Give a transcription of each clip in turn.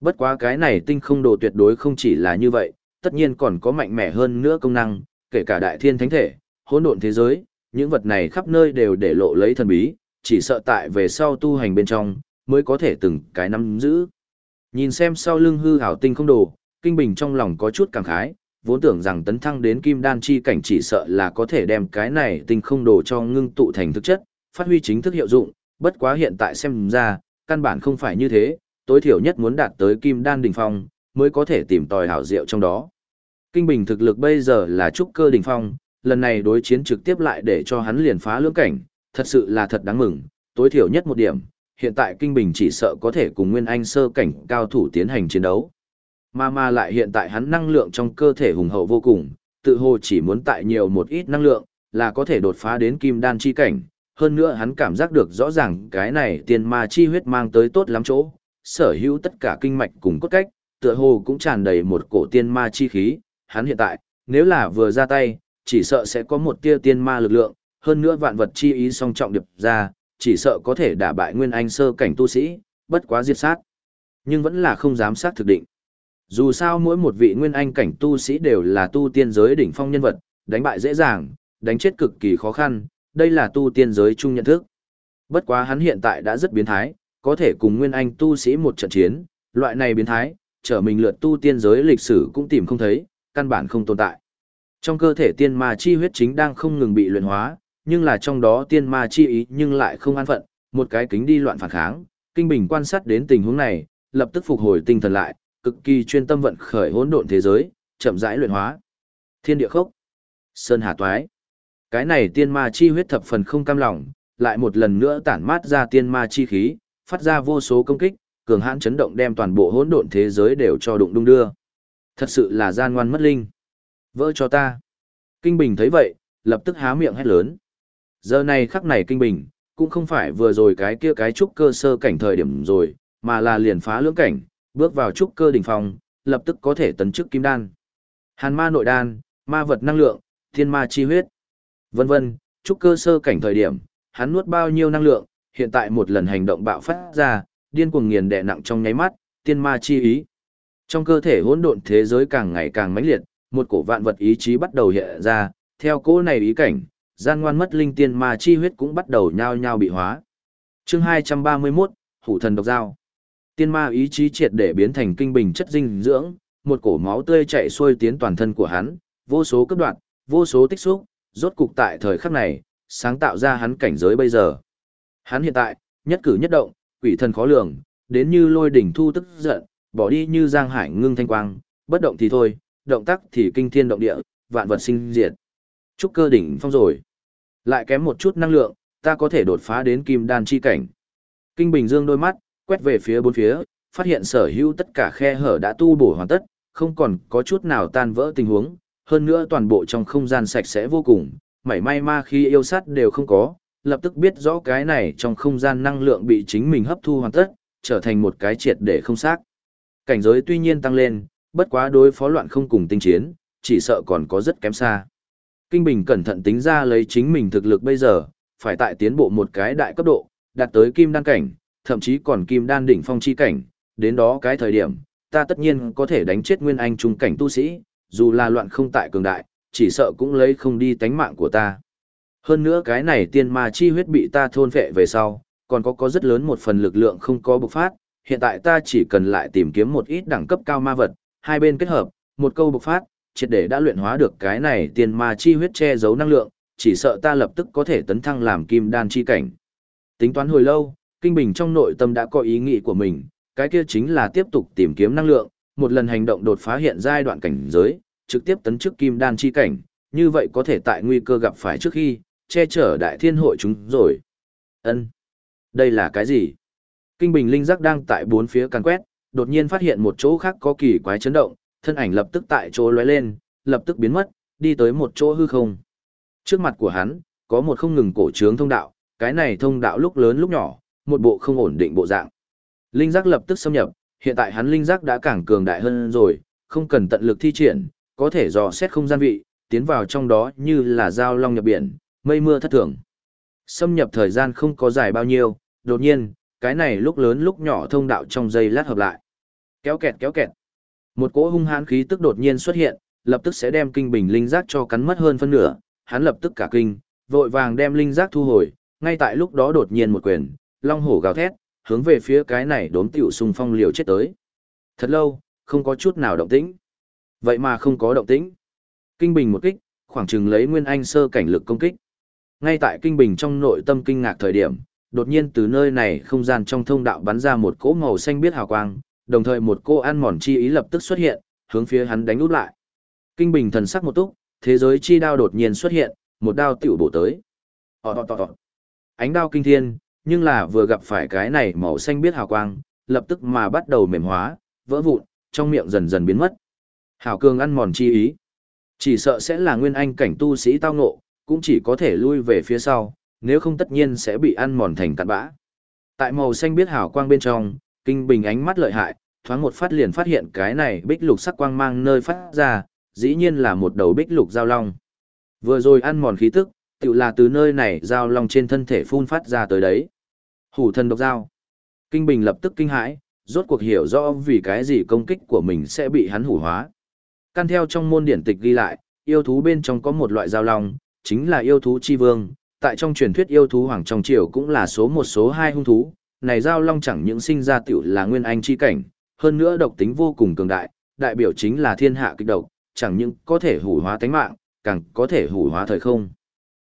Bất quá cái này tinh không đồ tuyệt đối không chỉ là như vậy, tất nhiên còn có mạnh mẽ hơn nữa công năng, kể cả đại thiên thánh thể, hỗn độn thế giới, những vật này khắp nơi đều để lộ lấy thần bí, chỉ sợ tại về sau tu hành bên trong, mới có thể từng cái nắm giữ. Nhìn xem sau lưng hư hảo tinh không đồ, Kinh Bình trong lòng có chút cảm khái, vốn tưởng rằng tấn thăng đến kim đan chi cảnh chỉ sợ là có thể đem cái này tinh không đồ cho ngưng tụ thành thực chất, phát huy chính thức hiệu dụng, bất quá hiện tại xem ra, căn bản không phải như thế, tối thiểu nhất muốn đạt tới kim đan đỉnh phong, mới có thể tìm tòi hảo diệu trong đó. Kinh Bình thực lực bây giờ là trúc cơ đỉnh phong, lần này đối chiến trực tiếp lại để cho hắn liền phá lưỡng cảnh, thật sự là thật đáng mừng, tối thiểu nhất một điểm, hiện tại Kinh Bình chỉ sợ có thể cùng Nguyên Anh sơ cảnh cao thủ tiến hành chiến đấu. Mà mà lại hiện tại hắn năng lượng trong cơ thể hùng hậu vô cùng, tự hồ chỉ muốn tại nhiều một ít năng lượng, là có thể đột phá đến kim đan chi cảnh. Hơn nữa hắn cảm giác được rõ ràng cái này tiền ma chi huyết mang tới tốt lắm chỗ, sở hữu tất cả kinh mạch cùng cốt cách, tựa hồ cũng tràn đầy một cổ tiên ma chi khí. Hắn hiện tại, nếu là vừa ra tay, chỉ sợ sẽ có một tia tiên ma lực lượng, hơn nữa vạn vật chi ý song trọng điệp ra, chỉ sợ có thể đả bại nguyên anh sơ cảnh tu sĩ, bất quá diệt sát. Nhưng vẫn là không dám sát thực định. Dù sao mỗi một vị nguyên anh cảnh tu sĩ đều là tu tiên giới đỉnh phong nhân vật, đánh bại dễ dàng, đánh chết cực kỳ khó khăn, đây là tu tiên giới chung nhận thức. Bất quá hắn hiện tại đã rất biến thái, có thể cùng nguyên anh tu sĩ một trận chiến, loại này biến thái, trở mình lượt tu tiên giới lịch sử cũng tìm không thấy, căn bản không tồn tại. Trong cơ thể tiên ma chi huyết chính đang không ngừng bị luyện hóa, nhưng là trong đó tiên ma chi ý nhưng lại không an phận, một cái kính đi loạn phản kháng, kinh bình quan sát đến tình huống này, lập tức phục hồi tinh thần lại, cực kỳ chuyên tâm vận khởi hỗn độn thế giới, chậm rãi luyện hóa. Thiên địa khốc, sơn hà toái. Cái này tiên ma chi huyết thập phần không cam lòng, lại một lần nữa tản mát ra tiên ma chi khí, phát ra vô số công kích, cường hãn chấn động đem toàn bộ hỗn độn thế giới đều cho đụng đung đưa. Thật sự là gian ngoan mất linh. Vỡ cho ta. Kinh Bình thấy vậy, lập tức há miệng hét lớn. Giờ này khắc này Kinh Bình, cũng không phải vừa rồi cái kia cái trúc cơ sơ cảnh thời điểm rồi, mà là liền phá lưỡng cảnh, bước vào trúc cơ đỉnh phòng, lập tức có thể tấn chức kim đan. Hàn ma nội đan, ma vật năng lượng, thiên ma chi huyết, vân vân, trúc cơ sơ cảnh thời điểm, hắn nuốt bao nhiêu năng lượng, hiện tại một lần hành động bạo phát ra, điên cuồng nghiền đè nặng trong nháy mắt, tiên ma chi ý. Trong cơ thể hỗn độn thế giới càng ngày càng mãnh liệt, một cổ vạn vật ý chí bắt đầu hiện ra, theo cỗ này ý cảnh, gian ngoan mất linh tiên ma chi huyết cũng bắt đầu nhao nhao bị hóa. Chương 231, Hủ thần độc giao. Tiên ma ý chí triệt để biến thành kinh bình chất dinh dưỡng, một cổ máu tươi chạy xuôi tiến toàn thân của hắn, vô số cấp đoạn, vô số tích xúc, rốt cục tại thời khắc này, sáng tạo ra hắn cảnh giới bây giờ. Hắn hiện tại, nhất cử nhất động, quỷ thần khó lường, đến như lôi đỉnh thu tức giận, bỏ đi như giang hải ngưng thanh quang, bất động thì thôi, động tác thì kinh thiên động địa, vạn vật sinh diệt. Trúc cơ đỉnh phong rồi. Lại kém một chút năng lượng, ta có thể đột phá đến kim đan chi cảnh. Kinh Bình Dương đôi mắt, quét về phía bốn phía, phát hiện sở hữu tất cả khe hở đã tu bổ hoàn tất, không còn có chút nào tan vỡ tình huống, hơn nữa toàn bộ trong không gian sạch sẽ vô cùng, mảy may ma khi yêu sát đều không có, lập tức biết rõ cái này trong không gian năng lượng bị chính mình hấp thu hoàn tất, trở thành một cái triệt để không xác. Cảnh giới tuy nhiên tăng lên, bất quá đối phó loạn không cùng tinh chiến, chỉ sợ còn có rất kém xa. Kinh Bình cẩn thận tính ra lấy chính mình thực lực bây giờ, phải tại tiến bộ một cái đại cấp độ, đạt tới kim đan cảnh, thậm chí còn kim đan đỉnh phong chi cảnh, đến đó cái thời điểm, ta tất nhiên có thể đánh chết nguyên anh trung cảnh tu sĩ, dù là loạn không tại cường đại, chỉ sợ cũng lấy không đi tánh mạng của ta. Hơn nữa cái này tiên ma chi huyết bị ta thôn phệ về sau, còn có có rất lớn một phần lực lượng không có bộc phát, hiện tại ta chỉ cần lại tìm kiếm một ít đẳng cấp cao ma vật, hai bên kết hợp, một câu bộc phát, triệt để đã luyện hóa được cái này tiên ma chi huyết che giấu năng lượng, chỉ sợ ta lập tức có thể tấn thăng làm kim đan chi cảnh. Tính toán hồi lâu, Kinh Bình trong nội tâm đã có ý nghĩ của mình, cái kia chính là tiếp tục tìm kiếm năng lượng, một lần hành động đột phá hiện giai đoạn cảnh giới, trực tiếp tấn chức kim đan chi cảnh, như vậy có thể tại nguy cơ gặp phải trước khi, che chở đại thiên hội chúng rồi. Ân, Đây là cái gì? Kinh Bình linh giác đang tại bốn phía càng quét, đột nhiên phát hiện một chỗ khác có kỳ quái chấn động, thân ảnh lập tức tại chỗ lóe lên, lập tức biến mất, đi tới một chỗ hư không. Trước mặt của hắn, có một không ngừng cổ trướng thông đạo, cái này thông đạo lúc lớn lúc nhỏ, một bộ không ổn định bộ dạng. Linh giác lập tức xâm nhập, hiện tại hắn linh giác đã càng cường đại hơn rồi, không cần tận lực thi triển, có thể dò xét không gian vị, tiến vào trong đó như là dao long nhập biển, mây mưa thất thường. Xâm nhập thời gian không có dài bao nhiêu, đột nhiên, cái này lúc lớn lúc nhỏ thông đạo trong giây lát hợp lại. Kéo kẹt kéo kẹt. Một cỗ hung hãn khí tức đột nhiên xuất hiện, lập tức sẽ đem kinh bình linh giác cho cắn mất hơn phân nửa, hắn lập tức cả kinh, vội vàng đem linh giác thu hồi, ngay tại lúc đó đột nhiên một quyền, long hổ gào thét, hướng về phía cái này đốm tiểu xung phong liều chết tới. Thật lâu, không có chút nào động tĩnh. Vậy mà không có động tĩnh. Kinh bình một kích, khoảng chừng lấy nguyên anh sơ cảnh lực công kích. Ngay tại kinh bình trong nội tâm kinh ngạc thời điểm, đột nhiên từ nơi này không gian trong thông đạo bắn ra một cỗ màu xanh biết hào quang, đồng thời một cô ăn mòn chi ý lập tức xuất hiện, hướng phía hắn đánh út lại. Kinh bình thần sắc một túc, thế giới chi đao đột nhiên xuất hiện, một đao tiểu bổ tới. Ọ, ọ, ọ, Ánh đao kinh thiên, nhưng là vừa gặp phải cái này màu xanh biết hào quang, lập tức mà bắt đầu mềm hóa, vỡ vụn, trong miệng dần dần biến mất. Hào cường ăn mòn chi ý. Chỉ sợ sẽ là nguyên anh cảnh tu sĩ tao ngộ, cũng chỉ có thể lui về phía sau, nếu không tất nhiên sẽ bị ăn mòn thành cặn bã. Tại màu xanh biết hào quang bên trong, kinh bình ánh mắt lợi hại, thoáng một phát liền phát hiện cái này bích lục sắc quang mang nơi phát ra, dĩ nhiên là một đầu bích lục giao long. Vừa rồi ăn mòn khí tức, tự là từ nơi này giao long trên thân thể phun phát ra tới đấy. Hủ thần độc giao. Kinh bình lập tức kinh hãi, rốt cuộc hiểu rõ vì cái gì công kích của mình sẽ bị hắn hủ hóa. Căn theo trong môn điển tịch ghi lại, yêu thú bên trong có một loại giao long, chính là yêu thú chi vương, tại trong truyền thuyết yêu thú hoàng trong triều cũng là số một số hai hung thú, này giao long chẳng những sinh ra tiểu là nguyên anh chi cảnh, hơn nữa độc tính vô cùng cường đại, đại biểu chính là thiên hạ kích độc, chẳng những có thể hủ hóa tánh mạng, càng có thể hủ hóa thời không.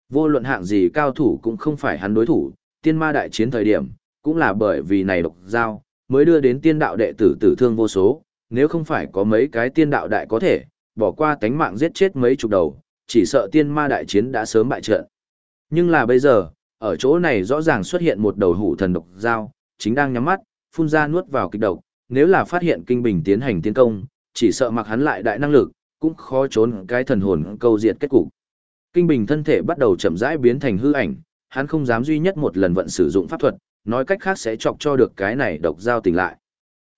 Vô luận hạng gì cao thủ cũng không phải hắn đối thủ, tiên ma đại chiến thời điểm, cũng là bởi vì này độc giao, mới đưa đến tiên đạo đệ tử tử thương vô số, nếu không phải có mấy cái tiên đạo đại có thể, bỏ qua tánh mạng giết chết mấy chục đầu, chỉ sợ tiên ma đại chiến đã sớm bại trận. Nhưng là bây giờ, ở chỗ này rõ ràng xuất hiện một đầu hủ thần độc dao, chính đang nhắm mắt, phun ra nuốt vào kịch độc, nếu là phát hiện kinh bình tiến hành tiến công, chỉ sợ mặc hắn lại đại năng lực, cũng khó trốn cái thần hồn câu diệt kết cục. Kinh bình thân thể bắt đầu chậm rãi biến thành hư ảnh, hắn không dám duy nhất một lần vận sử dụng pháp thuật, nói cách khác sẽ chọc cho được cái này độc dao tỉnh lại.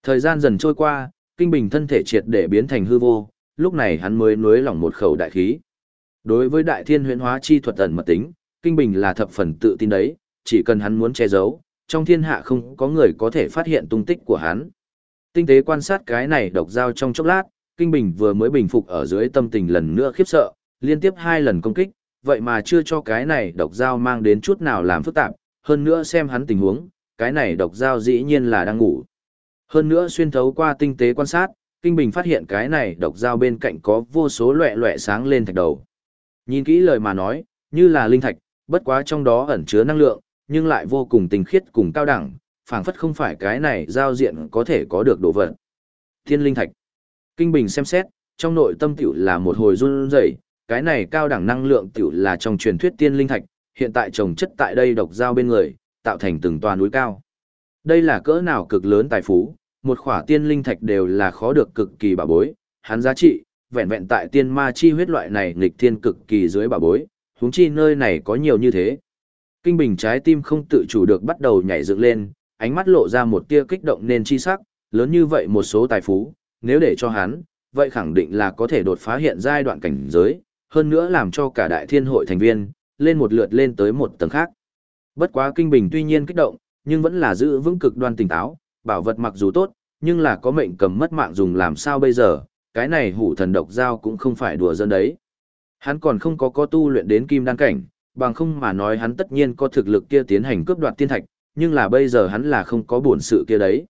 Thời gian dần trôi qua, kinh bình thân thể triệt để biến thành hư vô, lúc này hắn mới nuối lỏng một khẩu đại khí. Đối với đại thiên huyễn hóa chi thuật ẩn mật tính, kinh bình là thập phần tự tin đấy, chỉ cần hắn muốn che giấu, trong thiên hạ không có người có thể phát hiện tung tích của hắn. Tinh tế quan sát cái này độc dao trong chốc lát, kinh bình vừa mới bình phục ở dưới tâm tình lần nữa khiếp sợ, liên tiếp hai lần công kích, vậy mà chưa cho cái này độc dao mang đến chút nào làm phức tạp, hơn nữa xem hắn tình huống, cái này độc dao dĩ nhiên là đang ngủ. Hơn nữa xuyên thấu qua tinh tế quan sát, Kinh Bình phát hiện cái này độc dao bên cạnh có vô số loẹ loẹ sáng lên thạch đầu. Nhìn kỹ lời mà nói, như là linh thạch, bất quá trong đó ẩn chứa năng lượng, nhưng lại vô cùng tinh khiết cùng cao đẳng, phảng phất không phải cái này giao diện có thể có được đồ vật. Thiên linh thạch. Kinh Bình xem xét, trong nội tâm tiểu là một hồi run rẩy, cái này cao đẳng năng lượng tiểu là trong truyền thuyết tiên linh thạch, hiện tại trồng chất tại đây độc giao bên người, tạo thành từng tòa núi cao. Đây là cỡ nào cực lớn tài phú, một khỏa tiên linh thạch đều là khó được cực kỳ bảo bối, hắn giá trị, vẹn vẹn tại tiên ma chi huyết loại này nghịch thiên cực kỳ dưới bà bối, huống chi nơi này có nhiều như thế. Kinh bình trái tim không tự chủ được bắt đầu nhảy dựng lên, ánh mắt lộ ra một tia kích động nên chi sắc, lớn như vậy một số tài phú, nếu để cho hắn, vậy khẳng định là có thể đột phá hiện giai đoạn cảnh giới, hơn nữa làm cho cả đại thiên hội thành viên, lên một lượt lên tới một tầng khác. Bất quá kinh bình tuy nhiên kích động, nhưng vẫn là giữ vững cực đoan tỉnh táo, bảo vật mặc dù tốt, nhưng là có mệnh cầm mất mạng dùng làm sao bây giờ, cái này hủ thần độc giao cũng không phải đùa dân đấy. Hắn còn không có có tu luyện đến kim đan cảnh, bằng không mà nói hắn tất nhiên có thực lực kia tiến hành cướp đoạt tiên thạch, nhưng là bây giờ hắn là không có buồn sự kia đấy.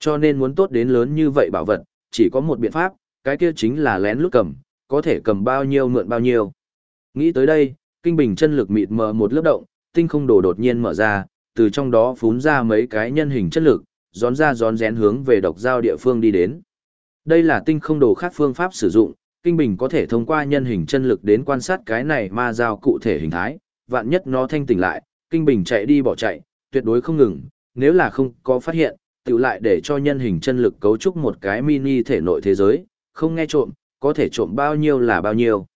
Cho nên muốn tốt đến lớn như vậy bảo vật, chỉ có một biện pháp, cái kia chính là lén lút cầm, có thể cầm bao nhiêu mượn bao nhiêu. Nghĩ tới đây, kinh bình chân lực mịt mờ một lớp động, tinh không đồ đột nhiên mở ra, từ trong đó phún ra mấy cái nhân hình chất lực, gión ra gión rén hướng về độc giao địa phương đi đến. Đây là tinh không đồ khác phương pháp sử dụng, kinh bình có thể thông qua nhân hình chân lực đến quan sát cái này ma giao cụ thể hình thái, vạn nhất nó thanh tỉnh lại, kinh bình chạy đi bỏ chạy, tuyệt đối không ngừng, nếu là không có phát hiện, tự lại để cho nhân hình chân lực cấu trúc một cái mini thể nội thế giới, không nghe trộm, có thể trộm bao nhiêu là bao nhiêu.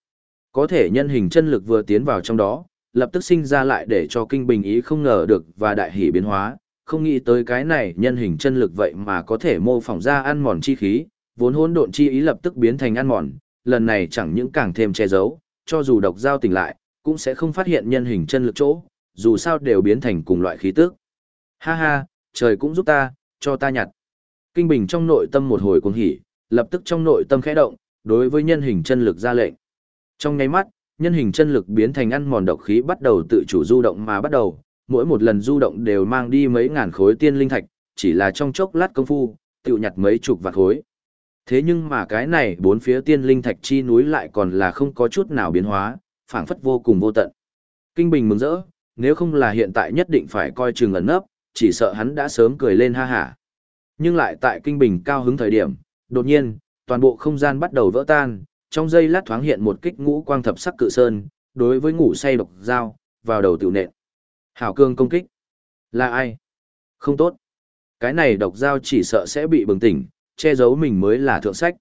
Có thể nhân hình chân lực vừa tiến vào trong đó, lập tức sinh ra lại để cho kinh bình ý không ngờ được và đại hỷ biến hóa, không nghĩ tới cái này nhân hình chân lực vậy mà có thể mô phỏng ra ăn mòn chi khí, vốn hỗn độn chi ý lập tức biến thành ăn mòn, lần này chẳng những càng thêm che giấu, cho dù độc giao tỉnh lại, cũng sẽ không phát hiện nhân hình chân lực chỗ, dù sao đều biến thành cùng loại khí tức. Ha ha, trời cũng giúp ta, cho ta nhặt. Kinh Bình trong nội tâm một hồi cuồng hỉ, lập tức trong nội tâm khẽ động, đối với nhân hình chân lực ra lệnh. Trong nháy mắt, nhân hình chân lực biến thành ăn mòn độc khí bắt đầu tự chủ du động mà bắt đầu, mỗi một lần du động đều mang đi mấy ngàn khối tiên linh thạch, chỉ là trong chốc lát công phu, tiêu nhặt mấy chục vạn khối. Thế nhưng mà cái này bốn phía tiên linh thạch chi núi lại còn là không có chút nào biến hóa, phảng phất vô cùng vô tận. Kinh Bình mừng rỡ, nếu không là hiện tại nhất định phải coi chừng ẩn nấp, chỉ sợ hắn đã sớm cười lên ha hả. Nhưng lại tại Kinh Bình cao hứng thời điểm, đột nhiên, toàn bộ không gian bắt đầu vỡ tan, trong giây lát thoáng hiện một kích ngũ quang thập sắc cự sơn, đối với ngủ say độc dao, vào đầu tiểu nện. Hảo cương công kích. Là ai? Không tốt. Cái này độc dao chỉ sợ sẽ bị bừng tỉnh, che giấu mình mới là thượng sách.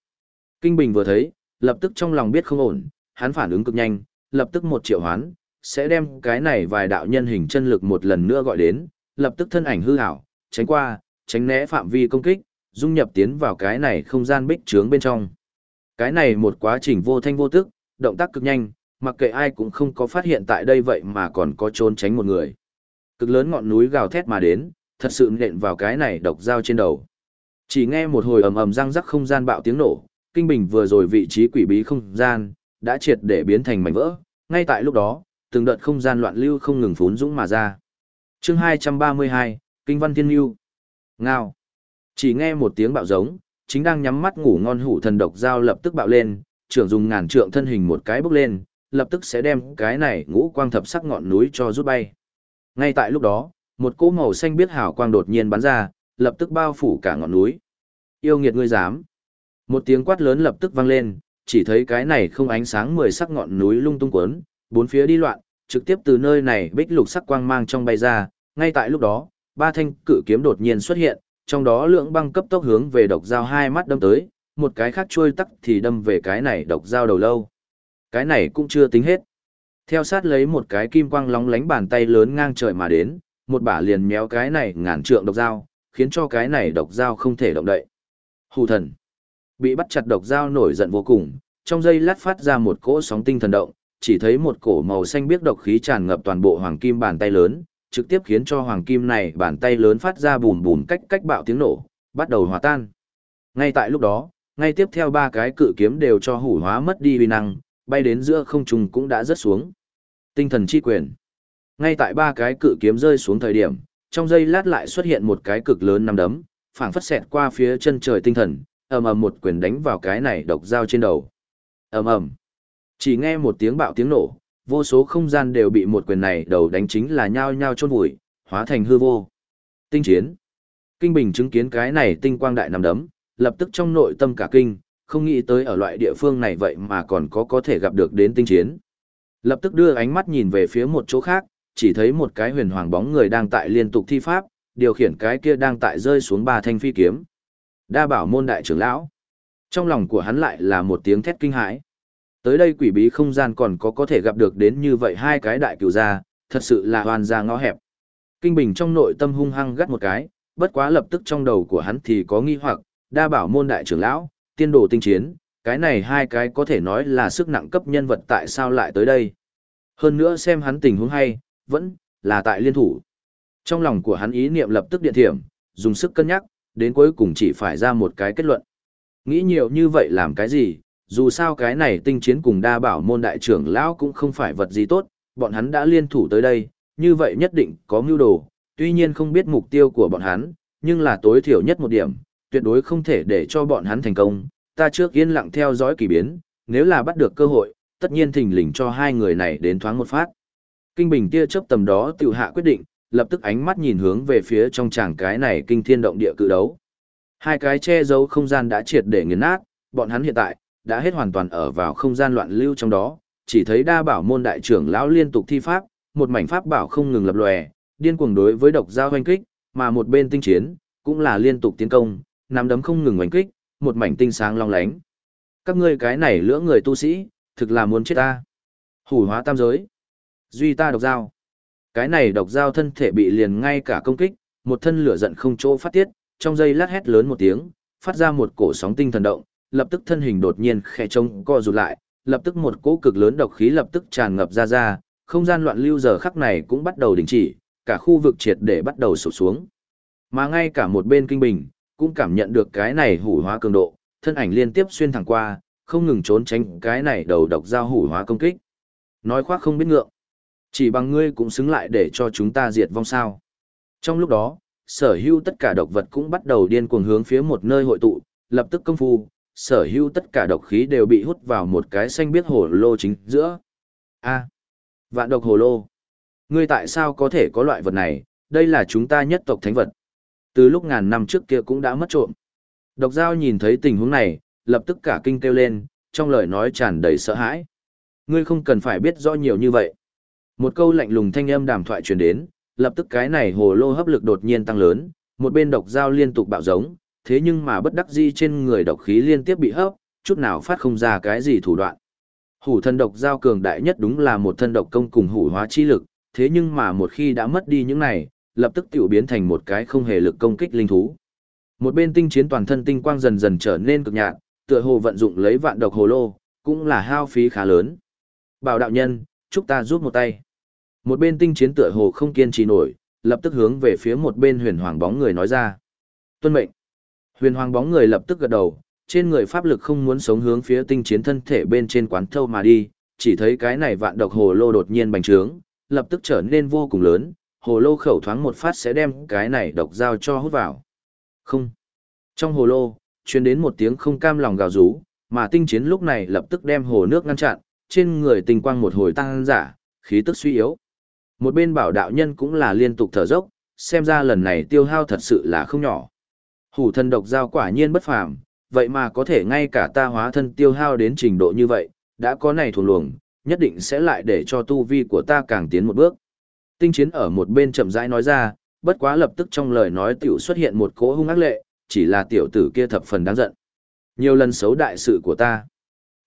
Kinh Bình vừa thấy, lập tức trong lòng biết không ổn, hắn phản ứng cực nhanh, lập tức một triệu hoán, sẽ đem cái này vài đạo nhân hình chân lực một lần nữa gọi đến, lập tức thân ảnh hư ảo, tránh qua, tránh né phạm vi công kích, dung nhập tiến vào cái này không gian bích trướng bên trong. Cái này một quá trình vô thanh vô tức, động tác cực nhanh, mặc kệ ai cũng không có phát hiện tại đây vậy mà còn có trốn tránh một người. Cực lớn ngọn núi gào thét mà đến, thật sự nện vào cái này độc dao trên đầu. Chỉ nghe một hồi ầm ầm răng rắc không gian bạo tiếng nổ, kinh bình vừa rồi vị trí quỷ bí không gian, đã triệt để biến thành mảnh vỡ. Ngay tại lúc đó, từng đợt không gian loạn lưu không ngừng phún dũng mà ra. chương 232, Kinh văn thiên lưu. Ngao. Chỉ nghe một tiếng bạo giống, chính đang nhắm mắt ngủ ngon hủ thần độc dao lập tức bạo lên, trưởng dùng ngàn trượng thân hình một cái bước lên, lập tức sẽ đem cái này ngũ quang thập sắc ngọn núi cho rút bay. Ngay tại lúc đó, một cỗ màu xanh biết hào quang đột nhiên bắn ra, lập tức bao phủ cả ngọn núi. Yêu nghiệt ngươi dám. Một tiếng quát lớn lập tức vang lên, chỉ thấy cái này không ánh sáng mười sắc ngọn núi lung tung quấn, bốn phía đi loạn, trực tiếp từ nơi này bích lục sắc quang mang trong bay ra, ngay tại lúc đó, ba thanh cự kiếm đột nhiên xuất hiện, trong đó lượng băng cấp tốc hướng về độc dao hai mắt đâm tới, một cái khác chui tắc thì đâm về cái này độc dao đầu lâu. Cái này cũng chưa tính hết. Theo sát lấy một cái kim quang lóng lánh bàn tay lớn ngang trời mà đến, một bả liền méo cái này ngàn trượng độc dao, khiến cho cái này độc dao không thể động đậy. Hù thần. Bị bắt chặt độc dao nổi giận vô cùng, trong giây lát phát ra một cỗ sóng tinh thần động, chỉ thấy một cổ màu xanh biếc độc khí tràn ngập toàn bộ hoàng kim bàn tay lớn, trực tiếp khiến cho hoàng kim này bàn tay lớn phát ra bùm bùm cách cách bạo tiếng nổ, bắt đầu hòa tan. Ngay tại lúc đó, ngay tiếp theo ba cái cự kiếm đều cho hủ hóa mất đi uy năng, bay đến giữa không trung cũng đã rớt xuống. Tinh thần chi quyền. Ngay tại ba cái cự kiếm rơi xuống thời điểm, trong giây lát lại xuất hiện một cái cực lớn nằm đấm, phảng phất xẹt qua phía chân trời tinh thần, ầm ầm một quyền đánh vào cái này độc dao trên đầu. Ầm ầm. Chỉ nghe một tiếng bạo tiếng nổ, vô số không gian đều bị một quyền này đầu đánh chính là nhao nhao chôn vùi, hóa thành hư vô. Tinh chiến. Kinh Bình chứng kiến cái này tinh quang đại nằm đấm, lập tức trong nội tâm cả kinh, không nghĩ tới ở loại địa phương này vậy mà còn có có thể gặp được đến tinh chiến. Lập tức đưa ánh mắt nhìn về phía một chỗ khác, chỉ thấy một cái huyền hoàng bóng người đang tại liên tục thi pháp, điều khiển cái kia đang tại rơi xuống ba thanh phi kiếm. Đa bảo môn đại trưởng lão. Trong lòng của hắn lại là một tiếng thét kinh hãi. Tới đây quỷ bí không gian còn có có thể gặp được đến như vậy hai cái đại cửu gia, thật sự là hoàn ra ngõ hẹp. Kinh Bình trong nội tâm hung hăng gắt một cái, bất quá lập tức trong đầu của hắn thì có nghi hoặc, đa bảo môn đại trưởng lão, tiên đồ tinh chiến, cái này hai cái có thể nói là sức nặng cấp nhân vật tại sao lại tới đây. Hơn nữa xem hắn tình huống hay, vẫn là tại liên thủ. Trong lòng của hắn ý niệm lập tức điện thiểm, dùng sức cân nhắc, đến cuối cùng chỉ phải ra một cái kết luận. Nghĩ nhiều như vậy làm cái gì, dù sao cái này tinh chiến cùng đa bảo môn đại trưởng lão cũng không phải vật gì tốt, bọn hắn đã liên thủ tới đây, như vậy nhất định có mưu đồ, tuy nhiên không biết mục tiêu của bọn hắn, nhưng là tối thiểu nhất một điểm, tuyệt đối không thể để cho bọn hắn thành công, ta trước yên lặng theo dõi kỳ biến, nếu là bắt được cơ hội, tất nhiên thỉnh lình cho hai người này đến thoáng một phát. Kinh Bình tia chớp tầm đó tiểu hạ quyết định, lập tức ánh mắt nhìn hướng về phía trong tràng cái này kinh thiên động địa cự đấu. Hai cái che giấu không gian đã triệt để nghiền nát, bọn hắn hiện tại đã hết hoàn toàn ở vào không gian loạn lưu trong đó, chỉ thấy đa bảo môn đại trưởng lão liên tục thi pháp, một mảnh pháp bảo không ngừng lập lòe, điên cuồng đối với độc giao hoành kích, mà một bên tinh chiến cũng là liên tục tiến công, nắm đấm không ngừng hoành kích, một mảnh tinh sáng long lánh. Các ngươi cái này lưỡng người tu sĩ, thực là muốn chết ta. Hủ hóa tam giới. Duy ta độc dao, Cái này độc dao thân thể bị liền ngay cả công kích, một thân lửa giận không chỗ phát tiết, trong giây lát hét lớn một tiếng, phát ra một cổ sóng tinh thần động, lập tức thân hình đột nhiên khẽ trông co rụt lại, lập tức một cỗ cực lớn độc khí lập tức tràn ngập ra ra, không gian loạn lưu giờ khắc này cũng bắt đầu đình chỉ, cả khu vực triệt để bắt đầu sụp xuống. Mà ngay cả một bên kinh bình, cũng cảm nhận được cái này hủ hóa cường độ, thân ảnh liên tiếp xuyên thẳng qua, không ngừng trốn tránh cái này đầu độc dao hủ hóa công kích. Nói khoác không biết ngượng. Chỉ bằng ngươi cũng xứng lại để cho chúng ta diệt vong sao. Trong lúc đó, sở hữu tất cả độc vật cũng bắt đầu điên cuồng hướng phía một nơi hội tụ, lập tức công phu, sở hữu tất cả độc khí đều bị hút vào một cái xanh biết hồ lô chính giữa. A, vạn độc hồ lô. Ngươi tại sao có thể có loại vật này, đây là chúng ta nhất tộc thánh vật. Từ lúc ngàn năm trước kia cũng đã mất trộm. Độc giao nhìn thấy tình huống này, lập tức cả kinh kêu lên, trong lời nói tràn đầy sợ hãi. Ngươi không cần phải biết rõ nhiều như vậy. Một câu lạnh lùng thanh âm đàm thoại truyền đến, lập tức cái này hồ lô hấp lực đột nhiên tăng lớn, một bên độc giao liên tục bạo giống, thế nhưng mà bất đắc di trên người độc khí liên tiếp bị hấp, chút nào phát không ra cái gì thủ đoạn. Hủ thân độc giao cường đại nhất đúng là một thân độc công cùng hủ hóa chi lực, thế nhưng mà một khi đã mất đi những này, lập tức tiểu biến thành một cái không hề lực công kích linh thú. Một bên tinh chiến toàn thân tinh quang dần dần trở nên cực nhạt, tựa hồ vận dụng lấy vạn độc hồ lô, cũng là hao phí khá lớn. Bảo đạo nhân, chúc ta giúp một tay. Một bên tinh chiến tựa hồ không kiên trì nổi, lập tức hướng về phía một bên huyền hoàng bóng người nói ra. Tuân mệnh. Huyền hoàng bóng người lập tức gật đầu, trên người pháp lực không muốn sống hướng phía tinh chiến thân thể bên trên quán thâu mà đi, chỉ thấy cái này vạn độc hồ lô đột nhiên bành trướng, lập tức trở nên vô cùng lớn, hồ lô khẩu thoáng một phát sẽ đem cái này độc dao cho hút vào. Không. Trong hồ lô, truyền đến một tiếng không cam lòng gào rú, mà tinh chiến lúc này lập tức đem hồ nước ngăn chặn, trên người tinh quang một hồi tăng giả, khí tức suy yếu. Một bên bảo đạo nhân cũng là liên tục thở dốc, xem ra lần này tiêu hao thật sự là không nhỏ. Hủ thân độc giao quả nhiên bất phàm, vậy mà có thể ngay cả ta hóa thân tiêu hao đến trình độ như vậy, đã có này thuần luồng, nhất định sẽ lại để cho tu vi của ta càng tiến một bước. Tinh chiến ở một bên chậm rãi nói ra, bất quá lập tức trong lời nói tiểu xuất hiện một cỗ hung ác lệ, chỉ là tiểu tử kia thập phần đáng giận. Nhiều lần xấu đại sự của ta.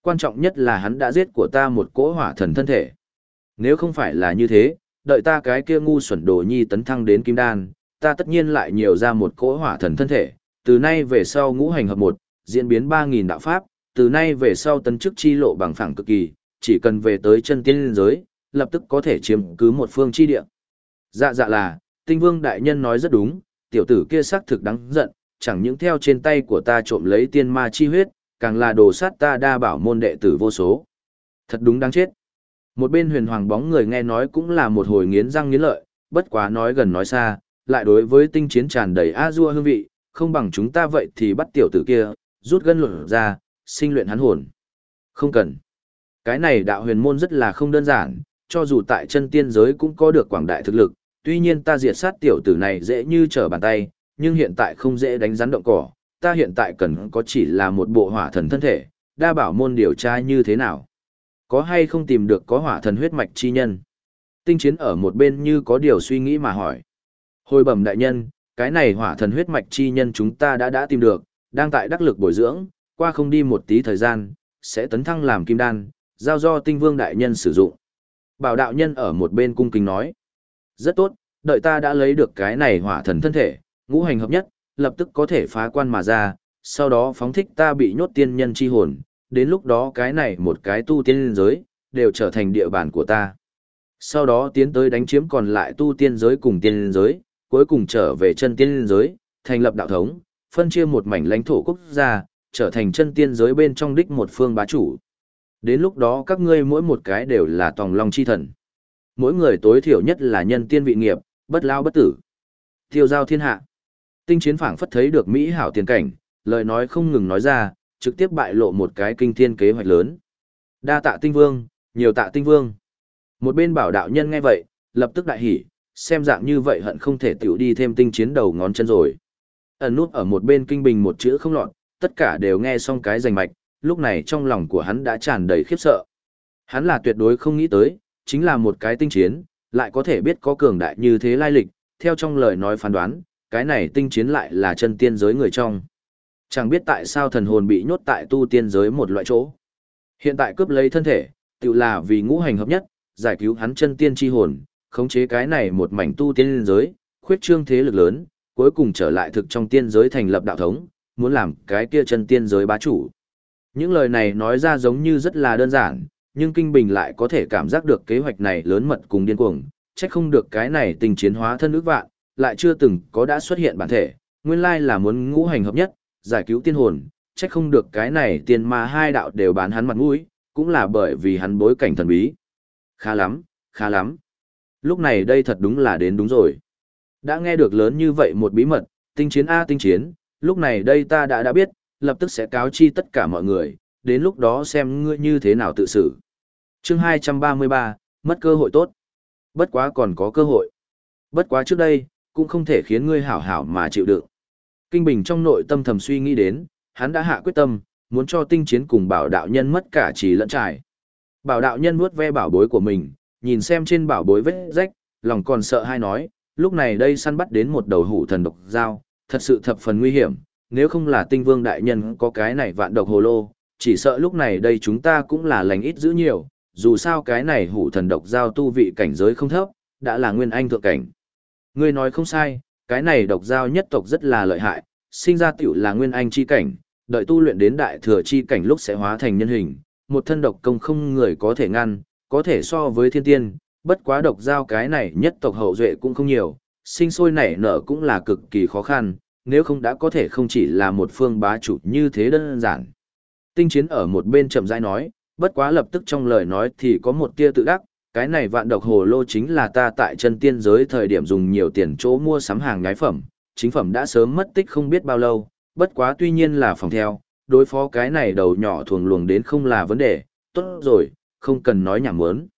Quan trọng nhất là hắn đã giết của ta một cỗ hỏa thần thân thể. Nếu không phải là như thế, đợi ta cái kia ngu xuẩn đồ nhi tấn thăng đến kim đan, ta tất nhiên lại nhiều ra một cỗ hỏa thần thân thể, từ nay về sau ngũ hành hợp một, diễn biến 3000 đạo pháp, từ nay về sau tấn chức chi lộ bằng phẳng cực kỳ, chỉ cần về tới chân tiên giới, lập tức có thể chiếm cứ một phương chi địa. Dạ dạ là, tinh vương đại nhân nói rất đúng, tiểu tử kia xác thực đáng giận, chẳng những theo trên tay của ta trộm lấy tiên ma chi huyết, càng là đồ sát ta đa bảo môn đệ tử vô số. Thật đúng đáng chết. Một bên huyền hoàng bóng người nghe nói cũng là một hồi nghiến răng nghiến lợi, bất quá nói gần nói xa, lại đối với tinh chiến tràn đầy a dua hương vị, không bằng chúng ta vậy thì bắt tiểu tử kia, rút gân luận ra, sinh luyện hắn hồn. Không cần. Cái này đạo huyền môn rất là không đơn giản, cho dù tại chân tiên giới cũng có được quảng đại thực lực, tuy nhiên ta diệt sát tiểu tử này dễ như trở bàn tay, nhưng hiện tại không dễ đánh rắn động cỏ, ta hiện tại cần có chỉ là một bộ hỏa thần thân thể, đa bảo môn điều tra như thế nào. Có hay không tìm được có hỏa thần huyết mạch chi nhân? Tinh chiến ở một bên như có điều suy nghĩ mà hỏi. Hồi bẩm đại nhân, cái này hỏa thần huyết mạch chi nhân chúng ta đã đã tìm được, đang tại đắc lực bồi dưỡng, qua không đi một tí thời gian, sẽ tấn thăng làm kim đan, giao do tinh vương đại nhân sử dụng. Bảo đạo nhân ở một bên cung kính nói. Rất tốt, đợi ta đã lấy được cái này hỏa thần thân thể, ngũ hành hợp nhất, lập tức có thể phá quan mà ra, sau đó phóng thích ta bị nhốt tiên nhân chi hồn, đến lúc đó cái này một cái tu tiên giới, đều trở thành địa bàn của ta. Sau đó tiến tới đánh chiếm còn lại tu tiên giới cùng tiên giới, cuối cùng trở về chân tiên giới, thành lập đạo thống, phân chia một mảnh lãnh thổ quốc gia, trở thành chân tiên giới bên trong đích một phương bá chủ. Đến lúc đó các ngươi mỗi một cái đều là tòng long chi thần. Mỗi người tối thiểu nhất là nhân tiên vị nghiệp, bất lao bất tử. Tiêu giao thiên hạ. Tinh chiến phảng phất thấy được Mỹ hảo tiền cảnh, lời nói không ngừng nói ra, trực tiếp bại lộ một cái kinh thiên kế hoạch lớn. Đa tạ tinh vương, nhiều tạ tinh vương. Một bên bảo đạo nhân nghe vậy, lập tức đại hỉ, xem dạng như vậy hận không thể tiểu đi thêm tinh chiến đầu ngón chân rồi. Ẩn nút ở một bên kinh bình một chữ không lọt, tất cả đều nghe xong cái rành mạch, lúc này trong lòng của hắn đã tràn đầy khiếp sợ. Hắn là tuyệt đối không nghĩ tới, chính là một cái tinh chiến, lại có thể biết có cường đại như thế lai lịch, theo trong lời nói phán đoán, cái này tinh chiến lại là chân tiên giới người trong. Chẳng biết tại sao thần hồn bị nhốt tại tu tiên giới một loại chỗ. Hiện tại cướp lấy thân thể, tự là vì ngũ hành hợp nhất, giải cứu hắn chân tiên chi hồn, khống chế cái này một mảnh tu tiên giới, khuyết trương thế lực lớn, cuối cùng trở lại thực trong tiên giới thành lập đạo thống, muốn làm cái kia chân tiên giới bá chủ. Những lời này nói ra giống như rất là đơn giản, nhưng Kinh Bình lại có thể cảm giác được kế hoạch này lớn mật cùng điên cuồng, chắc không được cái này tình chiến hóa thân ước vạn, lại chưa từng có đã xuất hiện bản thể, nguyên lai là muốn ngũ hành hợp nhất, giải cứu tiên hồn, trách không được cái này tiên ma hai đạo đều bán hắn mặt mũi, cũng là bởi vì hắn bối cảnh thần bí. Khá lắm, khá lắm. Lúc này đây thật đúng là đến đúng rồi. Đã nghe được lớn như vậy một bí mật, tinh chiến A tinh chiến, lúc này đây ta đã đã biết, lập tức sẽ cáo chi tất cả mọi người, đến lúc đó xem ngươi như thế nào tự xử. chương 233, mất cơ hội tốt. Bất quá còn có cơ hội. Bất quá trước đây, cũng không thể khiến ngươi hảo hảo mà chịu đựng. Kinh Bình trong nội tâm thầm suy nghĩ đến, hắn đã hạ quyết tâm, muốn cho tinh chiến cùng bảo đạo nhân mất cả trí lẫn trải. Bảo đạo nhân vuốt ve bảo bối của mình, nhìn xem trên bảo bối vết rách, lòng còn sợ hai nói, lúc này đây săn bắt đến một đầu hủ thần độc dao, thật sự thập phần nguy hiểm, nếu không là tinh vương đại nhân có cái này vạn độc hồ lô, chỉ sợ lúc này đây chúng ta cũng là lành ít giữ nhiều, dù sao cái này hủ thần độc giao tu vị cảnh giới không thấp, đã là nguyên anh thượng cảnh. Ngươi nói không sai, cái này độc giao nhất tộc rất là lợi hại, sinh ra tiểu là nguyên anh chi cảnh, đợi tu luyện đến đại thừa chi cảnh lúc sẽ hóa thành nhân hình, một thân độc công không người có thể ngăn, có thể so với thiên tiên, bất quá độc giao cái này nhất tộc hậu duệ cũng không nhiều, sinh sôi nảy nở cũng là cực kỳ khó khăn, nếu không đã có thể không chỉ là một phương bá chủ như thế đơn giản. Tinh chiến ở một bên chậm rãi nói, bất quá lập tức trong lời nói thì có một tia tự đắc, cái này vạn độc hồ lô chính là ta tại chân tiên giới thời điểm dùng nhiều tiền chỗ mua sắm hàng nhái phẩm, chính phẩm đã sớm mất tích không biết bao lâu, bất quá tuy nhiên là phòng theo, đối phó cái này đầu nhỏ thuồng luồng đến không là vấn đề, tốt rồi, không cần nói nhảm muốn.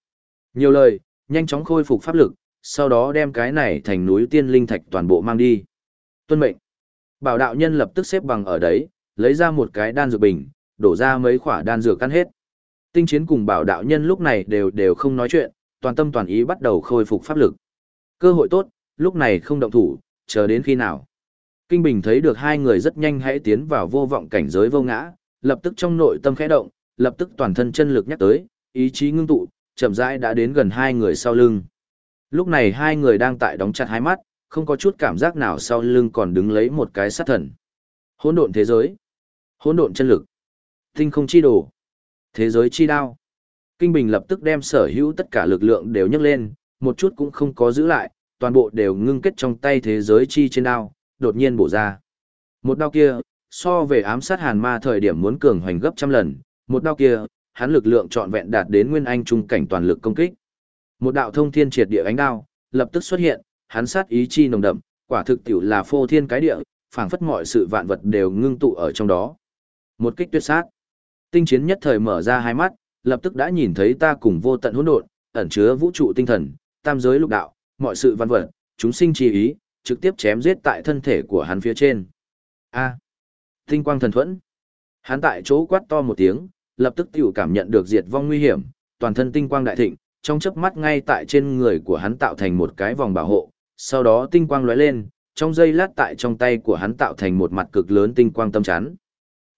Nhiều lời, nhanh chóng khôi phục pháp lực, sau đó đem cái này thành núi tiên linh thạch toàn bộ mang đi. Tuân mệnh. Bảo đạo nhân lập tức xếp bằng ở đấy, lấy ra một cái đan dược bình, đổ ra mấy khỏa đan dược căn hết. Tinh chiến cùng bảo đạo nhân lúc này đều đều không nói chuyện, toàn tâm toàn ý bắt đầu khôi phục pháp lực. Cơ hội tốt, lúc này không động thủ, chờ đến khi nào. Kinh Bình thấy được hai người rất nhanh hãy tiến vào vô vọng cảnh giới vô ngã, lập tức trong nội tâm khẽ động, lập tức toàn thân chân lực nhắc tới, ý chí ngưng tụ, chậm rãi đã đến gần hai người sau lưng. Lúc này hai người đang tại đóng chặt hai mắt, không có chút cảm giác nào sau lưng còn đứng lấy một cái sát thần. Hỗn độn thế giới, hỗn độn chân lực, tinh không chi đồ, thế giới chi đao. Kinh Bình lập tức đem sở hữu tất cả lực lượng đều nhấc lên, một chút cũng không có giữ lại, toàn bộ đều ngưng kết trong tay thế giới chi trên đao, đột nhiên bổ ra. Một đao kia, so về ám sát hàn ma thời điểm muốn cường hoành gấp trăm lần, một đao kia, hắn lực lượng trọn vẹn đạt đến nguyên anh trung cảnh toàn lực công kích. Một đạo thông thiên triệt địa ánh đao, lập tức xuất hiện, hắn sát ý chi nồng đậm, quả thực tiểu là phô thiên cái địa, phảng phất mọi sự vạn vật đều ngưng tụ ở trong đó. Một kích tuyệt sát. Tinh chiến nhất thời mở ra hai mắt, lập tức đã nhìn thấy ta cùng vô tận hỗn độn, ẩn chứa vũ trụ tinh thần, tam giới lục đạo, mọi sự văn vật, chúng sinh chi ý, trực tiếp chém giết tại thân thể của hắn phía trên. A. tinh quang thần thuẫn. Hắn tại chỗ quát to một tiếng, lập tức tiểu cảm nhận được diệt vong nguy hiểm, toàn thân tinh quang đại thịnh, trong chớp mắt ngay tại trên người của hắn tạo thành một cái vòng bảo hộ, sau đó tinh quang lóe lên, trong giây lát tại trong tay của hắn tạo thành một mặt cực lớn tinh quang tâm chắn.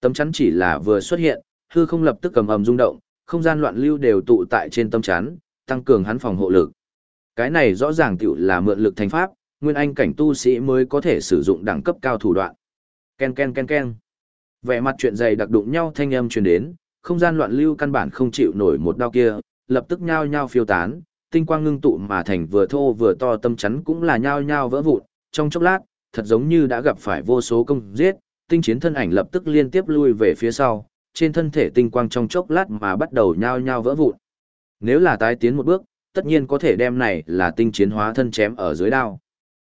Tâm chắn chỉ là vừa xuất hiện, hư không lập tức cầm ầm rung động, không gian loạn lưu đều tụ tại trên tâm chán tăng cường hắn phòng hộ lực. Cái này rõ ràng tiểu là mượn lực thành pháp, nguyên anh cảnh tu sĩ mới có thể sử dụng đẳng cấp cao thủ đoạn. Ken ken ken ken. Vẻ mặt chuyện dày đặc đụng nhau thanh âm truyền đến, không gian loạn lưu căn bản không chịu nổi một đao kia, lập tức nhao nhao phiêu tán, tinh quang ngưng tụ mà thành vừa thô vừa to tâm chắn cũng là nhao nhao vỡ vụn, trong chốc lát, thật giống như đã gặp phải vô số công giết, tinh chiến thân ảnh lập tức liên tiếp lui về phía sau, trên thân thể tinh quang trong chốc lát mà bắt đầu nhao nhao vỡ vụn. Nếu là tái tiến một bước, tất nhiên có thể đem này là tinh chiến hóa thân chém ở dưới đao.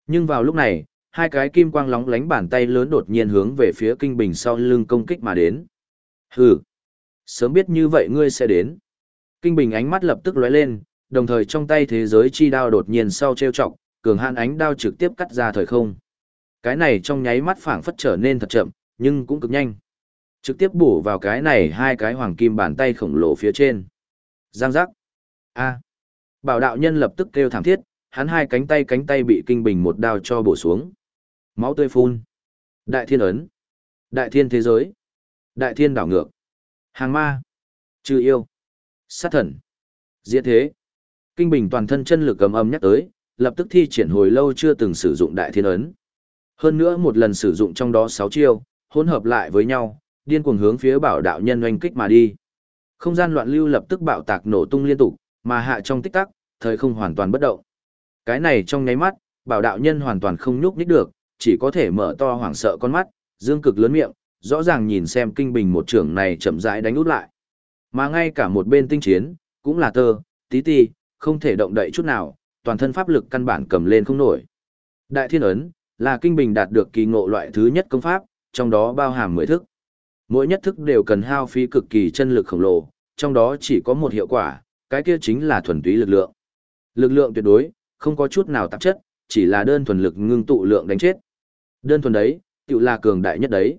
Nhưng vào lúc này, hai cái kim quang lóng lánh bàn tay lớn đột nhiên hướng về phía kinh bình sau lưng công kích mà đến. Hừ, sớm biết như vậy ngươi sẽ đến. Kinh bình ánh mắt lập tức lóe lên, đồng thời trong tay thế giới chi đao đột nhiên sau treo trọng cường hạn ánh đao trực tiếp cắt ra thời không. Cái này trong nháy mắt phảng phất trở nên thật chậm, nhưng cũng cực nhanh. Trực tiếp bổ vào cái này hai cái hoàng kim bàn tay khổng lồ phía trên. Giang giác. A. Bảo đạo nhân lập tức kêu thảm thiết, hắn hai cánh tay cánh tay bị kinh bình một đao cho bổ xuống. Máu tươi phun. Đại thiên ấn. Đại thiên thế giới. Đại thiên đảo ngược. Hàng ma. Trừ yêu. Sát thần. Diệt thế. Kinh bình toàn thân chân lực cầm âm nhắc tới, lập tức thi triển hồi lâu chưa từng sử dụng đại thiên ấn. Hơn nữa một lần sử dụng trong đó sáu chiêu, hỗn hợp lại với nhau, điên cuồng hướng phía bảo đạo nhân oanh kích mà đi. Không gian loạn lưu lập tức bạo tạc nổ tung liên tục, mà hạ trong tích tắc, thời không hoàn toàn bất động. Cái này trong nháy mắt, bảo đạo nhân hoàn toàn không nhúc nhích được, chỉ có thể mở to hoảng sợ con mắt, dương cực lớn miệng, rõ ràng nhìn xem kinh bình một trưởng này chậm rãi đánh út lại. Mà ngay cả một bên tinh chiến, cũng là tơ, tí ti, không thể động đậy chút nào, toàn thân pháp lực căn bản cầm lên không nổi. Đại thiên ấn, là kinh bình đạt được kỳ ngộ loại thứ nhất công pháp, trong đó bao hàm mười thức. Mỗi nhất thức đều cần hao phí cực kỳ chân lực khổng lồ, trong đó chỉ có một hiệu quả, cái kia chính là thuần túy lực lượng. Lực lượng tuyệt đối, không có chút nào tạp chất, chỉ là đơn thuần lực ngưng tụ lượng đánh chết. Đơn thuần đấy, tự là cường đại nhất đấy.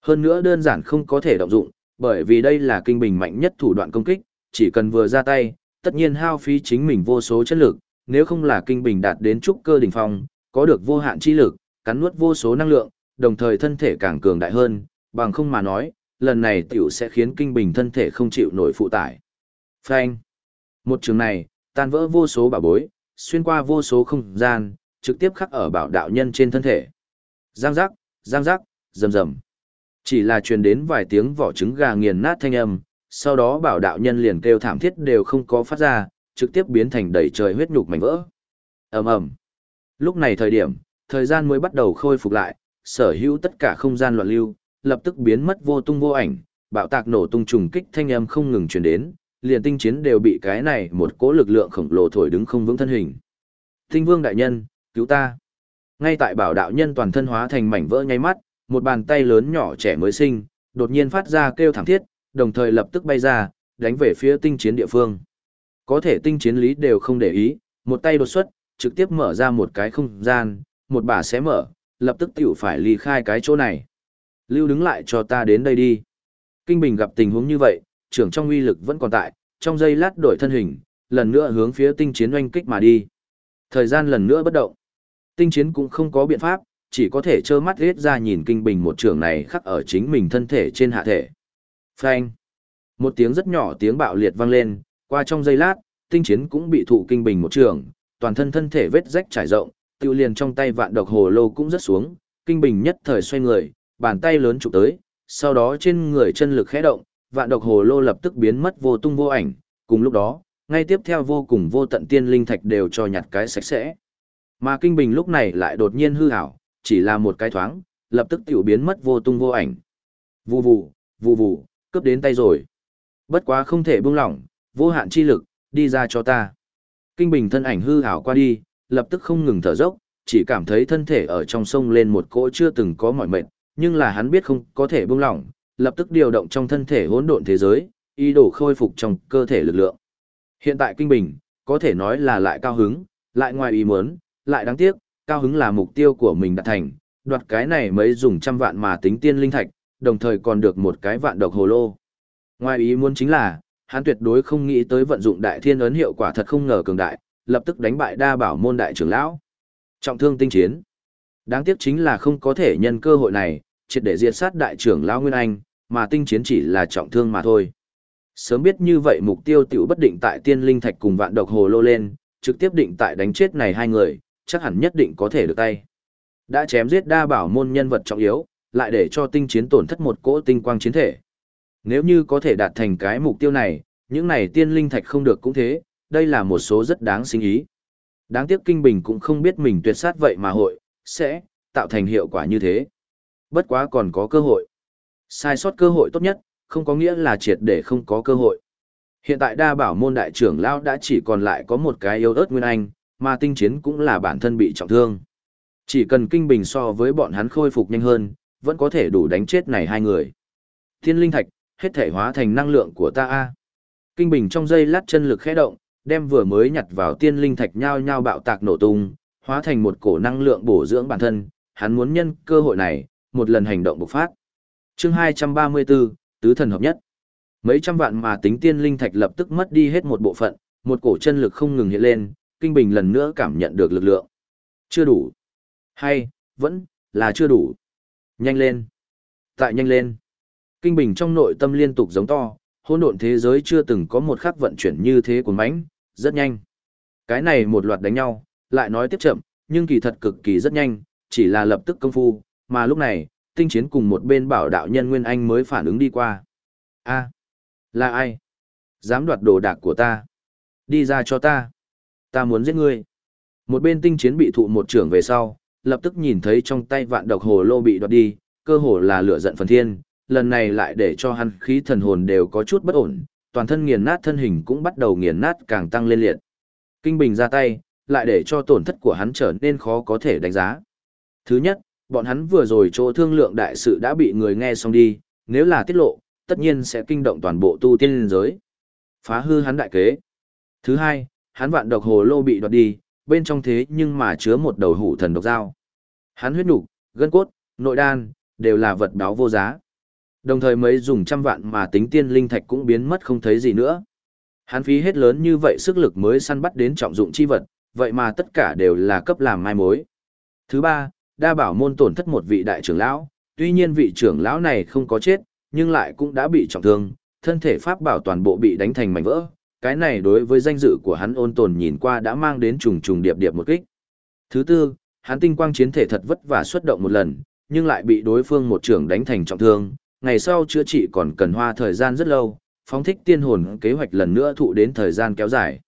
Hơn nữa đơn giản không có thể động dụng, bởi vì đây là kinh bình mạnh nhất thủ đoạn công kích, chỉ cần vừa ra tay, tất nhiên hao phí chính mình vô số chất lực, nếu không là kinh bình đạt đến trúc cơ đỉnh phong, có được vô hạn chi lực, cắn nuốt vô số năng lượng, đồng thời thân thể càng cường đại hơn, bằng không mà nói, lần này tiểu sẽ khiến kinh bình thân thể không chịu nổi phụ tải. Phanh. Một trường này, tan vỡ vô số bảo bối, xuyên qua vô số không gian, trực tiếp khắc ở bảo đạo nhân trên thân thể. Giang giác, giang giác, rầm rầm. Chỉ là truyền đến vài tiếng vỏ trứng gà nghiền nát thanh âm, sau đó bảo đạo nhân liền kêu thảm thiết đều không có phát ra, trực tiếp biến thành đầy trời huyết nhục mảnh vỡ. ầm ầm. Lúc này thời điểm, thời gian mới bắt đầu khôi phục lại, sở hữu tất cả không gian loạn lưu, lập tức biến mất vô tung vô ảnh, bạo tạc nổ tung trùng kích thanh âm không ngừng truyền đến, liền tinh chiến đều bị cái này một cỗ lực lượng khổng lồ thổi đứng không vững thân hình. Tinh vương đại nhân, cứu ta. Ngay tại bảo đạo nhân toàn thân hóa thành mảnh vỡ nháy mắt, một bàn tay lớn nhỏ trẻ mới sinh, đột nhiên phát ra kêu thảm thiết, đồng thời lập tức bay ra, đánh về phía tinh chiến địa phương. Có thể tinh chiến lý đều không để ý, một tay đột xuất, trực tiếp mở ra một cái không gian, một bà sẽ mở, lập tức tiểu phải ly khai cái chỗ này. Lưu đứng lại cho ta đến đây đi. Kinh Bình gặp tình huống như vậy, trưởng trong uy lực vẫn còn tại, trong giây lát đổi thân hình, lần nữa hướng phía tinh chiến oanh kích mà đi. Thời gian lần nữa bất động. Tinh chiến cũng không có biện pháp, chỉ có thể trơ mắt riết ra nhìn kinh bình một trường này khắc ở chính mình thân thể trên hạ thể. Phanh. Một tiếng rất nhỏ tiếng bạo liệt vang lên, qua trong giây lát, tinh chiến cũng bị thụ kinh bình một trường, toàn thân thân thể vết rách trải rộng, tiêu liền trong tay vạn độc hồ lô cũng rất xuống, kinh bình nhất thời xoay người, bàn tay lớn chụp tới, sau đó trên người chân lực khẽ động, vạn độc hồ lô lập tức biến mất vô tung vô ảnh, cùng lúc đó, ngay tiếp theo vô cùng vô tận tiên linh thạch đều cho nhặt cái sạch sẽ. Mà kinh bình lúc này lại đột nhiên hư ảo, chỉ là một cái thoáng, lập tức tiểu biến mất vô tung vô ảnh. Vù vù, vù vù, cướp đến tay rồi. Bất quá không thể buông lỏng, vô hạn chi lực, đi ra cho ta. Kinh bình thân ảnh hư ảo qua đi, lập tức không ngừng thở dốc, chỉ cảm thấy thân thể ở trong sông lên một cỗ chưa từng có mỏi mệt, nhưng là hắn biết không có thể buông lỏng, lập tức điều động trong thân thể hỗn độn thế giới, ý đồ khôi phục trong cơ thể lực lượng. Hiện tại kinh bình, có thể nói là lại cao hứng, lại ngoài ý muốn, lại đáng tiếc, cao hứng là mục tiêu của mình đạt thành, đoạt cái này mới dùng trăm vạn mà tính tiên linh thạch, đồng thời còn được một cái vạn độc hồ lô. Ngoài ý muốn chính là, hắn tuyệt đối không nghĩ tới vận dụng đại thiên ấn hiệu quả thật không ngờ cường đại, lập tức đánh bại đa bảo môn đại trưởng lão. Trọng thương tinh chiến. Đáng tiếc chính là không có thể nhân cơ hội này, triệt để diệt sát đại trưởng lão Nguyên Anh, mà tinh chiến chỉ là trọng thương mà thôi. Sớm biết như vậy mục tiêu tiểu bất định tại tiên linh thạch cùng vạn độc hồ lô lên, trực tiếp định tại đánh chết này hai người, chắc hẳn nhất định có thể được tay. Đã chém giết đa bảo môn nhân vật trọng yếu, lại để cho tinh chiến tổn thất một cỗ tinh quang chiến thể. Nếu như có thể đạt thành cái mục tiêu này, những này tiên linh thạch không được cũng thế, đây là một số rất đáng sinh ý. Đáng tiếc Kinh Bình cũng không biết mình tuyệt sát vậy mà hội, sẽ, tạo thành hiệu quả như thế. Bất quá còn có cơ hội. Sai sót cơ hội tốt nhất, không có nghĩa là triệt để không có cơ hội. Hiện tại đa bảo môn đại trưởng lão đã chỉ còn lại có một cái yêu ớt nguyên anh, mà tinh chiến cũng là bản thân bị trọng thương. Chỉ cần kinh bình so với bọn hắn khôi phục nhanh hơn, vẫn có thể đủ đánh chết này hai người. Thiên linh thạch, hết thể hóa thành năng lượng của ta a. Kinh bình trong dây lát chân lực khẽ động, đem vừa mới nhặt vào tiên linh thạch nhao nhao bạo tạc nổ tung, hóa thành một cổ năng lượng bổ dưỡng bản thân, hắn muốn nhân cơ hội này, một lần hành động bộc phát. Chương 234, tứ thần hợp nhất. Mấy trăm vạn mà tính tiên linh thạch lập tức mất đi hết một bộ phận, một cổ chân lực không ngừng hiện lên, Kinh Bình lần nữa cảm nhận được lực lượng. Chưa đủ. Hay, vẫn, là chưa đủ. Nhanh lên. Tại nhanh lên. Kinh Bình trong nội tâm liên tục giống to, hỗn độn thế giới chưa từng có một khắc vận chuyển như thế của mãnh, rất nhanh. Cái này một loạt đánh nhau, lại nói tiếp chậm, nhưng kỳ thật cực kỳ rất nhanh, chỉ là lập tức công phu, mà lúc này, tinh chiến cùng một bên bảo đạo nhân Nguyên Anh mới phản ứng đi qua. a là ai? Dám đoạt đồ đạc của ta? Đi ra cho ta. Ta muốn giết ngươi. Một bên tinh chiến bị thụ một trưởng về sau, lập tức nhìn thấy trong tay vạn độc hồ lô bị đoạt đi, cơ hồ là lửa giận phần thiên, lần này lại để cho hắn khí thần hồn đều có chút bất ổn, toàn thân nghiền nát thân hình cũng bắt đầu nghiền nát càng tăng lên liệt. Kinh Bình ra tay, lại để cho tổn thất của hắn trở nên khó có thể đánh giá. Thứ nhất, bọn hắn vừa rồi chỗ thương lượng đại sự đã bị người nghe xong đi, nếu là tiết lộ, tất nhiên sẽ kinh động toàn bộ tu tiên liên giới. Phá hư hắn đại kế. Thứ hai, hắn vạn độc hồ lô bị đoạt đi, bên trong thế nhưng mà chứa một đầu hủ thần độc dao. Hắn huyết nục, gân cốt, nội đan, đều là vật báo vô giá. Đồng thời mấy dùng trăm vạn mà tính tiên linh thạch cũng biến mất không thấy gì nữa. Hắn phí hết lớn như vậy sức lực mới săn bắt đến trọng dụng chi vật, vậy mà tất cả đều là cấp làm mai mối. Thứ ba, đa bảo môn tổn thất một vị đại trưởng lão, tuy nhiên vị trưởng lão này không có chết, nhưng lại cũng đã bị trọng thương, thân thể pháp bảo toàn bộ bị đánh thành mảnh vỡ. Cái này đối với danh dự của hắn ôn tồn nhìn qua đã mang đến trùng trùng điệp điệp một kích. Thứ tư, hắn tinh quang chiến thể thật vất vả xuất động một lần, nhưng lại bị đối phương một trưởng đánh thành trọng thương, ngày sau chữa trị còn cần hoa thời gian rất lâu, phóng thích tiên hồn kế hoạch lần nữa thụ đến thời gian kéo dài.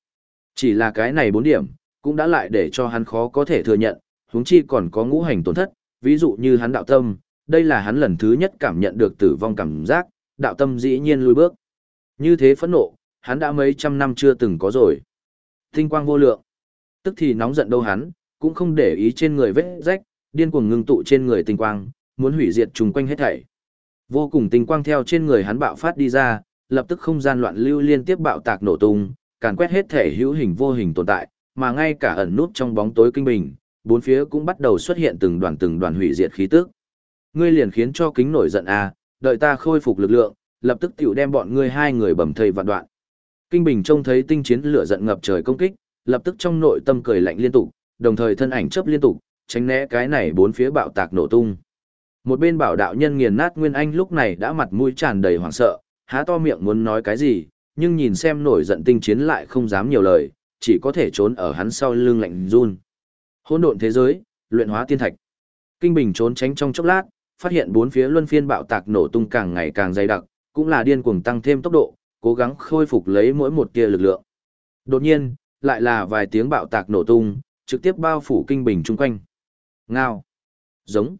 Chỉ là cái này bốn điểm, cũng đã lại để cho hắn khó có thể thừa nhận, huống chi còn có ngũ hành tổn thất, ví dụ như hắn đạo tâm, đây là hắn lần thứ nhất cảm nhận được tử vong cảm giác, đạo tâm dĩ nhiên lùi bước. Như thế phẫn nộ, hắn đã mấy trăm năm chưa từng có rồi. Tinh quang vô lượng. Tức thì nóng giận đâu hắn, cũng không để ý trên người vết rách, điên cuồng ngưng tụ trên người tinh quang, muốn hủy diệt trùng quanh hết thảy. Vô cùng tinh quang theo trên người hắn bạo phát đi ra, lập tức không gian loạn lưu liên tiếp bạo tạc nổ tung, càn quét hết thể hữu hình vô hình tồn tại, mà ngay cả ẩn nút trong bóng tối kinh bình, bốn phía cũng bắt đầu xuất hiện từng đoàn từng đoàn hủy diệt khí tức. Ngươi liền khiến cho kính nổi giận a, à, đợi ta khôi phục lực lượng, lập tức tiểu đem bọn ngươi hai người bầm thây vạn đoạn. Kinh Bình trông thấy tinh chiến lửa giận ngập trời công kích, lập tức trong nội tâm cười lạnh liên tục, đồng thời thân ảnh chớp liên tục, tránh né cái này bốn phía bạo tạc nổ tung. Một bên bảo đạo nhân nghiền nát Nguyên Anh lúc này đã mặt mũi tràn đầy hoảng sợ, há to miệng muốn nói cái gì, nhưng nhìn xem nổi giận tinh chiến lại không dám nhiều lời, chỉ có thể trốn ở hắn sau lưng lạnh run. Hỗn độn thế giới, luyện hóa tiên thạch. Kinh Bình trốn tránh trong chốc lát, phát hiện bốn phía luân phiên bạo tạc nổ tung càng ngày càng dày đặc, cũng là điên cuồng tăng thêm tốc độ, cố gắng khôi phục lấy mỗi một tia lực lượng. Đột nhiên, lại là vài tiếng bạo tạc nổ tung, trực tiếp bao phủ Kinh Bình chung quanh. Ngao. Giống.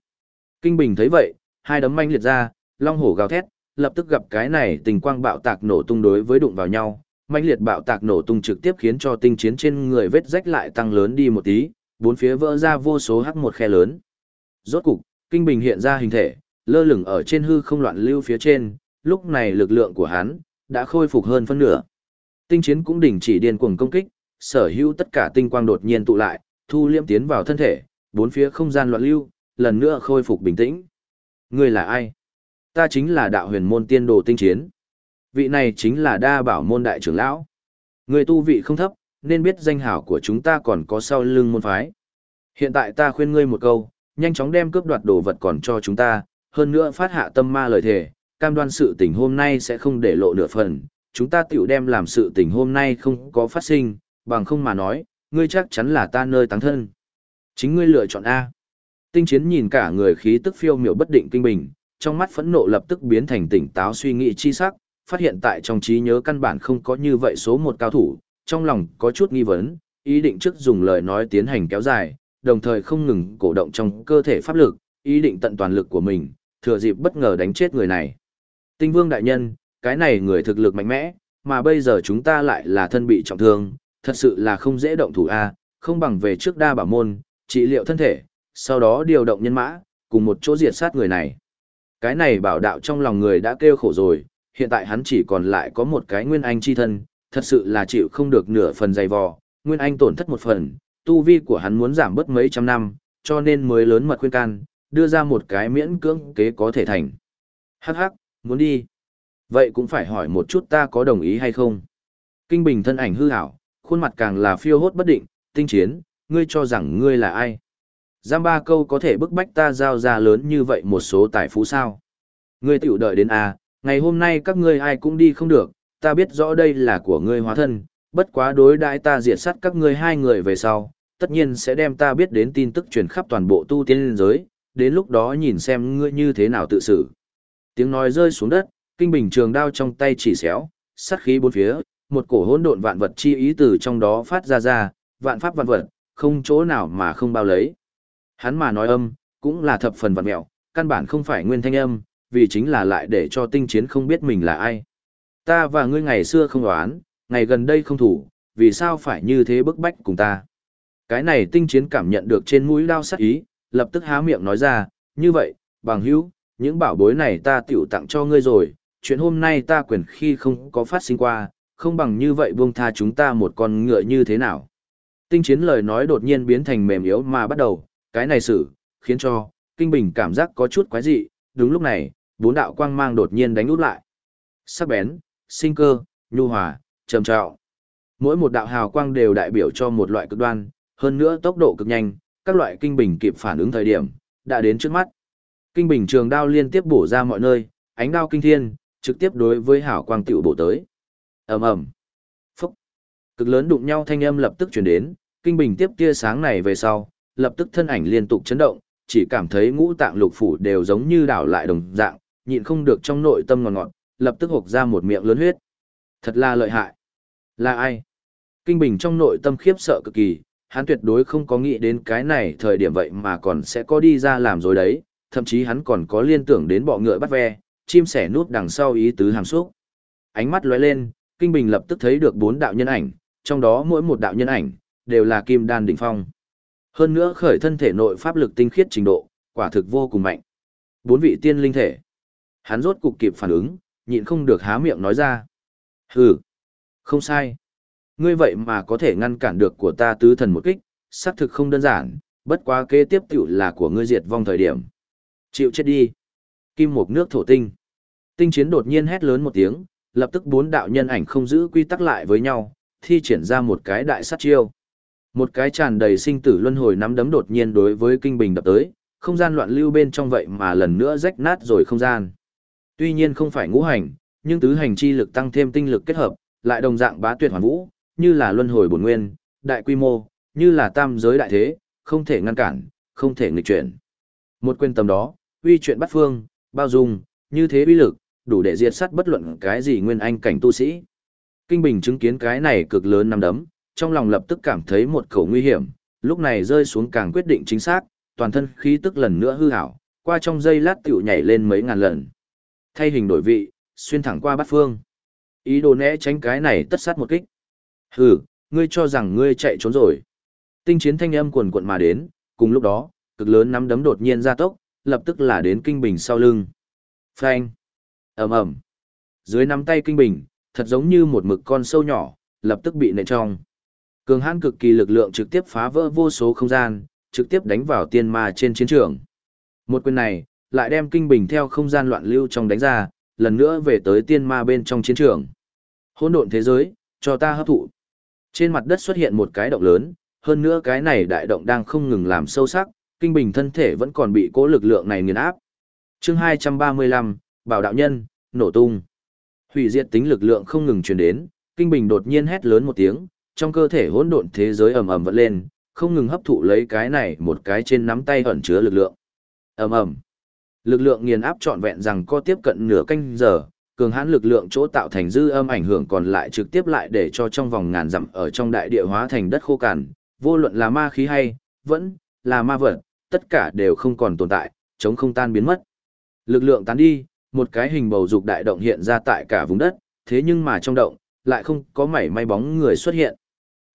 Kinh Bình thấy vậy, hai đấm manh liệt ra, long hổ gào thét, lập tức gặp cái này tình quang bạo tạc nổ tung đối với đụng vào nhau, manh liệt bạo tạc nổ tung trực tiếp khiến cho tinh chiến trên người vết rách lại tăng lớn đi một tí, bốn phía vỡ ra vô số hắc một khe lớn. Rốt cục, Kinh Bình hiện ra hình thể, lơ lửng ở trên hư không loạn lưu phía trên, lúc này lực lượng của hắn đã khôi phục hơn phân nửa. Tinh chiến cũng đình chỉ điên cuồng công kích, sở hữu tất cả tinh quang đột nhiên tụ lại, thu liễm tiến vào thân thể, bốn phía không gian loạn lưu, lần nữa khôi phục bình tĩnh. Ngươi là ai? Ta chính là đạo huyền môn tiên đồ tinh chiến. Vị này chính là đa bảo môn đại trưởng lão. Người tu vị không thấp, nên biết danh hảo của chúng ta còn có sau lưng môn phái. Hiện tại ta khuyên ngươi một câu, nhanh chóng đem cướp đoạt đồ vật còn cho chúng ta, hơn nữa phát hạ tâm ma lời thề, cam đoan sự tình hôm nay sẽ không để lộ nửa phần, chúng ta tiểu đem làm sự tình hôm nay không có phát sinh, bằng không mà nói, ngươi chắc chắn là ta nơi táng thân. Chính ngươi lựa chọn A. Tinh chiến nhìn cả người khí tức phiêu miểu bất định kinh bình, trong mắt phẫn nộ lập tức biến thành tỉnh táo suy nghĩ chi sắc, phát hiện tại trong trí nhớ căn bản không có như vậy số một cao thủ, trong lòng có chút nghi vấn, ý định trước dùng lời nói tiến hành kéo dài, đồng thời không ngừng cổ động trong cơ thể pháp lực, ý định tận toàn lực của mình, thừa dịp bất ngờ đánh chết người này. Tinh vương đại nhân, cái này người thực lực mạnh mẽ, mà bây giờ chúng ta lại là thân bị trọng thương, thật sự là không dễ động thủ A, không bằng về trước đa bảo môn, trị liệu thân thể, sau đó điều động nhân mã, cùng một chỗ diệt sát người này. Cái này bảo đạo trong lòng người đã kêu khổ rồi, hiện tại hắn chỉ còn lại có một cái nguyên anh chi thân, thật sự là chịu không được nửa phần dày vò, nguyên anh tổn thất một phần, tu vi của hắn muốn giảm bớt mấy trăm năm, cho nên mới lớn mật khuyên can, đưa ra một cái miễn cưỡng kế có thể thành. Hắc hắc, muốn đi. Vậy cũng phải hỏi một chút ta có đồng ý hay không. Kinh bình thân ảnh hư hảo, khuôn mặt càng là phiêu hốt bất định, tinh chiến, ngươi cho rằng ngươi là ai. Giam ba câu có thể bức bách ta giao ra lớn như vậy một số tài phú sao. Ngươi tiểu đợi đến à, ngày hôm nay các ngươi ai cũng đi không được, ta biết rõ đây là của ngươi hóa thân, bất quá đối đãi ta diệt sát các ngươi hai người về sau, tất nhiên sẽ đem ta biết đến tin tức truyền khắp toàn bộ tu tiên giới, đến lúc đó nhìn xem ngươi như thế nào tự xử. Tiếng nói rơi xuống đất, kinh bình trường đao trong tay chỉ xéo, sát khí bốn phía, một cổ hỗn độn vạn vật chi ý từ trong đó phát ra ra, vạn pháp vạn vật, không chỗ nào mà không bao lấy. Hắn mà nói âm, cũng là thập phần vật mẹo, căn bản không phải nguyên thanh âm, vì chính là lại để cho tinh chiến không biết mình là ai. Ta và ngươi ngày xưa không đoán, ngày gần đây không thủ, vì sao phải như thế bức bách cùng ta. Cái này tinh chiến cảm nhận được trên mũi đao sắc ý, lập tức há miệng nói ra, như vậy, bằng hữu, những bảo bối này ta tiểu tặng cho ngươi rồi, chuyện hôm nay ta quyền khi không có phát sinh qua, không bằng như vậy buông tha chúng ta một con ngựa như thế nào. Tinh chiến lời nói đột nhiên biến thành mềm yếu mà bắt đầu, cái này xử, khiến cho, kinh bình cảm giác có chút quái dị, đúng lúc này, bốn đạo quang mang đột nhiên đánh út lại. Sắc bén, sinh cơ, nhu hòa, trầm trọng. Mỗi một đạo hào quang đều đại biểu cho một loại cực đoan, hơn nữa tốc độ cực nhanh, các loại kinh bình kịp phản ứng thời điểm, đã đến trước mắt. Kinh bình trường đao liên tiếp bổ ra mọi nơi, ánh đao kinh thiên, trực tiếp đối với hào quang tiểu bổ tới. ầm ầm, phúc, cực lớn đụng nhau thanh âm lập tức truyền đến, kinh bình tiếp tia sáng này về sau, lập tức thân ảnh liên tục chấn động, chỉ cảm thấy ngũ tạng lục phủ đều giống như đảo lại đồng dạng, nhịn không được trong nội tâm ngọt ngọt, lập tức hộc ra một miệng lớn huyết. Thật là lợi hại. Là ai? Kinh Bình trong nội tâm khiếp sợ cực kỳ, hắn tuyệt đối không có nghĩ đến cái này thời điểm vậy mà còn sẽ có đi ra làm rồi đấy, thậm chí hắn còn có liên tưởng đến bọ ngựa bắt ve, chim sẻ núp đằng sau ý tứ hàm xúc. Ánh mắt lóe lên, Kinh Bình lập tức thấy được bốn đạo nhân ảnh, trong đó mỗi một đạo nhân ảnh đều là kim đan đỉnh phong. Hơn nữa khởi thân thể nội pháp lực tinh khiết trình độ, quả thực vô cùng mạnh. Bốn vị tiên linh thể. Hắn rốt cục kịp phản ứng, nhịn không được há miệng nói ra. Hừ, không sai. Ngươi vậy mà có thể ngăn cản được của ta tứ thần một kích, xác thực không đơn giản, bất quá kế tiếp tiểu là của ngươi diệt vong thời điểm. Chịu chết đi. Kim một nước thổ tinh. Tinh chiến đột nhiên hét lớn một tiếng, lập tức bốn đạo nhân ảnh không giữ quy tắc lại với nhau, thi triển ra một cái đại sát chiêu. Một cái tràn đầy sinh tử luân hồi nắm đấm đột nhiên đối với kinh bình đập tới, không gian loạn lưu bên trong vậy mà lần nữa rách nát rồi không gian. Tuy nhiên không phải ngũ hành, nhưng tứ hành chi lực tăng thêm tinh lực kết hợp, lại đồng dạng bá tuyệt hoàn vũ, như là luân hồi bổn nguyên, đại quy mô, như là tam giới đại thế, không thể ngăn cản, không thể nghịch chuyển. Một quyền tầm đó, uy chuyện bắt phương, bao dung, như thế uy lực, đủ để diệt sát bất luận cái gì nguyên anh cảnh tu sĩ. Kinh Bình chứng kiến cái này cực lớn năm đấm, trong lòng lập tức cảm thấy một khẩu nguy hiểm, lúc này rơi xuống càng quyết định chính xác, toàn thân khí tức lần nữa hư hảo, qua trong giây lát tiểu nhảy lên mấy ngàn lần. Thay hình đổi vị, xuyên thẳng qua bát phương. Ý đồ né tránh cái này tất sát một kích. Hừ, ngươi cho rằng ngươi chạy trốn rồi. Tinh chiến thanh âm cuồn cuộn mà đến, cùng lúc đó, cực lớn nắm đấm đột nhiên ra tốc, lập tức là đến kinh bình sau lưng. Phanh. ầm ầm. Dưới nắm tay kinh bình, thật giống như một mực con sâu nhỏ, lập tức bị nện trong. Cường hãn cực kỳ lực lượng trực tiếp phá vỡ vô số không gian, trực tiếp đánh vào tiên ma trên chiến trường. Một quyền này, lại đem kinh bình theo không gian loạn lưu trong đánh ra, lần nữa về tới tiên ma bên trong chiến trường. Hỗn độn thế giới, cho ta hấp thụ. Trên mặt đất xuất hiện một cái động lớn, hơn nữa cái này đại động đang không ngừng làm sâu sắc, kinh bình thân thể vẫn còn bị cố lực lượng này nghiền áp. Chương 235, Bảo đạo nhân, nổ tung. Hủy diệt tính lực lượng không ngừng truyền đến, kinh bình đột nhiên hét lớn một tiếng, trong cơ thể hỗn độn thế giới ầm ầm vận lên, không ngừng hấp thụ lấy cái này một cái trên nắm tay ẩn chứa lực lượng. Ầm ầm. Lực lượng nghiền áp trọn vẹn rằng có tiếp cận nửa canh giờ, cường hãn lực lượng chỗ tạo thành dư âm ảnh hưởng còn lại trực tiếp lại để cho trong vòng ngàn dặm ở trong đại địa hóa thành đất khô cằn, vô luận là ma khí hay, vẫn là ma vật, tất cả đều không còn tồn tại, chống không tan biến mất. Lực lượng tán đi, một cái hình bầu dục đại động hiện ra tại cả vùng đất, thế nhưng mà trong động, lại không có mảy may bóng người xuất hiện.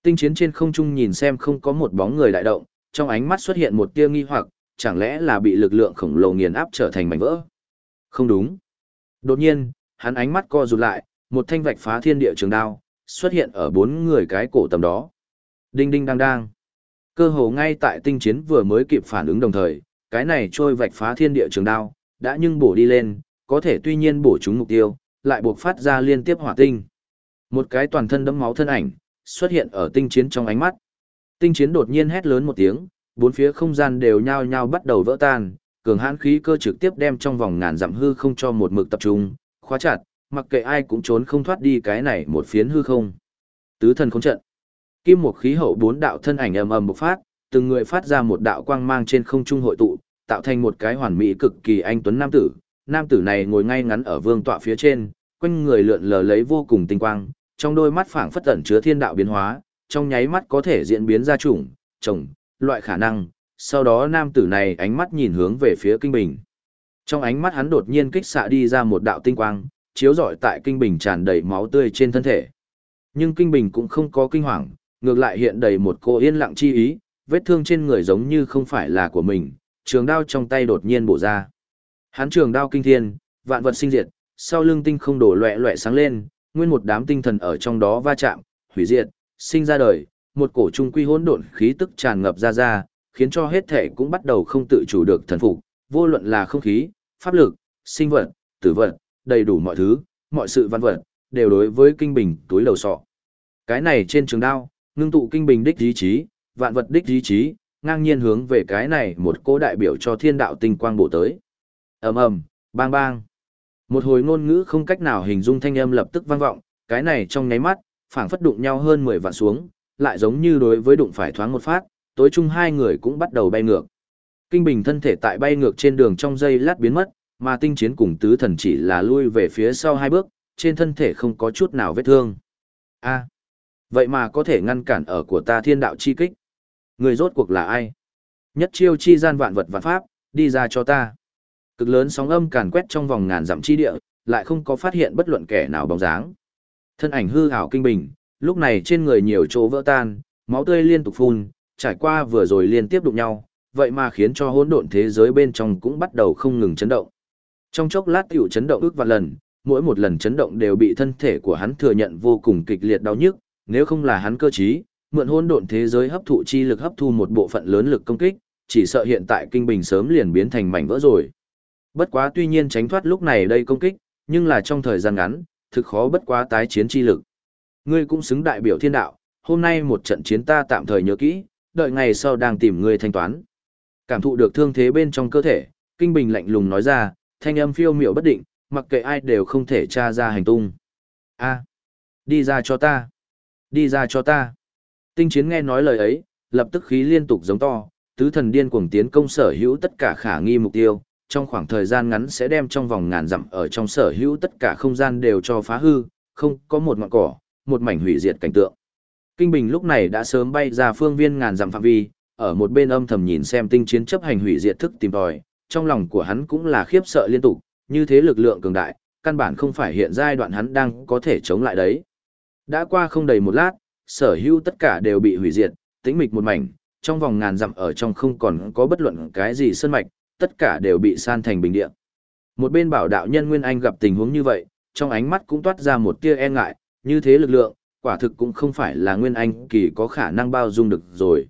Tinh chiến trên không trung nhìn xem không có một bóng người đại động, trong ánh mắt xuất hiện một tia nghi hoặc, chẳng lẽ là bị lực lượng khổng lồ nghiền áp trở thành mảnh vỡ? Không đúng. Đột nhiên, hắn ánh mắt co rụt lại, một thanh vạch phá thiên địa trường đao, xuất hiện ở bốn người cái cổ tầm đó. Đinh đinh đang đang. Cơ hồ ngay tại tinh chiến vừa mới kịp phản ứng đồng thời, cái này trôi vạch phá thiên địa trường đao, đã nhưng bổ đi lên, có thể tuy nhiên bổ trúng mục tiêu, lại buộc phát ra liên tiếp hỏa tinh. Một cái toàn thân đẫm máu thân ảnh, xuất hiện ở tinh chiến trong ánh mắt. Tinh chiến đột nhiên hét lớn một tiếng, bốn phía không gian đều nhao nhao bắt đầu vỡ tan, cường hãn khí cơ trực tiếp đem trong vòng ngàn dặm hư không cho một mực tập trung, khóa chặt, mặc kệ ai cũng trốn không thoát đi cái này một phiến hư không. Tứ thần khống trận. Kim một khí hậu bốn đạo thân ảnh ầm ầm bộc phát, từng người phát ra một đạo quang mang trên không trung hội tụ, tạo thành một cái hoàn mỹ cực kỳ anh tuấn nam tử. Nam tử này ngồi ngay ngắn ở vương tọa phía trên, quanh người lượn lờ lấy vô cùng tinh quang, trong đôi mắt phảng phất tẩn chứa thiên đạo biến hóa, trong nháy mắt có thể diễn biến ra chủng, chồng loại khả năng, sau đó nam tử này ánh mắt nhìn hướng về phía Kinh Bình. Trong ánh mắt hắn đột nhiên kích xạ đi ra một đạo tinh quang, chiếu rọi tại Kinh Bình tràn đầy máu tươi trên thân thể. Nhưng Kinh Bình cũng không có kinh hoàng, ngược lại hiện đầy một cô yên lặng chi ý, vết thương trên người giống như không phải là của mình, trường đao trong tay đột nhiên bổ ra. Hắn trường đao kinh thiên, vạn vật sinh diệt, sau lưng tinh không đổ loẹ loẹ sáng lên, nguyên một đám tinh thần ở trong đó va chạm, hủy diệt, sinh ra đời, một cổ trung quy hỗn độn khí tức tràn ngập ra ra, khiến cho hết thể cũng bắt đầu không tự chủ được thần phục, vô luận là không khí, pháp lực, sinh vật, tử vật, đầy đủ mọi thứ, mọi sự văn vật, đều đối với kinh bình túi đầu sọ. Cái này trên trường đao, ngưng tụ kinh bình đích ý chí, vạn vật đích ý chí, ngang nhiên hướng về cái này một cố đại biểu cho thiên đạo tinh quang bổ tới. ầm ầm, bang bang. Một hồi ngôn ngữ không cách nào hình dung thanh âm lập tức vang vọng, cái này trong nháy mắt, phảng phất đụng nhau hơn 10 vạn xuống, lại giống như đối với đụng phải thoáng một phát, tối chung hai người cũng bắt đầu bay ngược. Kinh bình thân thể tại bay ngược trên đường trong giây lát biến mất, mà tinh chiến cùng tứ thần chỉ là lui về phía sau hai bước, trên thân thể không có chút nào vết thương. A, vậy mà có thể ngăn cản ở của ta thiên đạo chi kích. Người rốt cuộc là ai? Nhất chiêu chi gian vạn vật vạn pháp, đi ra cho ta. Cực lớn sóng âm càn quét trong vòng ngàn dặm chi địa, lại không có phát hiện bất luận kẻ nào bóng dáng. Thân ảnh hư ảo kinh bình, lúc này trên người nhiều chỗ vỡ tan, máu tươi liên tục phun, trải qua vừa rồi liên tiếp đụng nhau, vậy mà khiến cho hỗn độn thế giới bên trong cũng bắt đầu không ngừng chấn động. Trong chốc lát tiểu chấn động ước vạn lần, mỗi một lần chấn động đều bị thân thể của hắn thừa nhận vô cùng kịch liệt đau nhức, nếu không là hắn cơ trí, mượn hỗn độn thế giới hấp thụ chi lực hấp thu một bộ phận lớn lực công kích, chỉ sợ hiện tại kinh bình sớm liền biến thành mảnh vỡ rồi. Bất quá tuy nhiên tránh thoát lúc này đây công kích, nhưng là trong thời gian ngắn, thực khó bất quá tái chiến chi lực. Ngươi cũng xứng đại biểu thiên đạo, hôm nay một trận chiến ta tạm thời nhớ kỹ, đợi ngày sau đang tìm ngươi thanh toán. Cảm thụ được thương thế bên trong cơ thể, Kinh Bình lạnh lùng nói ra, thanh âm phiêu miểu bất định, mặc kệ ai đều không thể tra ra hành tung. A, đi ra cho ta, đi ra cho ta. Tinh chiến nghe nói lời ấy, lập tức khí liên tục giống to, tứ thần điên cuồng tiến công sở hữu tất cả khả nghi mục tiêu, trong khoảng thời gian ngắn sẽ đem trong vòng ngàn dặm ở trong sở hữu tất cả không gian đều cho phá hư, không có một ngọn cỏ, một mảnh hủy diệt cảnh tượng. Kinh Bình lúc này đã sớm bay ra phương viên ngàn dặm phạm vi, ở một bên âm thầm nhìn xem tinh chiến chấp hành hủy diệt thức tìm tòi, trong lòng của hắn cũng là khiếp sợ liên tục, như thế lực lượng cường đại, căn bản không phải hiện giai đoạn hắn đang có thể chống lại đấy. Đã qua không đầy một lát, sở hữu tất cả đều bị hủy diệt, tĩnh mịch một mảnh, trong vòng ngàn dặm ở trong không còn có bất luận cái gì sơn mạch, tất cả đều bị san thành bình địa. Một bên bảo đạo nhân Nguyên Anh gặp tình huống như vậy, trong ánh mắt cũng toát ra một tia e ngại, như thế lực lượng, quả thực cũng không phải là Nguyên Anh kỳ có khả năng bao dung được rồi.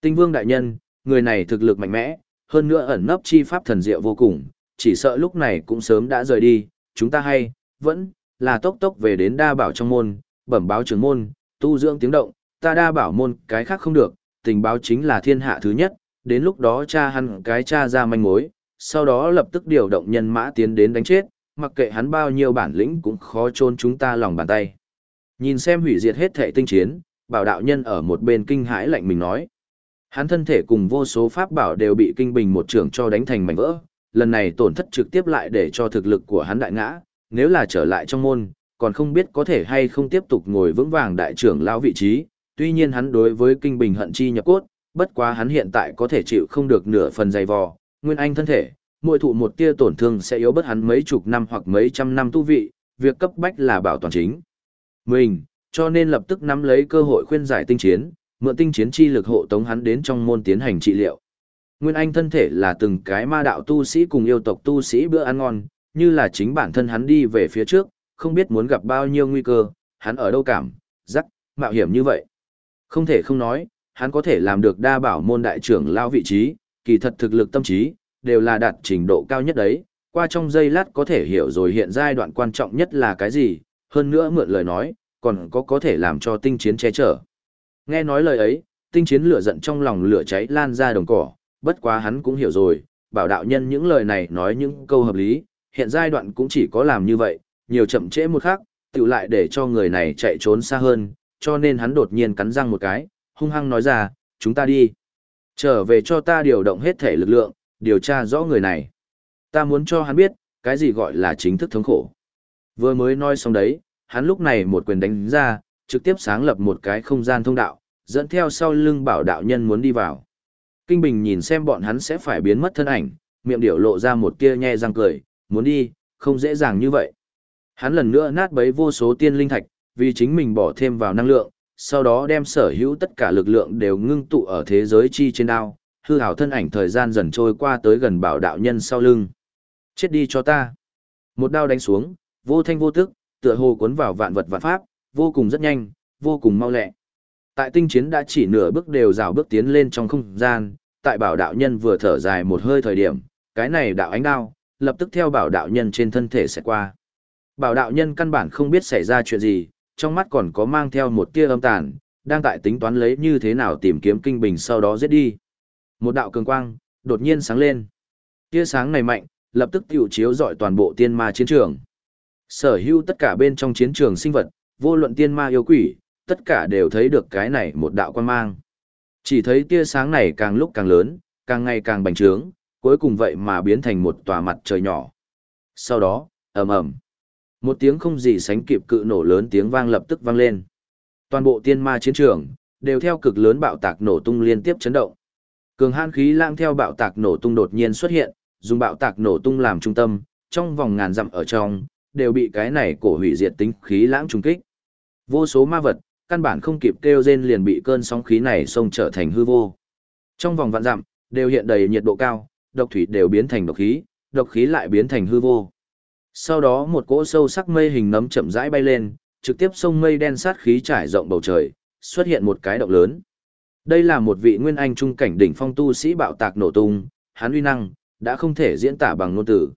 Tinh Vương đại nhân, người này thực lực mạnh mẽ, hơn nữa ẩn nấp chi pháp thần diệu vô cùng, chỉ sợ lúc này cũng sớm đã rời đi, chúng ta hay, vẫn, là tốc tốc về đến đa bảo trong môn, bẩm báo trưởng môn, tu dưỡng tiếng động, ta đa bảo môn cái khác không được, tình báo chính là thiên hạ thứ nhất, đến lúc đó cha hắn cái cha ra manh mối, sau đó lập tức điều động nhân mã tiến đến đánh chết, mặc kệ hắn bao nhiêu bản lĩnh cũng khó trôn chúng ta lòng bàn tay. Nhìn xem hủy diệt hết thể tinh chiến, bảo đạo nhân ở một bên kinh hãi lạnh mình nói. Hắn thân thể cùng vô số pháp bảo đều bị kinh bình một trưởng cho đánh thành mảnh vỡ, lần này tổn thất trực tiếp lại để cho thực lực của hắn đại ngã, nếu là trở lại trong môn, còn không biết có thể hay không tiếp tục ngồi vững vàng đại trưởng lão vị trí, tuy nhiên hắn đối với kinh bình hận chi nhập cốt, bất quá hắn hiện tại có thể chịu không được nửa phần dày vò, nguyên anh thân thể, mỗi thụ một tia tổn thương sẽ yếu bất hắn mấy chục năm hoặc mấy trăm năm tu vị, việc cấp bách là bảo toàn chính. Mình, cho nên lập tức nắm lấy cơ hội khuyên giải tinh chiến, mượn tinh chiến chi lực hộ tống hắn đến trong môn tiến hành trị liệu. Nguyên Anh thân thể là từng cái ma đạo tu sĩ cùng yêu tộc tu sĩ bữa ăn ngon, như là chính bản thân hắn đi về phía trước, không biết muốn gặp bao nhiêu nguy cơ, hắn ở đâu cảm, rắc, mạo hiểm như vậy. Không thể không nói, hắn có thể làm được đa bảo môn đại trưởng lao vị trí, kỳ thật thực lực tâm trí, đều là đạt trình độ cao nhất đấy, qua trong giây lát có thể hiểu rồi hiện giai đoạn quan trọng nhất là cái gì, hơn nữa mượn lời nói, còn có có thể làm cho tinh chiến che chở. Nghe nói lời ấy, tinh chiến lửa giận trong lòng lửa cháy lan ra đồng cỏ, bất quá hắn cũng hiểu rồi, bảo đạo nhân những lời này nói những câu hợp lý, hiện giai đoạn cũng chỉ có làm như vậy, nhiều chậm trễ một khắc, tự lại để cho người này chạy trốn xa hơn, cho nên hắn đột nhiên cắn răng một cái, hung hăng nói ra, chúng ta đi. Trở về cho ta điều động hết thể lực lượng, điều tra rõ người này. Ta muốn cho hắn biết, cái gì gọi là chính thức thống khổ. Vừa mới nói xong đấy, hắn lúc này một quyền đánh ra, trực tiếp sáng lập một cái không gian thông đạo, dẫn theo sau lưng bảo đạo nhân muốn đi vào. Kinh Bình nhìn xem bọn hắn sẽ phải biến mất thân ảnh, miệng điểu lộ ra một tia nhe răng cười, muốn đi, không dễ dàng như vậy. Hắn lần nữa nát bấy vô số tiên linh thạch, vì chính mình bỏ thêm vào năng lượng, sau đó đem sở hữu tất cả lực lượng đều ngưng tụ ở thế giới chi trên đao, hư hảo thân ảnh thời gian dần trôi qua tới gần bảo đạo nhân sau lưng. Chết đi cho ta. Một đao đánh xuống, vô thanh vô tức, tựa hồ cuốn vào vạn vật vạn pháp, vô cùng rất nhanh, vô cùng mau lẹ. Tại tinh chiến đã chỉ nửa bước đều rào bước tiến lên trong không gian, tại bảo đạo nhân vừa thở dài một hơi thời điểm, cái này đạo ánh đao, lập tức theo bảo đạo nhân trên thân thể sẽ qua. Bảo đạo nhân căn bản không biết xảy ra chuyện gì, trong mắt còn có mang theo một tia âm tàn, đang tại tính toán lấy như thế nào tìm kiếm kinh bình sau đó giết đi. Một đạo cường quang, đột nhiên sáng lên. Tia sáng này mạnh, lập tức tiểu chiếu rọi toàn bộ tiên ma chiến trường. Sở hữu tất cả bên trong chiến trường sinh vật, vô luận tiên ma yêu quỷ, tất cả đều thấy được cái này một đạo quan mang. Chỉ thấy tia sáng này càng lúc càng lớn, càng ngày càng bành trướng, cuối cùng vậy mà biến thành một tòa mặt trời nhỏ. Sau đó, ầm ầm, một tiếng không gì sánh kịp cự nổ lớn tiếng vang lập tức vang lên. Toàn bộ tiên ma chiến trường đều theo cực lớn bạo tạc nổ tung liên tiếp chấn động. Cường hàn khí lãng theo bạo tạc nổ tung đột nhiên xuất hiện, dùng bạo tạc nổ tung làm trung tâm, trong vòng ngàn dặm ở trong, đều bị cái này cổ hủy diệt tính khí lãng trùng kích. Vô số ma vật, căn bản không kịp kêu rên liền bị cơn sóng khí này xông trở thành hư vô. Trong vòng vạn dặm, đều hiện đầy nhiệt độ cao, độc thủy đều biến thành độc khí, độc khí lại biến thành hư vô. Sau đó một cỗ sâu sắc mây hình nấm chậm rãi bay lên, trực tiếp sông mây đen sát khí trải rộng bầu trời, xuất hiện một cái động lớn. Đây là một vị nguyên anh trung cảnh đỉnh phong tu sĩ bạo tạc nổ tung, hắn uy năng đã không thể diễn tả bằng ngôn từ.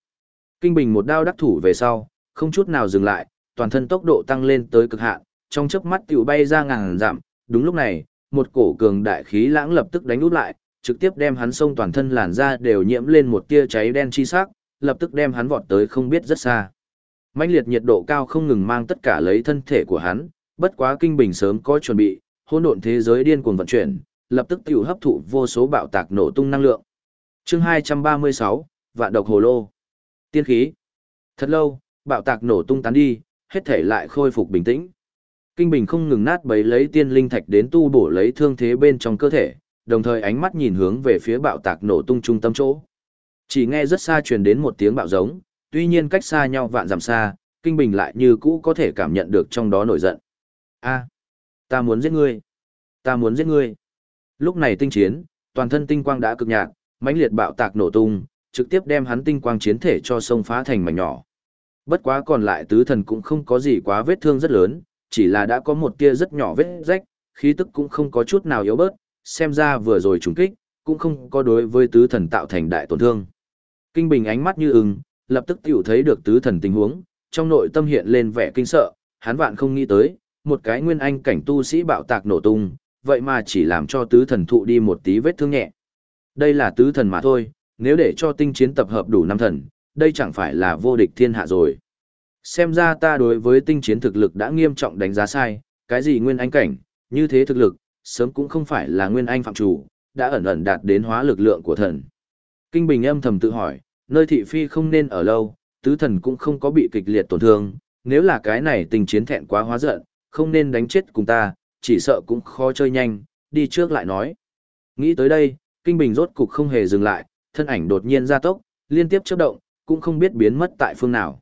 Kinh Bình một đao đắc thủ về sau, không chút nào dừng lại, toàn thân tốc độ tăng lên tới cực hạn, trong chớp mắt tiểu bay ra ngàn dặm, đúng lúc này, một cổ cường đại khí lãng lập tức đánh út lại, trực tiếp đem hắn sông toàn thân làn da đều nhiễm lên một tia cháy đen chi sắc, lập tức đem hắn vọt tới không biết rất xa. Mãnh liệt nhiệt độ cao không ngừng mang tất cả lấy thân thể của hắn, bất quá kinh bình sớm có chuẩn bị, hỗn độn thế giới điên cuồng vận chuyển, lập tức tiểu hấp thụ vô số bạo tạc nổ tung năng lượng. Chương 236, Vạn độc hồ lô. Tiên khí. Thật lâu, bạo tạc nổ tung tán đi, hết thể lại khôi phục bình tĩnh. Kinh Bình không ngừng nát bấy lấy tiên linh thạch đến tu bổ lấy thương thế bên trong cơ thể, đồng thời ánh mắt nhìn hướng về phía bạo tạc nổ tung trung tâm chỗ. Chỉ nghe rất xa truyền đến một tiếng bạo giống, tuy nhiên cách xa nhau vạn dặm xa, Kinh Bình lại như cũ có thể cảm nhận được trong đó nổi giận. A, ta muốn giết ngươi. Ta muốn giết ngươi. Lúc này tinh chiến, toàn thân tinh quang đã cực nhạt, mãnh liệt bạo tạc nổ tung, trực tiếp đem hắn tinh quang chiến thể cho sông phá thành mảnh nhỏ. Bất quá còn lại tứ thần cũng không có gì quá vết thương rất lớn, chỉ là đã có một tia rất nhỏ vết rách, khí tức cũng không có chút nào yếu bớt, xem ra vừa rồi trùng kích, cũng không có đối với tứ thần tạo thành đại tổn thương. Kinh Bình ánh mắt như ưng, lập tức tiểu thấy được tứ thần tình huống, trong nội tâm hiện lên vẻ kinh sợ, hắn vạn không nghĩ tới, một cái nguyên anh cảnh tu sĩ bạo tạc nổ tung, vậy mà chỉ làm cho tứ thần thụ đi một tí vết thương nhẹ. Đây là tứ thần mà thôi, nếu để cho tinh chiến tập hợp đủ năm thần, đây chẳng phải là vô địch thiên hạ rồi. Xem ra ta đối với tinh chiến thực lực đã nghiêm trọng đánh giá sai, cái gì nguyên anh cảnh, như thế thực lực, sớm cũng không phải là nguyên anh phạm chủ, đã ẩn ẩn đạt đến hóa lực lượng của thần. Kinh Bình âm thầm tự hỏi, nơi thị phi không nên ở lâu, tứ thần cũng không có bị kịch liệt tổn thương, nếu là cái này tình chiến thẹn quá hóa giận, không nên đánh chết cùng ta, chỉ sợ cũng khó chơi nhanh, đi trước lại nói. Nghĩ tới đây, Kinh Bình rốt cục không hề dừng lại, thân ảnh đột nhiên ra tốc, liên tiếp chấp động, cũng không biết biến mất tại phương nào.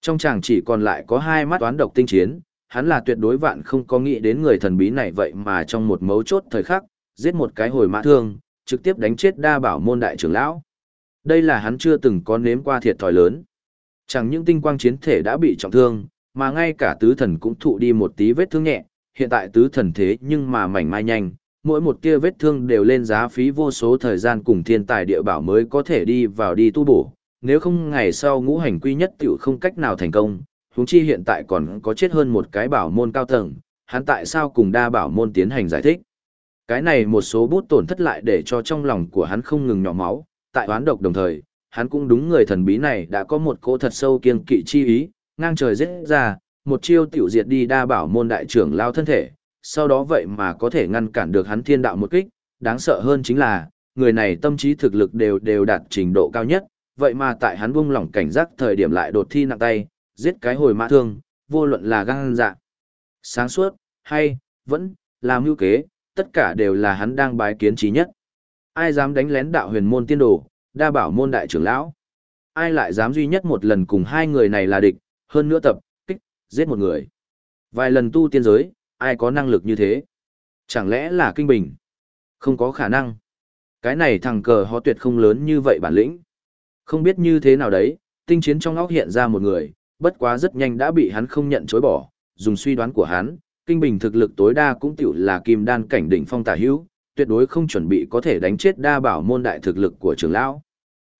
Trong chàng chỉ còn lại có hai mắt toán độc tinh chiến, hắn là tuyệt đối vạn không có nghĩ đến người thần bí này vậy mà trong một mấu chốt thời khắc, giết một cái hồi mã thương, trực tiếp đánh chết đa bảo môn đại trưởng lão. Đây là hắn chưa từng có nếm qua thiệt thòi lớn. Chẳng những tinh quang chiến thể đã bị trọng thương, mà ngay cả tứ thần cũng thụ đi một tí vết thương nhẹ, hiện tại tứ thần thế nhưng mà mảnh mai nhanh, mỗi một tia vết thương đều lên giá phí vô số thời gian cùng thiên tài địa bảo mới có thể đi vào đi tu bổ, nếu không ngày sau ngũ hành quy nhất tiểu không cách nào thành công, huống chi hiện tại còn có chết hơn một cái bảo môn cao tầng, hắn tại sao cùng đa bảo môn tiến hành giải thích. Cái này một số bút tổn thất lại để cho trong lòng của hắn không ngừng nhỏ máu, tại oán độc đồng thời, hắn cũng đúng người thần bí này đã có một cỗ thật sâu kiêng kỵ chi ý, ngang trời giết ra, một chiêu tiểu diệt đi đa bảo môn đại trưởng lao thân thể, sau đó vậy mà có thể ngăn cản được hắn thiên đạo một kích, đáng sợ hơn chính là, người này tâm trí thực lực đều đều đạt trình độ cao nhất, vậy mà tại hắn buông lỏng cảnh giác thời điểm lại đột thi nặng tay, giết cái hồi mã thương, vô luận là gan dạ. Sáng suốt, hay, vẫn, làm mưu kế, tất cả đều là hắn đang bái kiến trí nhất. Ai dám đánh lén đạo huyền môn tiên đồ, đa bảo môn đại trưởng lão? Ai lại dám duy nhất một lần cùng hai người này là địch, hơn nữa tập, kích, giết một người? Vài lần tu tiên giới, ai có năng lực như thế? Chẳng lẽ là kinh bình? Không có khả năng. Cái này thằng cờ họ tuyệt không lớn như vậy bản lĩnh. Không biết như thế nào đấy, tinh chiến trong óc hiện ra một người, bất quá rất nhanh đã bị hắn không nhận chối bỏ, dùng suy đoán của hắn, kinh bình thực lực tối đa cũng tiểu là kim đan cảnh đỉnh phong tả hữu, tuyệt đối không chuẩn bị có thể đánh chết đa bảo môn đại thực lực của trưởng lão.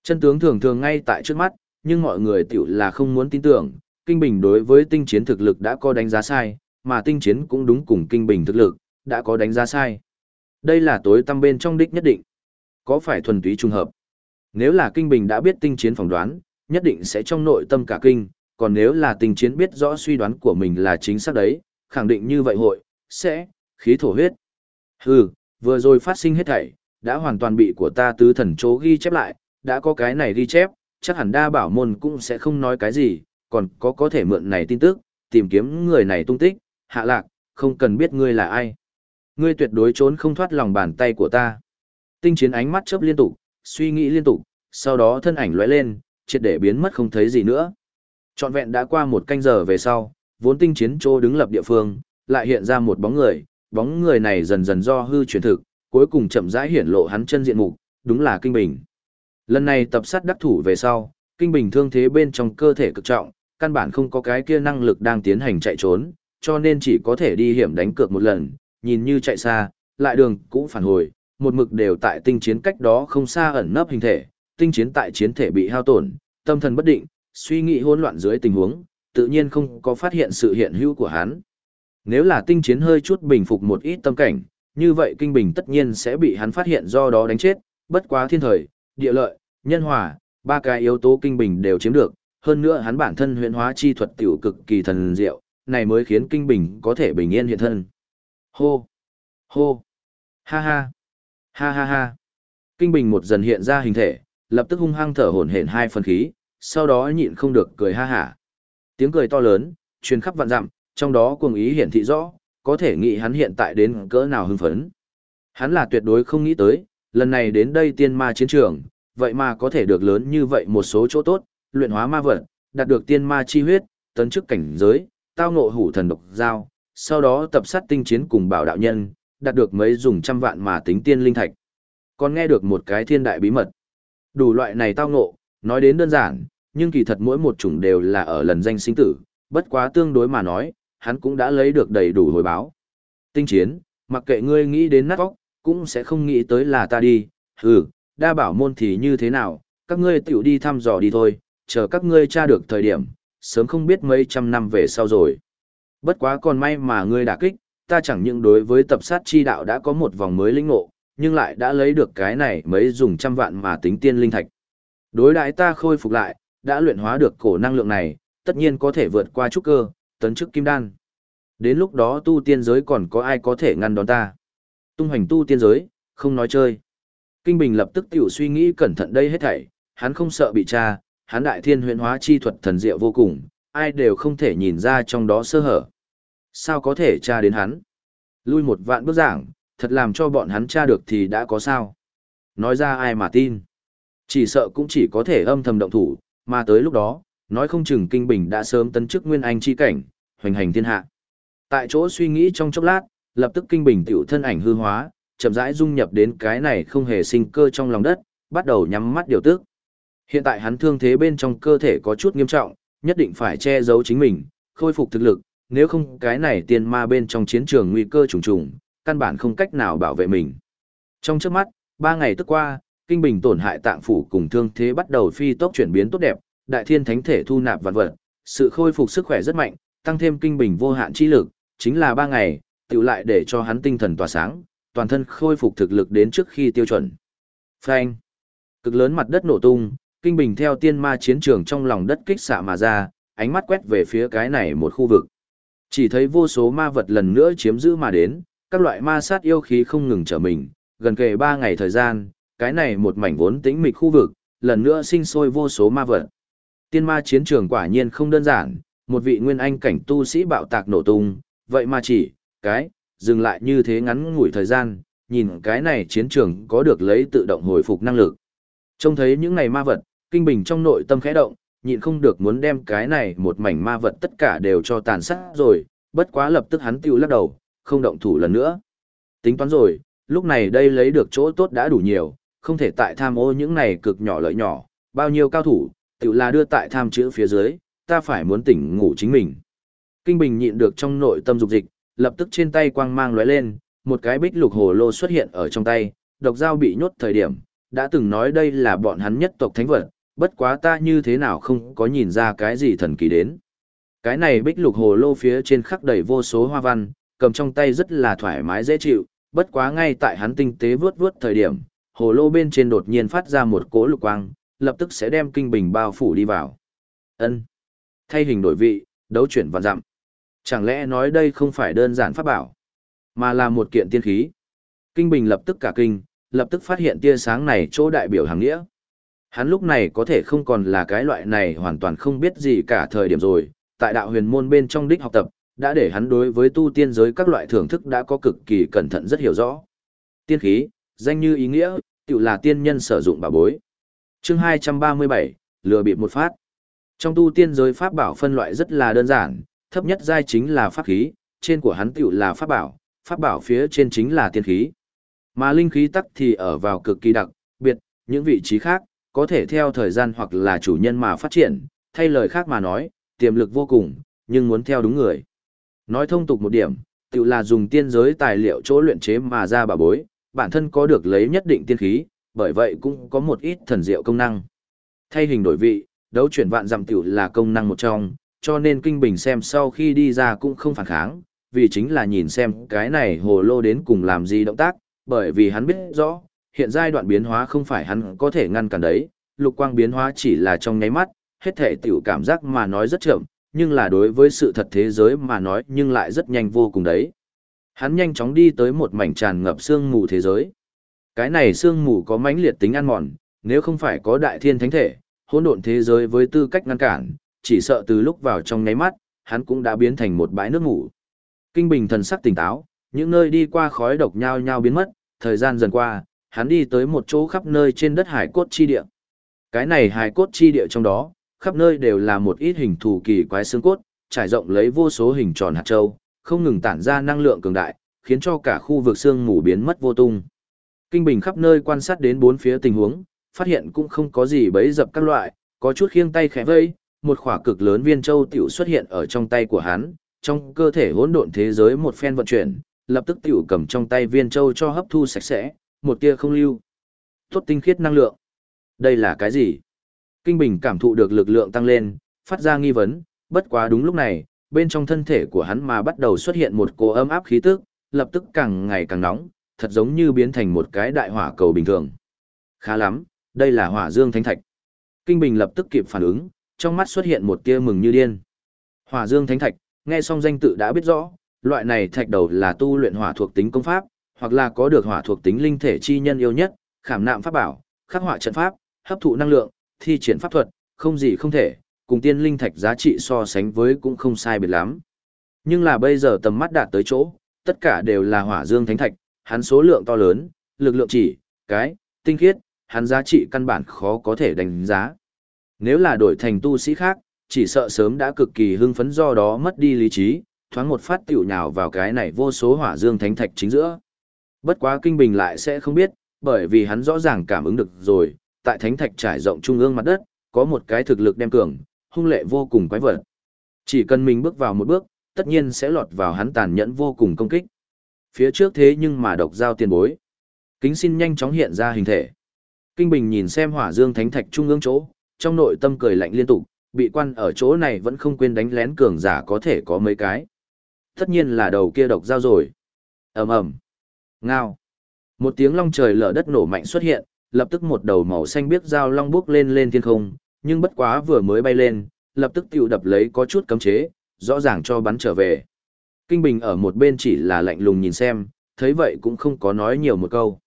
Chân tướng thường thường ngay tại trước mắt, nhưng mọi người tiểu là không muốn tin tưởng, kinh bình đối với tinh chiến thực lực đã có đánh giá sai, mà tinh chiến cũng đúng cùng kinh bình thực lực, đã có đánh giá sai. Đây là tối tâm bên trong đích nhất định. Có phải thuần túy trùng hợp? Nếu là kinh bình đã biết tinh chiến phỏng đoán, nhất định sẽ trong nội tâm cả kinh, còn nếu là tinh chiến biết rõ suy đoán của mình là chính xác đấy, khẳng định như vậy hội, sẽ, khí thổ huyết. Hừ, vừa rồi phát sinh hết thảy, đã hoàn toàn bị của ta tứ thần chố ghi chép lại, đã có cái này ghi chép, chắc hẳn đa bảo môn cũng sẽ không nói cái gì, còn có có thể mượn này tin tức, tìm kiếm người này tung tích, hạ lạc, không cần biết ngươi là ai. Ngươi tuyệt đối trốn không thoát lòng bàn tay của ta. Tinh chiến ánh mắt chớp liên tục, suy nghĩ liên tục, sau đó thân ảnh lóe lên, triệt để biến mất không thấy gì nữa. Trọn vẹn đã qua một canh giờ về sau, vốn tinh chiến trô đứng lập địa phương, lại hiện ra một bóng người, bóng người này dần dần do hư chuyển thực, cuối cùng chậm rãi hiển lộ hắn chân diện mục, đúng là Kinh Bình. Lần này tập sát đắc thủ về sau, Kinh Bình thương thế bên trong cơ thể cực trọng, căn bản không có cái kia năng lực đang tiến hành chạy trốn, cho nên chỉ có thể đi hiểm đánh cược một lần, nhìn như chạy xa, lại đường cũng phản hồi, một mực đều tại tinh chiến cách đó không xa ẩn nấp hình thể, tinh chiến tại chiến thể bị hao tổn, tâm thần bất định, suy nghĩ hỗn loạn dưới tình huống, tự nhiên không có phát hiện sự hiện hữu của hắn. Nếu là tinh chiến hơi chút bình phục một ít tâm cảnh, như vậy kinh bình tất nhiên sẽ bị hắn phát hiện do đó đánh chết, bất quá thiên thời, địa lợi, nhân hòa, ba cái yếu tố kinh bình đều chiếm được, hơn nữa hắn bản thân huyễn hóa chi thuật tiểu cực kỳ thần diệu, này mới khiến kinh bình có thể bình yên hiện thân. Hô! Hô! Ha ha! Ha ha ha! Kinh bình một dần hiện ra hình thể, lập tức hung hăng thở hổn hển hai phần khí, sau đó nhịn không được cười ha hả. Tiếng cười to lớn, truyền khắp vạn dặm, trong đó cuồng ý hiển thị rõ, có thể nghĩ hắn hiện tại đến cỡ nào hưng phấn. Hắn là tuyệt đối không nghĩ tới, lần này đến đây tiên ma chiến trường, vậy mà có thể được lớn như vậy một số chỗ tốt, luyện hóa ma vật, đạt được tiên ma chi huyết, tấn chức cảnh giới, tao ngộ hủ thần độc giao, sau đó tập sát tinh chiến cùng bảo đạo nhân, đạt được mấy dùng trăm vạn mà tính tiên linh thạch. Còn nghe được một cái thiên đại bí mật. Đủ loại này tao ngộ, nói đến đơn giản, nhưng kỳ thật mỗi một chủng đều là ở lần danh sinh tử, bất quá tương đối mà nói, hắn cũng đã lấy được đầy đủ hồi báo. Tinh chiến, mặc kệ ngươi nghĩ đến nát óc, cũng sẽ không nghĩ tới là ta đi, hừ, đa bảo môn thì như thế nào, các ngươi tiểu đi thăm dò đi thôi, chờ các ngươi tra được thời điểm, sớm không biết mấy trăm năm về sau rồi. Bất quá còn may mà ngươi đã kích, ta chẳng những đối với tập sát chi đạo đã có một vòng mới linh ngộ, nhưng lại đã lấy được cái này mấy dùng trăm vạn mà tính tiên linh thạch. Đối đãi ta khôi phục lại, đã luyện hóa được cổ năng lượng này, tất nhiên có thể vượt qua trúc cơ, tấn chức kim đan. Đến lúc đó tu tiên giới còn có ai có thể ngăn đón ta. Tung hành tu tiên giới, không nói chơi. Kinh Bình lập tức tiểu suy nghĩ cẩn thận đây hết thảy, hắn không sợ bị tra, hắn đại thiên huyễn hóa chi thuật thần diệu vô cùng, ai đều không thể nhìn ra trong đó sơ hở. Sao có thể tra đến hắn? Lui một vạn bước giảng, thật làm cho bọn hắn tra được thì đã có sao? Nói ra ai mà tin? Chỉ sợ cũng chỉ có thể âm thầm động thủ, mà tới lúc đó, nói không chừng kinh bình đã sớm tấn chức nguyên anh chi cảnh, hoành hành thiên hạ. Tại chỗ suy nghĩ trong chốc lát, lập tức kinh bình tiểu thân ảnh hư hóa, chậm rãi dung nhập đến cái này không hề sinh cơ trong lòng đất, bắt đầu nhắm mắt điều tức. Hiện tại hắn thương thế bên trong cơ thể có chút nghiêm trọng, nhất định phải che giấu chính mình, khôi phục thực lực, nếu không cái này tiên ma bên trong chiến trường nguy cơ trùng trùng, căn bản không cách nào bảo vệ mình. Trong trước mắt, ba ngày tức qua, kinh bình tổn hại tạng phủ cùng thương thế bắt đầu phi tốc chuyển biến tốt đẹp, đại thiên thánh thể thu nạp vạn vật, sự khôi phục sức khỏe rất mạnh, tăng thêm kinh bình vô hạn chi lực, chính là ba ngày, tiểu lại để cho hắn tinh thần tỏa sáng, toàn thân khôi phục thực lực đến trước khi tiêu chuẩn. Phanh. Cực lớn mặt đất nổ tung, kinh bình theo tiên ma chiến trường trong lòng đất kích xạ mà ra, ánh mắt quét về phía cái này một khu vực. Chỉ thấy vô số ma vật lần nữa chiếm giữ mà đến, các loại ma sát yêu khí không ngừng trở mình, gần kề ba ngày thời gian, cái này một mảnh vốn tĩnh mịch khu vực, lần nữa sinh sôi vô số ma vật. Tiên ma chiến trường quả nhiên không đơn giản, một vị nguyên anh cảnh tu sĩ bạo tạc nổ tung, vậy mà chỉ, cái, dừng lại như thế ngắn ngủi thời gian, nhìn cái này chiến trường có được lấy tự động hồi phục năng lực. Trông thấy những này ma vật, kinh bình trong nội tâm khẽ động, nhịn không được muốn đem cái này một mảnh ma vật tất cả đều cho tàn sát rồi, bất quá lập tức hắn tiêu lắc đầu, không động thủ lần nữa. Tính toán rồi, lúc này đây lấy được chỗ tốt đã đủ nhiều, không thể tại tham ô những này cực nhỏ lợi nhỏ, bao nhiêu cao thủ, tự là đưa tại tham chữ phía dưới, ta phải muốn tỉnh ngủ chính mình. Kinh Bình nhịn được trong nội tâm dục dịch, lập tức trên tay quang mang lóe lên, một cái bích lục hồ lô xuất hiện ở trong tay, độc dao bị nhốt thời điểm, đã từng nói đây là bọn hắn nhất tộc thánh vật, bất quá ta như thế nào không có nhìn ra cái gì thần kỳ đến. Cái này bích lục hồ lô phía trên khắc đầy vô số hoa văn, cầm trong tay rất là thoải mái dễ chịu, bất quá ngay tại hắn tinh tế vướt vướt thời điểm, hồ lô bên trên đột nhiên phát ra một cỗ lục quang, lập tức sẽ đem kinh bình bao phủ đi vào. Ân. Thay hình đổi vị, đấu chuyển vạn dặm. Chẳng lẽ nói đây không phải đơn giản pháp bảo, mà là một kiện tiên khí? Kinh bình lập tức cả kinh, lập tức phát hiện tia sáng này chỗ đại biểu hàng nghĩa. Hắn lúc này có thể không còn là cái loại này hoàn toàn không biết gì cả thời điểm rồi, tại đạo huyền môn bên trong đích học tập, đã để hắn đối với tu tiên giới các loại thưởng thức đã có cực kỳ cẩn thận rất hiểu rõ. Tiên khí, danh như ý nghĩa, tự là tiên nhân sử dụng bảo bối. Chương 237, lừa bịp một phát. Trong tu tiên giới pháp bảo phân loại rất là đơn giản, thấp nhất giai chính là pháp khí, trên của hắn tựu là pháp bảo, pháp bảo phía trên chính là tiên khí. Mà linh khí tắc thì ở vào cực kỳ đặc biệt, những vị trí khác, có thể theo thời gian hoặc là chủ nhân mà phát triển, thay lời khác mà nói, tiềm lực vô cùng, nhưng muốn theo đúng người. Nói thông tục một điểm, tự là dùng tiên giới tài liệu chỗ luyện chế mà ra bà bối, bản thân có được lấy nhất định tiên khí, bởi vậy cũng có một ít thần diệu công năng. Thay hình đổi vị, đấu chuyển vạn dặm tiểu là công năng một trong, cho nên kinh bình xem sau khi đi ra cũng không phản kháng, vì chính là nhìn xem cái này hồ lô đến cùng làm gì động tác, bởi vì hắn biết rõ, hiện giai đoạn biến hóa không phải hắn có thể ngăn cản đấy, lục quang biến hóa chỉ là trong nháy mắt, hết thể tiểu cảm giác mà nói rất chậm, nhưng là đối với sự thật thế giới mà nói nhưng lại rất nhanh vô cùng đấy. Hắn nhanh chóng đi tới một mảnh tràn ngập sương mù thế giới. Cái này sương mù có mãnh liệt tính ăn mòn, nếu không phải có đại thiên thánh thể, hỗn độn thế giới với tư cách ngăn cản, chỉ sợ từ lúc vào trong nháy mắt, hắn cũng đã biến thành một bãi nước ngủ. Kinh bình thần sắc tỉnh táo, những nơi đi qua khói độc nhao nhao biến mất, thời gian dần qua, hắn đi tới một chỗ khắp nơi trên đất hải cốt chi địa. Cái này hải cốt chi địa trong đó, khắp nơi đều là một ít hình thù kỳ quái xương cốt, trải rộng lấy vô số hình tròn hạt châu, không ngừng tản ra năng lượng cường đại, khiến cho cả khu vực xương mù biến mất vô tung. Kinh Bình khắp nơi quan sát đến bốn phía tình huống, phát hiện cũng không có gì bấy dập các loại, có chút khiêng tay khẽ vây, một khỏa cực lớn viên châu tiểu xuất hiện ở trong tay của hắn, trong cơ thể hỗn độn thế giới một phen vận chuyển, lập tức tiểu cầm trong tay viên châu cho hấp thu sạch sẽ, một tia không lưu. Tốt tinh khiết năng lượng. Đây là cái gì? Kinh Bình cảm thụ được lực lượng tăng lên, phát ra nghi vấn, bất quá đúng lúc này, bên trong thân thể của hắn mà bắt đầu xuất hiện một cỗ ấm áp khí tức, lập tức càng ngày càng nóng, thật giống như biến thành một cái đại hỏa cầu bình thường. Khá lắm, đây là hỏa dương thánh thạch. Kinh Bình lập tức kịp phản ứng, trong mắt xuất hiện một tia mừng như điên. Hỏa dương thánh thạch, nghe xong danh tự đã biết rõ, loại này thạch đầu là tu luyện hỏa thuộc tính công pháp, hoặc là có được hỏa thuộc tính linh thể chi nhân yêu nhất, khảm nạm pháp bảo, khắc họa trận pháp, hấp thụ năng lượng, thi triển pháp thuật, không gì không thể, cùng tiên linh thạch giá trị so sánh với cũng không sai biệt lắm. Nhưng là bây giờ tầm mắt đạt tới chỗ, tất cả đều là hỏa dương thánh thạch, hắn số lượng to lớn, lực lượng chỉ, cái, tinh khiết, hắn giá trị căn bản khó có thể đánh giá. Nếu là đổi thành tu sĩ khác, chỉ sợ sớm đã cực kỳ hưng phấn do đó mất đi lý trí, thoáng một phát tiểu nhào vào cái này vô số hỏa dương thánh thạch chính giữa. Bất quá kinh bình lại sẽ không biết, bởi vì hắn rõ ràng cảm ứng được rồi, tại thánh thạch trải rộng trung ương mặt đất, có một cái thực lực đem cường, hung lệ vô cùng quái vật. Chỉ cần mình bước vào một bước, tất nhiên sẽ lọt vào hắn tàn nhẫn vô cùng công kích. Phía trước thế nhưng mà độc giao tiền bối. Kính xin nhanh chóng hiện ra hình thể. Kinh Bình nhìn xem hỏa dương thánh thạch trung ương chỗ, trong nội tâm cười lạnh liên tục, bị quan ở chỗ này vẫn không quên đánh lén cường giả có thể có mấy cái. Tất nhiên là đầu kia độc giao rồi. ầm ầm Ngao. Một tiếng long trời lở đất nổ mạnh xuất hiện, lập tức một đầu màu xanh biếc dao long bước lên lên thiên không, nhưng bất quá vừa mới bay lên, lập tức tiểu đập lấy có chút cấm chế, rõ ràng cho bắn trở về. Kinh Bình ở một bên chỉ là lạnh lùng nhìn xem, thấy vậy cũng không có nói nhiều một câu.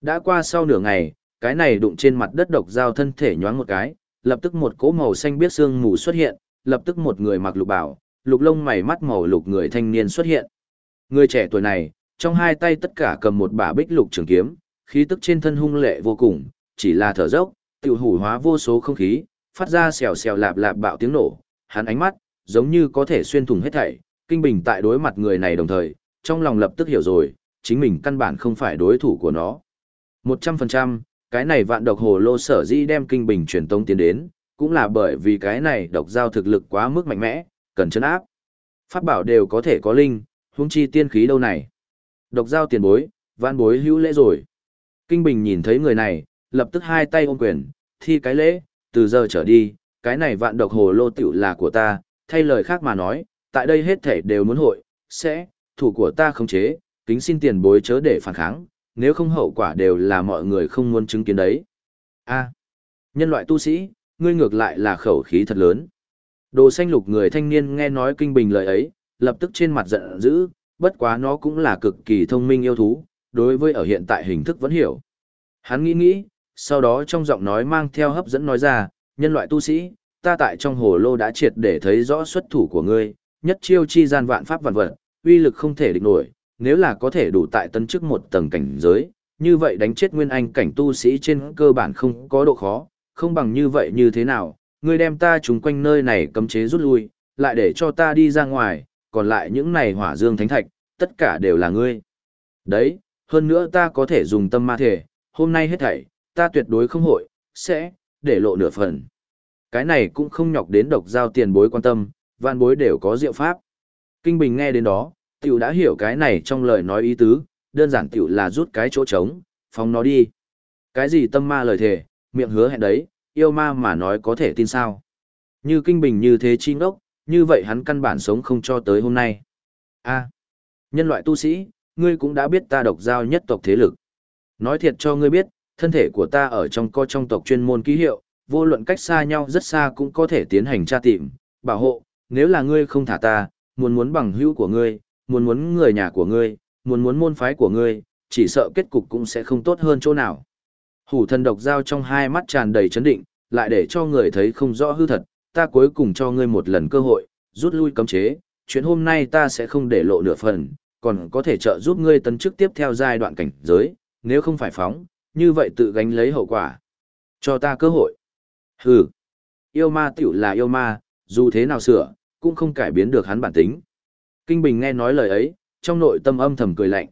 Đã qua sau nửa ngày, cái này đụng trên mặt đất độc dao thân thể nhoáng một cái, lập tức một cỗ màu xanh biếc xương mù xuất hiện, lập tức một người mặc lục bảo, lục lông mày mắt màu lục người thanh niên xuất hiện. Người trẻ tuổi này, trong hai tay tất cả cầm một bả bích lục trường kiếm, khí tức trên thân hung lệ vô cùng, chỉ là thở dốc, tiêu hủ hóa vô số không khí, phát ra xèo xèo lạp lạp bạo tiếng nổ, hắn ánh mắt, giống như có thể xuyên thủng hết thảy, kinh bình tại đối mặt người này đồng thời, trong lòng lập tức hiểu rồi, chính mình căn bản không phải đối thủ của nó. 100%, cái này vạn độc hồ lô sở di đem kinh bình truyền tông tiến đến, cũng là bởi vì cái này độc giao thực lực quá mức mạnh mẽ, cần chấn áp. Pháp bảo đều có thể có linh, huống chi tiên khí đâu này. Độc giao tiền bối, vạn bối hữu lễ rồi. Kinh bình nhìn thấy người này, lập tức hai tay ôm quyền, thi cái lễ, từ giờ trở đi, cái này vạn độc hồ lô tiểu là của ta, thay lời khác mà nói, tại đây hết thể đều muốn hội, sẽ, thủ của ta không chế, kính xin tiền bối chớ để phản kháng, nếu không hậu quả đều là mọi người không muốn chứng kiến đấy. A, nhân loại tu sĩ, ngươi ngược lại là khẩu khí thật lớn. Đồ xanh lục người thanh niên nghe nói kinh bình lời ấy, lập tức trên mặt giận dữ, bất quá nó cũng là cực kỳ thông minh yêu thú, đối với ở hiện tại hình thức vẫn hiểu. Hắn nghĩ nghĩ, sau đó trong giọng nói mang theo hấp dẫn nói ra, nhân loại tu sĩ, ta tại trong hồ lô đã triệt để thấy rõ xuất thủ của ngươi, nhất chiêu chi gian vạn pháp vạn vật, uy lực không thể địch nổi, nếu là có thể đủ tại tân chức một tầng cảnh giới, như vậy đánh chết nguyên anh cảnh tu sĩ trên cơ bản không có độ khó, không bằng như vậy như thế nào, ngươi đem ta trúng quanh nơi này cấm chế rút lui, lại để cho ta đi ra ngoài, còn lại những này hỏa dương thánh thạch, tất cả đều là ngươi. Đấy, hơn nữa ta có thể dùng tâm ma thể, hôm nay hết thảy, ta tuyệt đối không hội, sẽ, để lộ nửa phần. Cái này cũng không nhọc đến độc giao tiền bối quan tâm, vạn bối đều có diệu pháp. Kinh Bình nghe đến đó, tiểu đã hiểu cái này trong lời nói ý tứ, đơn giản tiểu là rút cái chỗ trống, phóng nó đi. Cái gì tâm ma lời thề, miệng hứa hẹn đấy, yêu ma mà nói có thể tin sao. Như Kinh Bình như thế chi ngốc, như vậy hắn căn bản sống không cho tới hôm nay. a nhân loại tu sĩ, ngươi cũng đã biết ta độc giao nhất tộc thế lực. Nói thiệt cho ngươi biết, thân thể của ta ở trong co trong tộc chuyên môn ký hiệu, vô luận cách xa nhau rất xa cũng có thể tiến hành tra tìm, bảo hộ, nếu là ngươi không thả ta, muốn muốn bằng hữu của ngươi, muốn muốn người nhà của ngươi, muốn muốn môn phái của ngươi, chỉ sợ kết cục cũng sẽ không tốt hơn chỗ nào. Hủ thần độc giao trong hai mắt tràn đầy chấn định, lại để cho người thấy không rõ hư thật, ta cuối cùng cho ngươi một lần cơ hội, rút lui cấm chế, chuyện hôm nay ta sẽ không để lộ nửa phần, còn có thể trợ giúp ngươi tấn chức tiếp theo giai đoạn cảnh giới, nếu không phải phóng, như vậy tự gánh lấy hậu quả. Cho ta cơ hội. Hừ. Yêu ma tiểu là yêu ma, dù thế nào sửa, cũng không cải biến được hắn bản tính. Kinh Bình nghe nói lời ấy, trong nội tâm âm thầm cười lạnh.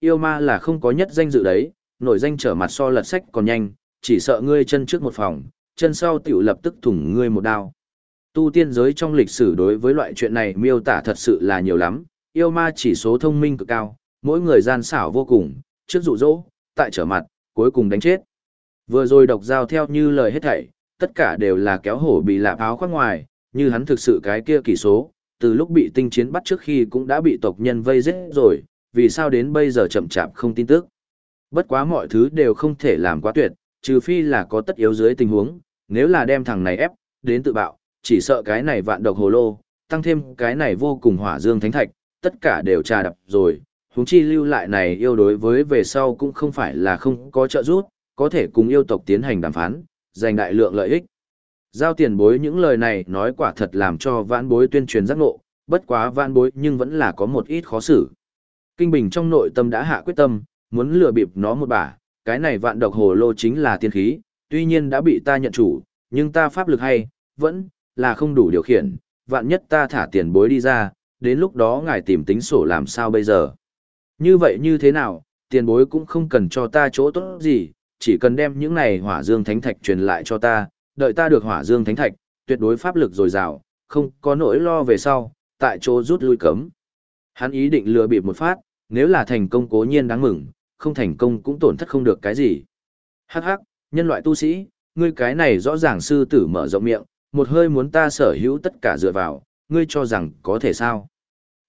Yêu ma là không có nhất danh dự đấy, nổi danh trở mặt so lật sách còn nhanh, chỉ sợ ngươi chân trước một phòng, chân sau tiểu lập tức thủng ngươi một đao. Tu tiên giới trong lịch sử đối với loại chuyện này miêu tả thật sự là nhiều lắm, yêu ma chỉ số thông minh cực cao, mỗi người gian xảo vô cùng, trước dụ dỗ, tại trở mặt, cuối cùng đánh chết. Vừa rồi độc giao theo như lời hết thảy, tất cả đều là kéo hổ bị lạp áo khoác ngoài, như hắn thực sự cái kia kỳ số, từ lúc bị tinh chiến bắt trước khi cũng đã bị tộc nhân vây giết rồi, vì sao đến bây giờ chậm chạp không tin tức. Bất quá mọi thứ đều không thể làm quá tuyệt, trừ phi là có tất yếu dưới tình huống, nếu là đem thằng này ép, đến tự bạo, chỉ sợ cái này vạn độc hồ lô, tăng thêm cái này vô cùng hỏa dương thánh thạch, tất cả đều trà đập rồi, huống chi lưu lại này yêu đối với về sau cũng không phải là không có trợ giúp, có thể cùng yêu tộc tiến hành đàm phán, giành đại lượng lợi ích. Giao tiền bối những lời này nói quả thật làm cho vãn bối tuyên truyền giác ngộ, bất quá vãn bối nhưng vẫn là có một ít khó xử. Kinh Bình trong nội tâm đã hạ quyết tâm, muốn lừa bịp nó một bả, cái này vạn độc hồ lô chính là tiên khí, tuy nhiên đã bị ta nhận chủ, nhưng ta pháp lực hay, vẫn là không đủ điều khiển, vạn nhất ta thả tiền bối đi ra, đến lúc đó ngài tìm tính sổ làm sao bây giờ. Như vậy như thế nào, tiền bối cũng không cần cho ta chỗ tốt gì, chỉ cần đem những này hỏa dương thánh thạch truyền lại cho ta, đợi ta được hỏa dương thánh thạch, tuyệt đối pháp lực dồi dào, không có nỗi lo về sau, tại chỗ rút lui cấm. Hắn ý định lừa bịp một phát, nếu là thành công cố nhiên đáng mừng, không thành công cũng tổn thất không được cái gì. Hắc hắc, nhân loại tu sĩ, ngươi cái này rõ ràng sư tử mở rộng miệng, một hơi muốn ta sở hữu tất cả dựa vào, ngươi cho rằng có thể sao.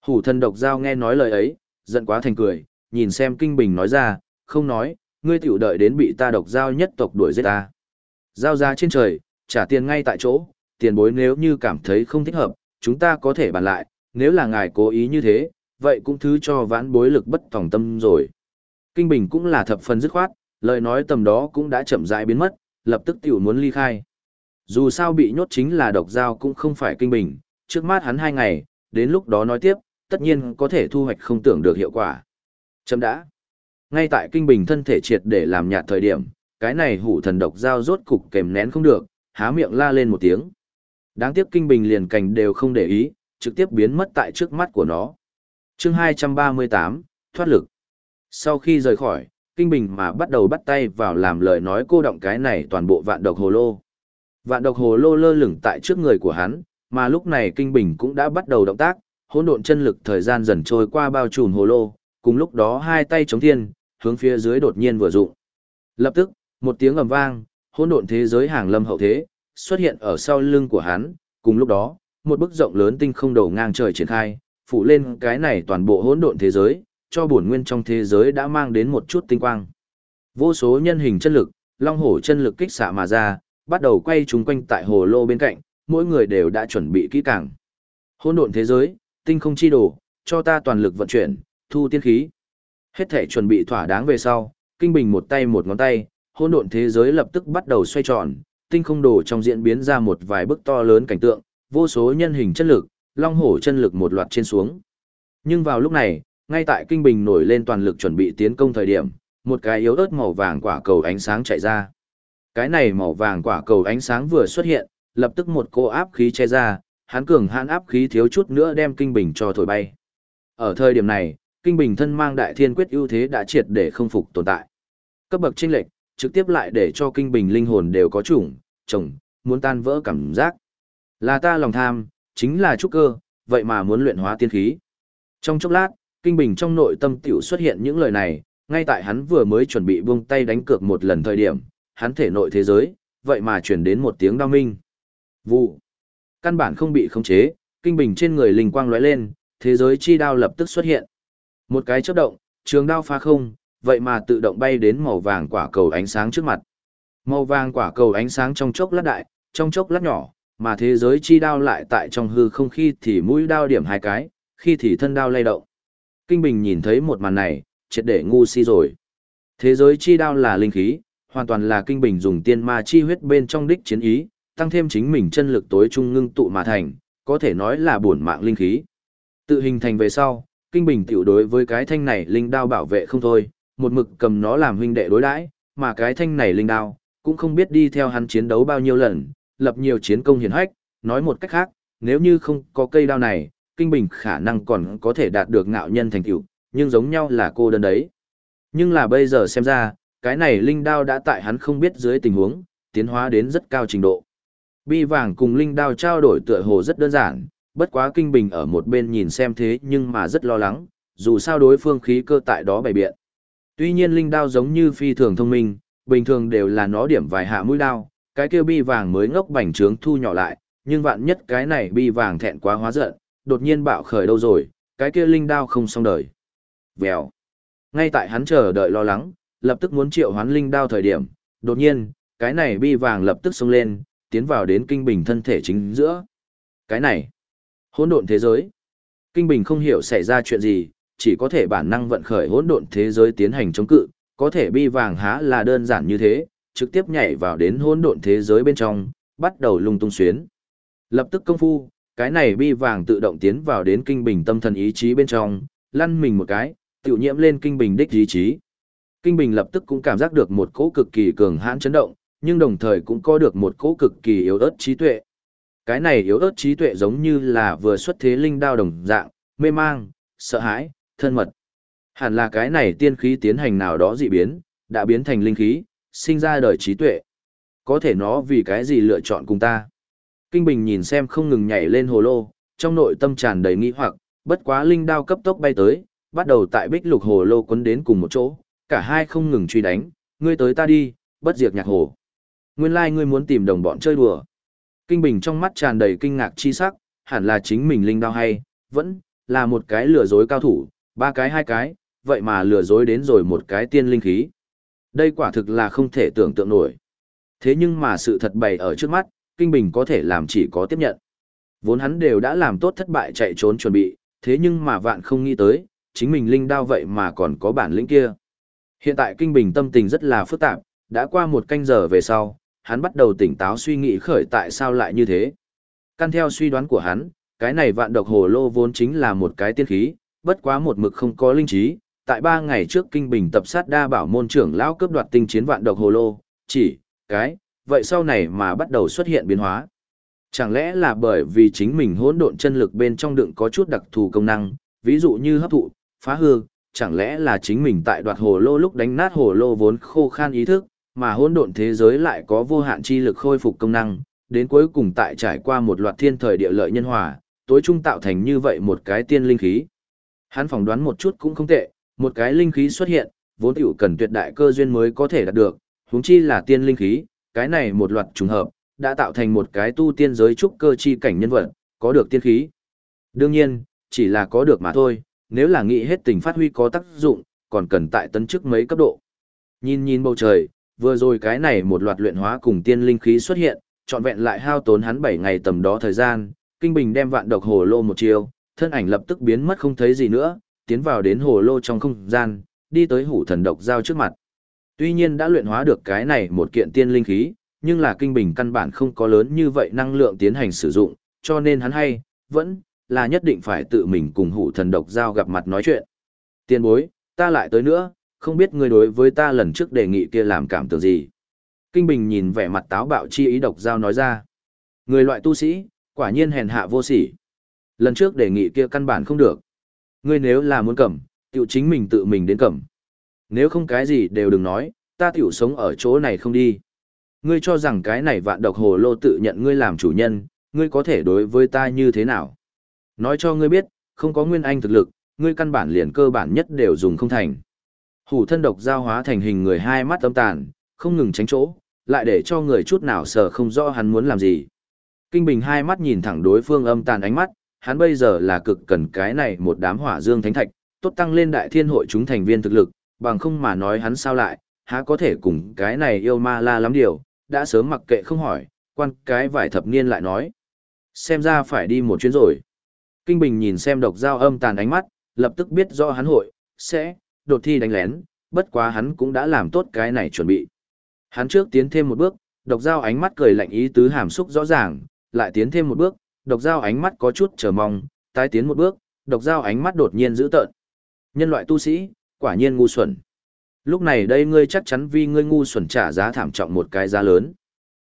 Hủ thần độc giao nghe nói lời ấy, giận quá thành cười, nhìn xem kinh bình nói ra, không nói, ngươi tiểu đợi đến bị ta độc giao nhất tộc đuổi giết ta. Giao ra trên trời, trả tiền ngay tại chỗ, tiền bối nếu như cảm thấy không thích hợp, chúng ta có thể bàn lại, nếu là ngài cố ý như thế, vậy cũng thứ cho vãn bối lực bất tòng tâm rồi. Kinh Bình cũng là thập phần dứt khoát, lời nói tầm đó cũng đã chậm rãi biến mất, lập tức tiểu muốn ly khai. Dù sao bị nhốt chính là độc giao cũng không phải Kinh Bình, trước mắt hắn hai ngày, đến lúc đó nói tiếp, tất nhiên có thể thu hoạch không tưởng được hiệu quả. Chấm đã. Ngay tại kinh bình thân thể triệt để làm nhạt thời điểm, cái này hủ thần độc dao rốt cục kèm nén không được, há miệng la lên một tiếng. Đáng tiếc kinh bình liền cành đều không để ý, trực tiếp biến mất tại trước mắt của nó. chương 238, thoát lực. Sau khi rời khỏi, kinh bình mà bắt đầu bắt tay vào làm lời nói cô động cái này toàn bộ vạn độc hồ lô. Vạn độc hồ lô lơ lửng tại trước người của hắn, mà lúc này kinh bình cũng đã bắt đầu động tác, hỗn độn chân lực thời gian dần trôi qua bao trùm hồ lô, cùng lúc đó hai tay chống thiên, hướng phía dưới đột nhiên vừa dụng. Lập tức, một tiếng ầm vang, hỗn độn thế giới hàng lâm hậu thế, xuất hiện ở sau lưng của hắn, cùng lúc đó, một bức rộng lớn tinh không đầu ngang trời triển khai, phủ lên cái này toàn bộ hỗn độn thế giới, cho bổn nguyên trong thế giới đã mang đến một chút tinh quang. Vô số nhân hình chân lực, long hổ chân lực kích xạ mà ra, bắt đầu quay chúng quanh tại hồ lô bên cạnh, mỗi người đều đã chuẩn bị kỹ càng. Hỗn độn thế giới, tinh không chi đồ, cho ta toàn lực vận chuyển, thu tiên khí. Hết thể chuẩn bị thỏa đáng về sau, kinh bình một tay một ngón tay, hỗn độn thế giới lập tức bắt đầu xoay tròn, tinh không đồ trong diễn biến ra một vài bức to lớn cảnh tượng, vô số nhân hình chân lực, long hổ chân lực một loạt trên xuống. Nhưng vào lúc này, ngay tại kinh bình nổi lên toàn lực chuẩn bị tiến công thời điểm, một cái yếu ớt màu vàng quả cầu ánh sáng chạy ra. Cái này màu vàng quả cầu ánh sáng vừa xuất hiện, lập tức một cô áp khí che ra, hắn cường hãn áp khí thiếu chút nữa đem kinh bình cho thổi bay. Ở thời điểm này, kinh bình thân mang đại thiên quyết ưu thế đã triệt để không phục tồn tại. Cấp bậc chênh lệch, trực tiếp lại để cho kinh bình linh hồn đều có chủng, chồng, muốn tan vỡ cảm giác. Là ta lòng tham, chính là trúc cơ, vậy mà muốn luyện hóa tiên khí. Trong chốc lát, kinh bình trong nội tâm tiểu xuất hiện những lời này, ngay tại hắn vừa mới chuẩn bị buông tay đánh cược một lần thời điểm, hắn thể nội thế giới, vậy mà truyền đến một tiếng đau minh. Vụ. Căn bản không bị khống chế, kinh bình trên người linh quang lóe lên, thế giới chi đao lập tức xuất hiện. Một cái chớp động, trường đao phá không, vậy mà tự động bay đến màu vàng quả cầu ánh sáng trước mặt. Màu vàng quả cầu ánh sáng trong chốc lát đại, trong chốc lát nhỏ, mà thế giới chi đao lại tại trong hư không khi thì mũi đao điểm hai cái, khi thì thân đao lay động. Kinh Bình nhìn thấy một màn này, triệt để ngu si rồi. Thế giới chi đao là linh khí, hoàn toàn là Kinh Bình dùng tiên ma chi huyết bên trong đích chiến ý, tăng thêm chính mình chân lực tối trung ngưng tụ mà thành, có thể nói là bổn mạng linh khí. Tự hình thành về sau, Kinh Bình tiểu đối với cái thanh này linh đao bảo vệ không thôi, một mực cầm nó làm huynh đệ đối đãi, mà cái thanh này linh đao cũng không biết đi theo hắn chiến đấu bao nhiêu lần, lập nhiều chiến công hiển hách, nói một cách khác, nếu như không có cây đao này, Kinh Bình khả năng còn có thể đạt được ngạo nhân thành tựu, nhưng giống nhau là cô đơn đấy. Nhưng là bây giờ xem ra, cái này linh đao đã tại hắn không biết dưới tình huống, tiến hóa đến rất cao trình độ. Bi vàng cùng linh đao trao đổi tựa hồ rất đơn giản, bất quá Kinh Bình ở một bên nhìn xem thế nhưng mà rất lo lắng, dù sao đối phương khí cơ tại đó bày biện. Tuy nhiên linh đao giống như phi thường thông minh, bình thường đều là nó điểm vài hạ mũi đao, cái kia bi vàng mới ngốc bành trướng thu nhỏ lại, nhưng vạn nhất cái này bi vàng thẹn quá hóa giận, đột nhiên bạo khởi đâu rồi, cái kia linh đao không xong đời. Vèo. Ngay tại hắn chờ đợi lo lắng, lập tức muốn triệu hoán linh đao thời điểm, đột nhiên, cái này bi vàng lập tức xông lên, tiến vào đến kinh bình thân thể chính giữa. Cái này, hỗn độn thế giới. Kinh bình không hiểu xảy ra chuyện gì, chỉ có thể bản năng vận khởi hỗn độn thế giới tiến hành chống cự, có thể bi vàng há là đơn giản như thế, trực tiếp nhảy vào đến hỗn độn thế giới bên trong, bắt đầu lung tung xuyến. Lập tức công phu, cái này bi vàng tự động tiến vào đến kinh bình tâm thần ý chí bên trong, lăn mình một cái, tiểu nhiễm lên kinh bình đích ý chí. Kinh bình lập tức cũng cảm giác được một cỗ cực kỳ cường hãn chấn động, nhưng đồng thời cũng có được một cỗ cực kỳ yếu ớt trí tuệ. Cái này yếu ớt trí tuệ giống như là vừa xuất thế linh đao đồng dạng, mê mang, sợ hãi, thân mật. Hẳn là cái này tiên khí tiến hành nào đó dị biến, đã biến thành linh khí, sinh ra đời trí tuệ. Có thể nó vì cái gì lựa chọn cùng ta. Kinh Bình nhìn xem không ngừng nhảy lên hồ lô, trong nội tâm tràn đầy nghi hoặc, bất quá linh đao cấp tốc bay tới, bắt đầu tại bích lục hồ lô quấn đến cùng một chỗ, cả hai không ngừng truy đánh, ngươi tới ta đi, bất diệt nhạc hồ. Nguyên lai like ngươi muốn tìm đồng bọn chơi đùa. Kinh Bình trong mắt tràn đầy kinh ngạc chi sắc, hẳn là chính mình linh đao hay, vẫn là một cái lừa dối cao thủ, ba cái hai cái, vậy mà lừa dối đến rồi một cái tiên linh khí. Đây quả thực là không thể tưởng tượng nổi. Thế nhưng mà sự thật bày ở trước mắt, Kinh Bình có thể làm chỉ có tiếp nhận. Vốn hắn đều đã làm tốt thất bại chạy trốn chuẩn bị, thế nhưng mà vạn không nghĩ tới, chính mình linh đao vậy mà còn có bản lĩnh kia. Hiện tại Kinh Bình tâm tình rất là phức tạp, đã qua một canh giờ về sau, hắn bắt đầu tỉnh táo suy nghĩ khởi tại sao lại như thế. Căn theo suy đoán của hắn, cái này vạn độc hồ lô vốn chính là một cái tiên khí, bất quá một mực không có linh trí, tại ba ngày trước kinh bình tập sát đa bảo môn trưởng lão cướp đoạt tinh chiến vạn độc hồ lô, chỉ, cái, vậy sau này mà bắt đầu xuất hiện biến hóa. Chẳng lẽ là bởi vì chính mình hỗn độn chân lực bên trong đựng có chút đặc thù công năng, ví dụ như hấp thụ, phá hư, chẳng lẽ là chính mình tại đoạt hồ lô lúc đánh nát hồ lô vốn khô khan ý thức, mà hỗn độn thế giới lại có vô hạn chi lực khôi phục công năng, đến cuối cùng tại trải qua một loạt thiên thời địa lợi nhân hòa, tối trung tạo thành như vậy một cái tiên linh khí. Hắn phỏng đoán một chút cũng không tệ, một cái linh khí xuất hiện, vốn tiểu cần tuyệt đại cơ duyên mới có thể đạt được, huống chi là tiên linh khí, cái này một loạt trùng hợp, đã tạo thành một cái tu tiên giới trúc cơ chi cảnh nhân vật, có được tiên khí. Đương nhiên, chỉ là có được mà thôi, nếu là nghĩ hết tình phát huy có tác dụng, còn cần tại tấn chức mấy cấp độ. Nhìn nhìn bầu trời, vừa rồi cái này một loạt luyện hóa cùng tiên linh khí xuất hiện, trọn vẹn lại hao tốn hắn 7 ngày tầm đó thời gian, Kinh Bình đem vạn độc hồ lô một chiều, thân ảnh lập tức biến mất không thấy gì nữa, tiến vào đến hồ lô trong không gian, đi tới hủ thần độc giao trước mặt. Tuy nhiên đã luyện hóa được cái này một kiện tiên linh khí, nhưng là kinh bình căn bản không có lớn như vậy năng lượng tiến hành sử dụng, cho nên hắn hay, vẫn, là nhất định phải tự mình cùng hủ thần độc giao gặp mặt nói chuyện. Tiên bối, ta lại tới nữa, không biết ngươi đối với ta lần trước đề nghị kia làm cảm tưởng gì. Kinh Bình nhìn vẻ mặt táo bạo chi ý độc giao nói ra. Người loại tu sĩ, quả nhiên hèn hạ vô sỉ. Lần trước đề nghị kia căn bản không được. Ngươi nếu là muốn cầm, tiểu chính mình tự mình đến cầm. Nếu không cái gì đều đừng nói, ta tiểu sống ở chỗ này không đi. Ngươi cho rằng cái này vạn độc hồ lô tự nhận ngươi làm chủ nhân, ngươi có thể đối với ta như thế nào? Nói cho ngươi biết, không có nguyên anh thực lực, ngươi căn bản liền cơ bản nhất đều dùng không thành. Hủ thân độc giao hóa thành hình người hai mắt âm tàn, không ngừng tránh chỗ, lại để cho người chút nào sợ không rõ hắn muốn làm gì. Kinh Bình hai mắt nhìn thẳng đối phương âm tàn ánh mắt, hắn bây giờ là cực cần cái này một đám hỏa dương thánh thạch, tốt tăng lên đại thiên hội chúng thành viên thực lực, bằng không mà nói hắn sao lại, há có thể cùng cái này yêu ma la lắm điều, đã sớm mặc kệ không hỏi, quan cái vài thập niên lại nói. Xem ra phải đi một chuyến rồi. Kinh Bình nhìn xem độc giao âm tàn ánh mắt, lập tức biết do hắn hội, sẽ, đột thi đánh lén, bất quá hắn cũng đã làm tốt cái này chuẩn bị. Hắn trước tiến thêm một bước, độc giao ánh mắt cười lạnh ý tứ hàm xúc rõ ràng, lại tiến thêm một bước, độc giao ánh mắt có chút chờ mong, tái tiến một bước, độc giao ánh mắt đột nhiên dữ tợn. Nhân loại tu sĩ, quả nhiên ngu xuẩn. Lúc này đây ngươi chắc chắn vì ngươi ngu xuẩn trả giá thảm trọng một cái giá lớn.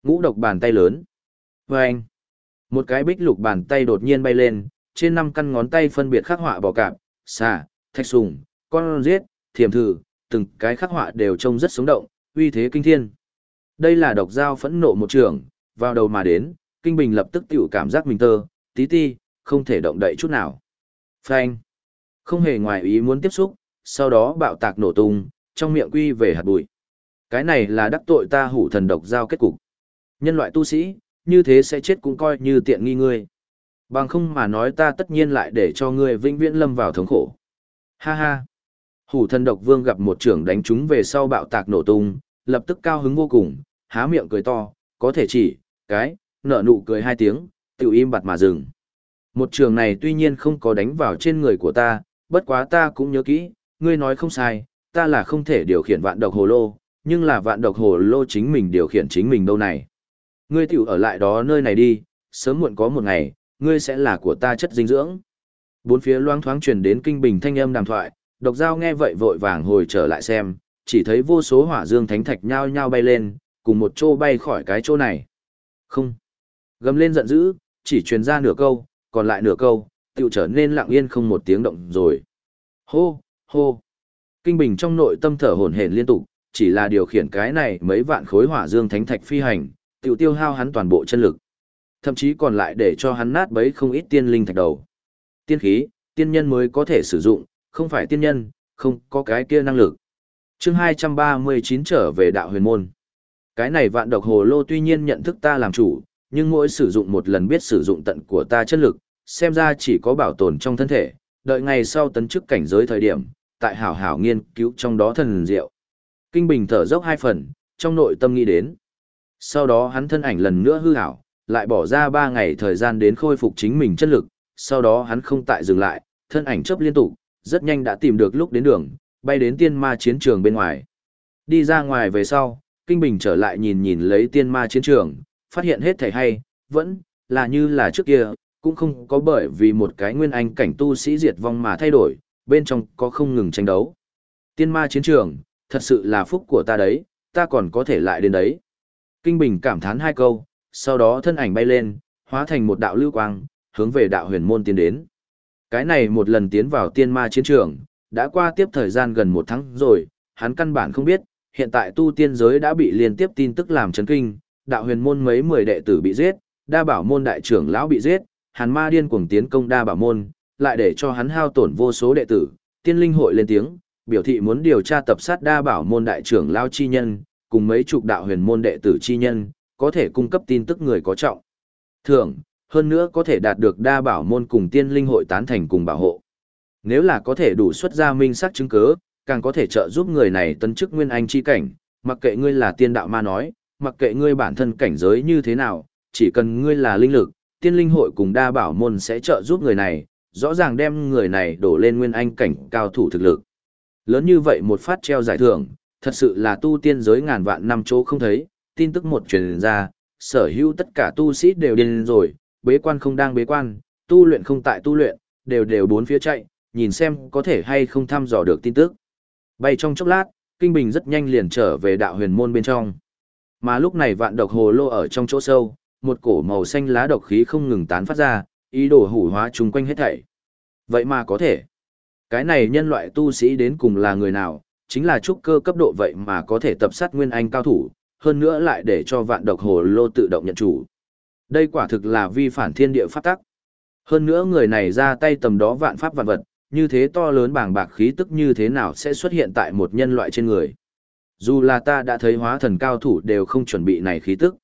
Ngũ độc bàn tay lớn. Và anh, một cái bích lục bàn tay đột nhiên bay lên, trên năm căn ngón tay phân biệt khắc họa bò cạp, xà, thạch sùng, con giết, thiềm thử, từng cái khắc họa đều trông rất sống động, uy thế kinh thiên. Đây là độc giao phẫn nộ một trường, vào đầu mà đến, kinh bình lập tức tiểu cảm giác mình tơ, tí ti, không thể động đậy chút nào. Phanh. Không hề ngoài ý muốn tiếp xúc, sau đó bạo tạc nổ tung, trong miệng quy về hạt bụi. Cái này là đắc tội ta hủ thần độc giao kết cục. Nhân loại tu sĩ, như thế sẽ chết cũng coi như tiện nghi ngươi. Bằng không mà nói ta tất nhiên lại để cho ngươi vĩnh viễn lâm vào thống khổ. Ha ha. Hủ thần độc vương gặp một trưởng đánh chúng về sau bạo tạc nổ tung, lập tức cao hứng vô cùng, há miệng cười to, có thể chỉ, cái, nở nụ cười hai tiếng, tiểu im bặt mà dừng. Một trường này tuy nhiên không có đánh vào trên người của ta, bất quá ta cũng nhớ kỹ, ngươi nói không sai, ta là không thể điều khiển vạn độc hồ lô, nhưng là vạn độc hồ lô chính mình điều khiển chính mình đâu này. Ngươi tiểu ở lại đó nơi này đi, sớm muộn có một ngày, ngươi sẽ là của ta chất dinh dưỡng. Bốn phía loang thoáng truyền đến kinh bình thanh âm đàm thoại, độc giao nghe vậy vội vàng hồi trở lại xem, chỉ thấy vô số hỏa dương thánh thạch nhao nhao bay lên, cùng một chỗ bay khỏi cái chỗ này. Không. Gầm lên giận dữ, chỉ truyền ra nửa câu, còn lại nửa câu, tiểu trở nên lặng yên không một tiếng động rồi. Hô, hô. Kinh Bình trong nội tâm thở hổn hển liên tục, chỉ là điều khiển cái này mấy vạn khối hỏa dương thánh thạch phi hành, tiểu tiêu hao hắn toàn bộ chân lực. Thậm chí còn lại để cho hắn nát bấy không ít tiên linh thạch đầu. Tiên khí, tiên nhân mới có thể sử dụng, không phải tiên nhân, không có cái kia năng lực. chương 239 trở về đạo huyền môn. Cái này vạn độc hồ lô tuy nhiên nhận thức ta làm chủ, nhưng mỗi sử dụng một lần biết sử dụng tận của ta chất lực, xem ra chỉ có bảo tồn trong thân thể, đợi ngày sau tấn chức cảnh giới thời điểm, tại hảo hảo nghiên cứu trong đó thần diệu. Kinh Bình thở dốc hai phần, trong nội tâm nghĩ đến. Sau đó hắn thân ảnh lần nữa hư hảo, lại bỏ ra ba ngày thời gian đến khôi phục chính mình chất lực, sau đó hắn không tại dừng lại, thân ảnh chấp liên tục, rất nhanh đã tìm được lúc đến đường, bay đến tiên ma chiến trường bên ngoài. Đi ra ngoài về sau, Kinh Bình trở lại nhìn nhìn lấy tiên ma chiến trường, phát hiện hết thảy hay, vẫn là như là trước kia, cũng không có bởi vì một cái nguyên anh cảnh tu sĩ diệt vong mà thay đổi, bên trong có không ngừng tranh đấu. Tiên ma chiến trường, thật sự là phúc của ta đấy, ta còn có thể lại đến đấy. Kinh Bình cảm thán hai câu, sau đó thân ảnh bay lên, hóa thành một đạo lưu quang, hướng về đạo huyền môn tiến đến. Cái này một lần tiến vào tiên ma chiến trường, đã qua tiếp thời gian gần một tháng rồi, hắn căn bản không biết, hiện tại tu tiên giới đã bị liên tiếp tin tức làm chấn kinh, đạo huyền môn mấy mười đệ tử bị giết, đa bảo môn đại trưởng lão bị giết, hàn ma điên cuồng tiến công đa bảo môn, lại để cho hắn hao tổn vô số đệ tử, tiên linh hội lên tiếng, biểu thị muốn điều tra tập sát đa bảo môn đại trưởng lão chi nhân, cùng mấy chục đạo huyền môn đệ tử chi nhân, có thể cung cấp tin tức người có trọng. Thưởng, hơn nữa có thể đạt được đa bảo môn cùng tiên linh hội tán thành cùng bảo hộ. Nếu là có thể đủ xuất ra minh sắc chứng cứ, càng có thể trợ giúp người này tấn chức nguyên anh chi cảnh, mặc kệ ngươi là tiên đạo ma nói, mặc kệ ngươi bản thân cảnh giới như thế nào, chỉ cần ngươi là linh lực, tiên linh hội cùng đa bảo môn sẽ trợ giúp người này, rõ ràng đem người này đổ lên nguyên anh cảnh cao thủ thực lực. Lớn như vậy một phát treo giải thưởng, thật sự là tu tiên giới ngàn vạn năm chỗ không thấy, tin tức một truyền ra, sở hữu tất cả tu sĩ đều điên rồi, bế quan không đang bế quan, tu luyện không tại tu luyện, đều đều bốn phía chạy, nhìn xem có thể hay không thăm dò được tin tức. Bay trong chốc lát, Kinh Bình rất nhanh liền trở về đạo huyền môn bên trong. Mà lúc này vạn độc hồ lô ở trong chỗ sâu, một cổ màu xanh lá độc khí không ngừng tán phát ra, ý đồ hủ hóa chung quanh hết thảy. Vậy mà có thể. Cái này nhân loại tu sĩ đến cùng là người nào, chính là trúc cơ cấp độ vậy mà có thể tập sát nguyên anh cao thủ, hơn nữa lại để cho vạn độc hồ lô tự động nhận chủ. Đây quả thực là vi phản thiên địa pháp tắc. Hơn nữa người này ra tay tầm đó vạn pháp vạn vật, như thế to lớn bảng bạc khí tức như thế nào sẽ xuất hiện tại một nhân loại trên người. Dù là ta đã thấy hóa thần cao thủ đều không chuẩn bị này khí tức.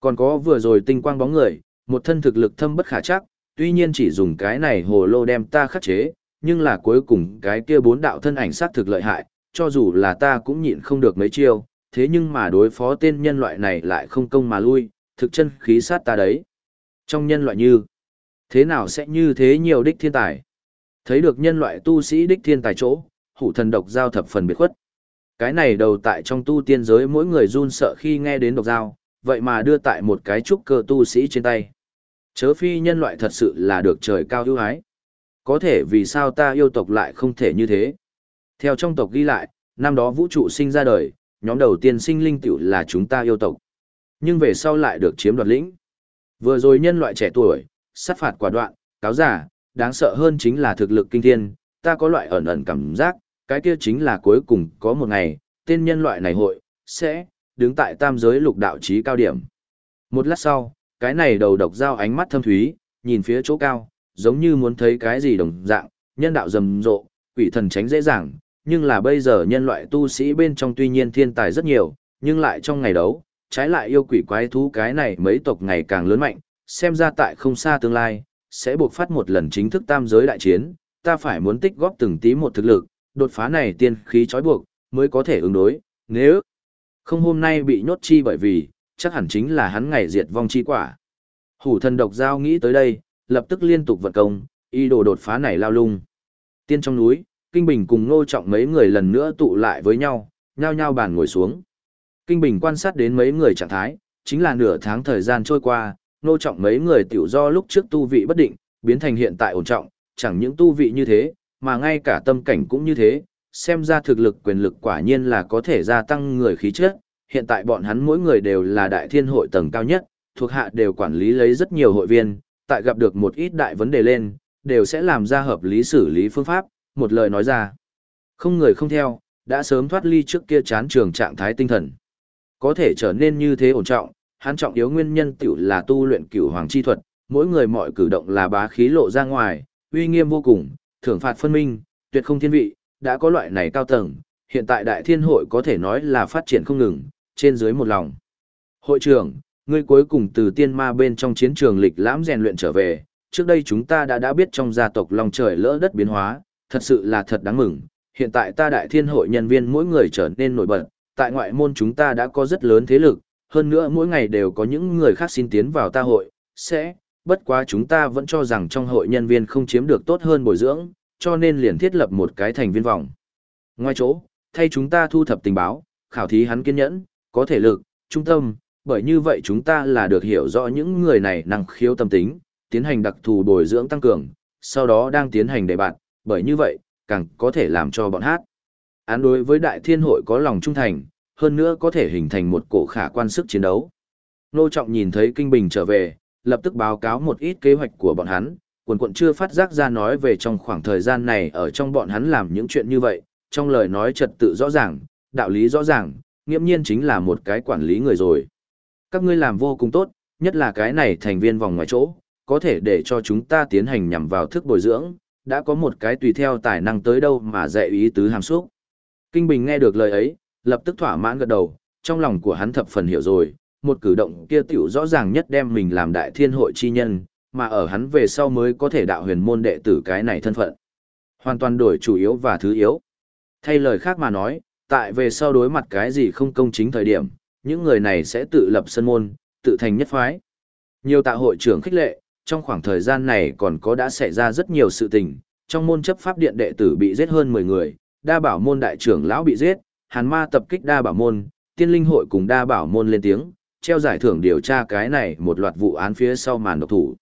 Còn có vừa rồi tinh quang bóng người, một thân thực lực thâm bất khả chắc, tuy nhiên chỉ dùng cái này hồ lô đem ta khắc chế, nhưng là cuối cùng cái kia bốn đạo thân ảnh sát thực lợi hại, cho dù là ta cũng nhịn không được mấy chiêu, thế nhưng mà đối phó tên nhân loại này lại không công mà lui, thực chân khí sát ta đấy. Trong nhân loại như, thế nào sẽ như thế nhiều đích thiên tài? Thấy được nhân loại tu sĩ đích thiên tài chỗ, hủ thần độc giao thập phần biệt khuất. Cái này đầu tại trong tu tiên giới mỗi người run sợ khi nghe đến độc giao, vậy mà đưa tại một cái trúc cơ tu sĩ trên tay. Chớ phi nhân loại thật sự là được trời cao ưu ái. Có thể vì sao ta yêu tộc lại không thể như thế? Theo trong tộc ghi lại, năm đó vũ trụ sinh ra đời, nhóm đầu tiên sinh linh tiểu là chúng ta yêu tộc. Nhưng về sau lại được chiếm đoạt lĩnh. Vừa rồi nhân loại trẻ tuổi, sát phạt quả đoạn, cáo giả, đáng sợ hơn chính là thực lực kinh thiên, ta có loại ẩn ẩn cảm giác, cái kia chính là cuối cùng có một ngày, tên nhân loại này hội, sẽ, đứng tại tam giới lục đạo trí cao điểm. Một lát sau, cái này đầu độc dao ánh mắt thâm thúy, nhìn phía chỗ cao, giống như muốn thấy cái gì đồng dạng, nhân đạo rầm rộ, quỷ thần tránh dễ dàng, nhưng là bây giờ nhân loại tu sĩ bên trong tuy nhiên thiên tài rất nhiều, nhưng lại trong ngày đấu, trái lại yêu quỷ quái thú cái này mấy tộc ngày càng lớn mạnh, xem ra tại không xa tương lai, sẽ buộc phát một lần chính thức tam giới đại chiến, ta phải muốn tích góp từng tí một thực lực, đột phá này tiên khí trói buộc, mới có thể ứng đối, nếu không hôm nay bị nhốt chi bởi vì, chắc hẳn chính là hắn ngày diệt vong chi quả. Hủ thần độc giao nghĩ tới đây, lập tức liên tục vận công, y đồ đột phá này lao lung. Tiên trong núi, Kinh Bình cùng Ngô Trọng mấy người lần nữa tụ lại với nhau, nhao nhao bàn ngồi xuống. Kinh Bình quan sát đến mấy người trạng thái, chính là nửa tháng thời gian trôi qua, Ngô Trọng mấy người tiểu do lúc trước tu vị bất định, biến thành hiện tại ổn trọng, chẳng những tu vị như thế, mà ngay cả tâm cảnh cũng như thế, xem ra thực lực quyền lực quả nhiên là có thể gia tăng người khí chất. Hiện tại bọn hắn mỗi người đều là đại thiên hội tầng cao nhất, thuộc hạ đều quản lý lấy rất nhiều hội viên, tại gặp được một ít đại vấn đề lên, đều sẽ làm ra hợp lý xử lý phương pháp, một lời nói ra. Không người không theo, đã sớm thoát ly trước kia chán trường trạng thái tinh thần. Có thể trở nên như thế ổn trọng, hắn trọng yếu nguyên nhân tiểu là tu luyện cửu hoàng chi thuật, mỗi người mọi cử động là bá khí lộ ra ngoài, uy nghiêm vô cùng, thưởng phạt phân minh, tuyệt không thiên vị, đã có loại này cao tầng, hiện tại đại thiên hội có thể nói là phát triển không ngừng, trên dưới một lòng. Hội trưởng, ngươi cuối cùng từ tiên ma bên trong chiến trường lịch lãm rèn luyện trở về, trước đây chúng ta đã đã biết trong gia tộc lòng trời lỡ đất biến hóa, thật sự là thật đáng mừng. Hiện tại ta đại thiên hội nhân viên mỗi người trở nên nổi bật, tại ngoại môn chúng ta đã có rất lớn thế lực, hơn nữa mỗi ngày đều có những người khác xin tiến vào ta hội, sẽ, bất quá chúng ta vẫn cho rằng trong hội nhân viên không chiếm được tốt hơn bồi dưỡng, cho nên liền thiết lập một cái thành viên vòng. Ngoài chỗ, thay chúng ta thu thập tình báo, khảo thí hắn kiên nhẫn, có thể lực, trung tâm, bởi như vậy chúng ta là được hiểu rõ những người này năng khiếu tâm tính, tiến hành đặc thù bồi dưỡng tăng cường, sau đó đang tiến hành đề bạn, bởi như vậy, càng có thể làm cho bọn hát. Án đối với đại thiên hội có lòng trung thành, hơn nữa có thể hình thành một cổ khả quan sức chiến đấu. Nô Trọng nhìn thấy Kinh Bình trở về, lập tức báo cáo một ít kế hoạch của bọn hắn, quần quận chưa phát giác ra nói về trong khoảng thời gian này ở trong bọn hắn làm những chuyện như vậy, trong lời nói trật tự rõ ràng, đạo lý rõ ràng, nghiễm nhiên chính là một cái quản lý người rồi. Các ngươi làm vô cùng tốt, nhất là cái này thành viên vòng ngoài chỗ, có thể để cho chúng ta tiến hành nhằm vào thức bồi dưỡng, đã có một cái tùy theo tài năng tới đâu mà dạy ý tứ hàm xúc. Kinh Bình nghe được lời ấy, lập tức thỏa mãn gật đầu, trong lòng của hắn thập phần hiểu rồi, một cử động kia tiểu rõ ràng nhất đem mình làm đại thiên hội chi nhân, mà ở hắn về sau mới có thể đạo huyền môn đệ tử cái này thân phận. Hoàn toàn đổi chủ yếu và thứ yếu. Thay lời khác mà nói, tại về sau đối mặt cái gì không công chính thời điểm, những người này sẽ tự lập sân môn, tự thành nhất phái. Nhiều tạ hội trưởng khích lệ, trong khoảng thời gian này còn có đã xảy ra rất nhiều sự tình, trong môn chấp pháp điện đệ tử bị giết hơn 10 người, đa bảo môn đại trưởng lão bị giết, hàn ma tập kích đa bảo môn, tiên linh hội cùng đa bảo môn lên tiếng, treo giải thưởng điều tra cái này một loạt vụ án phía sau màn độc thủ.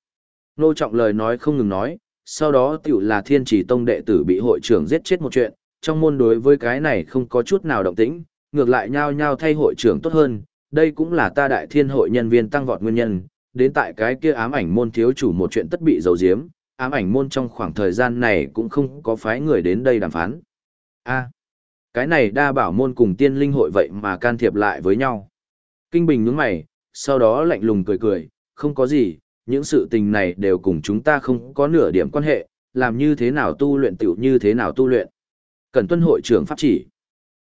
Nô trọng lời nói không ngừng nói, sau đó tiểu là thiên trì tông đệ tử bị hội trưởng giết chết một chuyện, trong môn đối với cái này không có chút nào động tĩnh, ngược lại nhao nhao thay hội trưởng tốt hơn, đây cũng là ta đại thiên hội nhân viên tăng vọt nguyên nhân, đến tại cái kia ám ảnh môn thiếu chủ một chuyện tất bị dầu diếm, ám ảnh môn trong khoảng thời gian này cũng không có phái người đến đây đàm phán. a cái này đa bảo môn cùng tiên linh hội vậy mà can thiệp lại với nhau. Kinh Bình nhướng mày, sau đó lạnh lùng cười cười, không có gì, những sự tình này đều cùng chúng ta không có nửa điểm quan hệ, làm như thế nào tu luyện tiểu như thế nào tu luyện. Cần tuân hội trưởng pháp chỉ.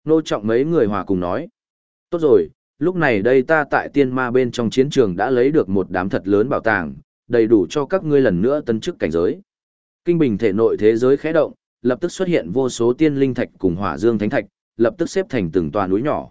Nô trọng mấy người hòa cùng nói. Tốt rồi, lúc này đây ta tại tiên ma bên trong chiến trường đã lấy được một đám thật lớn bảo tàng, đầy đủ cho các ngươi lần nữa tân chức cảnh giới. Kinh bình thể nội thế giới khẽ động, lập tức xuất hiện vô số tiên linh thạch cùng hỏa dương thánh thạch, lập tức xếp thành từng tòa núi nhỏ.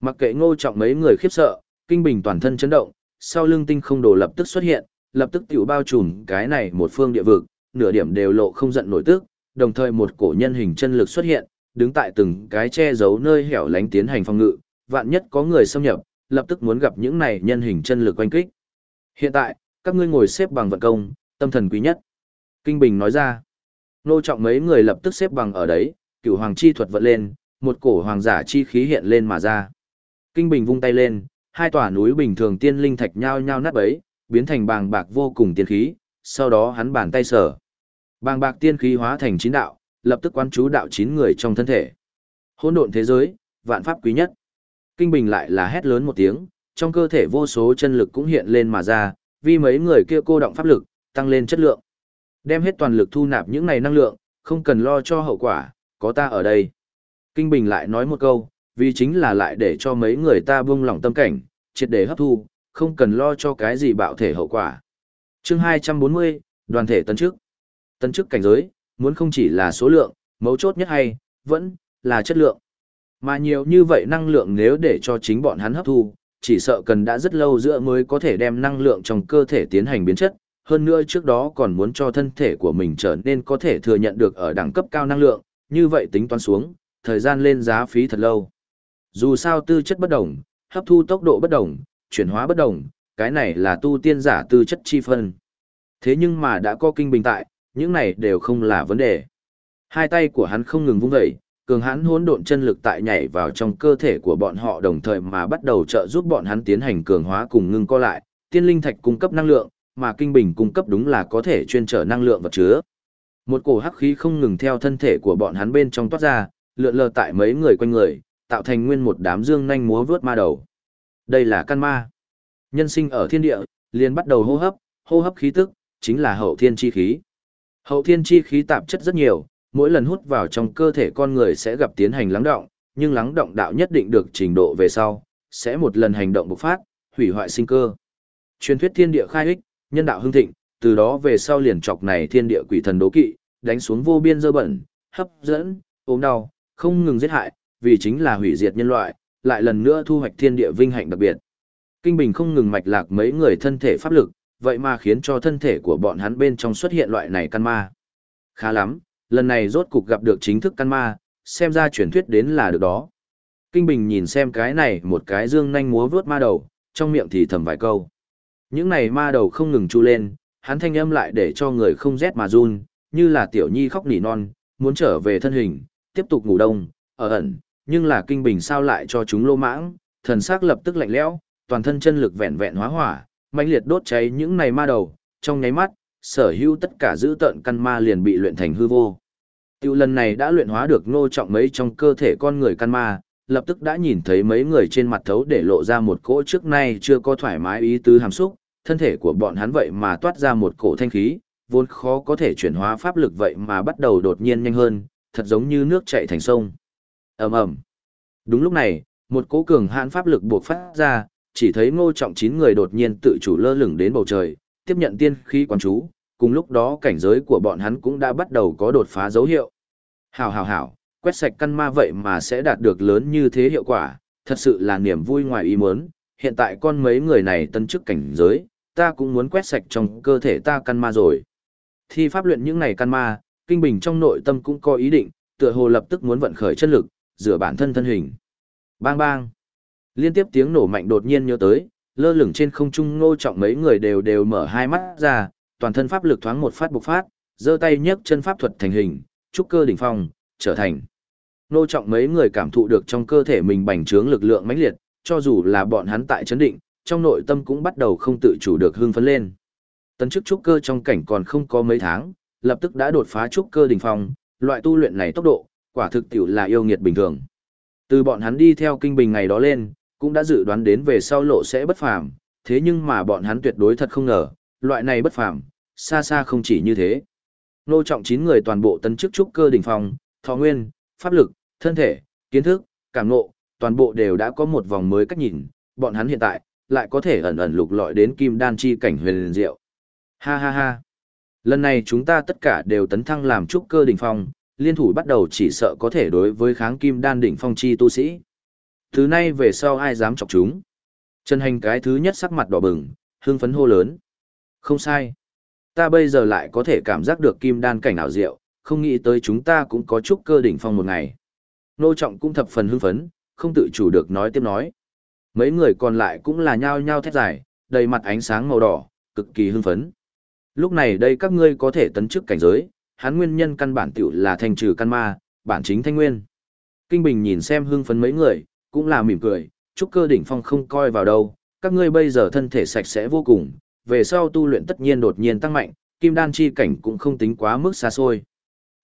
Mặc kệ ngô trọng mấy người khiếp sợ, kinh bình toàn thân chấn động, sau lưng tinh không đồ lập tức xuất hiện, lập tức tiểu bao trùm cái này một phương địa vực, nửa điểm đều lộ không giận nổi tức, đồng thời một cổ nhân hình chân lực xuất hiện, đứng tại từng cái che giấu nơi hẻo lánh tiến hành phòng ngự, vạn nhất có người xâm nhập, lập tức muốn gặp những này nhân hình chân lực quanh kích. Hiện tại, các ngươi ngồi xếp bằng vận công, tâm thần quý nhất. Kinh Bình nói ra, nô trọng mấy người lập tức xếp bằng ở đấy, cửu hoàng chi thuật vận lên, một cổ hoàng giả chi khí hiện lên mà ra. Kinh Bình vung tay lên, hai tòa núi bình thường tiên linh thạch nhao nhao nát bấy, biến thành bàng bạc vô cùng tiên khí, sau đó hắn bàn tay sở. Bàng bạc tiên khí hóa thành chín đạo, lập tức quán chú đạo chín người trong thân thể. Hỗn độn thế giới, vạn pháp quý nhất. Kinh Bình lại là hét lớn một tiếng, trong cơ thể vô số chân lực cũng hiện lên mà ra, vì mấy người kia cô động pháp lực, tăng lên chất lượng. Đem hết toàn lực thu nạp những này năng lượng, không cần lo cho hậu quả, có ta ở đây. Kinh Bình lại nói một câu, vì chính là lại để cho mấy người ta buông lỏng tâm cảnh, triệt để hấp thu, không cần lo cho cái gì bạo thể hậu quả. Chương 240, đoàn thể tân chức. Tân chức cảnh giới, muốn không chỉ là số lượng, mấu chốt nhất hay, vẫn là chất lượng. Mà nhiều như vậy năng lượng nếu để cho chính bọn hắn hấp thu, chỉ sợ cần đã rất lâu giữa mới có thể đem năng lượng trong cơ thể tiến hành biến chất, hơn nữa trước đó còn muốn cho thân thể của mình trở nên có thể thừa nhận được ở đẳng cấp cao năng lượng, như vậy tính toán xuống, thời gian lên giá phí thật lâu. Dù sao tư chất bất đồng, hấp thu tốc độ bất đồng, chuyển hóa bất đồng, cái này là tu tiên giả tư chất chi phân. Thế nhưng mà đã có kinh bình tại, những này đều không là vấn đề. Hai tay của hắn không ngừng vung dậy, cường hãn hỗn độn chân lực tại nhảy vào trong cơ thể của bọn họ đồng thời mà bắt đầu trợ giúp bọn hắn tiến hành cường hóa cùng ngưng co lại, tiên linh thạch cung cấp năng lượng, mà kinh bình cung cấp đúng là có thể chuyên trở năng lượng vật chứa. Một cổ hắc khí không ngừng theo thân thể của bọn hắn bên trong toát ra, lượn lờ tại mấy người quanh người, tạo thành nguyên một đám dương nhanh múa vướt ma đầu. Đây là căn ma. Nhân sinh ở thiên địa, liền bắt đầu hô hấp, hô hấp khí tức, chính là hậu thiên chi khí. Hậu thiên chi khí tạp chất rất nhiều, mỗi lần hút vào trong cơ thể con người sẽ gặp tiến hành lắng động, nhưng lắng động đạo nhất định được trình độ về sau, sẽ một lần hành động bộc phát, hủy hoại sinh cơ. Truyền thuyết thiên địa khai ích, nhân đạo hưng thịnh, từ đó về sau liền chọc này thiên địa quỷ thần đố kỵ, đánh xuống vô biên dơ bẩn, hấp dẫn, ốm đau, không ngừng giết hại, vì chính là hủy diệt nhân loại, lại lần nữa thu hoạch thiên địa vinh hạnh đặc biệt. Kinh Bình không ngừng mạch lạc mấy người thân thể pháp lực, vậy mà khiến cho thân thể của bọn hắn bên trong xuất hiện loại này căn ma. Khá lắm, lần này rốt cục gặp được chính thức căn ma, xem ra truyền thuyết đến là được đó. Kinh Bình nhìn xem cái này một cái dương nanh múa vướt ma đầu, trong miệng thì thầm vài câu. Những này ma đầu không ngừng chu lên, hắn thanh âm lại để cho người không rét mà run, như là tiểu nhi khóc nỉ non, muốn trở về thân hình, tiếp tục ngủ đông, ở ẩn, nhưng là kinh bình sao lại cho chúng lô mãng, thần sắc lập tức lạnh lẽo, toàn thân chân lực vẹn vẹn hóa hỏa, mãnh liệt đốt cháy những này ma đầu, trong nháy mắt, sở hữu tất cả giữ tợn căn ma liền bị luyện thành hư vô. Tiêu lần này đã luyện hóa được nô trọng mấy trong cơ thể con người căn ma, lập tức đã nhìn thấy mấy người trên mặt thấu để lộ ra một cỗ trước nay chưa có thoải mái ý tứ hàm xúc, thân thể của bọn hắn vậy mà toát ra một cổ thanh khí, vốn khó có thể chuyển hóa pháp lực vậy mà bắt đầu đột nhiên nhanh hơn, thật giống như nước chảy thành sông. ầm ầm. Đúng lúc này, một cỗ cường hãn pháp lực buộc phát ra, chỉ thấy ngô trọng chín người đột nhiên tự chủ lơ lửng đến bầu trời, tiếp nhận tiên khí quán chú, cùng lúc đó cảnh giới của bọn hắn cũng đã bắt đầu có đột phá dấu hiệu. Hảo hảo hảo, quét sạch căn ma vậy mà sẽ đạt được lớn như thế hiệu quả, thật sự là niềm vui ngoài ý muốn, hiện tại con mấy người này tân chức cảnh giới, ta cũng muốn quét sạch trong cơ thể ta căn ma rồi. Thi pháp luyện những này căn ma, kinh bình trong nội tâm cũng có ý định, tựa hồ lập tức muốn vận khởi chân lực, rửa bản thân thân hình. Bang bang. Liên tiếp tiếng nổ mạnh đột nhiên nhớ tới, lơ lửng trên không trung ngô trọng mấy người đều đều mở hai mắt ra, toàn thân pháp lực thoáng một phát bộc phát, giơ tay nhấc chân pháp thuật thành hình, trúc cơ đỉnh phong, trở thành. Ngô trọng mấy người cảm thụ được trong cơ thể mình bành trướng lực lượng mãnh liệt, cho dù là bọn hắn tại chấn định, trong nội tâm cũng bắt đầu không tự chủ được hưng phấn lên. Tấn chức trúc cơ trong cảnh còn không có mấy tháng, lập tức đã đột phá trúc cơ đỉnh phong, loại tu luyện này tốc độ, quả thực tiểu là yêu nghiệt bình thường. Từ bọn hắn đi theo kinh bình ngày đó lên, cũng đã dự đoán đến về sau lộ sẽ bất phàm, thế nhưng mà bọn hắn tuyệt đối thật không ngờ, loại này bất phàm, xa xa không chỉ như thế. Nô trọng 9 người toàn bộ tấn chức trúc cơ đỉnh phong, thọ nguyên, pháp lực, thân thể, kiến thức, cảm ngộ, toàn bộ đều đã có một vòng mới cách nhìn, bọn hắn hiện tại lại có thể ẩn ẩn lục lọi đến kim đan chi cảnh huyền diệu. Ha ha ha. Lần này chúng ta tất cả đều tấn thăng làm trúc cơ đỉnh phong, liên thủ bắt đầu chỉ sợ có thể đối với kháng kim đan đỉnh phong chi tu sĩ. Thứ nay về sau ai dám chọc chúng. Trần hành cái thứ nhất sắc mặt đỏ bừng, hưng phấn hô lớn. Không sai. Ta bây giờ lại có thể cảm giác được kim đan cảnh ảo diệu, không nghĩ tới chúng ta cũng có chút cơ đỉnh phong một ngày. Nô trọng cũng thập phần hưng phấn, không tự chủ được nói tiếp nói. Mấy người còn lại cũng là nhao nhao thét dài, đầy mặt ánh sáng màu đỏ, cực kỳ hưng phấn. Lúc này đây các ngươi có thể tấn chức cảnh giới, hắn nguyên nhân căn bản tiểu là thành trừ căn ma, bản chính thanh nguyên. Kinh Bình nhìn xem hưng phấn mấy người, cũng là mỉm cười, trúc cơ đỉnh phong không coi vào đâu, các ngươi bây giờ thân thể sạch sẽ vô cùng, về sau tu luyện tất nhiên đột nhiên tăng mạnh, kim đan chi cảnh cũng không tính quá mức xa xôi.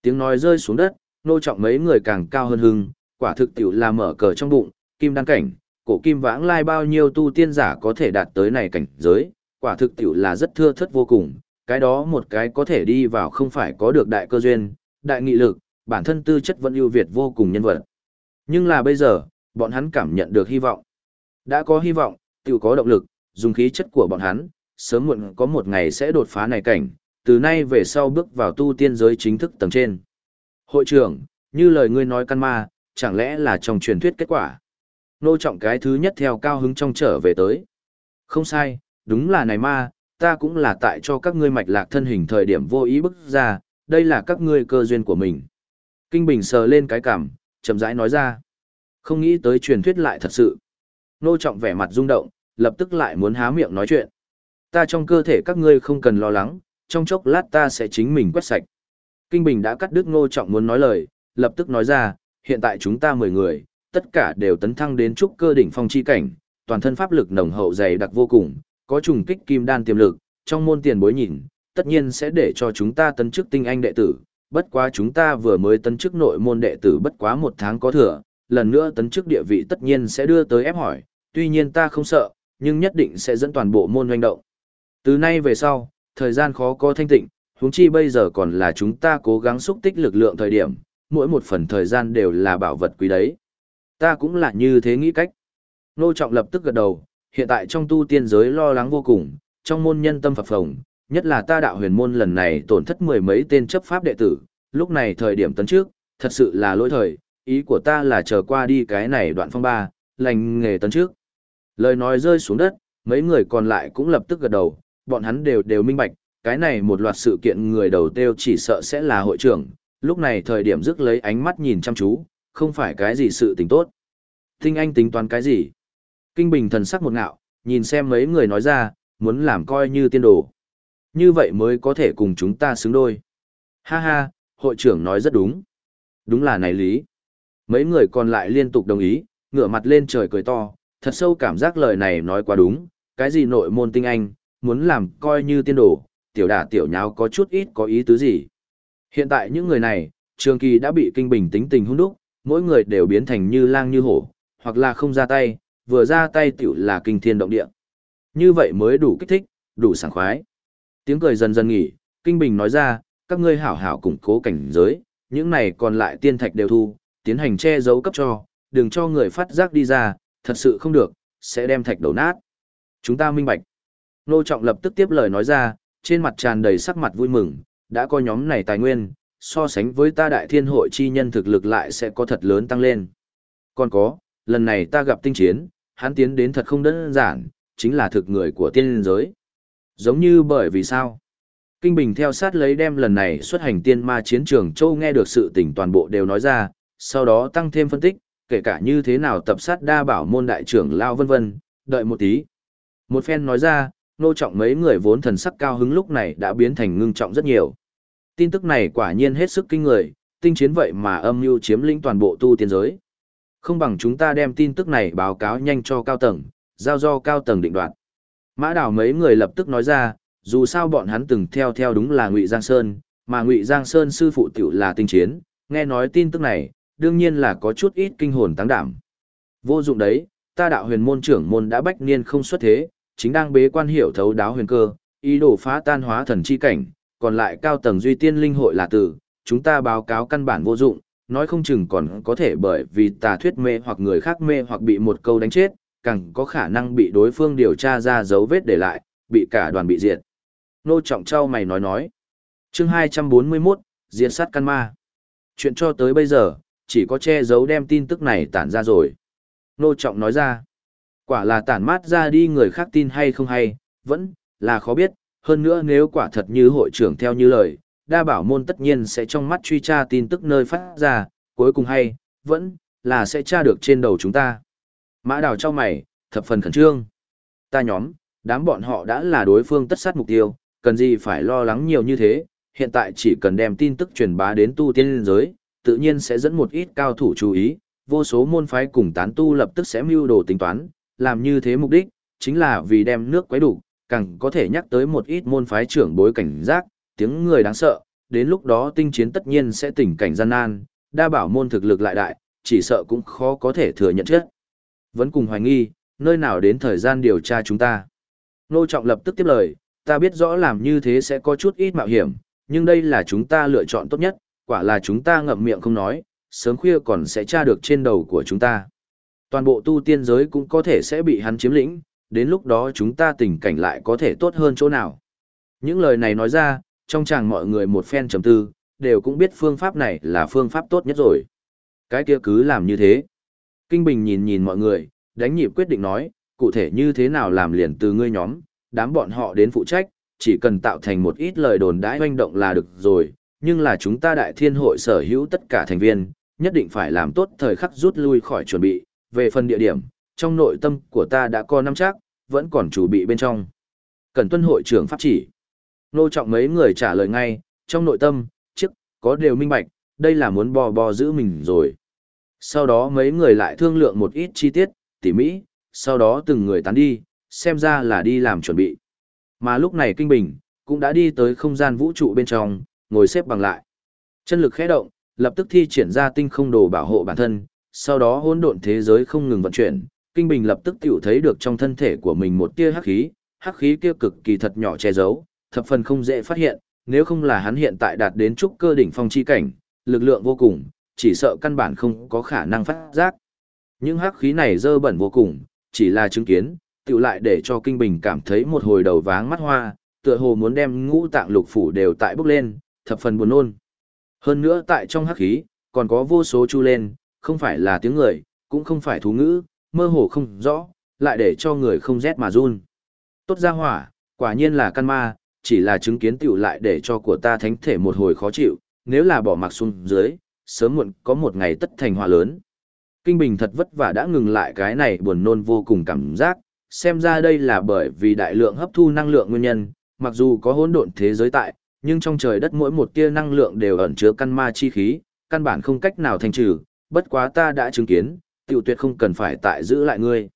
Tiếng nói rơi xuống đất, nô trọng mấy người càng cao hơn hưng, quả thực tiểu là mở cờ trong bụng, kim đan cảnh, cổ kim vãng lai bao nhiêu tu tiên giả có thể đạt tới này cảnh giới, quả thực tiểu là rất thưa thất vô cùng, cái đó một cái có thể đi vào không phải có được đại cơ duyên, đại nghị lực, bản thân tư chất vẫn ưu việt vô cùng nhân vật. Nhưng là bây giờ, bọn hắn cảm nhận được hy vọng. Đã có hy vọng, tiểu có động lực, dùng khí chất của bọn hắn, sớm muộn có một ngày sẽ đột phá này cảnh, từ nay về sau bước vào tu tiên giới chính thức tầng trên. Hội trưởng, như lời ngươi nói căn ma, chẳng lẽ là trong truyền thuyết kết quả? Nô trọng cái thứ nhất theo cao hứng trong trở về tới. Không sai, đúng là này ma, ta cũng là tại cho các ngươi mạch lạc thân hình thời điểm vô ý bức ra, đây là các ngươi cơ duyên của mình. Kinh Bình sờ lên cái cảm, chậm rãi nói ra. Không nghĩ tới truyền thuyết lại thật sự. Nô trọng vẻ mặt rung động, lập tức lại muốn há miệng nói chuyện. Ta trong cơ thể các ngươi không cần lo lắng, trong chốc lát ta sẽ chính mình quét sạch. Kinh Bình đã cắt đứt Ngô Trọng muốn nói lời, lập tức nói ra, hiện tại chúng ta 10 người, tất cả đều tấn thăng đến trúc cơ đỉnh phong chi cảnh, toàn thân pháp lực nồng hậu dày đặc vô cùng, có trùng kích kim đan tiềm lực, trong môn tiền bối nhìn, tất nhiên sẽ để cho chúng ta tấn chức tinh anh đệ tử, bất quá chúng ta vừa mới tấn chức nội môn đệ tử bất quá một tháng có thừa, lần nữa tấn chức địa vị tất nhiên sẽ đưa tới ép hỏi, tuy nhiên ta không sợ, nhưng nhất định sẽ dẫn toàn bộ môn doanh động. Từ nay về sau, thời gian khó có thanh tịnh, huống chi bây giờ còn là chúng ta cố gắng xúc tích lực lượng thời điểm, mỗi một phần thời gian đều là bảo vật quý đấy. Ta cũng là như thế nghĩ cách. Nô Trọng lập tức gật đầu, hiện tại trong tu tiên giới lo lắng vô cùng, trong môn nhân tâm phập phồng, nhất là ta đạo huyền môn lần này tổn thất mười mấy tên chấp pháp đệ tử, lúc này thời điểm tấn trước, thật sự là lỗi thời, ý của ta là chờ qua đi cái này đoạn phong ba, lành nghề tấn trước. Lời nói rơi xuống đất, mấy người còn lại cũng lập tức gật đầu, bọn hắn đều đều minh bạch, cái này một loạt sự kiện người đầu tiêu chỉ sợ sẽ là hội trưởng, lúc này thời điểm rước lấy ánh mắt nhìn chăm chú, không phải cái gì sự tình tốt. Tinh anh tính toán cái gì? Kinh Bình thần sắc một ngạo, nhìn xem mấy người nói ra, muốn làm coi như tiên đồ. Như vậy mới có thể cùng chúng ta xứng đôi. Ha ha, hội trưởng nói rất đúng. Đúng là này lý. Mấy người còn lại liên tục đồng ý, ngửa mặt lên trời cười to, thật sâu cảm giác lời này nói quá đúng, cái gì nội môn tinh anh, muốn làm coi như tiên đồ, tiểu đả tiểu nháo có chút ít có ý tứ gì. Hiện tại những người này, trường kỳ đã bị kinh bình tính tình hung đúc, mỗi người đều biến thành như lang như hổ, hoặc là không ra tay, vừa ra tay tiểu là kinh thiên động địa. Như vậy mới đủ kích thích, đủ sảng khoái. Tiếng cười dần dần nghỉ, kinh bình nói ra, các ngươi hảo hảo củng cố cảnh giới, những này còn lại tiên thạch đều thu, tiến hành che giấu cấp cho, đừng cho người phát giác đi ra, thật sự không được, sẽ đem thạch đầu nát. Chúng ta minh bạch. Nô Trọng lập tức tiếp lời nói ra, trên mặt tràn đầy sắc mặt vui mừng, đã có nhóm này tài nguyên, so sánh với ta đại thiên hội chi nhân thực lực lại sẽ có thật lớn tăng lên. Còn có, lần này ta gặp tinh chiến, hắn tiến đến thật không đơn giản, chính là thực người của tiên giới. Giống như bởi vì sao? Kinh Bình theo sát lấy đem lần này xuất hành tiên ma chiến trường châu nghe được sự tình toàn bộ đều nói ra, sau đó tăng thêm phân tích, kể cả như thế nào tập sát đa bảo môn đại trưởng lao vân vân, đợi một tí. Một phen nói ra, nô trọng mấy người vốn thần sắc cao hứng lúc này đã biến thành ngưng trọng rất nhiều. Tin tức này quả nhiên hết sức kinh người, tinh chiến vậy mà âm mưu chiếm lĩnh toàn bộ tu tiên giới. Không bằng chúng ta đem tin tức này báo cáo nhanh cho cao tầng, giao do cao tầng định đoạt. Mã đảo mấy người lập tức nói ra, dù sao bọn hắn từng theo theo đúng là Ngụy Giang Sơn, mà Ngụy Giang Sơn sư phụ tiểu là tinh chiến, nghe nói tin tức này, đương nhiên là có chút ít kinh hồn tăng đảm. Vô dụng đấy, ta đạo huyền môn trưởng môn đã bách niên không xuất thế, chính đang bế quan hiểu thấu đáo huyền cơ, ý đồ phá tan hóa thần chi cảnh, còn lại cao tầng duy tiên linh hội là tử, chúng ta báo cáo căn bản vô dụng, nói không chừng còn có thể bởi vì tà thuyết mê hoặc người khác mê hoặc bị một câu đánh chết, càng có khả năng bị đối phương điều tra ra dấu vết để lại, bị cả đoàn bị diệt. Nô Trọng Châu mày nói nói. chương 241, Diệt sát căn ma. Chuyện cho tới bây giờ, chỉ có che giấu đem tin tức này tản ra rồi. Nô Trọng nói ra. Quả là tản mát ra đi người khác tin hay không hay, vẫn là khó biết, hơn nữa nếu quả thật như hội trưởng theo như lời, đa bảo môn tất nhiên sẽ trong mắt truy tra tin tức nơi phát ra, cuối cùng hay, vẫn là sẽ tra được trên đầu chúng ta. Mã đào cho mày, thập phần khẩn trương. Ta nhóm, đám bọn họ đã là đối phương tất sát mục tiêu, cần gì phải lo lắng nhiều như thế, hiện tại chỉ cần đem tin tức truyền bá đến tu tiên giới, tự nhiên sẽ dẫn một ít cao thủ chú ý, vô số môn phái cùng tán tu lập tức sẽ mưu đồ tính toán, làm như thế mục đích, chính là vì đem nước quấy đủ, càng có thể nhắc tới một ít môn phái trưởng bối cảnh giác, tiếng người đáng sợ, đến lúc đó tinh chiến tất nhiên sẽ tỉnh cảnh gian nan, đa bảo môn thực lực lại đại, chỉ sợ cũng khó có thể thừa nhận chết. Vẫn cùng hoài nghi, nơi nào đến thời gian điều tra chúng ta. Nô Trọng lập tức tiếp lời, ta biết rõ làm như thế sẽ có chút ít mạo hiểm, nhưng đây là chúng ta lựa chọn tốt nhất, quả là chúng ta ngậm miệng không nói, sớm khuya còn sẽ tra được trên đầu của chúng ta. Toàn bộ tu tiên giới cũng có thể sẽ bị hắn chiếm lĩnh, đến lúc đó chúng ta tình cảnh lại có thể tốt hơn chỗ nào. Những lời này nói ra, trong chàng mọi người một phen trầm tư, đều cũng biết phương pháp này là phương pháp tốt nhất rồi. Cái kia cứ làm như thế. Kinh Bình nhìn nhìn mọi người, đánh nhịp quyết định nói, cụ thể như thế nào làm liền từ ngươi nhóm, đám bọn họ đến phụ trách, chỉ cần tạo thành một ít lời đồn đãi hoành động là được rồi, nhưng là chúng ta đại thiên hội sở hữu tất cả thành viên, nhất định phải làm tốt thời khắc rút lui khỏi chuẩn bị, về phần địa điểm, trong nội tâm của ta đã có năm chắc, vẫn còn chủ bị bên trong. Cần tuân hội trưởng pháp chỉ. Nô trọng mấy người trả lời ngay, trong nội tâm, trước, có đều minh bạch, đây là muốn bò bò giữ mình rồi. Sau đó mấy người lại thương lượng một ít chi tiết, tỉ mỹ, sau đó từng người tán đi, xem ra là đi làm chuẩn bị. Mà lúc này Kinh Bình, cũng đã đi tới không gian vũ trụ bên trong, ngồi xếp bằng lại. Chân lực khẽ động, lập tức thi triển ra tinh không đồ bảo hộ bản thân, sau đó hỗn độn thế giới không ngừng vận chuyển, Kinh Bình lập tức tiểu thấy được trong thân thể của mình một tia hắc khí, hắc khí kia cực kỳ thật nhỏ che giấu, thập phần không dễ phát hiện, nếu không là hắn hiện tại đạt đến trúc cơ đỉnh phong chi cảnh, lực lượng vô cùng, chỉ sợ căn bản không có khả năng phát giác. Những hắc khí này dơ bẩn vô cùng, chỉ là chứng kiến, tiểu lại để cho Kinh Bình cảm thấy một hồi đầu váng mắt hoa, tựa hồ muốn đem ngũ tạng lục phủ đều tại bốc lên, thập phần buồn nôn. Hơn nữa tại trong hắc khí, còn có vô số chu lên, không phải là tiếng người, cũng không phải thú ngữ, mơ hồ không rõ, lại để cho người không rét mà run. Tốt ra hỏa, quả nhiên là căn ma, chỉ là chứng kiến tiểu lại để cho của ta thánh thể một hồi khó chịu, nếu là bỏ mặc xuống dưới, sớm muộn có một ngày tất thành hỏa lớn. Kinh Bình thật vất vả đã ngừng lại cái này buồn nôn vô cùng cảm giác, xem ra đây là bởi vì đại lượng hấp thu năng lượng nguyên nhân, mặc dù có hỗn độn thế giới tại, nhưng trong trời đất mỗi một tia năng lượng đều ẩn chứa căn ma chi khí, căn bản không cách nào thanh trừ, bất quá ta đã chứng kiến, tiểu tuyệt không cần phải tại giữ lại ngươi.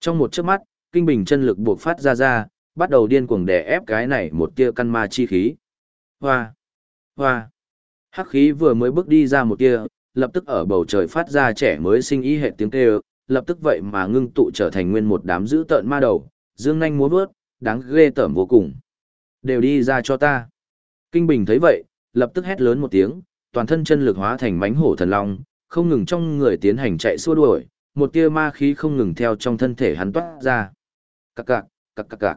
Trong một chớp mắt, kinh bình chân lực buộc phát ra ra, bắt đầu điên cuồng đè ép cái này một tia căn ma chi khí. Hoa! Hoa! Hắc khí vừa mới bước đi ra một tia, lập tức ở bầu trời phát ra trẻ mới sinh ý hệ tiếng kêu, lập tức vậy mà ngưng tụ trở thành nguyên một đám dữ tợn ma đầu, dương nhanh múa vớt, đáng ghê tởm vô cùng. Đều đi ra cho ta. Kinh Bình thấy vậy, lập tức hét lớn một tiếng, toàn thân chân lực hóa thành mánh hổ thần long, không ngừng trong người tiến hành chạy xua đuổi, một tia ma khí không ngừng theo trong thân thể hắn toát ra. Cạc cạc, cạc cạc cạc.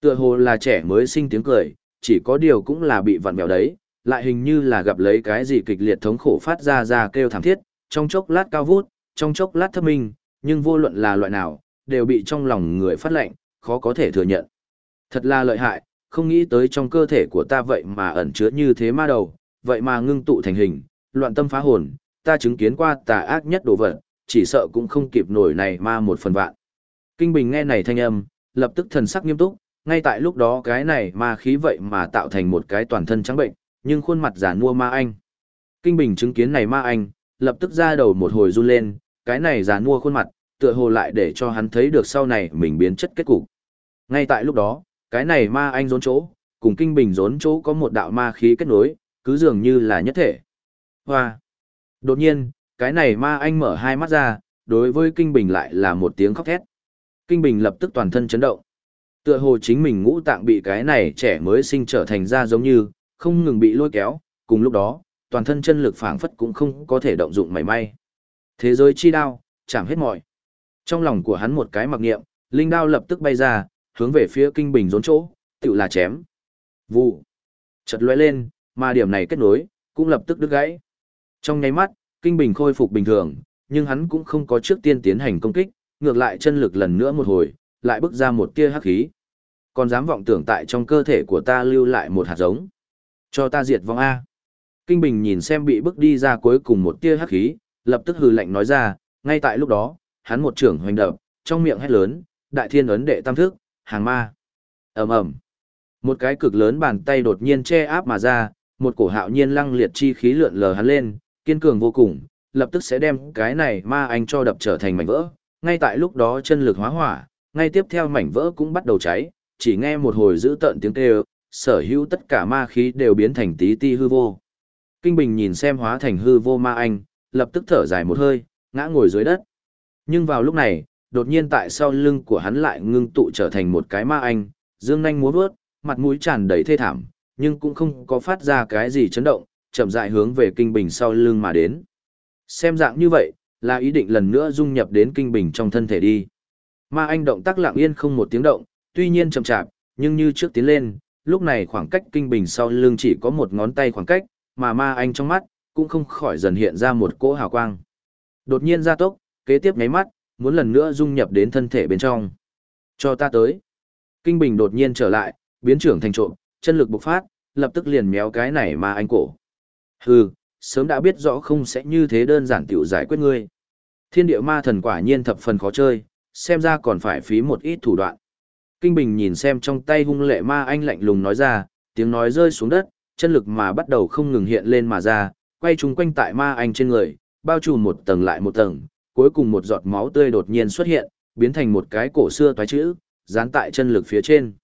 Tựa hồ là trẻ mới sinh tiếng cười, chỉ có điều cũng là bị vặn vẹo đấy, lại hình như là gặp lấy cái gì kịch liệt thống khổ phát ra ra kêu thảm thiết, trong chốc lát cao vút, trong chốc lát thấp minh, nhưng vô luận là loại nào, đều bị trong lòng người phát lệnh, khó có thể thừa nhận. Thật là lợi hại, không nghĩ tới trong cơ thể của ta vậy mà ẩn chứa như thế ma đầu, vậy mà ngưng tụ thành hình, loạn tâm phá hồn, ta chứng kiến qua tà ác nhất đồ vật, chỉ sợ cũng không kịp nổi này ma một phần vạn. Kinh Bình nghe này thanh âm, lập tức thần sắc nghiêm túc, ngay tại lúc đó cái này ma khí vậy mà tạo thành một cái toàn thân trắng bệnh, nhưng khuôn mặt giả mua ma anh. Kinh Bình chứng kiến này ma anh, lập tức ra đầu một hồi run lên, cái này giả mua khuôn mặt, tựa hồ lại để cho hắn thấy được sau này mình biến chất kết cục. Ngay tại lúc đó, cái này ma anh rốn chỗ, cùng Kinh Bình rốn chỗ có một đạo ma khí kết nối, cứ dường như là nhất thể. Hoa! Đột nhiên, cái này ma anh mở hai mắt ra, đối với Kinh Bình lại là một tiếng khóc thét. Kinh Bình lập tức toàn thân chấn động. Tựa hồ chính mình ngũ tạng bị cái này trẻ mới sinh trở thành ra giống như, không ngừng bị lôi kéo, cùng lúc đó, toàn thân chân lực phảng phất cũng không có thể động dụng mảy may. Thế giới chi đao, chạm hết mọi. Trong lòng của hắn một cái mặc niệm, linh đao lập tức bay ra, hướng về phía kinh bình rốn chỗ, tự là chém. Vụ. Chật lóe lên, mà điểm này kết nối, cũng lập tức đứt gãy. Trong nháy mắt, kinh bình khôi phục bình thường, nhưng hắn cũng không có trước tiên tiến hành công kích, ngược lại chân lực lần nữa một hồi, lại bước ra một tia hắc khí. Còn dám vọng tưởng tại trong cơ thể của ta lưu lại một hạt giống. Cho ta diệt vong A. Kinh Bình nhìn xem bị bước đi ra cuối cùng một tia hắc khí, lập tức hừ lạnh nói ra, ngay tại lúc đó, hắn một trưởng hoành đập, trong miệng hét lớn, đại thiên ấn đệ tam thức, hàng ma. ầm ầm Một cái cực lớn bàn tay đột nhiên che áp mà ra, một cổ hạo nhiên lăng liệt chi khí lượn lờ hắn lên, kiên cường vô cùng, lập tức sẽ đem cái này ma anh cho đập trở thành mảnh vỡ. Ngay tại lúc đó chân lực hóa hỏa, ngay tiếp theo mảnh vỡ cũng bắt đầu cháy, chỉ nghe một hồi dữ tợn tiếng kêu, sở hữu tất cả ma khí đều biến thành tí ti hư vô. Kinh Bình nhìn xem hóa thành hư vô ma anh, lập tức thở dài một hơi, ngã ngồi dưới đất. Nhưng vào lúc này, đột nhiên tại sau lưng của hắn lại ngưng tụ trở thành một cái ma anh, dương nhanh múa vớt, mặt mũi tràn đầy thê thảm, nhưng cũng không có phát ra cái gì chấn động, chậm rãi hướng về Kinh Bình sau lưng mà đến. Xem dạng như vậy, là ý định lần nữa dung nhập đến Kinh Bình trong thân thể đi. Ma anh động tác lặng yên không một tiếng động, tuy nhiên chậm chạp, nhưng như trước tiến lên, lúc này khoảng cách kinh bình sau lưng chỉ có một ngón tay khoảng cách, mà ma anh trong mắt, cũng không khỏi dần hiện ra một cỗ hào quang. Đột nhiên ra tốc, kế tiếp nháy mắt, muốn lần nữa dung nhập đến thân thể bên trong. Cho ta tới. Kinh bình đột nhiên trở lại, biến trưởng thành trộm, chân lực bộc phát, lập tức liền méo cái này mà anh cổ. Hừ, sớm đã biết rõ không sẽ như thế đơn giản tiểu giải quyết ngươi. Thiên địa ma thần quả nhiên thập phần khó chơi, xem ra còn phải phí một ít thủ đoạn. Kinh Bình nhìn xem trong tay hung lệ ma anh lạnh lùng nói ra, tiếng nói rơi xuống đất, chân lực mà bắt đầu không ngừng hiện lên mà ra, quay chung quanh tại ma anh trên người, bao trùm một tầng lại một tầng, cuối cùng một giọt máu tươi đột nhiên xuất hiện, biến thành một cái cổ xưa toái chữ, dán tại chân lực phía trên.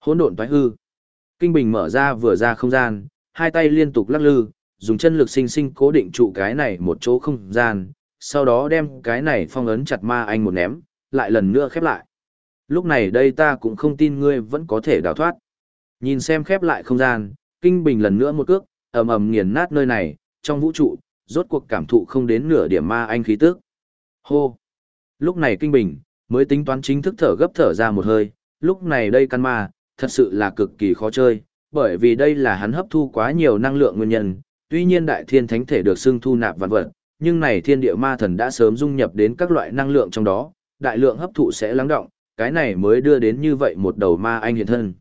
Hỗn độn toái hư. Kinh Bình mở ra vừa ra không gian, hai tay liên tục lắc lư, dùng chân lực sinh sinh cố định trụ cái này một chỗ không gian, sau đó đem cái này phong ấn chặt ma anh một ném, lại lần nữa khép lại. Lúc này đây ta cũng không tin ngươi vẫn có thể đào thoát. Nhìn xem khép lại không gian, kinh bình lần nữa một cước, ầm ầm nghiền nát nơi này, trong vũ trụ, rốt cuộc cảm thụ không đến nửa điểm ma anh khí tức. Hô! Lúc này kinh bình, mới tính toán chính thức thở gấp thở ra một hơi, lúc này đây căn ma, thật sự là cực kỳ khó chơi, bởi vì đây là hắn hấp thu quá nhiều năng lượng nguyên nhân, tuy nhiên đại thiên thánh thể được xưng thu nạp vạn vật, nhưng này thiên địa ma thần đã sớm dung nhập đến các loại năng lượng trong đó, đại lượng hấp thụ sẽ lắng động, cái này mới đưa đến như vậy một đầu ma anh hiện thân.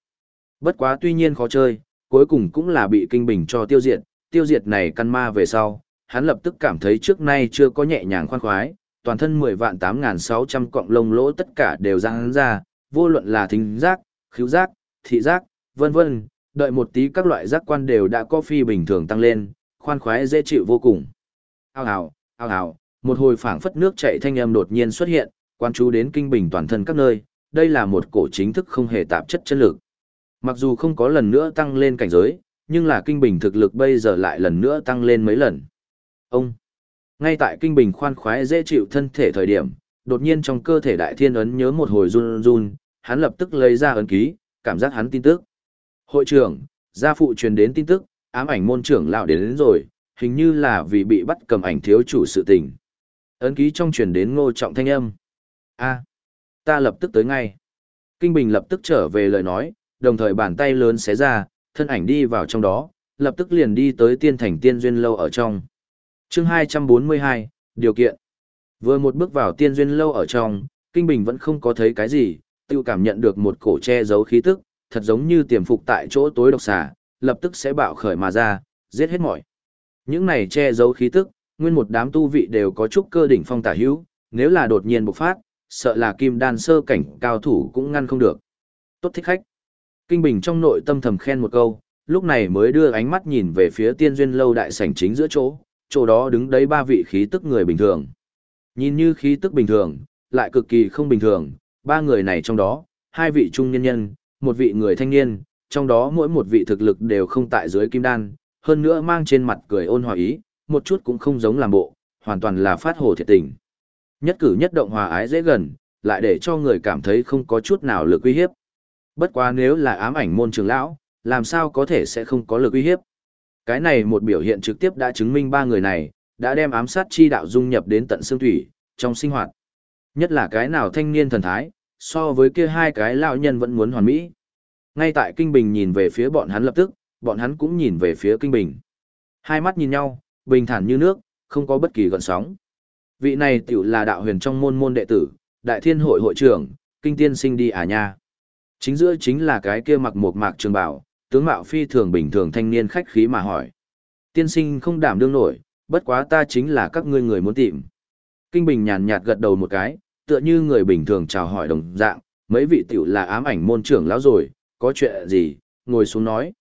Bất quá tuy nhiên khó chơi, cuối cùng cũng là bị kinh bình cho tiêu diệt, tiêu diệt này căn ma về sau, hắn lập tức cảm thấy trước nay chưa có nhẹ nhàng khoan khoái, toàn thân 10 vạn 8.600 cọng lông lỗ tất cả đều ra hắn ra, vô luận là thính giác, khứu giác, thị giác, vân vân, đợi một tí các loại giác quan đều đã có phi bình thường tăng lên, khoan khoái dễ chịu vô cùng. Ao ào, ao ào, một hồi phảng phất nước chảy thanh âm đột nhiên xuất hiện, quan chú đến kinh bình toàn thân các nơi, đây là một cổ chính thức không hề tạp chất chất lực. Mặc dù không có lần nữa tăng lên cảnh giới, nhưng là kinh bình thực lực bây giờ lại lần nữa tăng lên mấy lần. Ông, ngay tại kinh bình khoan khoái dễ chịu thân thể thời điểm, đột nhiên trong cơ thể đại thiên ấn nhớ một hồi run run, hắn lập tức lấy ra ấn ký, cảm giác hắn tin tức. Hội trưởng, gia phụ truyền đến tin tức, ám ảnh môn trưởng lão đến, đến rồi, hình như là vì bị bắt cầm ảnh thiếu chủ sự tình. Ấn ký trong truyền đến ngô trọng thanh âm. a ta lập tức tới ngay. Kinh Bình lập tức trở về lời nói, đồng thời bàn tay lớn xé ra, thân ảnh đi vào trong đó, lập tức liền đi tới tiên thành tiên duyên lâu ở trong chương 242, điều kiện. Vừa một bước vào tiên duyên lâu ở trong, Kinh Bình vẫn không có thấy cái gì, tự cảm nhận được một cổ che giấu khí tức, thật giống như tiềm phục tại chỗ tối độc xà, lập tức sẽ bạo khởi mà ra, giết hết mọi. Những này che giấu khí tức, nguyên một đám tu vị đều có chút cơ đỉnh phong tả hữu, nếu là đột nhiên bộc phát, sợ là kim đan sơ cảnh cao thủ cũng ngăn không được. Tốt thích khách. Kinh Bình trong nội tâm thầm khen một câu, lúc này mới đưa ánh mắt nhìn về phía tiên duyên lâu đại sảnh chính giữa chỗ, chỗ đó đứng đấy ba vị khí tức người bình thường. Nhìn như khí tức bình thường, lại cực kỳ không bình thường, ba người này trong đó, hai vị trung nhân nhân, một vị người thanh niên, trong đó mỗi một vị thực lực đều không tại dưới kim đan, hơn nữa mang trên mặt cười ôn hòa ý, một chút cũng không giống làm bộ, hoàn toàn là phát hồ thiệt tình. Nhất cử nhất động hòa ái dễ gần, lại để cho người cảm thấy không có chút nào lực uy hiếp. Bất quá nếu là ám ảnh môn trường lão, làm sao có thể sẽ không có lực uy hiếp. Cái này một biểu hiện trực tiếp đã chứng minh ba người này, đã đem ám sát chi đạo dung nhập đến tận xương thủy, trong sinh hoạt. Nhất là cái nào thanh niên thần thái, so với kia hai cái lão nhân vẫn muốn hoàn mỹ. Ngay tại Kinh Bình nhìn về phía bọn hắn lập tức, bọn hắn cũng nhìn về phía Kinh Bình. Hai mắt nhìn nhau, bình thản như nước, không có bất kỳ gợn sóng. Vị này tiểu là đạo huyền trong môn môn đệ tử, đại thiên hội hội trưởng, kinh tiên sinh đi à nha. Chính giữa chính là cái kia mặc một mạc trường bảo, tướng mạo phi thường bình thường thanh niên khách khí mà hỏi. Tiên sinh không đảm đương nổi, bất quá ta chính là các ngươi người muốn tìm. Kinh Bình nhàn nhạt gật đầu một cái, tựa như người bình thường chào hỏi đồng dạng, mấy vị tiểu là ám ảnh môn trưởng lão rồi, có chuyện gì, ngồi xuống nói.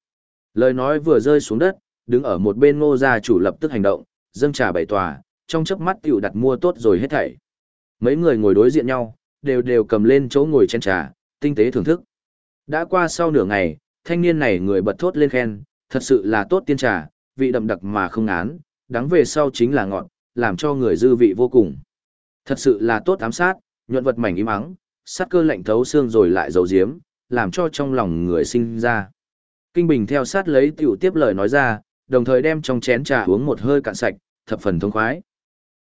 Lời nói vừa rơi xuống đất, đứng ở một bên ngô gia chủ lập tức hành động, dâng trà bày tòa, trong chớp mắt tiểu đặt mua tốt rồi hết thảy. Mấy người ngồi đối diện nhau, đều đều cầm lên chỗ ngồi chén trà, tinh tế thưởng thức. Đã qua sau nửa ngày, thanh niên này người bật thốt lên khen, thật sự là tốt tiên trà, vị đậm đặc mà không án, đắng về sau chính là ngọt, làm cho người dư vị vô cùng. Thật sự là tốt ám sát, nhuận vật mảnh im ắng, sát cơ lạnh thấu xương rồi lại dầu diếm, làm cho trong lòng người sinh ra. Kinh Bình theo sát lấy tiểu tiếp lời nói ra, đồng thời đem trong chén trà uống một hơi cạn sạch, thập phần thông khoái.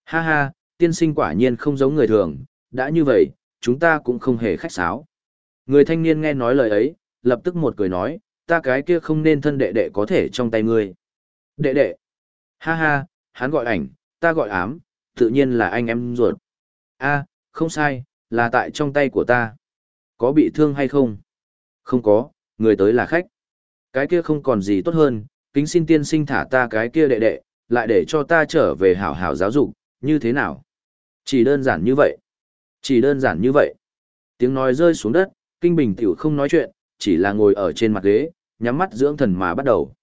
Ha ha, tiên sinh quả nhiên không giống người thường, đã như vậy, chúng ta cũng không hề khách sáo. Người thanh niên nghe nói lời ấy, lập tức một cười nói, ta cái kia không nên thân đệ đệ có thể trong tay ngươi. Đệ đệ. Ha ha, hắn gọi ảnh, ta gọi ám, tự nhiên là anh em ruột. A, không sai, là tại trong tay của ta. Có bị thương hay không? Không có, người tới là khách. Cái kia không còn gì tốt hơn, kính xin tiên sinh thả ta cái kia đệ đệ, lại để cho ta trở về hảo hảo giáo dục, như thế nào? Chỉ đơn giản như vậy. Chỉ đơn giản như vậy. Tiếng nói rơi xuống đất, Kinh Bình tiểu không nói chuyện, chỉ là ngồi ở trên mặt ghế, nhắm mắt dưỡng thần mà bắt đầu.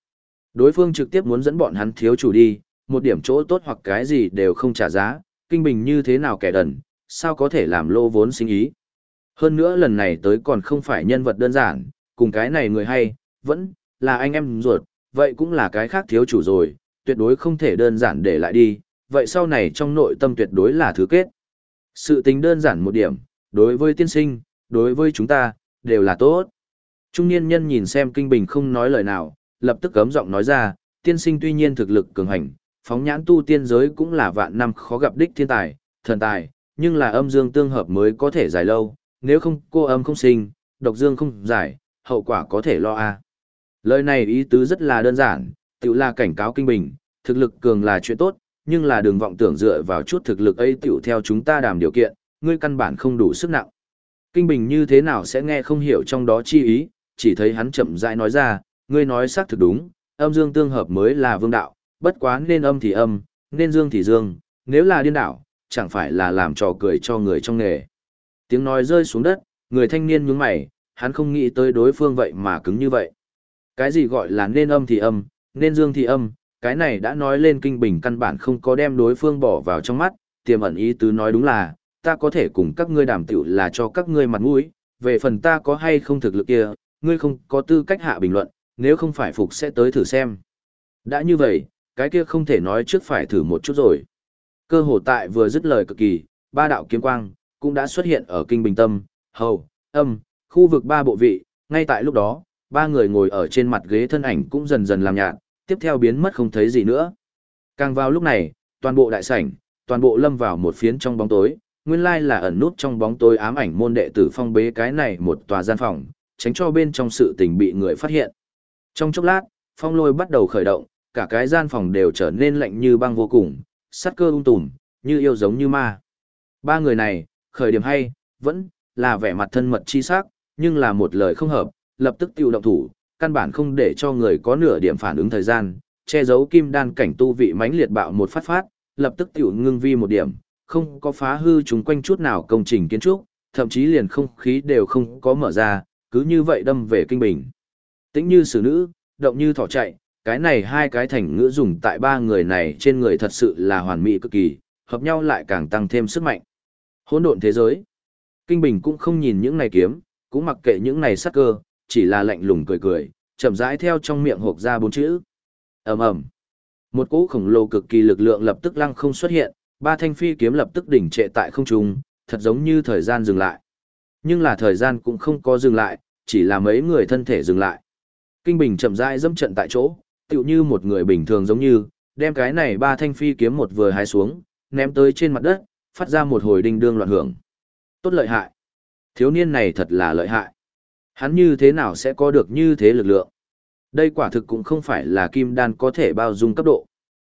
Đối phương trực tiếp muốn dẫn bọn hắn thiếu chủ đi, một điểm chỗ tốt hoặc cái gì đều không trả giá, Kinh Bình như thế nào kẻ đần, sao có thể làm lô vốn sinh ý. Hơn nữa lần này tới còn không phải nhân vật đơn giản, cùng cái này người hay, vẫn là anh em ruột, vậy cũng là cái khác thiếu chủ rồi, tuyệt đối không thể đơn giản để lại đi, vậy sau này trong nội tâm tuyệt đối là thứ kết. Sự tính đơn giản một điểm, đối với tiên sinh, đối với chúng ta, đều là tốt. Trung niên nhân nhìn xem kinh bình không nói lời nào, lập tức cấm giọng nói ra, tiên sinh tuy nhiên thực lực cường hành, phóng nhãn tu tiên giới cũng là vạn năm khó gặp đích thiên tài, thần tài, nhưng là âm dương tương hợp mới có thể dài lâu, nếu không cô âm không sinh, độc dương không giải, hậu quả có thể lo a. Lời này ý tứ rất là đơn giản, tự là cảnh cáo kinh bình, thực lực cường là chuyện tốt, nhưng là đừng vọng tưởng dựa vào chút thực lực ấy tiểu theo chúng ta đảm điều kiện, ngươi căn bản không đủ sức nặng. Kinh Bình như thế nào sẽ nghe không hiểu trong đó chi ý, chỉ thấy hắn chậm rãi nói ra, ngươi nói xác thực đúng, âm dương tương hợp mới là vương đạo, bất quá nên âm thì âm, nên dương thì dương, nếu là điên đảo, chẳng phải là làm trò cười cho người trong nghề. Tiếng nói rơi xuống đất, người thanh niên nhướng mày, hắn không nghĩ tới đối phương vậy mà cứng như vậy. Cái gì gọi là nên âm thì âm, nên dương thì âm, cái này đã nói lên kinh bình căn bản không có đem đối phương bỏ vào trong mắt, tiềm ẩn ý tứ nói đúng là, ta có thể cùng các ngươi đảm tiểu là cho các ngươi mặt mũi, về phần ta có hay không thực lực kia, ngươi không có tư cách hạ bình luận, nếu không phải phục sẽ tới thử xem. Đã như vậy, cái kia không thể nói trước phải thử một chút rồi. Cơ hồ tại vừa dứt lời cực kỳ, ba đạo kiếm quang cũng đã xuất hiện ở kinh bình tâm, hầu, âm, khu vực ba bộ vị, ngay tại lúc đó, ba người ngồi ở trên mặt ghế thân ảnh cũng dần dần làm nhạt, tiếp theo biến mất không thấy gì nữa. Càng vào lúc này, toàn bộ đại sảnh, toàn bộ lâm vào một phiến trong bóng tối, nguyên lai là ẩn nút trong bóng tối ám ảnh môn đệ tử phong bế cái này một tòa gian phòng, tránh cho bên trong sự tình bị người phát hiện. Trong chốc lát, phong lôi bắt đầu khởi động, cả cái gian phòng đều trở nên lạnh như băng vô cùng, sát cơ ung tùm, như yêu giống như ma. Ba người này, khởi điểm hay, vẫn là vẻ mặt thân mật chi sắc, nhưng là một lời không hợp, lập tức tiêu động thủ, căn bản không để cho người có nửa điểm phản ứng thời gian, che giấu kim đan cảnh tu vị mãnh liệt bạo một phát phát, lập tức tiểu ngưng vi một điểm, không có phá hư chúng quanh chút nào công trình kiến trúc, thậm chí liền không khí đều không có mở ra, cứ như vậy đâm về kinh bình. Tĩnh như xử nữ, động như thỏ chạy, cái này hai cái thành ngữ dùng tại ba người này trên người thật sự là hoàn mỹ cực kỳ, hợp nhau lại càng tăng thêm sức mạnh. Hỗn độn thế giới. Kinh Bình cũng không nhìn những này kiếm, cũng mặc kệ những này sắc cơ, chỉ là lạnh lùng cười cười, chậm rãi theo trong miệng hộp ra bốn chữ. ầm ầm Một cỗ khổng lồ cực kỳ lực lượng lập tức lăng không xuất hiện, ba thanh phi kiếm lập tức đỉnh trệ tại không trung, thật giống như thời gian dừng lại. Nhưng là thời gian cũng không có dừng lại, chỉ là mấy người thân thể dừng lại. Kinh Bình chậm rãi dẫm trận tại chỗ, tựu như một người bình thường giống như, đem cái này ba thanh phi kiếm một vừa hái xuống, ném tới trên mặt đất, phát ra một hồi đinh đương loạn hưởng. Tốt lợi hại. Thiếu niên này thật là lợi hại. Hắn như thế nào sẽ có được như thế lực lượng? Đây quả thực cũng không phải là kim đan có thể bao dung cấp độ.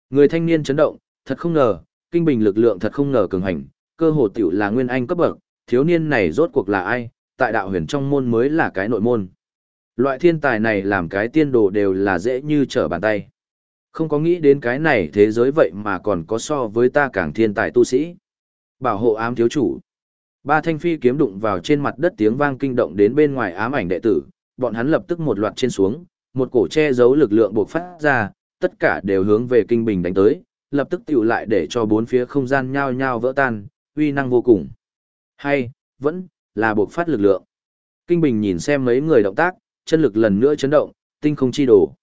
Người thanh niên chấn động, thật không ngờ, kinh bình lực lượng thật không ngờ cường hành, cơ hồ tiểu là nguyên anh cấp bậc, thiếu niên này rốt cuộc là ai, tại đạo huyền trong môn mới là cái nội môn. Loại thiên tài này làm cái tiên đồ đều là dễ như trở bàn tay. Không có nghĩ đến cái này thế giới vậy mà còn có so với ta càng thiên tài tu sĩ. Bảo hộ ám thiếu chủ. Ba thanh phi kiếm đụng vào trên mặt đất tiếng vang kinh động đến bên ngoài ám ảnh đệ tử, bọn hắn lập tức một loạt trên xuống, một cổ che giấu lực lượng buộc phát ra, tất cả đều hướng về kinh bình đánh tới, lập tức tiểu lại để cho bốn phía không gian nhao nhao vỡ tan, uy năng vô cùng. Hay, vẫn là buộc phát lực lượng. Kinh bình nhìn xem mấy người động tác, chân lực lần nữa chấn động, tinh không chi đổ.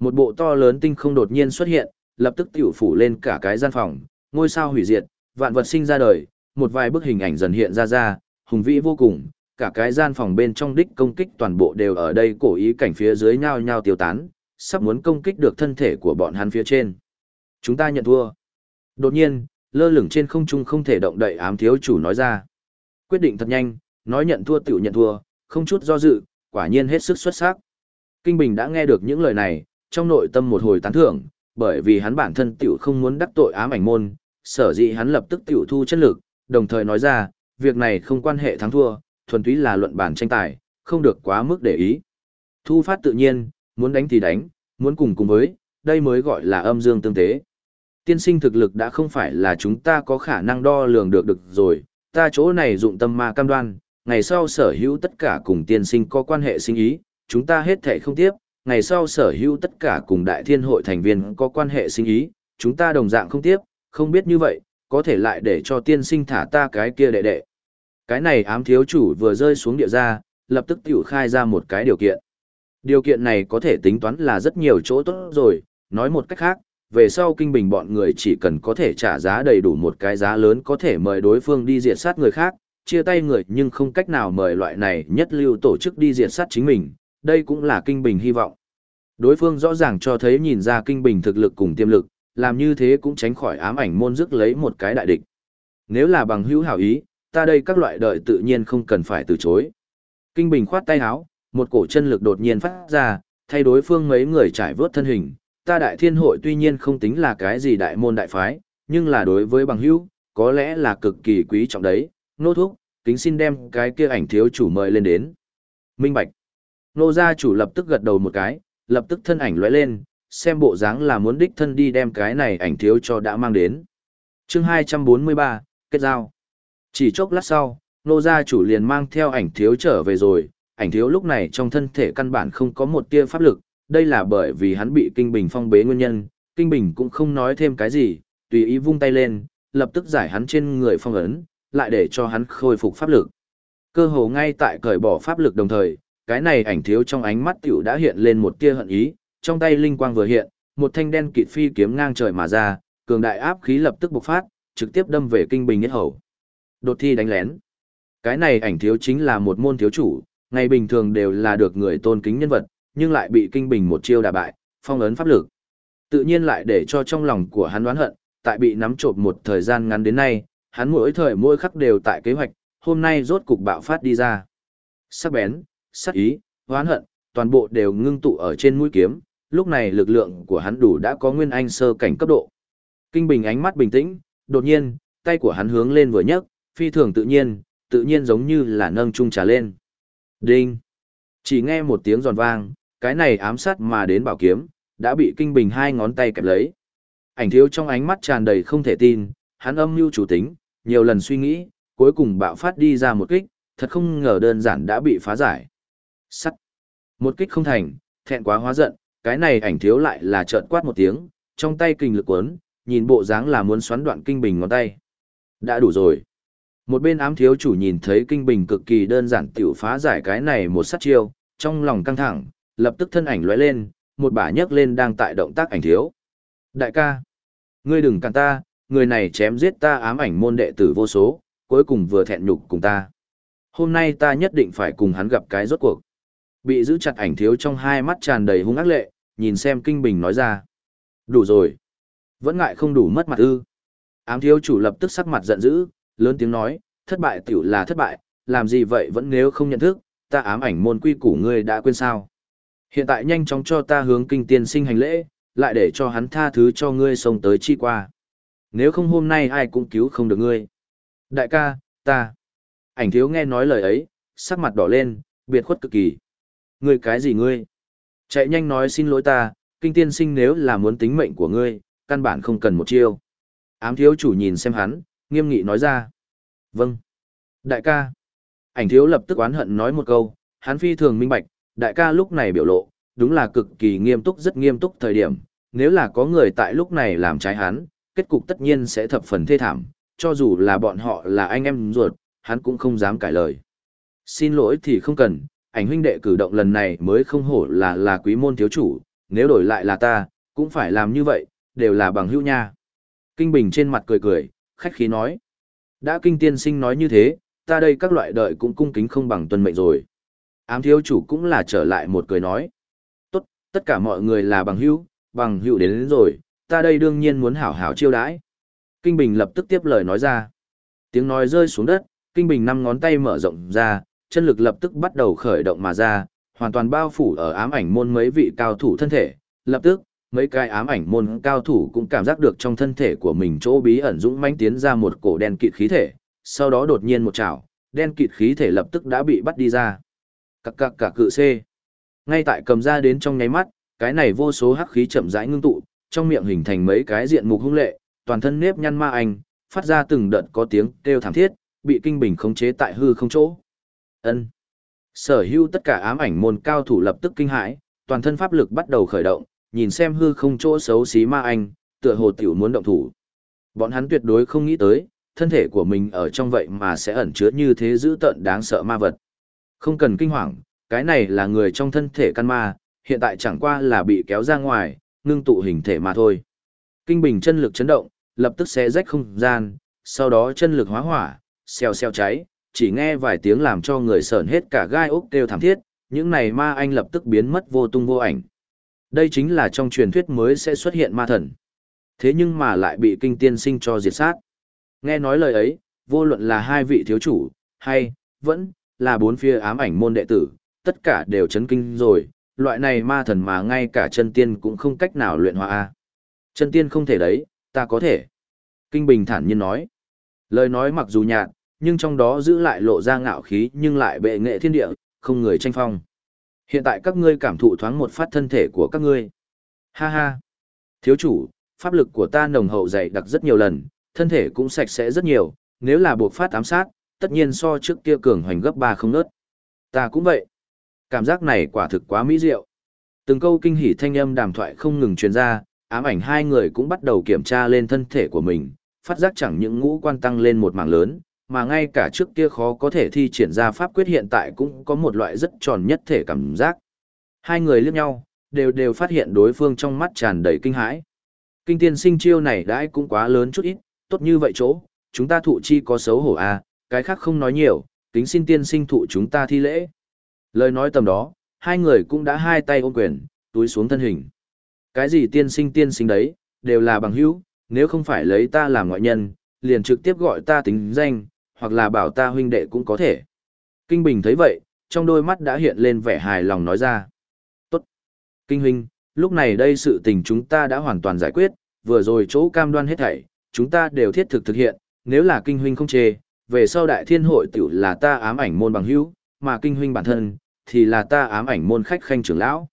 Một bộ to lớn tinh không đột nhiên xuất hiện, lập tức tiểu phủ lên cả cái gian phòng, ngôi sao hủy diệt, vạn vật sinh ra đời, một vài bức hình ảnh dần hiện ra ra, hùng vĩ vô cùng, cả cái gian phòng bên trong đích công kích toàn bộ đều ở đây cổ ý cảnh phía dưới nhao nhao tiêu tán, sắp muốn công kích được thân thể của bọn hắn phía trên. Chúng ta nhận thua. Đột nhiên, lơ lửng trên không trung không thể động đậy ám thiếu chủ nói ra. Quyết định thật nhanh, nói nhận thua tiểu nhận thua, không chút do dự, quả nhiên hết sức xuất sắc. Kinh Bình đã nghe được những lời này, trong nội tâm một hồi tán thưởng, bởi vì hắn bản thân tiểu không muốn đắc tội ám ảnh môn, sở dĩ hắn lập tức tiểu thu chất lực, đồng thời nói ra, việc này không quan hệ thắng thua, thuần túy là luận bản tranh tài, không được quá mức để ý. Thu phát tự nhiên, muốn đánh thì đánh, muốn cùng cùng với, đây mới gọi là âm dương tương tế. Tiên sinh thực lực đã không phải là chúng ta có khả năng đo lường được được rồi, ta chỗ này dụng tâm ma cam đoan, ngày sau sở hữu tất cả cùng tiên sinh có quan hệ sinh ý, chúng ta hết thể không tiếp, ngày sau sở hữu tất cả cùng đại thiên hội thành viên có quan hệ sinh ý, chúng ta đồng dạng không tiếp, không biết như vậy, có thể lại để cho tiên sinh thả ta cái kia đệ đệ. Cái này ám thiếu chủ vừa rơi xuống địa ra, lập tức tiểu khai ra một cái điều kiện. Điều kiện này có thể tính toán là rất nhiều chỗ tốt rồi, nói một cách khác, về sau kinh bình bọn người chỉ cần có thể trả giá đầy đủ một cái giá lớn có thể mời đối phương đi diệt sát người khác, chia tay người nhưng không cách nào mời loại này nhất lưu tổ chức đi diệt sát chính mình, đây cũng là kinh bình hy vọng. Đối phương rõ ràng cho thấy nhìn ra kinh bình thực lực cùng tiềm lực, làm như thế cũng tránh khỏi ám ảnh môn dứt lấy một cái đại địch. Nếu là bằng hữu hảo ý, ta đây các loại đợi tự nhiên không cần phải từ chối. Kinh bình khoát tay áo, một cổ chân lực đột nhiên phát ra, thay đối phương mấy người trải vớt thân hình. Ta đại thiên hội tuy nhiên không tính là cái gì đại môn đại phái, nhưng là đối với bằng hữu, có lẽ là cực kỳ quý trọng đấy, nô thúc, kính xin đem cái kia ảnh thiếu chủ mời lên đến. Minh Bạch. Nô gia chủ lập tức gật đầu một cái, lập tức thân ảnh lóe lên, xem bộ dáng là muốn đích thân đi đem cái này ảnh thiếu cho đã mang đến. chương 243, kết giao. Chỉ chốc lát sau, nô gia chủ liền mang theo ảnh thiếu trở về rồi, ảnh thiếu lúc này trong thân thể căn bản không có một tia pháp lực, đây là bởi vì hắn bị kinh bình phong bế nguyên nhân, Kinh Bình cũng không nói thêm cái gì, tùy ý vung tay lên, lập tức giải hắn trên người phong ấn, lại để cho hắn khôi phục pháp lực. Cơ hồ ngay tại cởi bỏ pháp lực đồng thời, cái này ảnh thiếu trong ánh mắt tiểu đã hiện lên một tia hận ý, trong tay linh quang vừa hiện, một thanh đen kịt phi kiếm ngang trời mà ra, cường đại áp khí lập tức bộc phát, trực tiếp đâm về kinh bình nhất hầu. Đột thi đánh lén. Cái này ảnh thiếu chính là một môn thiếu chủ, ngày bình thường đều là được người tôn kính nhân vật, nhưng lại bị kinh bình một chiêu đả bại, phong ấn pháp lực. Tự nhiên lại để cho trong lòng của hắn đoán hận, tại bị nắm trộm một thời gian ngắn đến nay, hắn mỗi thời mỗi khắc đều tại kế hoạch, hôm nay rốt cục bạo phát đi ra. Sắc bén, sắc ý, hoán hận, toàn bộ đều ngưng tụ ở trên mũi kiếm, lúc này lực lượng của hắn đủ đã có nguyên anh sơ cảnh cấp độ. Kinh Bình ánh mắt bình tĩnh, đột nhiên, tay của hắn hướng lên vừa nhấc, phi thường tự nhiên, tự nhiên giống như là nâng chung trà lên. Đinh! Chỉ nghe một tiếng giòn vang, cái này ám sát mà đến bảo kiếm, đã bị Kinh Bình hai ngón tay kẹp lấy. Ảnh thiếu trong ánh mắt tràn đầy không thể tin, hắn âm mưu chủ tính, nhiều lần suy nghĩ, cuối cùng bạo phát đi ra một kích, thật không ngờ đơn giản đã bị phá giải. Sắt! Một kích không thành, thẹn quá hóa giận, cái này ảnh thiếu lại là trợn quát một tiếng, trong tay kinh lực cuốn, nhìn bộ dáng là muốn xoắn đoạn kinh bình ngón tay. Đã đủ rồi. Một bên ám thiếu chủ nhìn thấy kinh bình cực kỳ đơn giản tiểu phá giải cái này một sát chiêu, trong lòng căng thẳng, lập tức thân ảnh lóe lên, một bả nhấc lên đang tại động tác ảnh thiếu. Đại ca, ngươi đừng cản ta, người này chém giết ta ám ảnh môn đệ tử vô số, cuối cùng vừa thẹn nhục cùng ta. Hôm nay ta nhất định phải cùng hắn gặp cái rốt cuộc. Bị giữ chặt ảnh thiếu trong hai mắt tràn đầy hung ác lệ, nhìn xem kinh bình nói ra. Đủ rồi. Vẫn ngại không đủ mất mặt ư. Ám thiếu chủ lập tức sắc mặt giận dữ, lớn tiếng nói, thất bại tiểu là thất bại, làm gì vậy vẫn nếu không nhận thức, ta ám ảnh môn quy củ ngươi đã quên sao. Hiện tại nhanh chóng cho ta hướng kinh tiên sinh hành lễ, lại để cho hắn tha thứ cho ngươi sống tới chi qua. Nếu không hôm nay ai cũng cứu không được ngươi. Đại ca, ta. Ảnh thiếu nghe nói lời ấy, sắc mặt đỏ lên, biệt khuất cực kỳ. Ngươi cái gì ngươi? Chạy nhanh nói xin lỗi ta, kinh tiên sinh nếu là muốn tính mệnh của ngươi, căn bản không cần một chiêu. Ám thiếu chủ nhìn xem hắn, nghiêm nghị nói ra. Vâng. Đại ca. Ảnh thiếu lập tức oán hận nói một câu, hắn phi thường minh bạch, đại ca lúc này biểu lộ, đúng là cực kỳ nghiêm túc rất nghiêm túc thời điểm. Nếu là có người tại lúc này làm trái hắn, kết cục tất nhiên sẽ thập phần thê thảm, cho dù là bọn họ là anh em ruột, hắn cũng không dám cãi lời. Xin lỗi thì không cần, ảnh huynh đệ cử động lần này mới không hổ là là quý môn thiếu chủ, nếu đổi lại là ta, cũng phải làm như vậy, đều là bằng hữu nha. Kinh Bình trên mặt cười cười, khách khí nói. Đã kinh tiên sinh nói như thế, ta đây các loại đợi cũng cung kính không bằng tuân mệnh rồi. Ám thiếu chủ cũng là trở lại một cười nói. Tốt, tất cả mọi người là bằng hữu, bằng hữu đến, đến rồi, ta đây đương nhiên muốn hảo hảo chiêu đãi. Kinh Bình lập tức tiếp lời nói ra. Tiếng nói rơi xuống đất, Kinh Bình năm ngón tay mở rộng ra, chân lực lập tức bắt đầu khởi động mà ra, hoàn toàn bao phủ ở ám ảnh môn mấy vị cao thủ thân thể. Lập tức, mấy cái ám ảnh môn cao thủ cũng cảm giác được trong thân thể của mình chỗ bí ẩn dũng mãnh tiến ra một cổ đen kịt khí thể, sau đó đột nhiên một chảo, đen kịt khí thể lập tức đã bị bắt đi ra. Cặc cặc cả cự C. Ngay tại cầm ra đến trong nháy mắt, cái này vô số hắc khí chậm rãi ngưng tụ, trong miệng hình thành mấy cái diện mục hung lệ, toàn thân nếp nhăn ma anh, phát ra từng đợt có tiếng kêu thảm thiết, bị kinh bình khống chế tại hư không chỗ. Ân. Sở hữu tất cả ám ảnh môn cao thủ lập tức kinh hãi, toàn thân pháp lực bắt đầu khởi động, nhìn xem hư không chỗ xấu xí ma anh, tựa hồ tiểu muốn động thủ. Bọn hắn tuyệt đối không nghĩ tới, thân thể của mình ở trong vậy mà sẽ ẩn chứa như thế dữ tợn đáng sợ ma vật. Không cần kinh hoàng, cái này là người trong thân thể căn ma, hiện tại chẳng qua là bị kéo ra ngoài, ngưng tụ hình thể mà thôi. Kinh bình chân lực chấn động, lập tức xé rách không gian, sau đó chân lực hóa hỏa, xèo xèo cháy, chỉ nghe vài tiếng làm cho người sởn hết cả gai ốc kêu thảm thiết, những này ma anh lập tức biến mất vô tung vô ảnh. Đây chính là trong truyền thuyết mới sẽ xuất hiện ma thần. Thế nhưng mà lại bị kinh tiên sinh cho diệt sát. Nghe nói lời ấy, vô luận là hai vị thiếu chủ, hay, vẫn, là bốn phía ám ảnh môn đệ tử, tất cả đều chấn kinh rồi, loại này ma thần mà ngay cả chân tiên cũng không cách nào luyện hóa. a Chân tiên không thể đấy, ta có thể. Kinh Bình thản nhiên nói. Lời nói mặc dù nhạt, nhưng trong đó giữ lại lộ ra ngạo khí nhưng lại bệ nghệ thiên địa, không người tranh phong. Hiện tại các ngươi cảm thụ thoáng một phát thân thể của các ngươi. Ha ha. Thiếu chủ, pháp lực của ta nồng hậu dày đặc rất nhiều lần, thân thể cũng sạch sẽ rất nhiều, nếu là buộc phát ám sát, tất nhiên so trước kia cường hoành gấp ba không nớt. Ta cũng vậy. Cảm giác này quả thực quá mỹ diệu. Từng câu kinh hỉ thanh âm đàm thoại không ngừng truyền ra, ám ảnh hai người cũng bắt đầu kiểm tra lên thân thể của mình, phát giác chẳng những ngũ quan tăng lên một mảng lớn, mà ngay cả trước kia khó có thể thi triển ra pháp quyết hiện tại cũng có một loại rất tròn nhất thể cảm giác. Hai người liếc nhau, đều đều phát hiện đối phương trong mắt tràn đầy kinh hãi. Kinh tiên sinh chiêu này đãi cũng quá lớn chút ít, tốt như vậy chỗ, chúng ta thụ chi có xấu hổ à, cái khác không nói nhiều, kính xin tiên sinh thụ chúng ta thi lễ. Lời nói tầm đó, hai người cũng đã hai tay ôm quyền, túi xuống thân hình. Cái gì tiên sinh tiên sinh đấy, đều là bằng hữu, nếu không phải lấy ta làm ngoại nhân, liền trực tiếp gọi ta tính danh, hoặc là bảo ta huynh đệ cũng có thể. Kinh Bình thấy vậy, trong đôi mắt đã hiện lên vẻ hài lòng nói ra. Tốt. Kinh huynh, lúc này đây sự tình chúng ta đã hoàn toàn giải quyết, vừa rồi chỗ cam đoan hết thảy, chúng ta đều thiết thực thực hiện, nếu là kinh huynh không chê, về sau đại thiên hội tiểu là ta ám ảnh môn bằng hữu, mà kinh huynh bản thân, thì là ta ám ảnh môn khách khanh trưởng lão.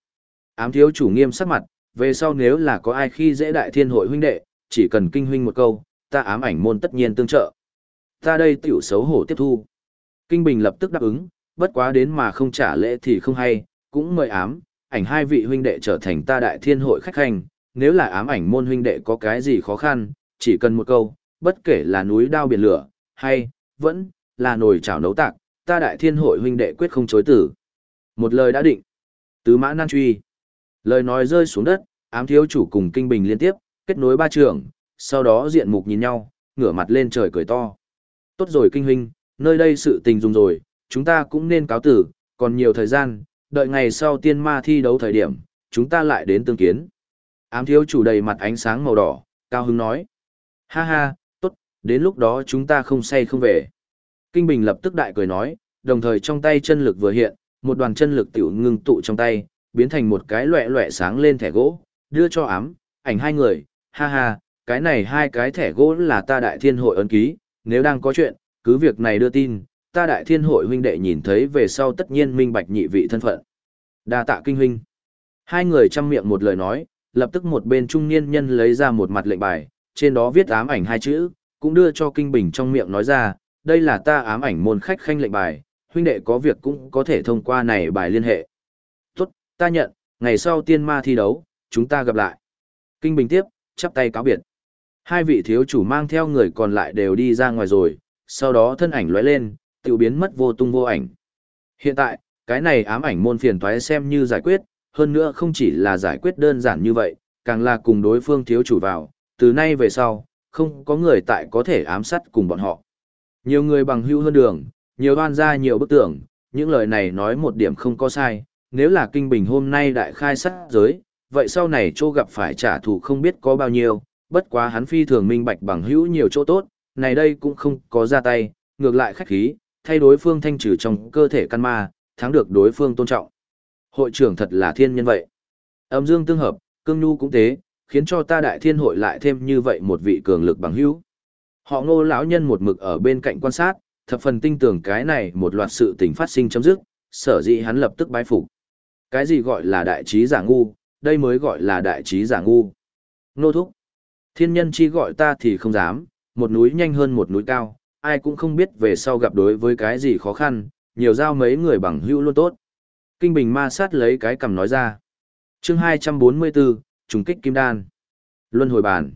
Ám thiếu chủ nghiêm sắc mặt, về sau nếu là có ai khi dễ đại thiên hội huynh đệ, chỉ cần kinh huynh một câu, ta ám ảnh môn tất nhiên tương trợ. Ta đây tiểu xấu hổ tiếp thu. Kinh Bình lập tức đáp ứng, bất quá đến mà không trả lễ thì không hay, cũng mời ám, ảnh hai vị huynh đệ trở thành ta đại thiên hội khách hành, nếu là ám ảnh môn huynh đệ có cái gì khó khăn, chỉ cần một câu, bất kể là núi đao biển lửa, hay, vẫn, là nồi chảo nấu tạc, ta đại thiên hội huynh đệ quyết không chối tử. Một lời đã định. Tứ mã nan truy. Lời nói rơi xuống đất, ám thiếu chủ cùng kinh bình liên tiếp, kết nối ba trường, sau đó diện mục nhìn nhau, ngửa mặt lên trời cười to. Tốt rồi kinh huynh, nơi đây sự tình dùng rồi, chúng ta cũng nên cáo tử, còn nhiều thời gian, đợi ngày sau tiên ma thi đấu thời điểm, chúng ta lại đến tương kiến. Ám thiếu chủ đầy mặt ánh sáng màu đỏ, cao hứng nói. Ha ha, đến lúc đó chúng ta không say không về. Kinh Bình lập tức đại cười nói, đồng thời trong tay chân lực vừa hiện, một đoàn chân lực tiểu ngưng tụ trong tay, biến thành một cái loẹ loẹ sáng lên thẻ gỗ, đưa cho ám, ảnh hai người, ha ha, cái này hai cái thẻ gỗ là ta đại thiên hội ấn ký, nếu đang có chuyện, cứ việc này đưa tin, ta đại thiên hội huynh đệ nhìn thấy về sau tất nhiên minh bạch nhị vị thân phận. đa tạ kinh huynh. Hai người chăm miệng một lời nói, lập tức một bên trung niên nhân lấy ra một mặt lệnh bài, trên đó viết ám ảnh hai chữ, cũng đưa cho kinh bình trong miệng nói ra, đây là ta ám ảnh môn khách khanh lệnh bài, huynh đệ có việc cũng có thể thông qua này bài liên hệ. Tốt, ta nhận, ngày sau tiên ma thi đấu, chúng ta gặp lại. Kinh bình tiếp, chắp tay cáo biệt. Hai vị thiếu chủ mang theo người còn lại đều đi ra ngoài rồi, sau đó thân ảnh lóe lên, tự biến mất vô tung vô ảnh. Hiện tại, cái này ám ảnh môn phiền toái xem như giải quyết, hơn nữa không chỉ là giải quyết đơn giản như vậy, càng là cùng đối phương thiếu chủ vào, từ nay về sau, không có người tại có thể ám sát cùng bọn họ. Nhiều người bằng hữu hơn đường, nhiều đoan ra nhiều bức tưởng, những lời này nói một điểm không có sai, nếu là kinh bình hôm nay đại khai sát giới, vậy sau này chỗ gặp phải trả thù không biết có bao nhiêu, bất quá hắn phi thường minh bạch bằng hữu nhiều chỗ tốt, này đây cũng không có ra tay, ngược lại khách khí, thay đối phương thanh trừ trong cơ thể căn ma, thắng được đối phương tôn trọng. Hội trưởng thật là thiên nhân vậy. Âm dương tương hợp, cương nhu cũng thế, khiến cho ta đại thiên hội lại thêm như vậy một vị cường lực bằng hữu. Họ ngô lão nhân một mực ở bên cạnh quan sát, thập phần tinh tưởng cái này một loạt sự tình phát sinh chấm dứt, sở dĩ hắn lập tức bái phục. Cái gì gọi là đại trí giả ngu, đây mới gọi là đại trí giả ngu. Nô thúc. Thiên nhân chi gọi ta thì không dám, một núi nhanh hơn một núi cao, ai cũng không biết về sau gặp đối với cái gì khó khăn, nhiều giao mấy người bằng hữu luôn tốt. Kinh Bình ma sát lấy cái cầm nói ra. chương 244, trùng kích kim đan. Luân hồi bàn.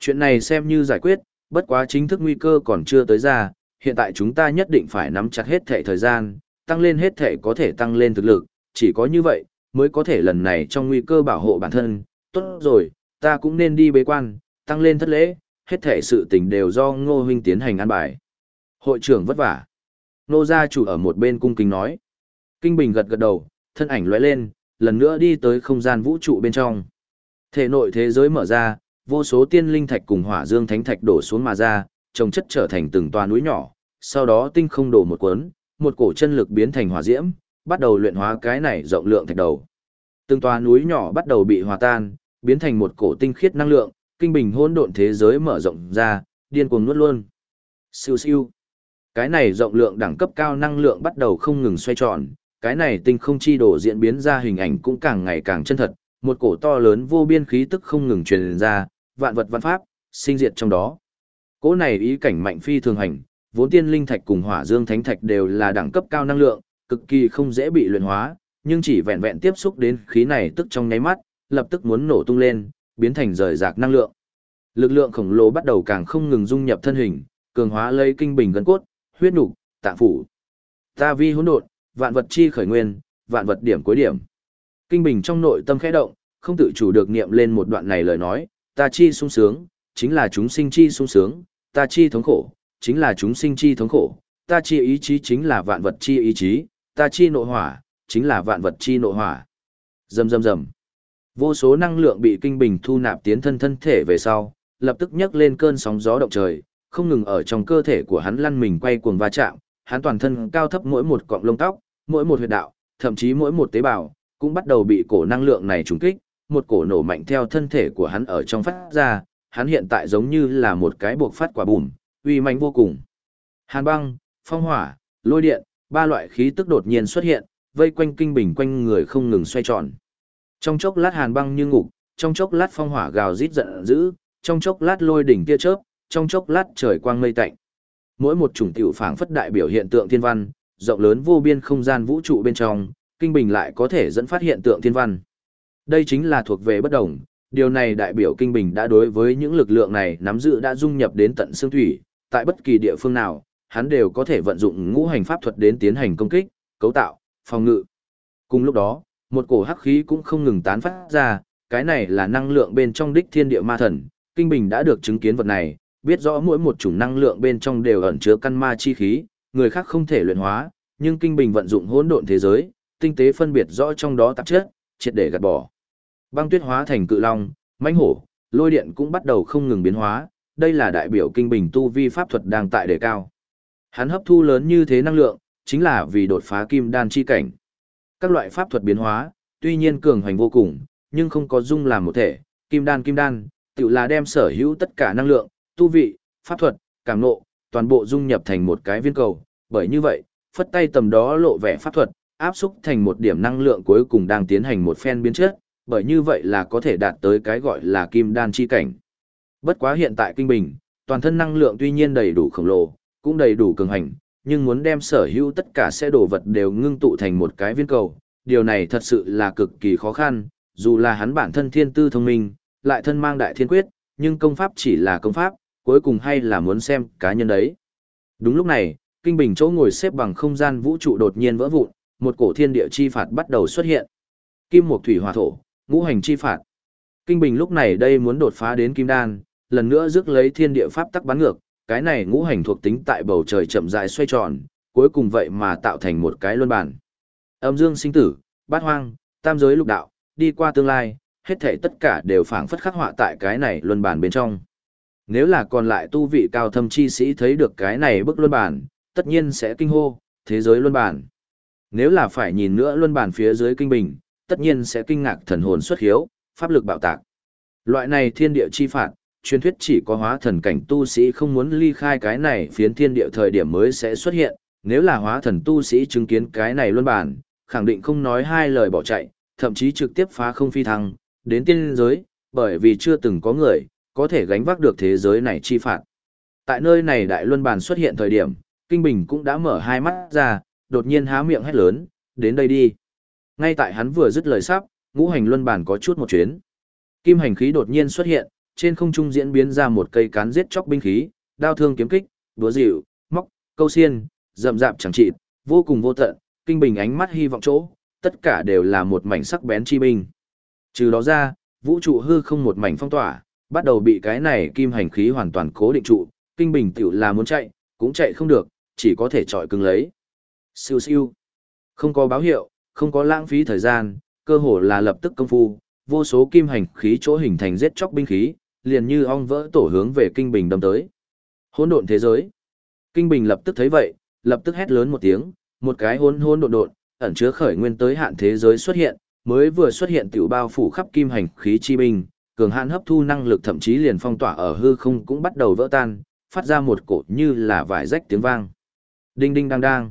Chuyện này xem như giải quyết, bất quá chính thức nguy cơ còn chưa tới ra, hiện tại chúng ta nhất định phải nắm chặt hết thể thời gian, tăng lên hết thể có thể tăng lên thực lực, chỉ có như vậy, mới có thể lần này trong nguy cơ bảo hộ bản thân. Tốt rồi, ta cũng nên đi bế quan, tăng lên thất lễ, hết thể sự tình đều do ngô huynh tiến hành an bài. Hội trưởng vất vả. Nô gia chủ ở một bên cung kính nói. Kinh Bình gật gật đầu, thân ảnh lóe lên, lần nữa đi tới không gian vũ trụ bên trong. Thể nội thế giới mở ra, vô số tiên linh thạch cùng hỏa dương thánh thạch đổ xuống mà ra, trồng chất trở thành từng toa núi nhỏ, sau đó tinh không đổ một cuốn, một cổ chân lực biến thành hỏa diễm, bắt đầu luyện hóa cái này rộng lượng thạch đầu. Từng toa núi nhỏ bắt đầu bị hòa tan, biến thành một cổ tinh khiết năng lượng, kinh bình hỗn độn thế giới mở rộng ra, điên cuồng nuốt luôn. Siêu siêu. Cái này rộng lượng đẳng cấp cao năng lượng bắt đầu không ngừng xoay tròn, cái này tinh không chi đổ diễn biến ra hình ảnh cũng càng ngày càng chân thật, một cổ to lớn vô biên khí tức không ngừng truyền ra, vạn vật văn pháp, sinh diệt trong đó. Cỗ này ý cảnh mạnh phi thường hành, vốn tiên linh thạch cùng hỏa dương thánh thạch đều là đẳng cấp cao năng lượng, cực kỳ không dễ bị luyện hóa, nhưng chỉ vẹn vẹn tiếp xúc đến khí này tức trong nháy mắt, lập tức muốn nổ tung lên, biến thành rời rạc năng lượng. Lực lượng khổng lồ bắt đầu càng không ngừng dung nhập thân hình, cường hóa lấy kinh bình gân cốt, huyết nục, tạng phủ. Ta vi hỗn độn, vạn vật chi khởi nguyên, vạn vật điểm cuối điểm. Kinh bình trong nội tâm khẽ động, không tự chủ được niệm lên một đoạn này lời nói, ta chi sung sướng, chính là chúng sinh chi sung sướng, ta chi thống khổ, chính là chúng sinh chi thống khổ, ta chi ý chí chính là vạn vật chi ý chí, ta chi nội hỏa, chính là vạn vật chi nội hỏa. Rầm rầm rầm. Vô số năng lượng bị kinh bình thu nạp tiến thân thân thể về sau, lập tức nhấc lên cơn sóng gió động trời, không ngừng ở trong cơ thể của hắn lăn mình quay cuồng va chạm, hắn toàn thân cao thấp mỗi một cọng lông tóc, mỗi một huyệt đạo, thậm chí mỗi một tế bào, cũng bắt đầu bị cổ năng lượng này trùng kích, một cổ nổ mạnh theo thân thể của hắn ở trong phát ra, hắn hiện tại giống như là một cái buộc phát quả bùm, uy mạnh vô cùng. Hàn băng, phong hỏa, lôi điện, ba loại khí tức đột nhiên xuất hiện, vây quanh kinh bình quanh người không ngừng xoay tròn. Trong chốc lát hàn băng như ngục, trong chốc lát phong hỏa gào rít giận dữ, trong chốc lát lôi đỉnh tia chớp, trong chốc lát trời quang mây tạnh. Mỗi một chủng tiểu phảng phất đại biểu hiện tượng thiên văn, rộng lớn vô biên không gian vũ trụ bên trong, kinh bình lại có thể dẫn phát hiện tượng thiên văn. Đây chính là thuộc về bất đồng, điều này đại biểu kinh bình đã đối với những lực lượng này nắm giữ đã dung nhập đến tận xương thủy, tại bất kỳ địa phương nào, hắn đều có thể vận dụng ngũ hành pháp thuật đến tiến hành công kích, cấu tạo, phòng ngự. Cùng lúc đó, một cổ hắc khí cũng không ngừng tán phát ra, cái này là năng lượng bên trong đích thiên địa ma thần, kinh bình đã được chứng kiến vật này, biết rõ mỗi một chủng năng lượng bên trong đều ẩn chứa căn ma chi khí, người khác không thể luyện hóa, nhưng kinh bình vận dụng hỗn độn thế giới, tinh tế phân biệt rõ trong đó tạp chất, triệt để gạt bỏ. Băng tuyết hóa thành cự long, mãnh hổ, lôi điện cũng bắt đầu không ngừng biến hóa, đây là đại biểu kinh bình tu vi pháp thuật đang tại đề cao. Hắn hấp thu lớn như thế năng lượng, chính là vì đột phá kim đan chi cảnh. Các loại pháp thuật biến hóa, tuy nhiên cường hành vô cùng, nhưng không có dung làm một thể, kim đan kim đan, tự là đem sở hữu tất cả năng lượng, tu vị, pháp thuật, cảm nộ, toàn bộ dung nhập thành một cái viên cầu, bởi như vậy, phất tay tầm đó lộ vẻ pháp thuật, áp xúc thành một điểm năng lượng cuối cùng đang tiến hành một phen biến chất, bởi như vậy là có thể đạt tới cái gọi là kim đan chi cảnh. Bất quá hiện tại kinh bình, toàn thân năng lượng tuy nhiên đầy đủ khổng lồ, cũng đầy đủ cường hành, nhưng muốn đem sở hữu tất cả xe đồ vật đều ngưng tụ thành một cái viên cầu, điều này thật sự là cực kỳ khó khăn, dù là hắn bản thân thiên tư thông minh, lại thân mang đại thiên quyết, nhưng công pháp chỉ là công pháp, cuối cùng hay là muốn xem cá nhân đấy. Đúng lúc này, kinh bình chỗ ngồi xếp bằng không gian vũ trụ đột nhiên vỡ vụn, một cổ thiên địa chi phạt bắt đầu xuất hiện. Kim Mộc Thủy Hỏa Thổ, ngũ hành chi phạt. Kinh bình lúc này đây muốn đột phá đến kim đan, lần nữa rước lấy thiên địa pháp tắc bắn ngược, cái này ngũ hành thuộc tính tại bầu trời chậm rãi xoay tròn, cuối cùng vậy mà tạo thành một cái luân bản. Âm dương sinh tử, bát hoang, tam giới lục đạo, đi qua tương lai, hết thảy tất cả đều phảng phất khắc họa tại cái này luân bản bên trong. Nếu là còn lại tu vị cao thâm chi sĩ thấy được cái này bức luân bản, tất nhiên sẽ kinh hô, thế giới luân bản. Nếu là phải nhìn nữa luân bản phía dưới kinh bình, tất nhiên sẽ kinh ngạc thần hồn xuất hiếu, pháp lực bạo tạc. Loại này thiên địa chi phạt, truyền thuyết chỉ có hóa thần cảnh tu sĩ không muốn ly khai cái này phiến thiên địa thời điểm mới sẽ xuất hiện, nếu là hóa thần tu sĩ chứng kiến cái này luân bản, khẳng định không nói hai lời bỏ chạy, thậm chí trực tiếp phá không phi thăng, đến tiên giới, bởi vì chưa từng có người, có thể gánh vác được thế giới này chi phạt. Tại nơi này đại luân bản xuất hiện thời điểm, Kinh Bình cũng đã mở hai mắt ra, đột nhiên há miệng hét lớn, đến đây đi. Ngay tại hắn vừa dứt lời sắp, ngũ hành luân bản có chút một chuyến. Kim hành khí đột nhiên xuất hiện, trên không trung diễn biến ra một cây cán giết chóc binh khí, đao thương kiếm kích, đúa dịu, móc, câu xiên, rậm rạp chẳng trị, vô cùng vô tận, kinh bình ánh mắt hy vọng chỗ, tất cả đều là một mảnh sắc bén chi binh. Trừ đó ra, vũ trụ hư không một mảnh phong tỏa, bắt đầu bị cái này kim hành khí hoàn toàn cố định trụ, kinh bình tiểu là muốn chạy, cũng chạy không được, chỉ có thể trọi cứng lấy. Siêu siêu. Không có báo hiệu, không có lãng phí thời gian, cơ hồ là lập tức công phu, vô số kim hành khí chỗ hình thành giết chóc binh khí, liền như ong vỡ tổ hướng về kinh bình đâm tới. Hỗn độn thế giới. Kinh bình lập tức thấy vậy, lập tức hét lớn một tiếng, một cái hỗn hỗn độn độn, ẩn chứa khởi nguyên tới hạn thế giới xuất hiện, mới vừa xuất hiện tiểu bao phủ khắp kim hành khí chi binh, cường hạn hấp thu năng lực thậm chí liền phong tỏa ở hư không cũng bắt đầu vỡ tan, phát ra một cột như là vải rách tiếng vang. Đinh đinh đang đang.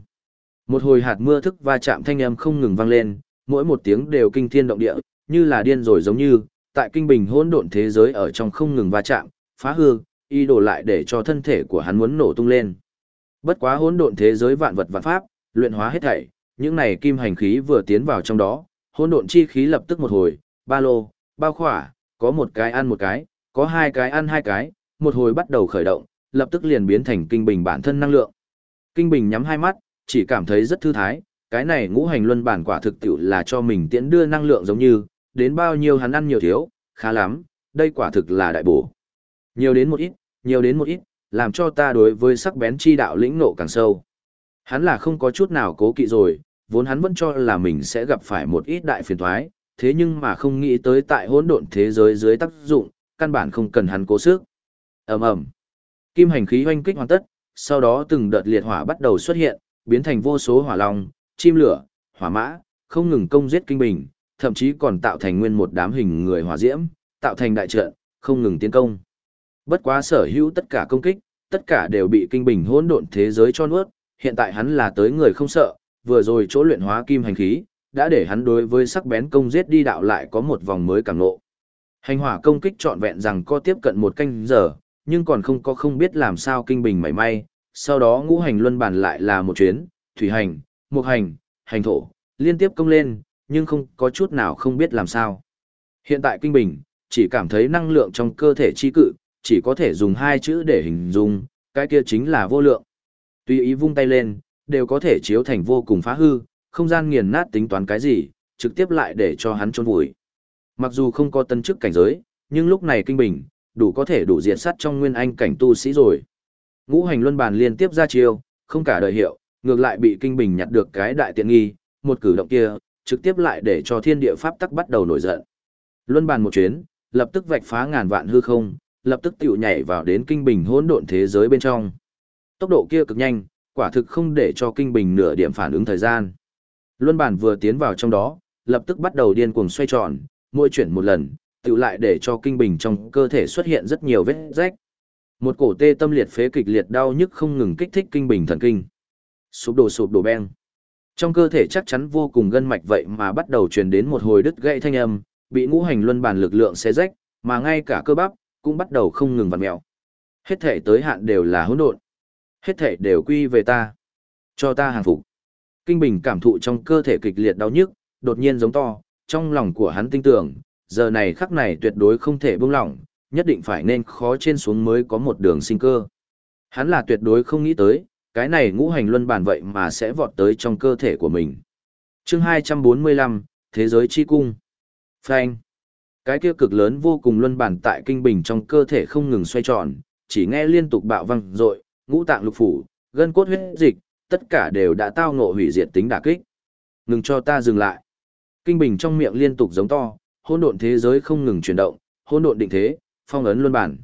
Một hồi hạt mưa thức va chạm thanh âm không ngừng vang lên, mỗi một tiếng đều kinh thiên động địa, như là điên rồi giống như, tại kinh bình hỗn độn thế giới ở trong không ngừng va chạm, phá hư, y đổ lại để cho thân thể của hắn muốn nổ tung lên. Bất quá hỗn độn thế giới vạn vật vạn pháp, luyện hóa hết thảy, những này kim hành khí vừa tiến vào trong đó, hỗn độn chi khí lập tức một hồi, ba lô, bao khỏa, có một cái ăn một cái, có hai cái ăn hai cái, một hồi bắt đầu khởi động, lập tức liền biến thành kinh bình bản thân năng lượng. Kinh bình nhắm hai mắt, chỉ cảm thấy rất thư thái, cái này ngũ hành luân bản quả thực tiệu là cho mình tiễn đưa năng lượng giống như, đến bao nhiêu hắn ăn nhiều thiếu, khá lắm, đây quả thực là đại bổ. Nhiều đến một ít, nhiều đến một ít, làm cho ta đối với sắc bén chi đạo lĩnh nộ càng sâu. Hắn là không có chút nào cố kỵ rồi, vốn hắn vẫn cho là mình sẽ gặp phải một ít đại phiền thoái, thế nhưng mà không nghĩ tới tại hỗn độn thế giới dưới tác dụng, căn bản không cần hắn cố sức. Ầm ầm. Kim hành khí hoanh kích hoàn tất, sau đó từng đợt liệt hỏa bắt đầu xuất hiện, biến thành vô số hỏa long, chim lửa, hỏa mã, không ngừng công giết kinh bình, thậm chí còn tạo thành nguyên một đám hình người hỏa diễm, tạo thành đại trận, không ngừng tiến công. Bất quá sở hữu tất cả công kích, tất cả đều bị kinh bình hỗn độn thế giới cho nuốt, hiện tại hắn là tới người không sợ, vừa rồi chỗ luyện hóa kim hành khí, đã để hắn đối với sắc bén công giết đi đạo lại có một vòng mới càng ngộ. Hành hỏa công kích trọn vẹn rằng có tiếp cận một canh giờ, nhưng còn không có không biết làm sao kinh bình mảy may, sau đó ngũ hành luân bản lại là một chuyến, thủy hành, mục hành, hành thổ, liên tiếp công lên, nhưng không có chút nào không biết làm sao. Hiện tại kinh bình, chỉ cảm thấy năng lượng trong cơ thể chi cự, chỉ có thể dùng hai chữ để hình dung, cái kia chính là vô lượng. Tuy ý vung tay lên, đều có thể chiếu thành vô cùng phá hư, không gian nghiền nát tính toán cái gì, trực tiếp lại để cho hắn trốn vùi. Mặc dù không có tân chức cảnh giới, nhưng lúc này kinh bình, đủ có thể đủ diện sát trong nguyên anh cảnh tu sĩ rồi. Ngũ hành luân bàn liên tiếp ra chiêu, không cả đời hiệu, ngược lại bị kinh bình nhặt được cái đại tiện nghi, một cử động kia, trực tiếp lại để cho thiên địa pháp tắc bắt đầu nổi giận. Luân bàn một chuyến, lập tức vạch phá ngàn vạn hư không, lập tức tiểu nhảy vào đến kinh bình hỗn độn thế giới bên trong. Tốc độ kia cực nhanh, quả thực không để cho kinh bình nửa điểm phản ứng thời gian. Luân bàn vừa tiến vào trong đó, lập tức bắt đầu điên cuồng xoay tròn, mỗi chuyển một lần, tự lại để cho kinh bình trong cơ thể xuất hiện rất nhiều vết rách. Một cổ tê tâm liệt phế kịch liệt đau nhức không ngừng kích thích kinh bình thần kinh. Sụp đổ sụp đổ beng. Trong cơ thể chắc chắn vô cùng gân mạch vậy mà bắt đầu truyền đến một hồi đứt gãy thanh âm, bị ngũ hành luân bàn lực lượng xé rách, mà ngay cả cơ bắp cũng bắt đầu không ngừng vặn mèo. Hết thể tới hạn đều là hỗn độn. Hết thể đều quy về ta. Cho ta hàng phục. Kinh Bình cảm thụ trong cơ thể kịch liệt đau nhức, đột nhiên giống to, trong lòng của hắn tin tưởng, giờ này khắc này tuyệt đối không thể buông lỏng, nhất định phải nên khó trên xuống mới có một đường sinh cơ. Hắn là tuyệt đối không nghĩ tới, cái này ngũ hành luân bản vậy mà sẽ vọt tới trong cơ thể của mình. chương 245, Thế giới chi cung. Phanh. Cái kia cực lớn vô cùng luân bản tại kinh bình trong cơ thể không ngừng xoay tròn, chỉ nghe liên tục bạo văng, rội, ngũ tạng lục phủ, gân cốt huyết dịch, tất cả đều đã tao ngộ hủy diệt tính đả kích. Ngừng cho ta dừng lại. Kinh bình trong miệng liên tục giống to, hỗn độn thế giới không ngừng chuyển động, hỗn độn định thế, phong ấn luân bản.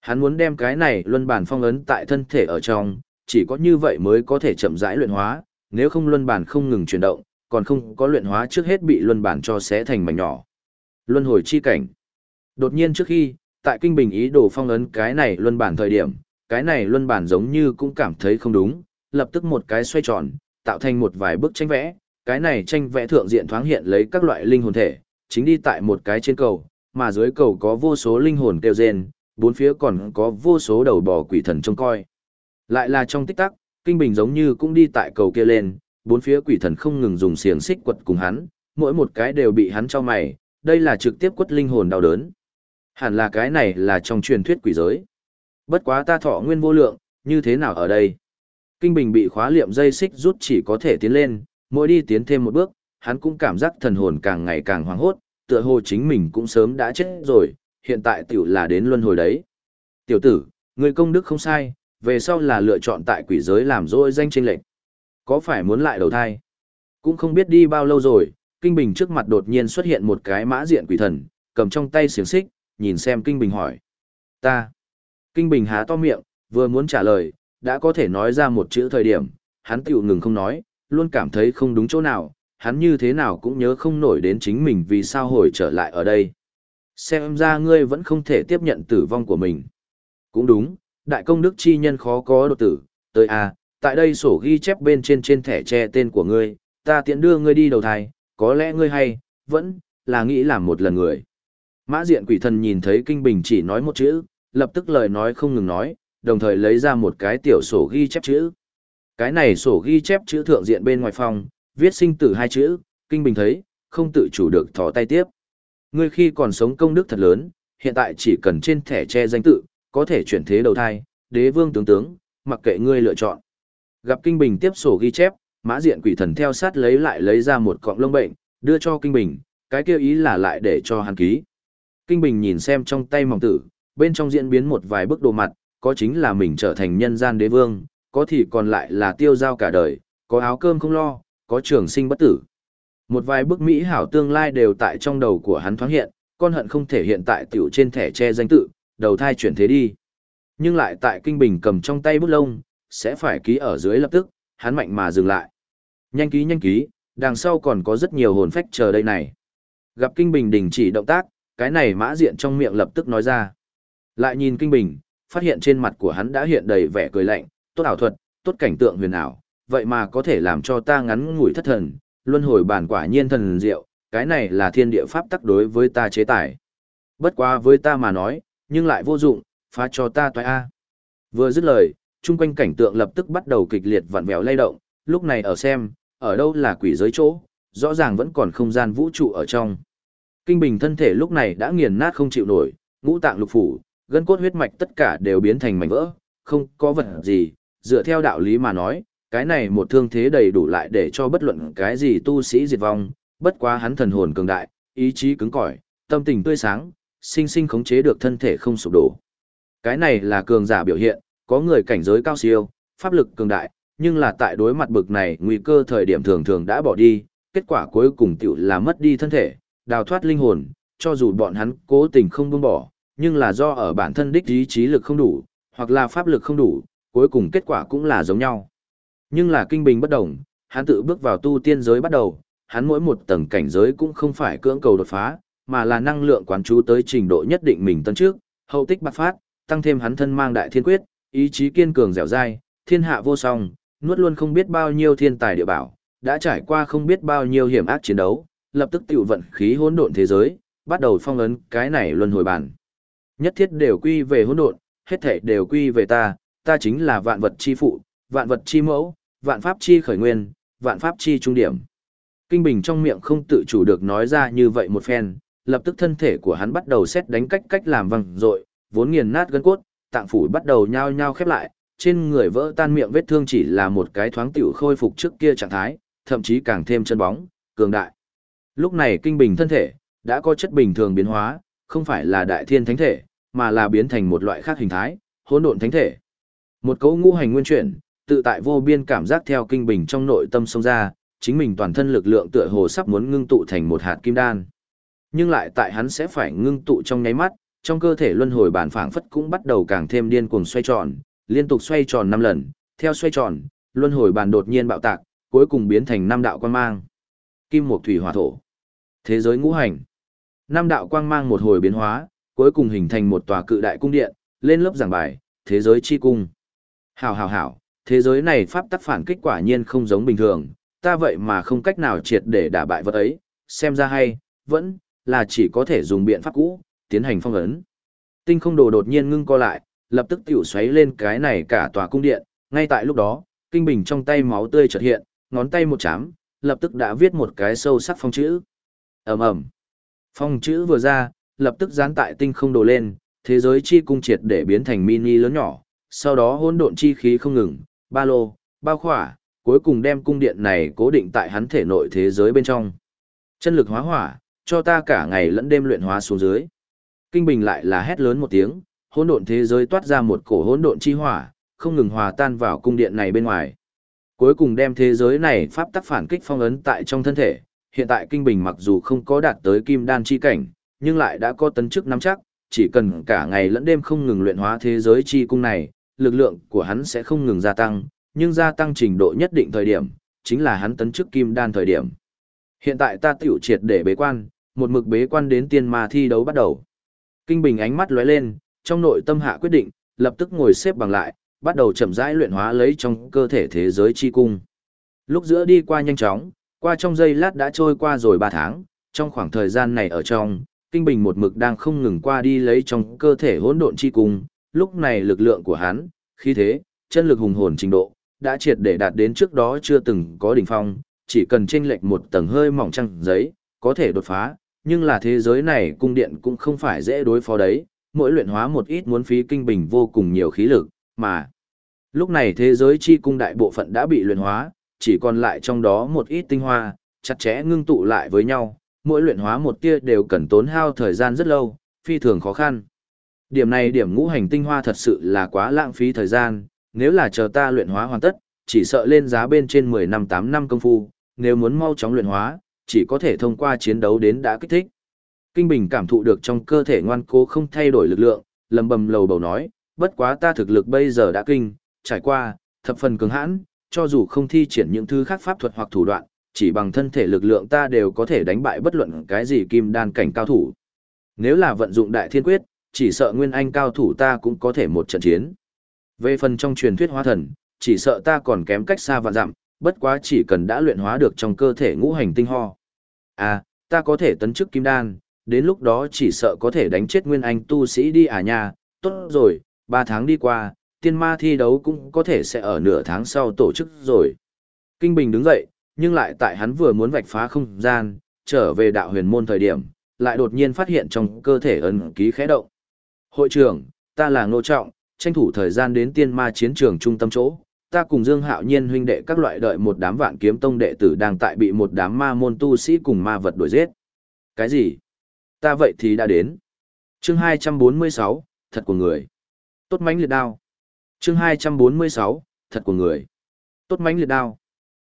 Hắn muốn đem cái này luân bản phong ấn tại thân thể ở trong, chỉ có như vậy mới có thể chậm rãi luyện hóa, nếu không luân bản không ngừng chuyển động, còn không có luyện hóa trước hết bị luân bản cho xé thành mảnh nhỏ. Luân hồi chi cảnh. Đột nhiên trước khi, tại kinh bình ý đồ phong ấn cái này luân bản thời điểm, cái này luân bản giống như cũng cảm thấy không đúng, lập tức một cái xoay tròn, tạo thành một vài bức tranh vẽ, cái này tranh vẽ thượng diện thoáng hiện lấy các loại linh hồn thể, chính đi tại một cái trên cầu, mà dưới cầu có vô số linh hồn kêu rên, bốn phía còn có vô số đầu bò quỷ thần trông coi. Lại là trong tích tắc, kinh bình giống như cũng đi tại cầu kia lên, bốn phía quỷ thần không ngừng dùng xiềng xích quật cùng hắn, mỗi một cái đều bị hắn cho mày, đây là trực tiếp quất linh hồn đau đớn. Hẳn là cái này là trong truyền thuyết quỷ giới. Bất quá ta thọ nguyên vô lượng, như thế nào ở đây? Kinh Bình bị khóa liệm dây xích rút chỉ có thể tiến lên, mỗi đi tiến thêm một bước, hắn cũng cảm giác thần hồn càng ngày càng hoang hốt, tựa hồ chính mình cũng sớm đã chết rồi, hiện tại tiểu là đến luân hồi đấy. Tiểu tử, người công đức không sai, về sau là lựa chọn tại quỷ giới làm dối danh tranh lệnh. Có phải muốn lại đầu thai? Cũng không biết đi bao lâu rồi, Kinh Bình trước mặt đột nhiên xuất hiện một cái mã diện quỷ thần, cầm trong tay xiềng xích, nhìn xem Kinh Bình hỏi. Ta. Kinh Bình há to miệng, vừa muốn trả lời, đã có thể nói ra một chữ thời điểm, hắn tiểu ngừng không nói, luôn cảm thấy không đúng chỗ nào, hắn như thế nào cũng nhớ không nổi đến chính mình vì sao hồi trở lại ở đây. Xem ra ngươi vẫn không thể tiếp nhận tử vong của mình. Cũng đúng, đại công đức chi nhân khó có đột tử, tới à, tại đây sổ ghi chép bên trên trên thẻ che tên của ngươi, ta tiện đưa ngươi đi đầu thai, có lẽ ngươi hay, vẫn, là nghĩ làm một lần người. Mã diện quỷ thần nhìn thấy kinh bình chỉ nói một chữ, lập tức lời nói không ngừng nói, đồng thời lấy ra một cái tiểu sổ ghi chép chữ. Cái này sổ ghi chép chữ thượng diện bên ngoài phòng, viết sinh tử hai chữ, kinh bình thấy, không tự chủ được thò tay tiếp. Ngươi khi còn sống công đức thật lớn, hiện tại chỉ cần trên thẻ che danh tự, có thể chuyển thế đầu thai, đế vương tướng tướng, mặc kệ ngươi lựa chọn. Gặp Kinh Bình tiếp sổ ghi chép, mã diện quỷ thần theo sát lấy lại lấy ra một cọng lông bệnh, đưa cho Kinh Bình, cái kêu ý là lại để cho hắn ký. Kinh Bình nhìn xem trong tay mỏng tử, bên trong diễn biến một vài bức đồ mặt, có chính là mình trở thành nhân gian đế vương, có thì còn lại là tiêu giao cả đời, có áo cơm không lo, có trường sinh bất tử. Một vài bức mỹ hảo tương lai đều tại trong đầu của hắn thoáng hiện, con hận không thể hiện tại tiểu trên thẻ che danh tự, đầu thai chuyển thế đi. Nhưng lại tại Kinh Bình cầm trong tay bút lông, sẽ phải ký ở dưới lập tức, hắn mạnh mà dừng lại. Nhanh ký nhanh ký, đằng sau còn có rất nhiều hồn phách chờ đây này. Gặp Kinh Bình đình chỉ động tác, cái này mã diện trong miệng lập tức nói ra. Lại nhìn Kinh Bình, phát hiện trên mặt của hắn đã hiện đầy vẻ cười lạnh, tốt ảo thuật, tốt cảnh tượng huyền ảo, vậy mà có thể làm cho ta ngắn ngủi thất thần, luân hồi bản quả nhiên thần diệu, cái này là thiên địa pháp tắc đối với ta chế tải. Bất quá với ta mà nói, nhưng lại vô dụng, phá cho ta toại a. Vừa dứt lời, chung quanh cảnh tượng lập tức bắt đầu kịch liệt vặn vẹo lay động, lúc này ở xem, ở đâu là quỷ giới chỗ, rõ ràng vẫn còn không gian vũ trụ ở trong. Kinh bình thân thể lúc này đã nghiền nát không chịu nổi, ngũ tạng lục phủ, gân cốt huyết mạch tất cả đều biến thành mảnh vỡ, không có vật gì, dựa theo đạo lý mà nói, cái này một thương thế đầy đủ lại để cho bất luận cái gì tu sĩ diệt vong, bất quá hắn thần hồn cường đại, ý chí cứng cỏi, tâm tình tươi sáng, sinh sinh khống chế được thân thể không sụp đổ. Cái này là cường giả biểu hiện, có người cảnh giới cao siêu, pháp lực cường đại, nhưng là tại đối mặt bực này nguy cơ thời điểm thường thường đã bỏ đi, kết quả cuối cùng tiểu là mất đi thân thể, đào thoát linh hồn, cho dù bọn hắn cố tình không buông bỏ, nhưng là do ở bản thân đích ý chí lực không đủ, hoặc là pháp lực không đủ, cuối cùng kết quả cũng là giống nhau. Nhưng là kinh bình bất đồng, hắn tự bước vào tu tiên giới bắt đầu, hắn mỗi một tầng cảnh giới cũng không phải cưỡng cầu đột phá, mà là năng lượng quán chú tới trình độ nhất định mình tấn trước, hậu tích bạc phát, tăng thêm hắn thân mang đại thiên quyết, ý chí kiên cường dẻo dai, thiên hạ vô song, nuốt luôn không biết bao nhiêu thiên tài địa bảo, đã trải qua không biết bao nhiêu hiểm ác chiến đấu, lập tức tiểu vận khí hỗn độn thế giới, bắt đầu phong ấn cái này luân hồi bản. Nhất thiết đều quy về hỗn độn, hết thảy đều quy về ta, ta chính là vạn vật chi phụ, vạn vật chi mẫu, vạn pháp chi khởi nguyên, vạn pháp chi trung điểm. Kinh Bình trong miệng không tự chủ được nói ra như vậy một phen, lập tức thân thể của hắn bắt đầu xét đánh cách cách làm văng rội, vốn nghiền nát gân cốt, tạng phủ bắt đầu nhao nhao khép lại, trên người vỡ tan miệng vết thương chỉ là một cái thoáng tiểu khôi phục trước kia trạng thái, thậm chí càng thêm chân bóng, cường đại. Lúc này kinh bình thân thể, đã có chất bình thường biến hóa, không phải là đại thiên thánh thể, mà là biến thành một loại khác hình thái, hỗn độn thánh thể. Một cấu ngũ hành nguyên chuyển, tự tại vô biên cảm giác theo kinh bình trong nội tâm sông ra, chính mình toàn thân lực lượng tựa hồ sắp muốn ngưng tụ thành một hạt kim đan. Nhưng lại tại hắn sẽ phải ngưng tụ trong nháy mắt, trong cơ thể luân hồi bản phảng phất cũng bắt đầu càng thêm điên cuồng xoay tròn, liên tục xoay tròn 5 lần, theo xoay tròn, luân hồi bản đột nhiên bạo tạc, cuối cùng biến thành năm đạo quang mang. Kim một thủy hỏa thổ. Thế giới ngũ hành. Năm đạo quang mang một hồi biến hóa, cuối cùng hình thành một tòa cự đại cung điện, lên lớp giảng bài, thế giới chi cung. Hảo hảo hảo, thế giới này pháp tắc phản kích quả nhiên không giống bình thường, ta vậy mà không cách nào triệt để đả bại vật ấy, xem ra hay, vẫn là chỉ có thể dùng biện pháp cũ, tiến hành phong ấn. Tinh không đồ đột nhiên ngưng co lại, lập tức tiểu xoáy lên cái này cả tòa cung điện, ngay tại lúc đó, kinh bình trong tay máu tươi chợt hiện, ngón tay một chám, lập tức đã viết một cái sâu sắc phong chữ. Ầm ầm. Phong chữ vừa ra, lập tức dán tại tinh không đồ lên, thế giới chi cung triệt để biến thành mini lớn nhỏ, sau đó hỗn độn chi khí không ngừng, ba lô, bao khỏa, cuối cùng đem cung điện này cố định tại hắn thể nội thế giới bên trong. Chân lực hóa hỏa, cho ta cả ngày lẫn đêm luyện hóa xuống dưới. Kinh bình lại là hét lớn một tiếng, hỗn độn thế giới toát ra một cổ hỗn độn chi hỏa, không ngừng hòa tan vào cung điện này bên ngoài. Cuối cùng đem thế giới này pháp tắc phản kích phong ấn tại trong thân thể. Hiện tại kinh bình mặc dù không có đạt tới kim đan chi cảnh, nhưng lại đã có tấn chức nắm chắc, chỉ cần cả ngày lẫn đêm không ngừng luyện hóa thế giới chi cung này, lực lượng của hắn sẽ không ngừng gia tăng, nhưng gia tăng trình độ nhất định thời điểm, chính là hắn tấn chức kim đan thời điểm. Hiện tại ta tiểu triệt để bế quan, một mực bế quan đến tiên ma thi đấu bắt đầu. Kinh Bình ánh mắt lóe lên, trong nội tâm hạ quyết định, lập tức ngồi xếp bằng lại, bắt đầu chậm rãi luyện hóa lấy trong cơ thể thế giới chi cung. Lúc giữa đi qua nhanh chóng, qua trong giây lát đã trôi qua rồi 3 tháng, trong khoảng thời gian này ở trong, Kinh Bình một mực đang không ngừng qua đi lấy trong cơ thể hỗn độn chi cung, lúc này lực lượng của hắn, khí thế, chân lực hùng hồn trình độ, đã triệt để đạt đến trước đó chưa từng có đỉnh phong, chỉ cần chênh lệch một tầng hơi mỏng trăng giấy, có thể đột phá, nhưng là thế giới này cung điện cũng không phải dễ đối phó đấy, mỗi luyện hóa một ít muốn phí kinh bình vô cùng nhiều khí lực, mà lúc này thế giới chi cung đại bộ phận đã bị luyện hóa, chỉ còn lại trong đó một ít tinh hoa, chặt chẽ ngưng tụ lại với nhau, mỗi luyện hóa một tia đều cần tốn hao thời gian rất lâu, phi thường khó khăn. Điểm này điểm ngũ hành tinh hoa thật sự là quá lãng phí thời gian, nếu là chờ ta luyện hóa hoàn tất, chỉ sợ lên giá bên trên 10 năm 8 năm công phu, nếu muốn mau chóng luyện hóa, chỉ có thể thông qua chiến đấu đến đã kích thích. Kinh Bình cảm thụ được trong cơ thể ngoan cố không thay đổi lực lượng, lầm bầm lầu bầu nói, bất quá ta thực lực bây giờ đã kinh, trải qua, thập phần cứng hãn, cho dù không thi triển những thứ khác pháp thuật hoặc thủ đoạn, chỉ bằng thân thể lực lượng ta đều có thể đánh bại bất luận cái gì kim đan cảnh cao thủ. Nếu là vận dụng đại thiên quyết, chỉ sợ nguyên anh cao thủ ta cũng có thể một trận chiến. Về phần trong truyền thuyết hóa thần, chỉ sợ ta còn kém cách xa và dặm, bất quá chỉ cần đã luyện hóa được trong cơ thể ngũ hành tinh ho. À, ta có thể tấn chức kim đan, đến lúc đó chỉ sợ có thể đánh chết nguyên anh tu sĩ đi à nha, tốt rồi, ba tháng đi qua, tiên ma thi đấu cũng có thể sẽ ở nửa tháng sau tổ chức rồi. Kinh Bình đứng dậy, nhưng lại tại hắn vừa muốn vạch phá không gian, trở về đạo huyền môn thời điểm, lại đột nhiên phát hiện trong cơ thể ấn ký khẽ động. Hội trưởng, ta là Ngô Trọng, tranh thủ thời gian đến tiên ma chiến trường trung tâm chỗ, ta cùng Dương Hạo Nhiên huynh đệ các loại đợi một đám vạn kiếm tông đệ tử đang tại bị một đám ma môn tu sĩ cùng ma vật đuổi giết. Cái gì? Ta vậy thì đã đến. Chương 246, thật của người. Tốt mánh liệt đao. Chương 246, thật của người. Tốt mánh liệt đao.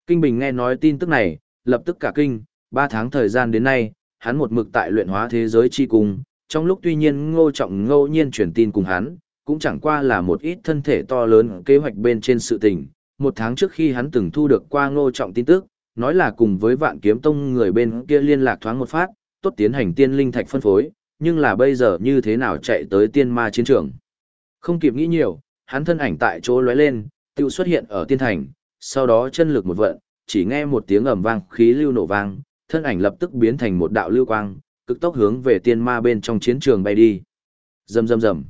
Kinh Bình nghe nói tin tức này, lập tức cả kinh, 3 tháng thời gian đến nay, hắn một mực tại luyện hóa thế giới chi cùng, trong lúc tuy nhiên ngô trọng ngẫu nhiên truyền tin cùng hắn, cũng chẳng qua là một ít thân thể to lớn kế hoạch bên trên sự tình. Một tháng trước khi hắn từng thu được qua ngô trọng tin tức, nói là cùng với vạn kiếm tông người bên kia liên lạc thoáng một phát, tốt tiến hành tiên linh thạch phân phối, nhưng là bây giờ như thế nào chạy tới tiên ma chiến trường. Không kịp nghĩ nhiều, hắn thân ảnh tại chỗ lóe lên, tiêu xuất hiện ở tiên thành, sau đó chân lực một vận, chỉ nghe một tiếng ầm vang khí lưu nổ vang, thân ảnh lập tức biến thành một đạo lưu quang, cực tốc hướng về tiên ma bên trong chiến trường bay đi. Rầm rầm rầm.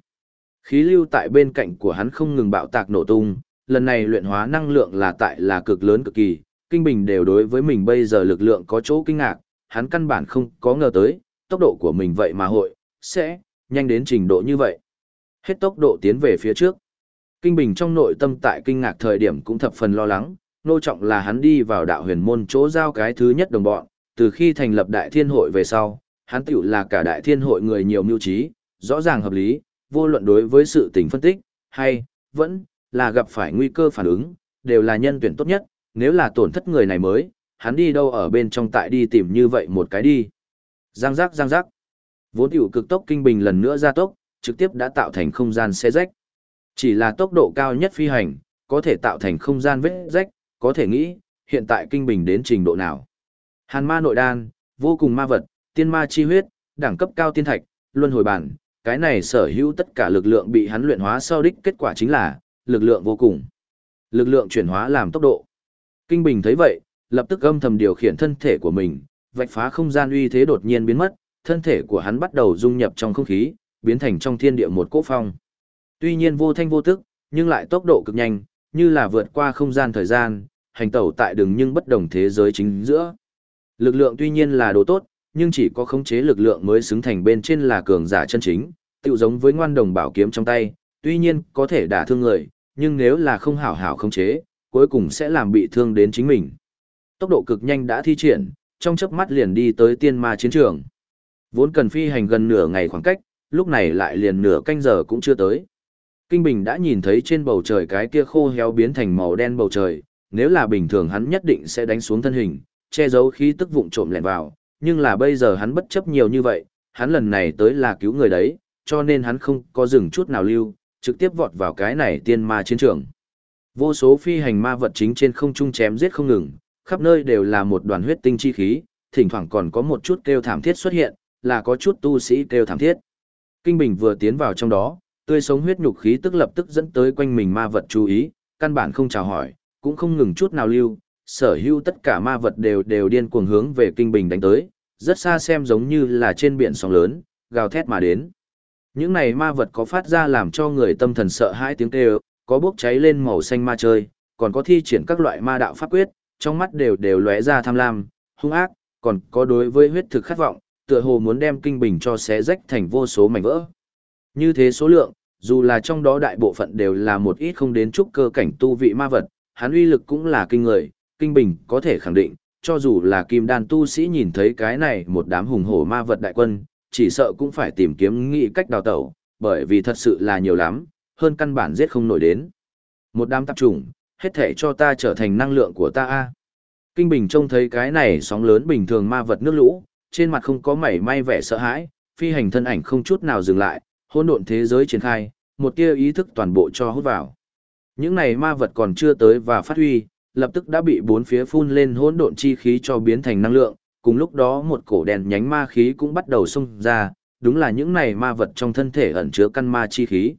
Khí lưu tại bên cạnh của hắn không ngừng bạo tạc nổ tung, lần này luyện hóa năng lượng là tại là cực lớn cực kỳ, kinh bình đều đối với mình bây giờ lực lượng có chỗ kinh ngạc, hắn căn bản không có ngờ tới, tốc độ của mình vậy mà hội, sẽ, nhanh đến trình độ như vậy. Hết tốc độ tiến về phía trước. Kinh bình trong nội tâm tại kinh ngạc thời điểm cũng thập phần lo lắng, nô trọng là hắn đi vào đạo huyền môn chỗ giao cái thứ nhất đồng bọn, từ khi thành lập đại thiên hội về sau, hắn tiểu là cả đại thiên hội người nhiều mưu trí, rõ ràng hợp lý, vô luận đối với sự tình phân tích, hay, vẫn, là gặp phải nguy cơ phản ứng, đều là nhân tuyển tốt nhất, nếu là tổn thất người này mới, hắn đi đâu ở bên trong tại đi tìm như vậy một cái đi. Giang giác giang giác. Vốn tiểu cực tốc kinh bình lần nữa ra tốc, trực tiếp đã tạo thành không gian xe rách. Chỉ là tốc độ cao nhất phi hành, có thể tạo thành không gian vết rách, có thể nghĩ, hiện tại kinh bình đến trình độ nào. Hàn ma nội đan, vô cùng ma vật, tiên ma chi huyết, đẳng cấp cao tiên thạch, luân hồi bản, cái này sở hữu tất cả lực lượng bị hắn luyện hóa sau đích kết quả chính là, lực lượng vô cùng. Lực lượng chuyển hóa làm tốc độ. Kinh Bình thấy vậy, lập tức âm thầm điều khiển thân thể của mình, vạch phá không gian uy thế đột nhiên biến mất, thân thể của hắn bắt đầu dung nhập trong không khí, biến thành trong thiên địa một cỗ phong. Tuy nhiên vô thanh vô tức, nhưng lại tốc độ cực nhanh, như là vượt qua không gian thời gian, hành tẩu tại đường nhưng bất đồng thế giới chính giữa. Lực lượng tuy nhiên là đồ tốt, nhưng chỉ có khống chế lực lượng mới xứng thành bên trên là cường giả chân chính, tự giống với ngoan đồng bảo kiếm trong tay, tuy nhiên có thể đả thương người, nhưng nếu là không hảo hảo khống chế, cuối cùng sẽ làm bị thương đến chính mình. Tốc độ cực nhanh đã thi triển, trong chớp mắt liền đi tới tiên ma chiến trường. Vốn cần phi hành gần nửa ngày khoảng cách, lúc này lại liền nửa canh giờ cũng chưa tới. Kinh Bình đã nhìn thấy trên bầu trời cái kia khô héo biến thành màu đen bầu trời, nếu là bình thường hắn nhất định sẽ đánh xuống thân hình, che giấu khí tức vụng trộm lẻn vào, nhưng là bây giờ hắn bất chấp nhiều như vậy, hắn lần này tới là cứu người đấy, cho nên hắn không có dừng chút nào lưu, trực tiếp vọt vào cái này tiên ma chiến trường. Vô số phi hành ma vật chính trên không trung chém giết không ngừng, khắp nơi đều là một đoàn huyết tinh chi khí, thỉnh thoảng còn có một chút kêu thảm thiết xuất hiện, là có chút tu sĩ kêu thảm thiết. Kinh Bình vừa tiến vào trong đó, tươi sống huyết nhục khí tức lập tức dẫn tới quanh mình ma vật chú ý, căn bản không chào hỏi, cũng không ngừng chút nào lưu, sở hữu tất cả ma vật đều đều điên cuồng hướng về kinh bình đánh tới, rất xa xem giống như là trên biển sóng lớn, gào thét mà đến. Những này ma vật có phát ra làm cho người tâm thần sợ hãi tiếng kêu, có bốc cháy lên màu xanh ma chơi, còn có thi triển các loại ma đạo pháp quyết, trong mắt đều đều lóe ra tham lam, hung ác, còn có đối với huyết thực khát vọng, tựa hồ muốn đem kinh bình cho xé rách thành vô số mảnh vỡ. Như thế số lượng, dù là trong đó đại bộ phận đều là một ít không đến chút cơ cảnh tu vị ma vật, hắn uy lực cũng là kinh người, kinh bình có thể khẳng định, cho dù là kim đan tu sĩ nhìn thấy cái này một đám hùng hổ ma vật đại quân, chỉ sợ cũng phải tìm kiếm nghị cách đào tẩu, bởi vì thật sự là nhiều lắm, hơn căn bản giết không nổi đến. Một đám tạp trùng, hết thể cho ta trở thành năng lượng của ta a. Kinh Bình trông thấy cái này sóng lớn bình thường ma vật nước lũ, trên mặt không có mảy may vẻ sợ hãi, phi hành thân ảnh không chút nào dừng lại, hỗn độn thế giới triển khai, một tia ý thức toàn bộ cho hút vào. Những này ma vật còn chưa tới và phát huy, lập tức đã bị bốn phía phun lên hỗn độn chi khí cho biến thành năng lượng, cùng lúc đó một cổ đèn nhánh ma khí cũng bắt đầu xung ra, đúng là những này ma vật trong thân thể ẩn chứa căn ma chi khí.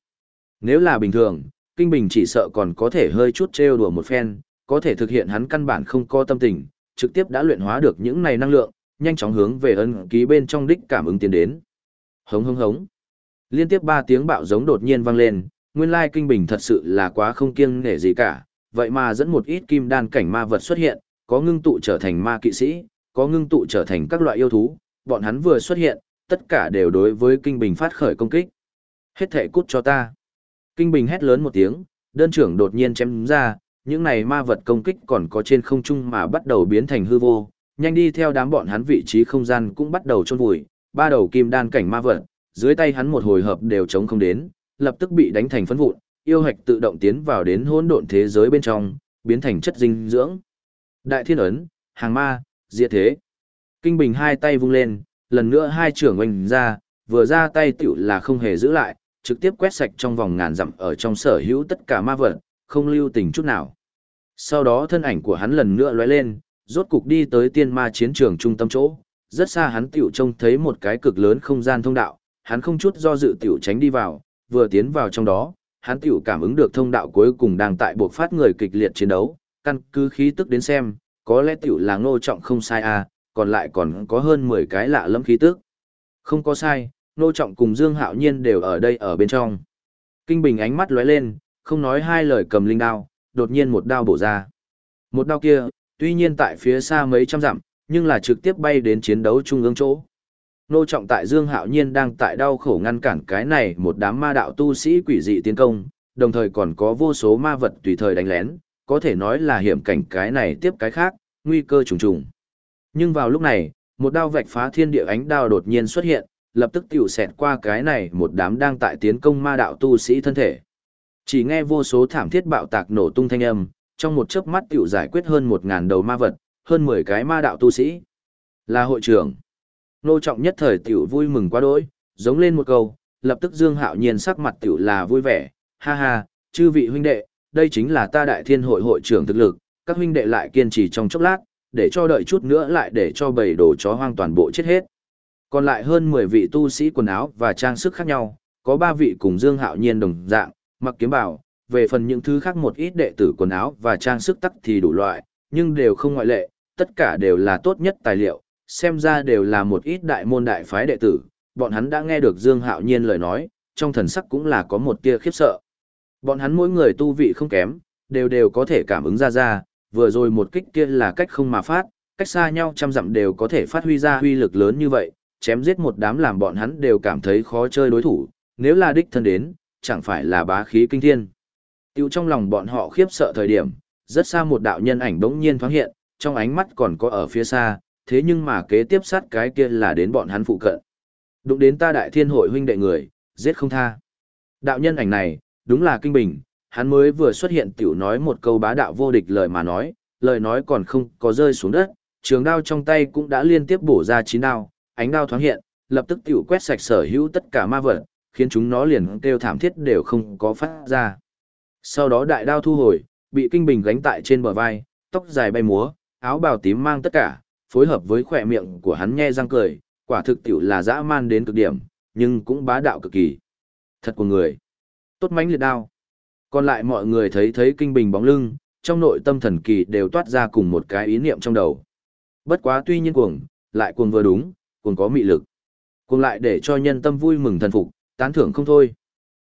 Nếu là bình thường, Kinh Bình chỉ sợ còn có thể hơi chút trêu đùa một phen, có thể thực hiện hắn căn bản không có tâm tình, trực tiếp đã luyện hóa được những này năng lượng, nhanh chóng hướng về ân ký bên trong đích cảm ứng tiến đến. Hống hống hống. Liên tiếp ba tiếng bạo giống đột nhiên vang lên, nguyên lai kinh bình thật sự là quá không kiêng nể gì cả, vậy mà dẫn một ít kim đan cảnh ma vật xuất hiện, có ngưng tụ trở thành ma kỵ sĩ, có ngưng tụ trở thành các loại yêu thú, bọn hắn vừa xuất hiện, tất cả đều đối với kinh bình phát khởi công kích. Hết thể cút cho ta. Kinh bình hét lớn một tiếng, đơn trưởng đột nhiên chém ra, những này ma vật công kích còn có trên không trung mà bắt đầu biến thành hư vô, nhanh đi theo đám bọn hắn vị trí không gian cũng bắt đầu chôn vùi, ba đầu kim đan cảnh ma vật, dưới tay hắn một hồi hợp đều chống không đến, lập tức bị đánh thành phấn vụn, yêu hạch tự động tiến vào đến hỗn độn thế giới bên trong, biến thành chất dinh dưỡng. Đại thiên ấn, hàng ma, diệt thế. Kinh Bình hai tay vung lên, lần nữa hai trưởng oanh ra, vừa ra tay tiểu là không hề giữ lại, trực tiếp quét sạch trong vòng ngàn dặm ở trong sở hữu tất cả ma vật, không lưu tình chút nào. Sau đó thân ảnh của hắn lần nữa lóe lên, rốt cục đi tới tiên ma chiến trường trung tâm chỗ, rất xa hắn tiểu trông thấy một cái cực lớn không gian thông đạo, hắn không chút do dự tiểu tránh đi vào, vừa tiến vào trong đó, hắn tiểu cảm ứng được thông đạo cuối cùng đang tại buộc phát người kịch liệt chiến đấu, căn cứ khí tức đến xem, có lẽ tiểu là ngô trọng không sai à, còn lại còn có hơn 10 cái lạ lẫm khí tức. Không có sai, ngô trọng cùng Dương Hạo Nhiên đều ở đây ở bên trong. Kinh Bình ánh mắt lóe lên, không nói hai lời cầm linh đao, đột nhiên một đao bổ ra. Một đao kia, tuy nhiên tại phía xa mấy trăm dặm, nhưng là trực tiếp bay đến chiến đấu trung ương chỗ. Nô trọng tại Dương Hạo Nhiên đang tại đau khổ ngăn cản cái này một đám ma đạo tu sĩ quỷ dị tiến công, đồng thời còn có vô số ma vật tùy thời đánh lén, có thể nói là hiểm cảnh cái này tiếp cái khác, nguy cơ trùng trùng. Nhưng vào lúc này, một đao vạch phá thiên địa ánh đao đột nhiên xuất hiện, lập tức tiểu xẹt qua cái này một đám đang tại tiến công ma đạo tu sĩ thân thể. Chỉ nghe vô số thảm thiết bạo tạc nổ tung thanh âm, trong một chớp mắt tiểu giải quyết hơn một ngàn đầu ma vật, hơn mười cái ma đạo tu sĩ. Là hội trưởng. Nô trọng nhất thời tiểu vui mừng quá đỗi, giống lên một câu, lập tức Dương Hạo Nhiên sắc mặt tiểu là vui vẻ, ha ha, chư vị huynh đệ, đây chính là ta đại thiên hội hội trưởng thực lực, các huynh đệ lại kiên trì trong chốc lát, để cho đợi chút nữa lại để cho bầy đồ chó hoang toàn bộ chết hết. Còn lại hơn 10 vị tu sĩ quần áo và trang sức khác nhau, có 3 vị cùng Dương Hạo Nhiên đồng dạng, mặc kiếm bào, về phần những thứ khác một ít đệ tử quần áo và trang sức tắc thì đủ loại, nhưng đều không ngoại lệ, tất cả đều là tốt nhất tài liệu, xem ra đều là một ít đại môn đại phái đệ tử, bọn hắn đã nghe được Dương Hạo Nhiên lời nói, trong thần sắc cũng là có một tia khiếp sợ. Bọn hắn mỗi người tu vị không kém, đều đều có thể cảm ứng ra ra, vừa rồi một kích kia là cách không mà phát, cách xa nhau trăm dặm đều có thể phát huy ra huy lực lớn như vậy, chém giết một đám làm bọn hắn đều cảm thấy khó chơi đối thủ, nếu là đích thân đến, chẳng phải là bá khí kinh thiên. Tiêu trong lòng bọn họ khiếp sợ thời điểm, rất xa một đạo nhân ảnh bỗng nhiên thoáng hiện, trong ánh mắt còn có ở phía xa, thế nhưng mà kế tiếp sát cái kia là đến bọn hắn phụ cận. Đụng đến ta đại thiên hội huynh đệ người, giết không tha. Đạo nhân ảnh này, đúng là kinh bình, hắn mới vừa xuất hiện tiểu nói một câu bá đạo vô địch lời mà nói, lời nói còn không có rơi xuống đất, trường đao trong tay cũng đã liên tiếp bổ ra chín đao, ánh đao thoáng hiện, lập tức tiểu quét sạch sở hữu tất cả ma vật, khiến chúng nó liền kêu thảm thiết đều không có phát ra. Sau đó đại đao thu hồi, bị kinh bình gánh tại trên bờ vai, tóc dài bay múa, áo bào tím mang tất cả, phối hợp với khỏe miệng của hắn nhe răng cười, quả thực tiểu là dã man đến cực điểm, nhưng cũng bá đạo cực kỳ. Thật của người. Tốt mánh liệt đao. Còn lại mọi người thấy thấy kinh bình bóng lưng, trong nội tâm thần kỳ đều toát ra cùng một cái ý niệm trong đầu. Bất quá tuy nhiên cuồng, lại cuồng vừa đúng, cuồng có mị lực. Cuồng lại để cho nhân tâm vui mừng thần phục, tán thưởng không thôi.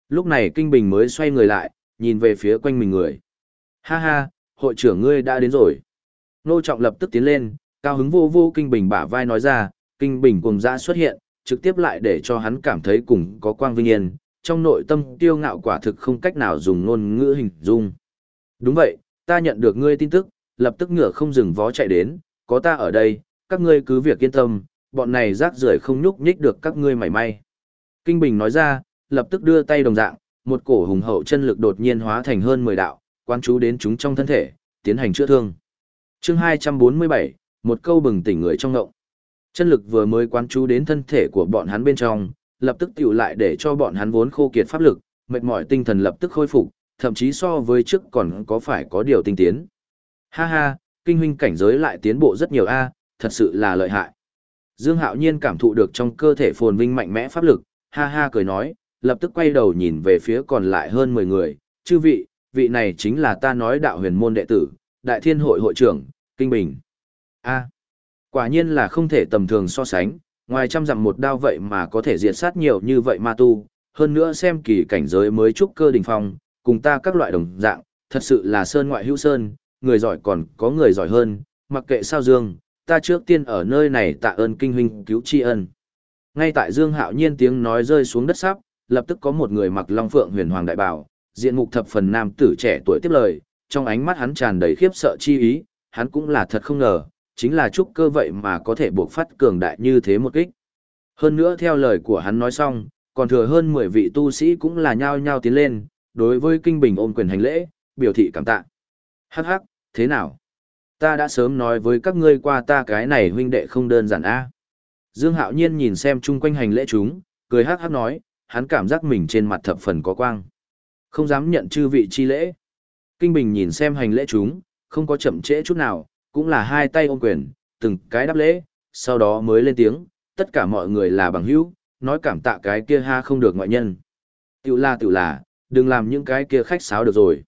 Lúc này kinh bình mới xoay người lại, nhìn về phía quanh mình người. Ha ha, hội trưởng ngươi đã đến rồi. Nô trọng lập tức tiến lên, cao hứng vô vô kinh bình bả vai nói ra, kinh bình cùng dã xuất hiện, trực tiếp lại để cho hắn cảm thấy cùng có quang vinh yên, trong nội tâm tiêu ngạo quả thực không cách nào dùng ngôn ngữ hình dung. Đúng vậy, ta nhận được ngươi tin tức, lập tức ngựa không dừng vó chạy đến, có ta ở đây, các ngươi cứ việc yên tâm, bọn này rác rưởi không nhúc nhích được các ngươi mảy may. Kinh Bình nói ra, lập tức đưa tay đồng dạng, một cổ hùng hậu chân lực đột nhiên hóa thành hơn 10 đạo, quan chú đến chúng trong thân thể, tiến hành chữa thương. Chương 247, một câu bừng tỉnh người trong ngộng. Chân lực vừa mới quán chú đến thân thể của bọn hắn bên trong, lập tức tiểu lại để cho bọn hắn vốn khô kiệt pháp lực, mệt mỏi tinh thần lập tức khôi phục, thậm chí so với trước còn có phải có điều tinh tiến. Ha ha, kinh huynh cảnh giới lại tiến bộ rất nhiều a, thật sự là lợi hại. Dương Hạo Nhiên cảm thụ được trong cơ thể phồn vinh mạnh mẽ pháp lực, ha ha cười nói, lập tức quay đầu nhìn về phía còn lại hơn 10 người, chư vị, vị này chính là ta nói đạo huyền môn đệ tử, đại thiên hội hội trưởng, Kinh Bình a quả nhiên là không thể tầm thường so sánh, ngoài trăm dặm một đao vậy mà có thể diệt sát nhiều như vậy ma tu, hơn nữa xem kỳ cảnh giới mới trúc cơ đỉnh phong, cùng ta các loại đồng dạng, thật sự là sơn ngoại hữu sơn, người giỏi còn có người giỏi hơn, mặc kệ sao dương, ta trước tiên ở nơi này tạ ơn kinh huynh cứu tri ân. Ngay tại Dương Hạo Nhiên tiếng nói rơi xuống đất sắp, lập tức có một người mặc long phượng huyền hoàng đại bảo, diện mục thập phần nam tử trẻ tuổi tiếp lời, trong ánh mắt hắn tràn đầy khiếp sợ chi ý, hắn cũng là thật không ngờ, chính là trúc cơ vậy mà có thể buộc phát cường đại như thế một kích. Hơn nữa theo lời của hắn nói xong, còn thừa hơn 10 vị tu sĩ cũng là nhao nhao tiến lên, đối với kinh bình ôm quyền hành lễ, biểu thị cảm tạ. Hắc hắc, thế nào? Ta đã sớm nói với các ngươi qua ta cái này huynh đệ không đơn giản a. Dương Hạo Nhiên nhìn xem chung quanh hành lễ chúng, cười hắc hắc nói, hắn cảm giác mình trên mặt thập phần có quang. Không dám nhận chư vị chi lễ. Kinh Bình nhìn xem hành lễ chúng, không có chậm trễ chút nào, cũng là hai tay ôm quyền, từng cái đáp lễ, sau đó mới lên tiếng, tất cả mọi người là bằng hữu, nói cảm tạ cái kia ha không được ngoại nhân. Tiểu là tiểu là, đừng làm những cái kia khách sáo được rồi.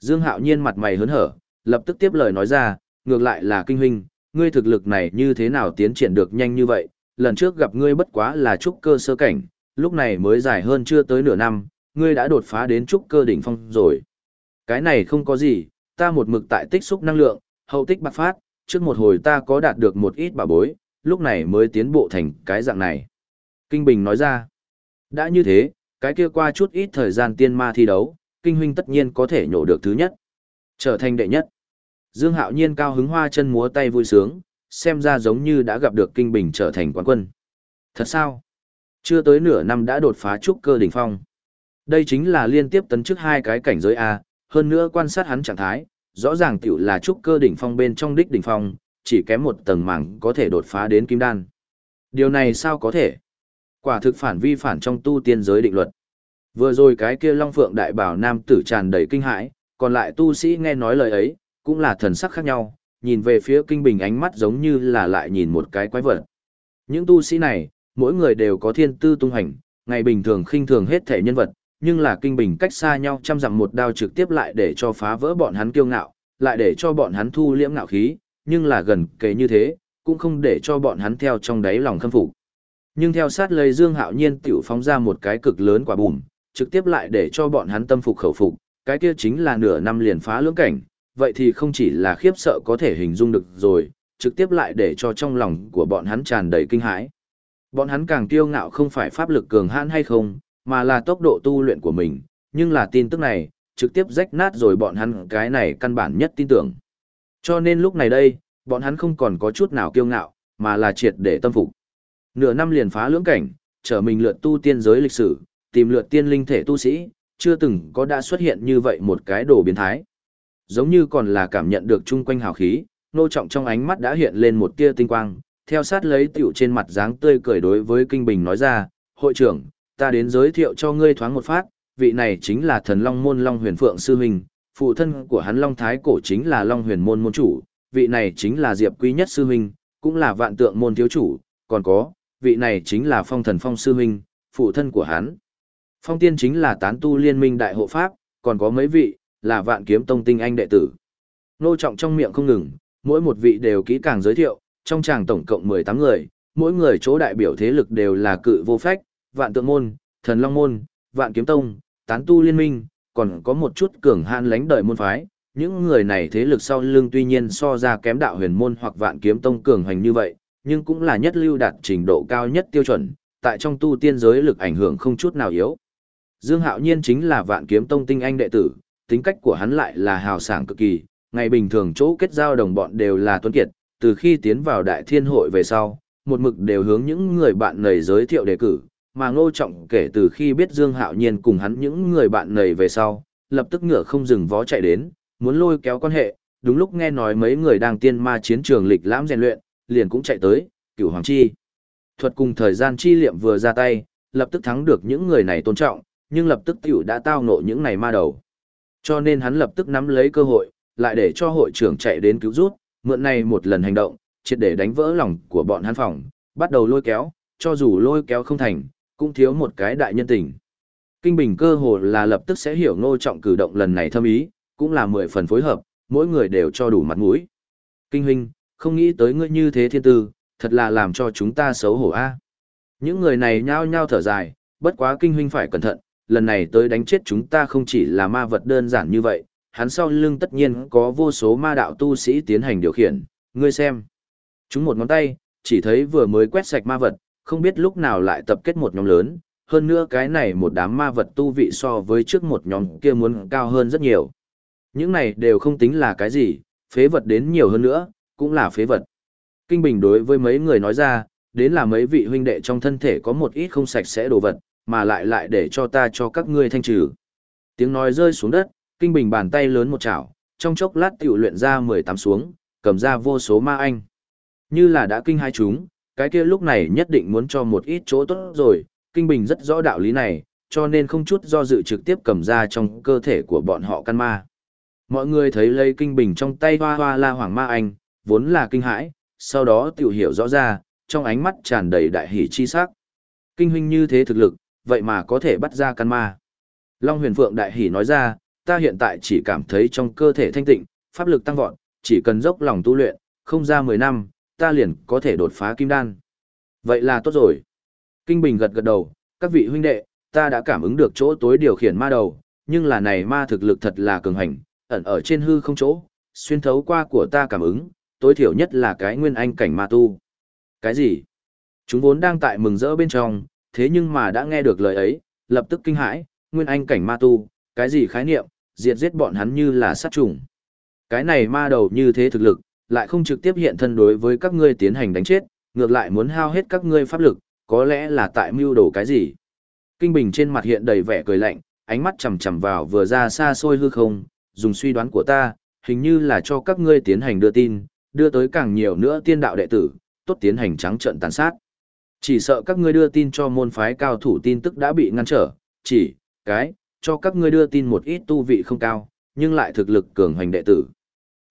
Dương Hạo Nhiên mặt mày hớn hở, lập tức tiếp lời nói ra, ngược lại là kinh huynh, ngươi thực lực này như thế nào tiến triển được nhanh như vậy, lần trước gặp ngươi bất quá là trúc cơ sơ cảnh, lúc này mới dài hơn chưa tới nửa năm, ngươi đã đột phá đến trúc cơ đỉnh phong rồi. Cái này không có gì, ta một mực tại tích xúc năng lượng, hậu tích bạc phát, trước một hồi ta có đạt được một ít bảo bối, lúc này mới tiến bộ thành cái dạng này. Kinh Bình nói ra, đã như thế, cái kia qua chút ít thời gian tiên ma thi đấu, Kinh Huynh tất nhiên có thể nhổ được thứ nhất, trở thành đệ nhất. Dương Hạo Nhiên cao hứng hoa chân múa tay vui sướng, xem ra giống như đã gặp được Kinh Bình trở thành quán quân. Thật sao? Chưa tới nửa năm đã đột phá trúc cơ đỉnh phong. Đây chính là liên tiếp tấn chức hai cái cảnh giới A, hơn nữa quan sát hắn trạng thái, rõ ràng tiểu là trúc cơ đỉnh phong bên trong đích đỉnh phong, chỉ kém một tầng mảng có thể đột phá đến kim đan. Điều này sao có thể? Quả thực phản vi phản trong tu tiên giới định luật. Vừa rồi cái kia Long Phượng đại bảo nam tử tràn đầy kinh hãi, còn lại tu sĩ nghe nói lời ấy, cũng là thần sắc khác nhau, nhìn về phía kinh bình ánh mắt giống như là lại nhìn một cái quái vật. Những tu sĩ này, mỗi người đều có thiên tư tung hành, ngày bình thường khinh thường hết thể nhân vật, nhưng là kinh bình cách xa nhau trăm dặm một đao trực tiếp lại để cho phá vỡ bọn hắn kiêu ngạo, lại để cho bọn hắn thu liễm ngạo khí, nhưng là gần kề như thế, cũng không để cho bọn hắn theo trong đáy lòng khâm phục. Nhưng theo sát lời Dương Hạo Nhiên tiểu phóng ra một cái cực lớn quả bùm, trực tiếp lại để cho bọn hắn tâm phục khẩu phục, cái kia chính là nửa năm liền phá lưỡng cảnh, vậy thì không chỉ là khiếp sợ có thể hình dung được rồi, trực tiếp lại để cho trong lòng của bọn hắn tràn đầy kinh hãi. Bọn hắn càng kiêu ngạo không phải pháp lực cường hãn hay không, mà là tốc độ tu luyện của mình, nhưng là tin tức này, trực tiếp rách nát rồi bọn hắn cái này căn bản nhất tin tưởng. Cho nên lúc này đây, bọn hắn không còn có chút nào kiêu ngạo, mà là triệt để tâm phục. Nửa năm liền phá lưỡng cảnh, trở mình lượt tu tiên giới lịch sử, tìm lượt tiên linh thể tu sĩ, chưa từng có đã xuất hiện như vậy một cái đồ biến thái. Giống như còn là cảm nhận được chung quanh hào khí, nô trọng trong ánh mắt đã hiện lên một tia tinh quang, theo sát lấy tiểu trên mặt dáng tươi cười đối với Kinh Bình nói ra, hội trưởng, ta đến giới thiệu cho ngươi thoáng một phát, vị này chính là thần Long Môn Long Huyền Phượng Sư Huynh, phụ thân của hắn Long Thái Cổ chính là Long Huyền Môn Môn Chủ, vị này chính là Diệp Quý Nhất Sư Huynh, cũng là vạn tượng môn thiếu chủ, còn có, vị này chính là Phong Thần Phong Sư Huynh, phụ thân của hắn. Phong Tiên chính là tán tu liên minh đại hộ pháp, còn có mấy vị, là vạn kiếm tông tinh anh đệ tử. Nô trọng trong miệng không ngừng, mỗi một vị đều kỹ càng giới thiệu, trong chàng tổng cộng 18 người, mỗi người chỗ đại biểu thế lực đều là cự vô phách, vạn tượng môn, thần long môn, vạn kiếm tông, tán tu liên minh, còn có một chút cường hạn lãnh đời môn phái. Những người này thế lực sau lưng tuy nhiên so ra kém đạo huyền môn hoặc vạn kiếm tông cường hành như vậy, nhưng cũng là nhất lưu đạt trình độ cao nhất tiêu chuẩn, tại trong tu tiên giới lực ảnh hưởng không chút nào yếu. Dương Hạo Nhiên chính là vạn kiếm tông tinh anh đệ tử, tính cách của hắn lại là hào sảng cực kỳ, ngày bình thường chỗ kết giao đồng bọn đều là tuấn kiệt, từ khi tiến vào đại thiên hội về sau, một mực đều hướng những người bạn nầy giới thiệu đề cử, mà ngô trọng kể từ khi biết Dương Hạo Nhiên cùng hắn những người bạn nầy về sau, lập tức ngựa không dừng vó chạy đến, muốn lôi kéo quan hệ, đúng lúc nghe nói mấy người đang tiên ma chiến trường lịch lãm rèn luyện, liền cũng chạy tới, cửu hoàng chi. Thuật cùng thời gian chi liệm vừa ra tay, lập tức thắng được những người này tôn trọng, nhưng lập tức tiểu đã tao nộ những này ma đầu. Cho nên hắn lập tức nắm lấy cơ hội, lại để cho hội trưởng chạy đến cứu rút, mượn này một lần hành động, triệt để đánh vỡ lòng của bọn hắn phòng, bắt đầu lôi kéo, cho dù lôi kéo không thành, cũng thiếu một cái đại nhân tình. Kinh Bình cơ hồ là lập tức sẽ hiểu ngô trọng cử động lần này thâm ý, cũng là mười phần phối hợp, mỗi người đều cho đủ mặt mũi. Kinh huynh, không nghĩ tới ngươi như thế thiên tư, thật là làm cho chúng ta xấu hổ a. Những người này nhao nhao thở dài, bất quá kinh huynh phải cẩn thận, lần này tới đánh chết chúng ta không chỉ là ma vật đơn giản như vậy, hắn sau lưng tất nhiên có vô số ma đạo tu sĩ tiến hành điều khiển, ngươi xem. Chúng một ngón tay, chỉ thấy vừa mới quét sạch ma vật, không biết lúc nào lại tập kết một nhóm lớn, hơn nữa cái này một đám ma vật tu vị so với trước một nhóm kia muốn cao hơn rất nhiều. Những này đều không tính là cái gì, phế vật đến nhiều hơn nữa, cũng là phế vật. Kinh Bình đối với mấy người nói ra, đến là mấy vị huynh đệ trong thân thể có một ít không sạch sẽ đồ vật, mà lại lại để cho ta cho các ngươi thanh trừ. Tiếng nói rơi xuống đất, Kinh Bình bàn tay lớn một chảo, trong chốc lát tiểu luyện ra 18 xuống, cầm ra vô số ma anh. Như là đã kinh hai chúng, cái kia lúc này nhất định muốn cho một ít chỗ tốt rồi, Kinh Bình rất rõ đạo lý này, cho nên không chút do dự trực tiếp cầm ra trong cơ thể của bọn họ căn ma. Mọi người thấy lấy Kinh Bình trong tay hoa hoa la hoàng ma anh, vốn là kinh hãi, sau đó tiểu hiểu rõ ra, trong ánh mắt tràn đầy đại hỷ chi sắc. Kinh huynh như thế thực lực, vậy mà có thể bắt ra căn ma. Long huyền phượng đại hỷ nói ra, ta hiện tại chỉ cảm thấy trong cơ thể thanh tịnh, pháp lực tăng vọt, chỉ cần dốc lòng tu luyện, không ra 10 năm, ta liền có thể đột phá kim đan. Vậy là tốt rồi. Kinh Bình gật gật đầu, các vị huynh đệ, ta đã cảm ứng được chỗ tối điều khiển ma đầu, nhưng là này ma thực lực thật là cường hành, ẩn ở trên hư không chỗ, xuyên thấu qua của ta cảm ứng, tối thiểu nhất là cái nguyên anh cảnh ma tu. Cái gì? Chúng vốn đang tại mừng rỡ bên trong, thế nhưng mà đã nghe được lời ấy, lập tức kinh hãi, nguyên anh cảnh ma tu, cái gì khái niệm, diệt giết bọn hắn như là sát trùng. Cái này ma đầu như thế thực lực, lại không trực tiếp hiện thân đối với các ngươi tiến hành đánh chết, ngược lại muốn hao hết các ngươi pháp lực, có lẽ là tại mưu đồ cái gì. Kinh Bình trên mặt hiện đầy vẻ cười lạnh, ánh mắt chầm chầm vào vừa ra xa xôi hư không, dùng suy đoán của ta, hình như là cho các ngươi tiến hành đưa tin, đưa tới càng nhiều nữa tiên đạo đệ tử, tốt tiến hành trắng trận tàn sát. Chỉ sợ các ngươi đưa tin cho môn phái cao thủ tin tức đã bị ngăn trở, chỉ, cái, cho các ngươi đưa tin một ít tu vị không cao, nhưng lại thực lực cường hoành đệ tử.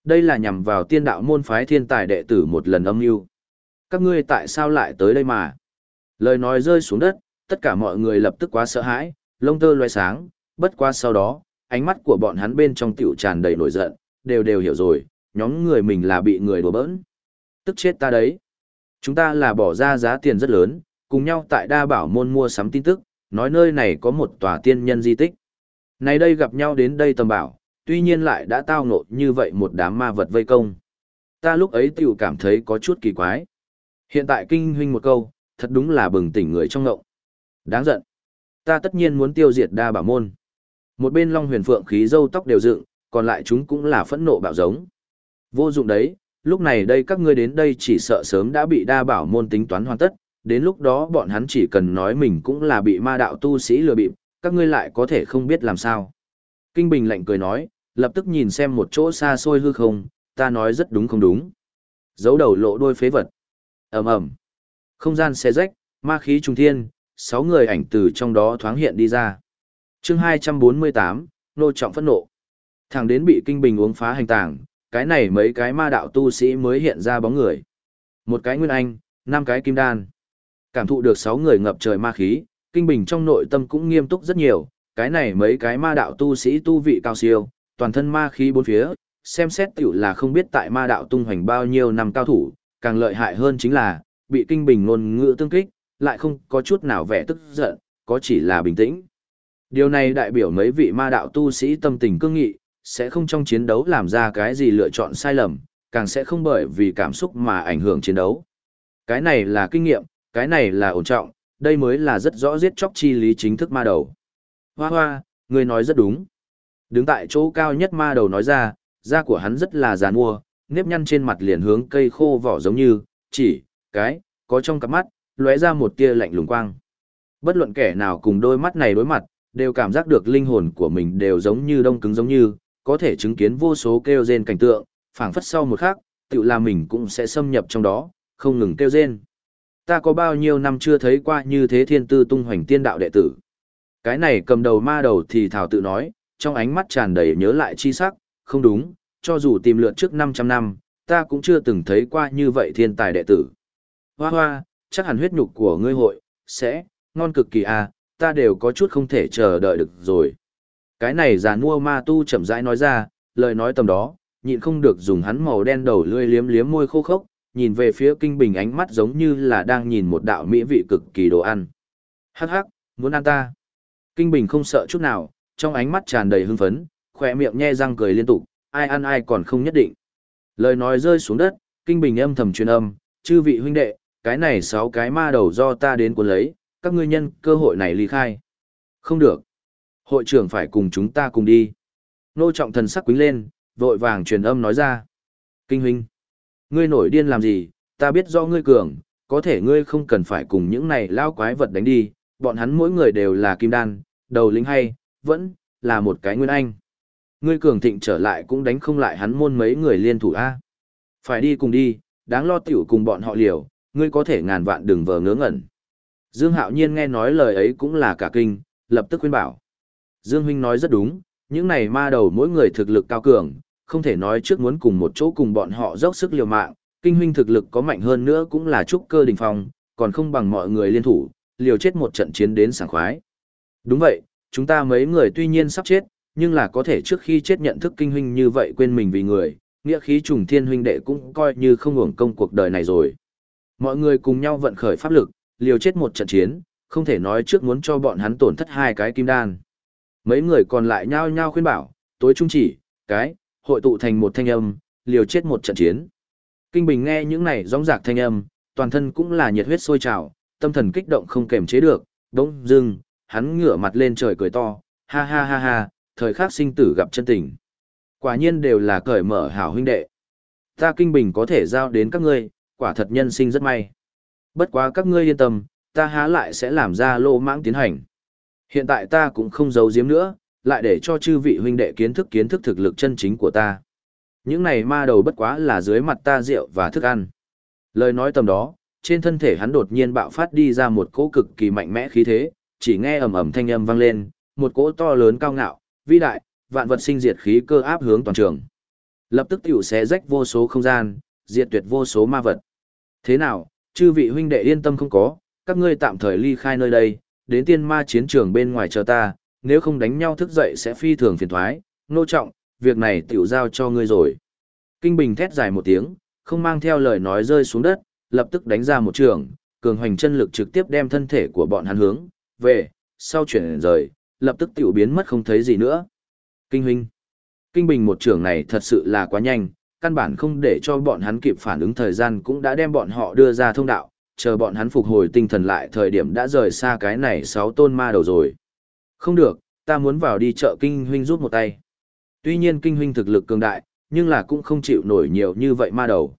Đây là nhằm vào tiên đạo môn phái thiên tài đệ tử một lần âm mưu. Các ngươi tại sao lại tới đây mà? Lời nói rơi xuống đất, tất cả mọi người lập tức quá sợ hãi, lông tơ loe sáng, bất qua sau đó, ánh mắt của bọn hắn bên trong tiểu tràn đầy nổi giận, đều đều hiểu rồi, nhóm người mình là bị người đùa bỡn. Tức chết ta đấy. Chúng ta là bỏ ra giá tiền rất lớn, cùng nhau tại đa bảo môn mua sắm tin tức, nói nơi này có một tòa tiên nhân di tích. nay đây gặp nhau đến đây tầm bảo, tuy nhiên lại đã tao ngộ như vậy một đám ma vật vây công. Ta lúc ấy tiểu cảm thấy có chút kỳ quái. Hiện tại kinh huynh một câu, thật đúng là bừng tỉnh người trong ngộng. Đáng giận. Ta tất nhiên muốn tiêu diệt đa bảo môn. Một bên long huyền phượng khí dâu tóc đều dựng, còn lại chúng cũng là phẫn nộ bạo giống. Vô dụng đấy, lúc này đây các ngươi đến đây chỉ sợ sớm đã bị đa bảo môn tính toán hoàn tất, đến lúc đó bọn hắn chỉ cần nói mình cũng là bị ma đạo tu sĩ lừa bịp, các ngươi lại có thể không biết làm sao. Kinh Bình lạnh cười nói, lập tức nhìn xem một chỗ xa xôi hư không, ta nói rất đúng không đúng. Giấu đầu lộ đôi phế vật. ầm ầm Không gian xé rách, ma khí trùng thiên, sáu người ảnh từ trong đó thoáng hiện đi ra. chương 248, nô trọng phẫn nộ. Thằng đến bị Kinh Bình uống phá hành tảng, cái này mấy cái ma đạo tu sĩ mới hiện ra bóng người. Một cái nguyên anh, năm cái kim đan. Cảm thụ được sáu người ngập trời ma khí, kinh bình trong nội tâm cũng nghiêm túc rất nhiều, cái này mấy cái ma đạo tu sĩ tu vị cao siêu, toàn thân ma khí bốn phía, xem xét tiểu là không biết tại ma đạo tung hoành bao nhiêu năm cao thủ, càng lợi hại hơn chính là, bị kinh bình ngôn ngữ tương kích, lại không có chút nào vẻ tức giận, có chỉ là bình tĩnh. Điều này đại biểu mấy vị ma đạo tu sĩ tâm tình cương nghị, sẽ không trong chiến đấu làm ra cái gì lựa chọn sai lầm, càng sẽ không bởi vì cảm xúc mà ảnh hưởng chiến đấu. Cái này là kinh nghiệm, cái này là ổn trọng, đây mới là rất rõ giết chóc chi lý chính thức ma đầu. Hoa hoa, ngươi nói rất đúng. Đứng tại chỗ cao nhất ma đầu nói ra, da của hắn rất là giàn mua, nếp nhăn trên mặt liền hướng cây khô vỏ giống như, chỉ, cái, có trong cặp mắt, lóe ra một tia lạnh lùng quang. Bất luận kẻ nào cùng đôi mắt này đối mặt, đều cảm giác được linh hồn của mình đều giống như đông cứng giống như, có thể chứng kiến vô số kêu rên cảnh tượng, phảng phất sau một khắc, tự là mình cũng sẽ xâm nhập trong đó, không ngừng kêu rên. Ta có bao nhiêu năm chưa thấy qua như thế thiên tư tung hoành tiên đạo đệ tử. Cái này cầm đầu ma đầu thì thảo tự nói, trong ánh mắt tràn đầy nhớ lại chi sắc, không đúng, cho dù tìm lượt trước 500 năm, ta cũng chưa từng thấy qua như vậy thiên tài đệ tử. Hoa hoa, chắc hẳn huyết nhục của ngươi hội, sẽ, ngon cực kỳ à, ta đều có chút không thể chờ đợi được rồi. Cái này già nua ma tu chậm rãi nói ra, lời nói tầm đó, nhịn không được dùng hắn màu đen đầu lươi liếm liếm môi khô khốc, nhìn về phía kinh bình ánh mắt giống như là đang nhìn một đạo mỹ vị cực kỳ đồ ăn. Hắc hắc, muốn ăn ta. Kinh bình không sợ chút nào, trong ánh mắt tràn đầy hưng phấn, khỏe miệng nhe răng cười liên tục, ai ăn ai còn không nhất định. Lời nói rơi xuống đất, kinh bình âm thầm truyền âm, chư vị huynh đệ, cái này sáu cái ma đầu do ta đến cuốn lấy, các ngươi nhân cơ hội này ly khai. Không được. Hội trưởng phải cùng chúng ta cùng đi. Nô trọng thần sắc quính lên, vội vàng truyền âm nói ra. Kinh huynh. Ngươi nổi điên làm gì, ta biết do ngươi cường, có thể ngươi không cần phải cùng những này lao quái vật đánh đi, bọn hắn mỗi người đều là kim đan, đầu lính hay, vẫn là một cái nguyên anh. Ngươi cường thịnh trở lại cũng đánh không lại hắn môn mấy người liên thủ A. Phải đi cùng đi, đáng lo tiểu cùng bọn họ liều, ngươi có thể ngàn vạn đừng vờ ngớ ngẩn. Dương Hạo Nhiên nghe nói lời ấy cũng là cả kinh, lập tức khuyên bảo. Dương Huynh nói rất đúng, những này ma đầu mỗi người thực lực cao cường, không thể nói trước muốn cùng một chỗ cùng bọn họ dốc sức liều mạng, kinh huynh thực lực có mạnh hơn nữa cũng là trúc cơ đỉnh phong, còn không bằng mọi người liên thủ, liều chết một trận chiến đến sảng khoái. Đúng vậy, chúng ta mấy người tuy nhiên sắp chết, nhưng là có thể trước khi chết nhận thức kinh huynh như vậy quên mình vì người, nghĩa khí trùng thiên huynh đệ cũng coi như không hưởng công cuộc đời này rồi. Mọi người cùng nhau vận khởi pháp lực, liều chết một trận chiến, không thể nói trước muốn cho bọn hắn tổn thất hai cái kim đan. Mấy người còn lại nhao nhao khuyên bảo, tối trung chỉ, cái, hội tụ thành một thanh âm, liều chết một trận chiến. Kinh Bình nghe những này rõng rạc thanh âm, toàn thân cũng là nhiệt huyết sôi trào, tâm thần kích động không kềm chế được, bỗng dưng, hắn ngửa mặt lên trời cười to, ha ha ha ha, thời khắc sinh tử gặp chân tình. Quả nhiên đều là cởi mở hảo huynh đệ. Ta Kinh Bình có thể giao đến các ngươi, quả thật nhân sinh rất may. Bất quá các ngươi yên tâm, ta há lại sẽ làm ra lô mãng tiến hành. Hiện tại ta cũng không giấu giếm nữa, lại để cho chư vị huynh đệ kiến thức kiến thức thực lực chân chính của ta. Những này ma đầu bất quá là dưới mặt ta rượu và thức ăn. Lời nói tầm đó, trên thân thể hắn đột nhiên bạo phát đi ra một cỗ cực kỳ mạnh mẽ khí thế, chỉ nghe ầm ầm thanh âm vang lên, một cỗ to lớn cao ngạo, vĩ đại, vạn vật sinh diệt khí cơ áp hướng toàn trường. Lập tức tiểu xé rách vô số không gian, diệt tuyệt vô số ma vật. Thế nào, chư vị huynh đệ yên tâm không có, các ngươi tạm thời ly khai nơi đây, đến tiên ma chiến trường bên ngoài chờ ta, nếu không đánh nhau thức dậy sẽ phi thường phiền thoái, nô trọng, việc này tiểu giao cho ngươi rồi. Kinh Bình thét dài một tiếng, không mang theo lời nói rơi xuống đất, lập tức đánh ra một trường, cường hoành chân lực trực tiếp đem thân thể của bọn hắn hướng, về, sau chuyển rời, lập tức tiểu biến mất không thấy gì nữa. Kinh huynh. Kinh Bình một trường này thật sự là quá nhanh, căn bản không để cho bọn hắn kịp phản ứng thời gian cũng đã đem bọn họ đưa ra thông đạo, chờ bọn hắn phục hồi tinh thần lại thời điểm đã rời xa cái này sáu tôn ma đầu rồi. Không được, ta muốn vào đi chợ kinh huynh rút một tay. Tuy nhiên kinh huynh thực lực cường đại, nhưng là cũng không chịu nổi nhiều như vậy ma đầu.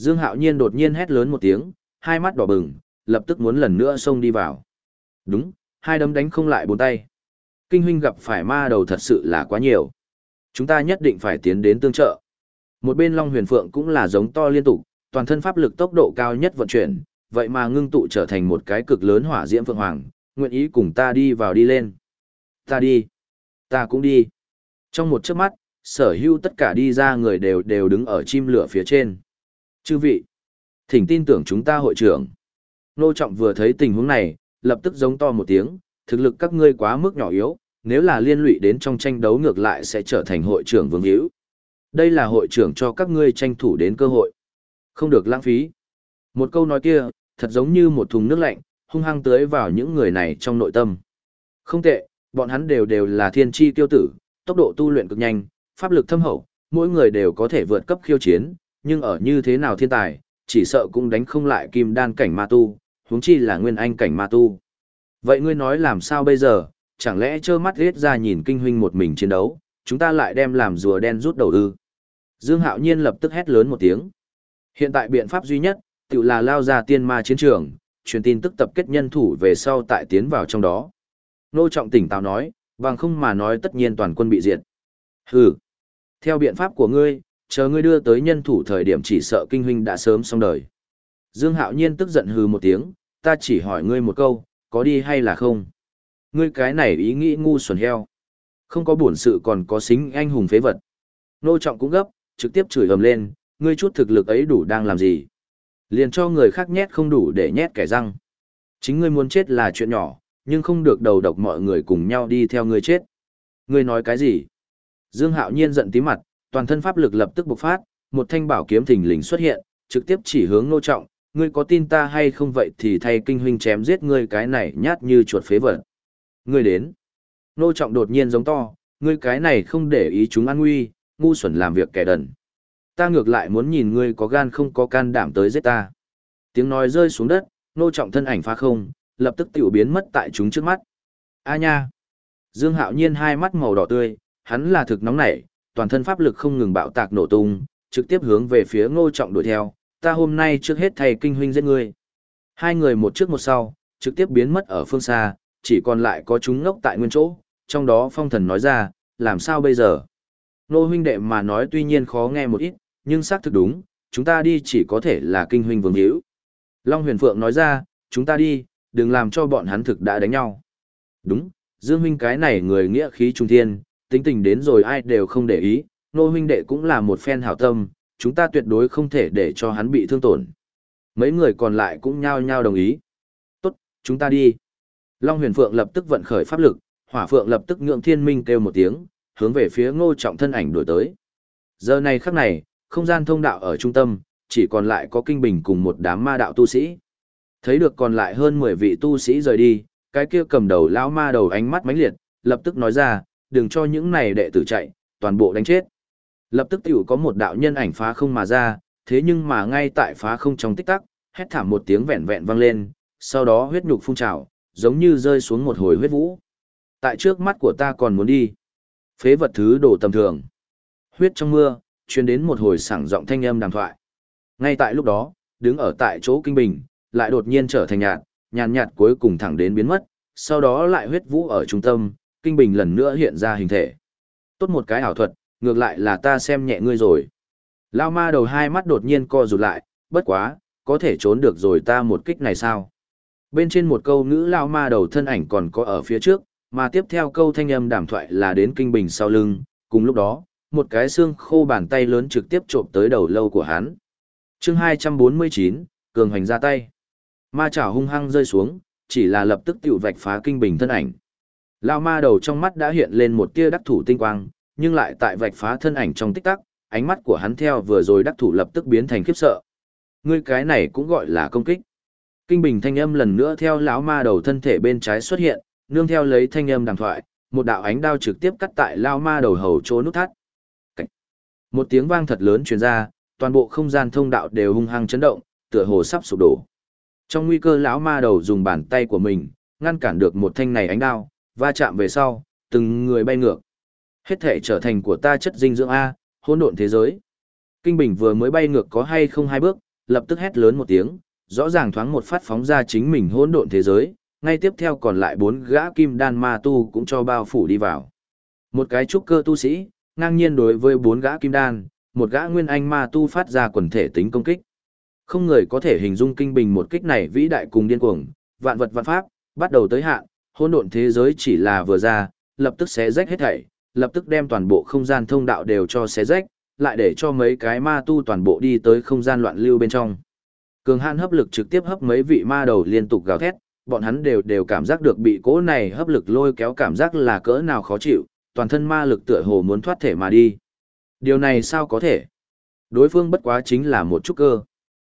Dương Hạo Nhiên đột nhiên hét lớn một tiếng, hai mắt đỏ bừng, lập tức muốn lần nữa xông đi vào. Đúng, hai đấm đánh không lại bốn tay. Kinh huynh gặp phải ma đầu thật sự là quá nhiều. Chúng ta nhất định phải tiến đến tương trợ. Một bên Long Huyền Phượng cũng là giống to liên tục, toàn thân pháp lực tốc độ cao nhất vận chuyển, vậy mà ngưng tụ trở thành một cái cực lớn hỏa diễm phượng hoàng, nguyện ý cùng ta đi vào đi lên. Ta đi. Ta cũng đi. Trong một chớp mắt, sở hữu tất cả đi ra người đều đều đứng ở chim lửa phía trên. Chư vị, thỉnh tin tưởng chúng ta hội trưởng. Nô Trọng vừa thấy tình huống này, lập tức giống to một tiếng, thực lực các ngươi quá mức nhỏ yếu, nếu là liên lụy đến trong tranh đấu ngược lại sẽ trở thành hội trưởng vương hữu. Đây là hội trưởng cho các ngươi tranh thủ đến cơ hội. Không được lãng phí. Một câu nói kia, thật giống như một thùng nước lạnh, hung hăng tưới vào những người này trong nội tâm. Không tệ, bọn hắn đều đều là thiên chi tiêu tử, tốc độ tu luyện cực nhanh, pháp lực thâm hậu, mỗi người đều có thể vượt cấp khiêu chiến, nhưng ở như thế nào thiên tài, chỉ sợ cũng đánh không lại kim đan cảnh ma tu, huống chi là nguyên anh cảnh ma tu. Vậy ngươi nói làm sao bây giờ, chẳng lẽ trơ mắt ghét ra nhìn kinh huynh một mình chiến đấu, chúng ta lại đem làm rùa đen rút đầu ư? Dương Hạo Nhiên lập tức hét lớn một tiếng. Hiện tại biện pháp duy nhất, tự là lao ra tiên ma chiến trường, truyền tin tức tập kết nhân thủ về sau tại tiến vào trong đó. Nô Trọng tỉnh táo nói, bằng không mà nói tất nhiên toàn quân bị diệt. Hừ. Theo biện pháp của ngươi, chờ ngươi đưa tới nhân thủ thời điểm chỉ sợ kinh huynh đã sớm xong đời. Dương Hạo Nhiên tức giận hừ một tiếng, ta chỉ hỏi ngươi một câu, có đi hay là không? Ngươi cái này ý nghĩ ngu xuẩn heo. Không có bổn sự còn có xính anh hùng phế vật. Nô Trọng cũng gấp, trực tiếp chửi ầm lên, ngươi chút thực lực ấy đủ đang làm gì? Liền cho người khác nhét không đủ để nhét kẻ răng. Chính ngươi muốn chết là chuyện nhỏ, nhưng không được đầu độc mọi người cùng nhau đi theo ngươi chết. Ngươi nói cái gì? Dương Hạo Nhiên giận tí mặt, toàn thân pháp lực lập tức bộc phát, một thanh bảo kiếm thình lình xuất hiện, trực tiếp chỉ hướng Nô Trọng, ngươi có tin ta hay không vậy thì thay kinh huynh chém giết ngươi cái này nhát như chuột phế vật. Ngươi đến. Nô Trọng đột nhiên giống to, ngươi cái này không để ý chúng an nguy, ngu xuẩn làm việc kẻ đần. Ta ngược lại muốn nhìn ngươi có gan không có can đảm tới giết ta. Tiếng nói rơi xuống đất, Nô Trọng thân ảnh phá không, lập tức tiểu biến mất tại chúng trước mắt. A nha! Dương Hạo Nhiên hai mắt màu đỏ tươi, hắn là thực nóng nảy, toàn thân pháp lực không ngừng bạo tạc nổ tung, trực tiếp hướng về phía Ngô Trọng đuổi theo, ta hôm nay trước hết thầy kinh huynh giết ngươi. Hai người một trước một sau, trực tiếp biến mất ở phương xa, chỉ còn lại có chúng ngốc tại nguyên chỗ, trong đó phong thần nói ra, làm sao bây giờ? Nô huynh đệ mà nói tuy nhiên khó nghe một ít, nhưng xác thực đúng, chúng ta đi chỉ có thể là kinh huynh vương hữu. Long huyền phượng nói ra, chúng ta đi, đừng làm cho bọn hắn thực đã đánh nhau. Đúng, Dương huynh cái này người nghĩa khí trung thiên, tính tình đến rồi ai đều không để ý, nô huynh đệ cũng là một phen hảo tâm, chúng ta tuyệt đối không thể để cho hắn bị thương tổn. Mấy người còn lại cũng nhao nhao đồng ý. Tốt, chúng ta đi. Long huyền phượng lập tức vận khởi pháp lực, hỏa phượng lập tức nhượng thiên minh kêu một tiếng, hướng về phía ngô trọng thân ảnh đổi tới. Giờ này khắc này, không gian thông đạo ở trung tâm, chỉ còn lại có kinh bình cùng một đám ma đạo tu sĩ. Thấy được còn lại hơn 10 vị tu sĩ rời đi, cái kia cầm đầu lão ma đầu ánh mắt mãnh liệt, lập tức nói ra, đừng cho những này đệ tử chạy, toàn bộ đánh chết. Lập tức tiểu có một đạo nhân ảnh phá không mà ra, thế nhưng mà ngay tại phá không trong tích tắc, hét thảm một tiếng vẹn vẹn vang lên, sau đó huyết nhục phun trào, giống như rơi xuống một hồi huyết vũ. Tại trước mắt của ta còn muốn đi. Phế vật thứ đổ tầm thường. Huyết trong mưa, truyền đến một hồi sảng giọng thanh âm đàm thoại. Ngay tại lúc đó, đứng ở tại chỗ kinh bình, lại đột nhiên trở thành nhạt, nhàn nhạt cuối cùng thẳng đến biến mất, sau đó lại huyết vũ ở trung tâm, kinh bình lần nữa hiện ra hình thể. Tốt một cái ảo thuật, ngược lại là ta xem nhẹ ngươi rồi. Lao ma đầu hai mắt đột nhiên co rụt lại, bất quá, có thể trốn được rồi ta một kích này sao? Bên trên một câu ngữ lao ma đầu thân ảnh còn có ở phía trước, mà tiếp theo câu thanh âm đàm thoại là đến kinh bình sau lưng, cùng lúc đó, một cái xương khô bàn tay lớn trực tiếp trộm tới đầu lâu của hắn. chương 249, Cường Hoành ra tay. Ma chảo hung hăng rơi xuống, chỉ là lập tức tiểu vạch phá kinh bình thân ảnh. Lao ma đầu trong mắt đã hiện lên một tia đắc thủ tinh quang, nhưng lại tại vạch phá thân ảnh trong tích tắc, ánh mắt của hắn theo vừa rồi đắc thủ lập tức biến thành khiếp sợ. Ngươi cái này cũng gọi là công kích. Kinh bình thanh âm lần nữa theo lão ma đầu thân thể bên trái xuất hiện, nương theo lấy thanh âm đàm thoại, một đạo ánh đao trực tiếp cắt tại lao ma đầu hầu chỗ nút thắt. Cách. Một tiếng vang thật lớn truyền ra, toàn bộ không gian thông đạo đều hung hăng chấn động, tựa hồ sắp sụp đổ. Trong nguy cơ lão ma đầu dùng bàn tay của mình, ngăn cản được một thanh này ánh đao, va chạm về sau, từng người bay ngược. Hết thể trở thành của ta chất dinh dưỡng A, hỗn độn thế giới. Kinh Bình vừa mới bay ngược có hay không hai bước, lập tức hét lớn một tiếng, rõ ràng thoáng một phát phóng ra chính mình hỗn độn thế giới, ngay tiếp theo còn lại bốn gã kim đan ma tu cũng cho bao phủ đi vào. Một cái trúc cơ tu sĩ, ngang nhiên đối với bốn gã kim đan, một gã nguyên anh ma tu phát ra quần thể tính công kích. Không người có thể hình dung kinh bình một kích này vĩ đại cùng điên cuồng, vạn vật vạn pháp, bắt đầu tới hạn, hỗn độn thế giới chỉ là vừa ra, lập tức sẽ rách hết thảy, lập tức đem toàn bộ không gian thông đạo đều cho xé rách, lại để cho mấy cái ma tu toàn bộ đi tới không gian loạn lưu bên trong. Cường hãn hấp lực trực tiếp hấp mấy vị ma đầu liên tục gào thét, bọn hắn đều đều cảm giác được bị cỗ này hấp lực lôi kéo cảm giác là cỡ nào khó chịu, toàn thân ma lực tựa hồ muốn thoát thể mà đi. Điều này sao có thể? Đối phương bất quá chính là một chút cơ.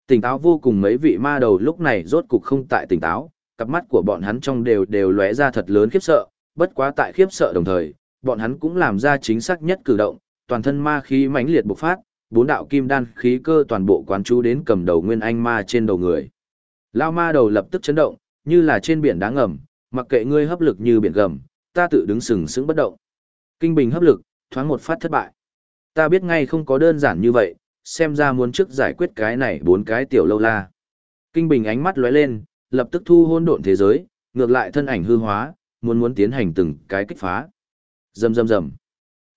Tỉnh táo vô cùng mấy vị ma đầu lúc này rốt cục không tại tỉnh táo, cặp mắt của bọn hắn trong đều đều lóe ra thật lớn khiếp sợ, bất quá tại khiếp sợ đồng thời, bọn hắn cũng làm ra chính xác nhất cử động, toàn thân ma khí mãnh liệt bộc phát, bốn đạo kim đan khí cơ toàn bộ quán chú đến cầm đầu nguyên anh ma trên đầu người. Lao ma đầu lập tức chấn động, như là trên biển đá ngầm, mặc kệ ngươi hấp lực như biển gầm, ta tự đứng sừng sững bất động. Kinh bình hấp lực, thoáng một phát thất bại. Ta biết ngay không có đơn giản như vậy, xem ra muốn trước giải quyết cái này bốn cái tiểu lâu la. Kinh bình ánh mắt lóe lên, lập tức thu hôn độn thế giới, ngược lại thân ảnh hư hóa, muốn muốn tiến hành từng cái kích phá. Rầm rầm rầm.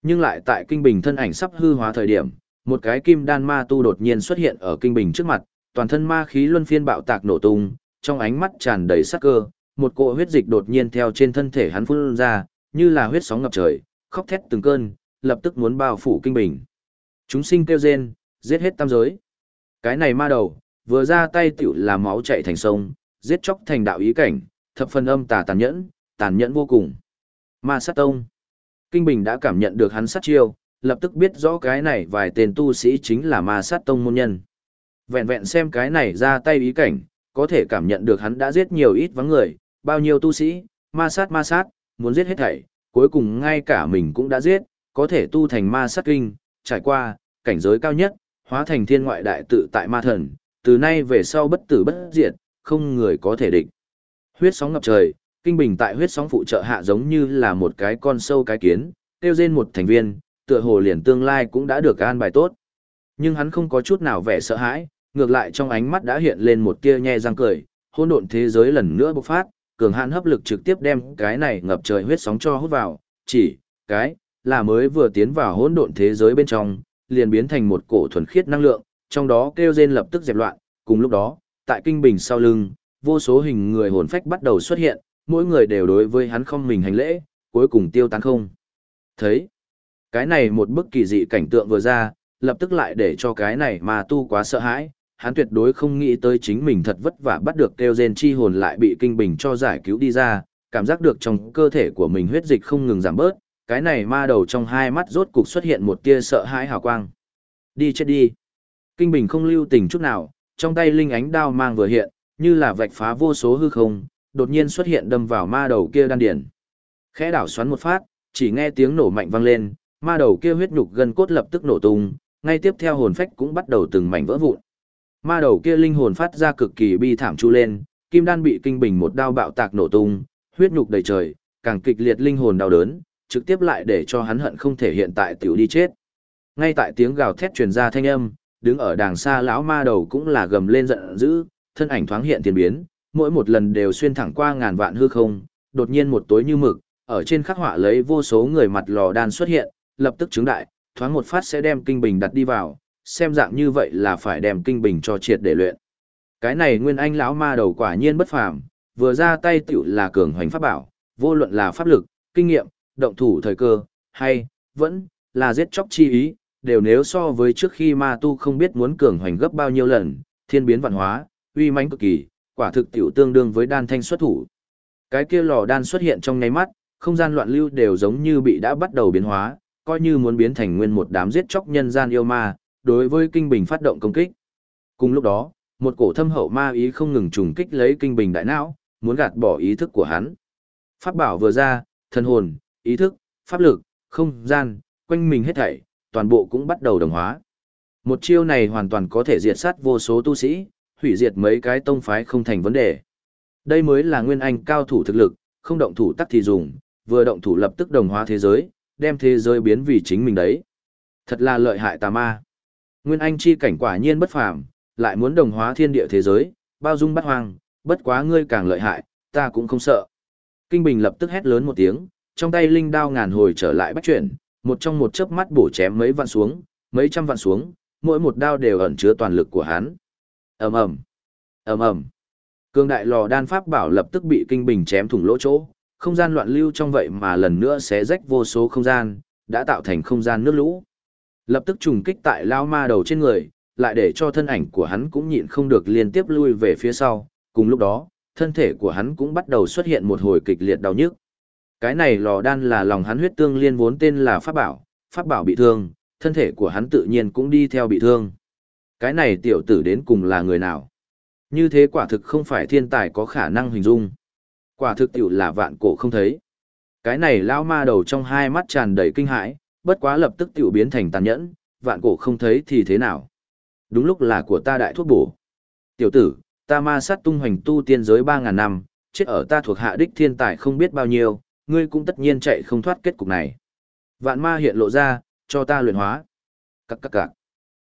Nhưng lại tại kinh bình thân ảnh sắp hư hóa thời điểm, một cái kim đan ma tu đột nhiên xuất hiện ở kinh bình trước mặt, toàn thân ma khí luân phiên bạo tạc nổ tung, trong ánh mắt tràn đầy sắc cơ, một cỗ huyết dịch đột nhiên theo trên thân thể hắn phun ra, như là huyết sóng ngập trời, khóc thét từng cơn, lập tức muốn bao phủ kinh bình. Chúng sinh kêu rên, giết hết tam giới. Cái này ma đầu, vừa ra tay tiểu là máu chạy thành sông, giết chóc thành đạo ý cảnh, thập phần âm tà tàn nhẫn, tàn nhẫn vô cùng. Ma sát tông. Kinh Bình đã cảm nhận được hắn sát chiêu, lập tức biết rõ cái này vài tên tu sĩ chính là ma sát tông môn nhân. Vẹn vẹn xem cái này ra tay ý cảnh, có thể cảm nhận được hắn đã giết nhiều ít vắng người, bao nhiêu tu sĩ, ma sát ma sát, muốn giết hết thảy, cuối cùng ngay cả mình cũng đã giết, có thể tu thành ma sát kinh, trải qua, cảnh giới cao nhất, hóa thành thiên ngoại đại tự tại ma thần, từ nay về sau bất tử bất diệt, không người có thể địch. Huyết sóng ngập trời, kinh bình tại huyết sóng phụ trợ hạ giống như là một cái con sâu cái kiến, tiêu rên một thành viên, tựa hồ liền tương lai cũng đã được an bài tốt. Nhưng hắn không có chút nào vẻ sợ hãi, ngược lại trong ánh mắt đã hiện lên một tia nhe răng cười, hỗn độn thế giới lần nữa bộc phát, cường hạn hấp lực trực tiếp đem cái này ngập trời huyết sóng cho hút vào, chỉ, cái, là mới vừa tiến vào hỗn độn thế giới bên trong, liền biến thành một cổ thuần khiết năng lượng, trong đó kêu rên lập tức dẹp loạn, cùng lúc đó, tại kinh bình sau lưng, vô số hình người hồn phách bắt đầu xuất hiện, mỗi người đều đối với hắn không mình hành lễ, cuối cùng tiêu tán không. Thấy, cái này một bức kỳ dị cảnh tượng vừa ra, lập tức lại để cho cái này mà tu quá sợ hãi, hắn tuyệt đối không nghĩ tới chính mình thật vất vả bắt được kêu rên chi hồn lại bị kinh bình cho giải cứu đi ra, cảm giác được trong cơ thể của mình huyết dịch không ngừng giảm bớt, cái này ma đầu trong hai mắt rốt cục xuất hiện một tia sợ hãi hào quang. Đi chết đi. Kinh bình không lưu tình chút nào, trong tay linh ánh đao mang vừa hiện, như là vạch phá vô số hư không, đột nhiên xuất hiện đâm vào ma đầu kia đan điển. Khẽ đảo xoắn một phát, chỉ nghe tiếng nổ mạnh vang lên, ma đầu kia huyết nhục gần cốt lập tức nổ tung, ngay tiếp theo hồn phách cũng bắt đầu từng mảnh vỡ vụn. Ma đầu kia linh hồn phát ra cực kỳ bi thảm chu lên, kim đan bị kinh bình một đao bạo tạc nổ tung, huyết nhục đầy trời, càng kịch liệt linh hồn đau đớn, trực tiếp lại để cho hắn hận không thể hiện tại tiểu đi chết. Ngay tại tiếng gào thét truyền ra thanh âm, đứng ở đàng xa lão ma đầu cũng là gầm lên giận dữ, thân ảnh thoáng hiện tiền biến, mỗi một lần đều xuyên thẳng qua ngàn vạn hư không, đột nhiên một tối như mực, ở trên khắc họa lấy vô số người mặt lò đan xuất hiện, lập tức chứng đại, thoáng một phát sẽ đem kinh bình đặt đi vào, xem dạng như vậy là phải đem kinh bình cho triệt để luyện. Cái này nguyên anh lão ma đầu quả nhiên bất phàm, vừa ra tay tiểu là cường hoành pháp bảo, vô luận là pháp lực, kinh nghiệm, động thủ thời cơ, hay, vẫn, là giết chóc chi ý, đều nếu so với trước khi ma tu không biết muốn cường hoành gấp bao nhiêu lần, thiên biến vạn hóa, uy mãnh cực kỳ, quả thực tiểu tương đương với đan thanh xuất thủ. Cái kia lò đan xuất hiện trong nháy mắt, không gian loạn lưu đều giống như bị đã bắt đầu biến hóa, coi như muốn biến thành nguyên một đám giết chóc nhân gian yêu ma, đối với kinh bình phát động công kích. Cùng lúc đó, một cổ thâm hậu ma ý không ngừng trùng kích lấy kinh bình đại não, muốn gạt bỏ ý thức của hắn. Pháp bảo vừa ra, thần hồn, ý thức, pháp lực, không gian, quanh mình hết thảy, toàn bộ cũng bắt đầu đồng hóa. Một chiêu này hoàn toàn có thể diệt sát vô số tu sĩ, hủy diệt mấy cái tông phái không thành vấn đề. Đây mới là nguyên anh cao thủ thực lực, không động thủ tắc thì dùng, vừa động thủ lập tức đồng hóa thế giới, đem thế giới biến vì chính mình đấy. Thật là lợi hại tà ma. Nguyên anh chi cảnh quả nhiên bất phàm, lại muốn đồng hóa thiên địa thế giới, bao dung bắt hoang, bất quá ngươi càng lợi hại, ta cũng không sợ. Kinh Bình lập tức hét lớn một tiếng, trong tay linh đao ngàn hồi trở lại bắt chuyển, một trong một chớp mắt bổ chém mấy vạn xuống, mấy trăm vạn xuống, mỗi một đao đều ẩn chứa toàn lực của hắn. Ầm ầm, ầm ầm. Cương đại lò đan pháp bảo lập tức bị kinh bình chém thủng lỗ chỗ, không gian loạn lưu trong vậy mà lần nữa xé rách vô số không gian, đã tạo thành không gian nước lũ. Lập tức trùng kích tại lao ma đầu trên người, lại để cho thân ảnh của hắn cũng nhịn không được liên tiếp lui về phía sau, cùng lúc đó, thân thể của hắn cũng bắt đầu xuất hiện một hồi kịch liệt đau nhức. Cái này lò đan là lòng hắn huyết tương liên vốn tên là pháp bảo, pháp bảo bị thương, thân thể của hắn tự nhiên cũng đi theo bị thương. Cái này tiểu tử đến cùng là người nào? Như thế quả thực không phải thiên tài có khả năng hình dung. Quả thực tiểu là vạn cổ không thấy. Cái này lão ma đầu trong hai mắt tràn đầy kinh hãi, bất quá lập tức tiểu biến thành tàn nhẫn, vạn cổ không thấy thì thế nào? Đúng lúc là của ta đại thuốc bổ. Tiểu tử, ta ma sát tung hoành tu tiên giới 3.000 năm, chết ở ta thuộc hạ đích thiên tài không biết bao nhiêu, ngươi cũng tất nhiên chạy không thoát kết cục này. Vạn ma hiện lộ ra, cho ta luyện hóa. Cắc cắc cạc.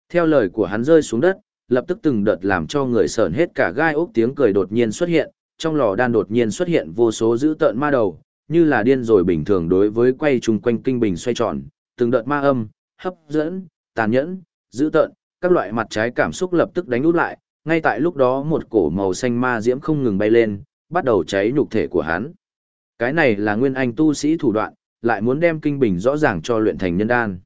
Theo lời của hắn rơi xuống đất, lập tức từng đợt làm cho người sởn hết cả gai ốc tiếng cười đột nhiên xuất hiện, trong lò đan đột nhiên xuất hiện vô số dữ tợn ma đầu, như là điên rồi bình thường đối với quay chung quanh kinh bình xoay tròn, từng đợt ma âm, hấp dẫn, tàn nhẫn, dữ tợn, các loại mặt trái cảm xúc lập tức đánh út lại, ngay tại lúc đó một cổ màu xanh ma diễm không ngừng bay lên, bắt đầu cháy nhục thể của hắn. Cái này là nguyên anh tu sĩ thủ đoạn, lại muốn đem kinh bình rõ ràng cho luyện thành nhân đan.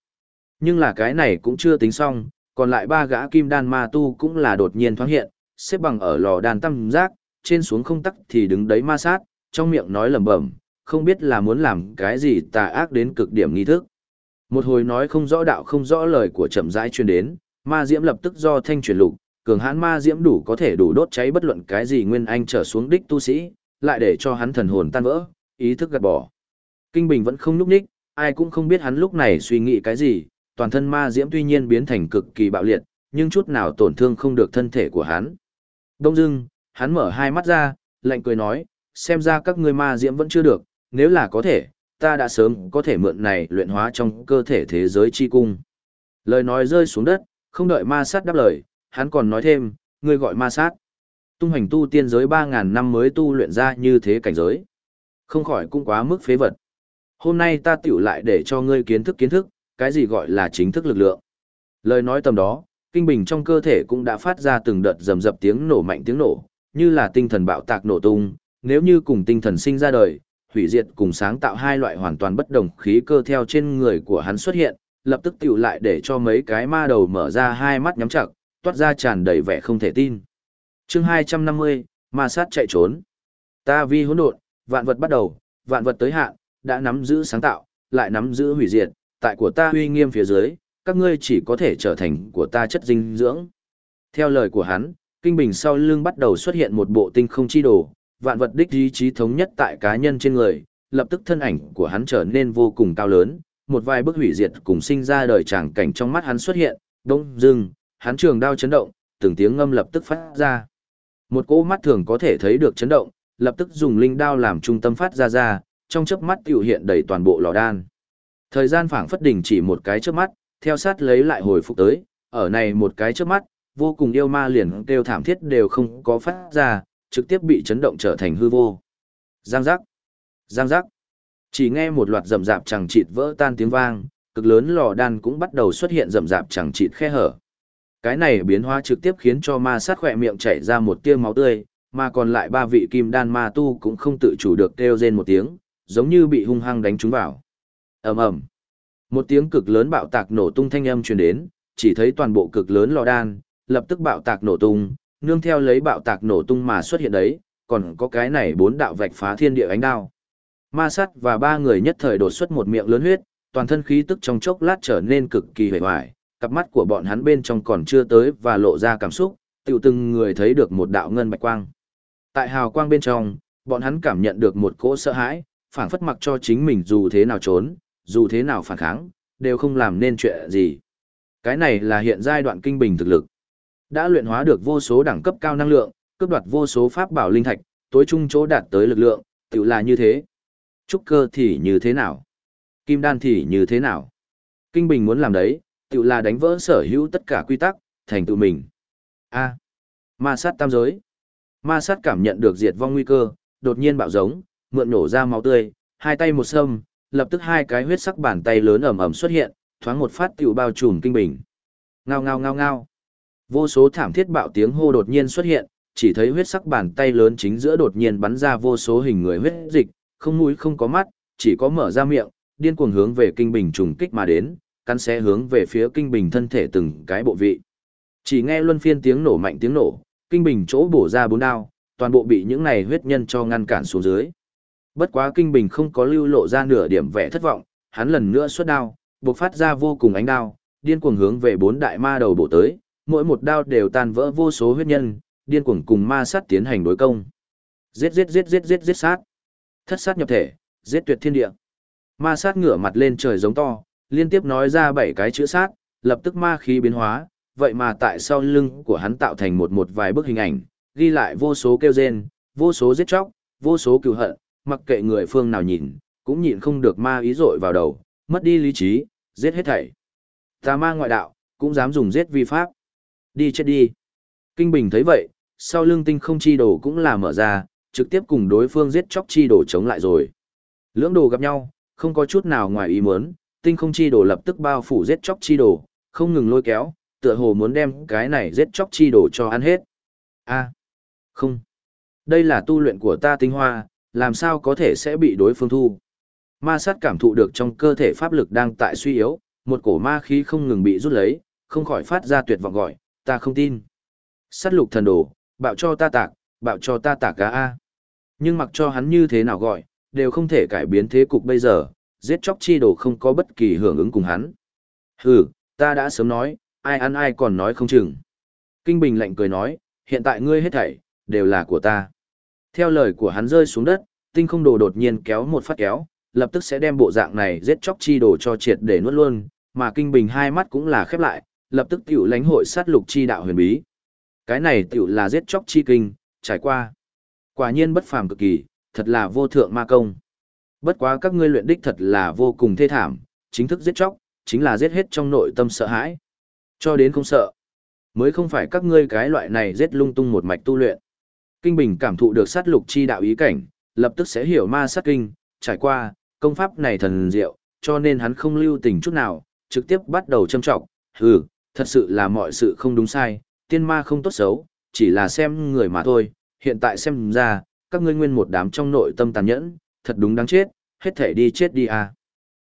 Nhưng là cái này cũng chưa tính xong, còn lại ba gã kim đan ma tu cũng là đột nhiên thoáng hiện, xếp bằng ở lò đan tam giác, trên xuống không tắc thì đứng đấy ma sát, trong miệng nói lẩm bẩm, không biết là muốn làm cái gì tà ác đến cực điểm nghi thức. Một hồi nói không rõ đạo không rõ lời của chậm rãi truyền đến, ma diễm lập tức do thanh truyền lục, cường hãn ma diễm đủ có thể đủ đốt cháy bất luận cái gì nguyên anh trở xuống đích tu sĩ, lại để cho hắn thần hồn tan vỡ, ý thức gạt bỏ. Kinh Bình vẫn không núp ních ai cũng không biết hắn lúc này suy nghĩ cái gì, toàn thân ma diễm tuy nhiên biến thành cực kỳ bạo liệt, nhưng chút nào tổn thương không được thân thể của hắn. Đông dưng, hắn mở hai mắt ra, lạnh cười nói, xem ra các ngươi ma diễm vẫn chưa được, nếu là có thể, ta đã sớm có thể mượn này luyện hóa trong cơ thể thế giới chi cung. Lời nói rơi xuống đất, không đợi ma sát đáp lời, hắn còn nói thêm, ngươi gọi ma sát. Tung hành tu tiên giới 3.000 năm mới tu luyện ra như thế cảnh giới. Không khỏi cũng quá mức phế vật. Hôm nay ta tiểu lại để cho ngươi kiến thức kiến thức, cái gì gọi là chính thức lực lượng. Lời nói tầm đó, kinh bình trong cơ thể cũng đã phát ra từng đợt rầm rập tiếng nổ mạnh tiếng nổ, như là tinh thần bạo tạc nổ tung, nếu như cùng tinh thần sinh ra đời, hủy diệt cùng sáng tạo hai loại hoàn toàn bất đồng khí cơ theo trên người của hắn xuất hiện, lập tức tiểu lại để cho mấy cái ma đầu mở ra hai mắt nhắm chặt, toát ra tràn đầy vẻ không thể tin. Chương 250, ma sát chạy trốn. Ta vi hỗn độn, vạn vật bắt đầu, vạn vật tới hạn, đã nắm giữ sáng tạo, lại nắm giữ hủy diệt, tại của ta uy nghiêm phía dưới, các ngươi chỉ có thể trở thành của ta chất dinh dưỡng. Theo lời của hắn, kinh bình sau lưng bắt đầu xuất hiện một bộ tinh không chi đồ, vạn vật đích ý chí thống nhất tại cá nhân trên người, lập tức thân ảnh của hắn trở nên vô cùng cao lớn, một vài bức hủy diệt cùng sinh ra đời tràng cảnh trong mắt hắn xuất hiện, đông dưng, hắn trường đao chấn động, từng tiếng ngâm lập tức phát ra. Một cỗ mắt thường có thể thấy được chấn động, lập tức dùng linh đao làm trung tâm phát ra ra, trong chớp mắt tiểu hiện đầy toàn bộ lò đan. Thời gian phảng phất đỉnh chỉ một cái chớp mắt, theo sát lấy lại hồi phục tới, ở này một cái chớp mắt, vô cùng yêu ma liền kêu thảm thiết đều không có phát ra, trực tiếp bị chấn động trở thành hư vô. Giang giác, giang giác. Chỉ nghe một loạt rầm rạp chẳng chịt vỡ tan tiếng vang, cực lớn lò đan cũng bắt đầu xuất hiện rầm rạp chẳng chịt khe hở. Cái này biến hóa trực tiếp khiến cho ma sát khỏe miệng chảy ra một tia máu tươi, mà còn lại ba vị kim đan ma tu cũng không tự chủ được kêu rên một tiếng, giống như bị hung hăng đánh trúng vào. ầm ầm, một tiếng cực lớn bạo tạc nổ tung thanh âm truyền đến, chỉ thấy toàn bộ cực lớn lò đan lập tức bạo tạc nổ tung, nương theo lấy bạo tạc nổ tung mà xuất hiện đấy, còn có cái này bốn đạo vạch phá thiên địa ánh đao. Ma sát và ba người nhất thời đột xuất một miệng lớn huyết, toàn thân khí tức trong chốc lát trở nên cực kỳ hề hoài, cặp mắt của bọn hắn bên trong còn chưa tới và lộ ra cảm xúc, tiểu từng người thấy được một đạo ngân bạch quang. Tại hào quang bên trong, bọn hắn cảm nhận được một cỗ sợ hãi, phảng phất mặc cho chính mình dù thế nào trốn, dù thế nào phản kháng, đều không làm nên chuyện gì. Cái này là hiện giai đoạn kinh bình thực lực. Đã luyện hóa được vô số đẳng cấp cao năng lượng, cướp đoạt vô số pháp bảo linh thạch, tối trung chỗ đạt tới lực lượng, tự là như thế. Trúc cơ thì như thế nào? Kim đan thì như thế nào? Kinh bình muốn làm đấy, tự là đánh vỡ sở hữu tất cả quy tắc, thành tự mình. A. ma sát tam giới. Ma sát cảm nhận được diệt vong nguy cơ, đột nhiên bạo giống, mượn nổ ra máu tươi, hai tay một sâm, lập tức hai cái huyết sắc bàn tay lớn ầm ầm xuất hiện, thoáng một phát tiểu bao trùm kinh bình. Ngao ngao ngao ngao. Vô số thảm thiết bạo tiếng hô đột nhiên xuất hiện, chỉ thấy huyết sắc bàn tay lớn chính giữa đột nhiên bắn ra vô số hình người huyết dịch, không mũi không có mắt, chỉ có mở ra miệng, điên cuồng hướng về kinh bình trùng kích mà đến, cắn xé hướng về phía kinh bình thân thể từng cái bộ vị. Chỉ nghe luân phiên tiếng nổ mạnh tiếng nổ, kinh bình chỗ bổ ra bốn đao, toàn bộ bị những này huyết nhân cho ngăn cản xuống dưới. Bất quá kinh bình không có lưu lộ ra nửa điểm vẻ thất vọng, hắn lần nữa xuất đao, bộc phát ra vô cùng ánh đao, điên cuồng hướng về bốn đại ma đầu bổ tới, mỗi một đao đều tan vỡ vô số huyết nhân, điên cuồng cùng ma sát tiến hành đối công. Giết giết giết giết giết giết sát. Thất sát nhập thể, giết tuyệt thiên địa. Ma sát ngửa mặt lên trời giống to, liên tiếp nói ra bảy cái chữ sát, lập tức ma khí biến hóa, vậy mà tại sau lưng của hắn tạo thành một một vài bức hình ảnh, ghi lại vô số kêu rên, vô số giết chóc, vô số cựu hận, mặc kệ người phương nào nhìn, cũng nhịn không được ma ý dội vào đầu, mất đi lý trí, giết hết thảy. Tà ma ngoại đạo, cũng dám dùng giết vi pháp. Đi chết đi. Kinh Bình thấy vậy, sau lưng tinh không chi đồ cũng là mở ra, trực tiếp cùng đối phương giết chóc chi đồ chống lại rồi. Lưỡng đồ gặp nhau, không có chút nào ngoài ý muốn, tinh không chi đồ lập tức bao phủ giết chóc chi đồ, không ngừng lôi kéo, tựa hồ muốn đem cái này giết chóc chi đồ cho ăn hết. A, không. Đây là tu luyện của ta tinh hoa, làm sao có thể sẽ bị đối phương thu. Ma sát cảm thụ được trong cơ thể pháp lực đang tại suy yếu, một cổ ma khí không ngừng bị rút lấy, không khỏi phát ra tuyệt vọng gọi, ta không tin. Sát lục thần đồ, bạo cho ta tạc, bạo cho ta tạc cá A. Nhưng mặc cho hắn như thế nào gọi, đều không thể cải biến thế cục bây giờ, giết chóc chi đồ không có bất kỳ hưởng ứng cùng hắn. Hừ, ta đã sớm nói, ai ăn ai còn nói không chừng. Kinh Bình lạnh cười nói, hiện tại ngươi hết thảy, đều là của ta. Theo lời của hắn rơi xuống đất, tinh không đồ đột nhiên kéo một phát kéo, lập tức sẽ đem bộ dạng này giết chóc chi đồ cho triệt để nuốt luôn, mà Kinh Bình hai mắt cũng là khép lại, lập tức tiểu lãnh hội sát lục chi đạo huyền bí. Cái này tiểu là giết chóc chi kinh, trải qua. Quả nhiên bất phàm cực kỳ, thật là vô thượng ma công. Bất quá các ngươi luyện đích thật là vô cùng thê thảm, chính thức giết chóc, chính là giết hết trong nội tâm sợ hãi. Cho đến không sợ. Mới không phải các ngươi cái loại này giết lung tung một mạch tu luyện. Kinh Bình cảm thụ được sát lục chi đạo ý cảnh, lập tức sẽ hiểu ma sát kinh, trải qua, công pháp này thần diệu, cho nên hắn không lưu tình chút nào, trực tiếp bắt đầu châm trọng, hừ, thật sự là mọi sự không đúng sai, tiên ma không tốt xấu, chỉ là xem người mà thôi, hiện tại xem ra, các ngươi nguyên một đám trong nội tâm tàn nhẫn, thật đúng đáng chết, hết thể đi chết đi à.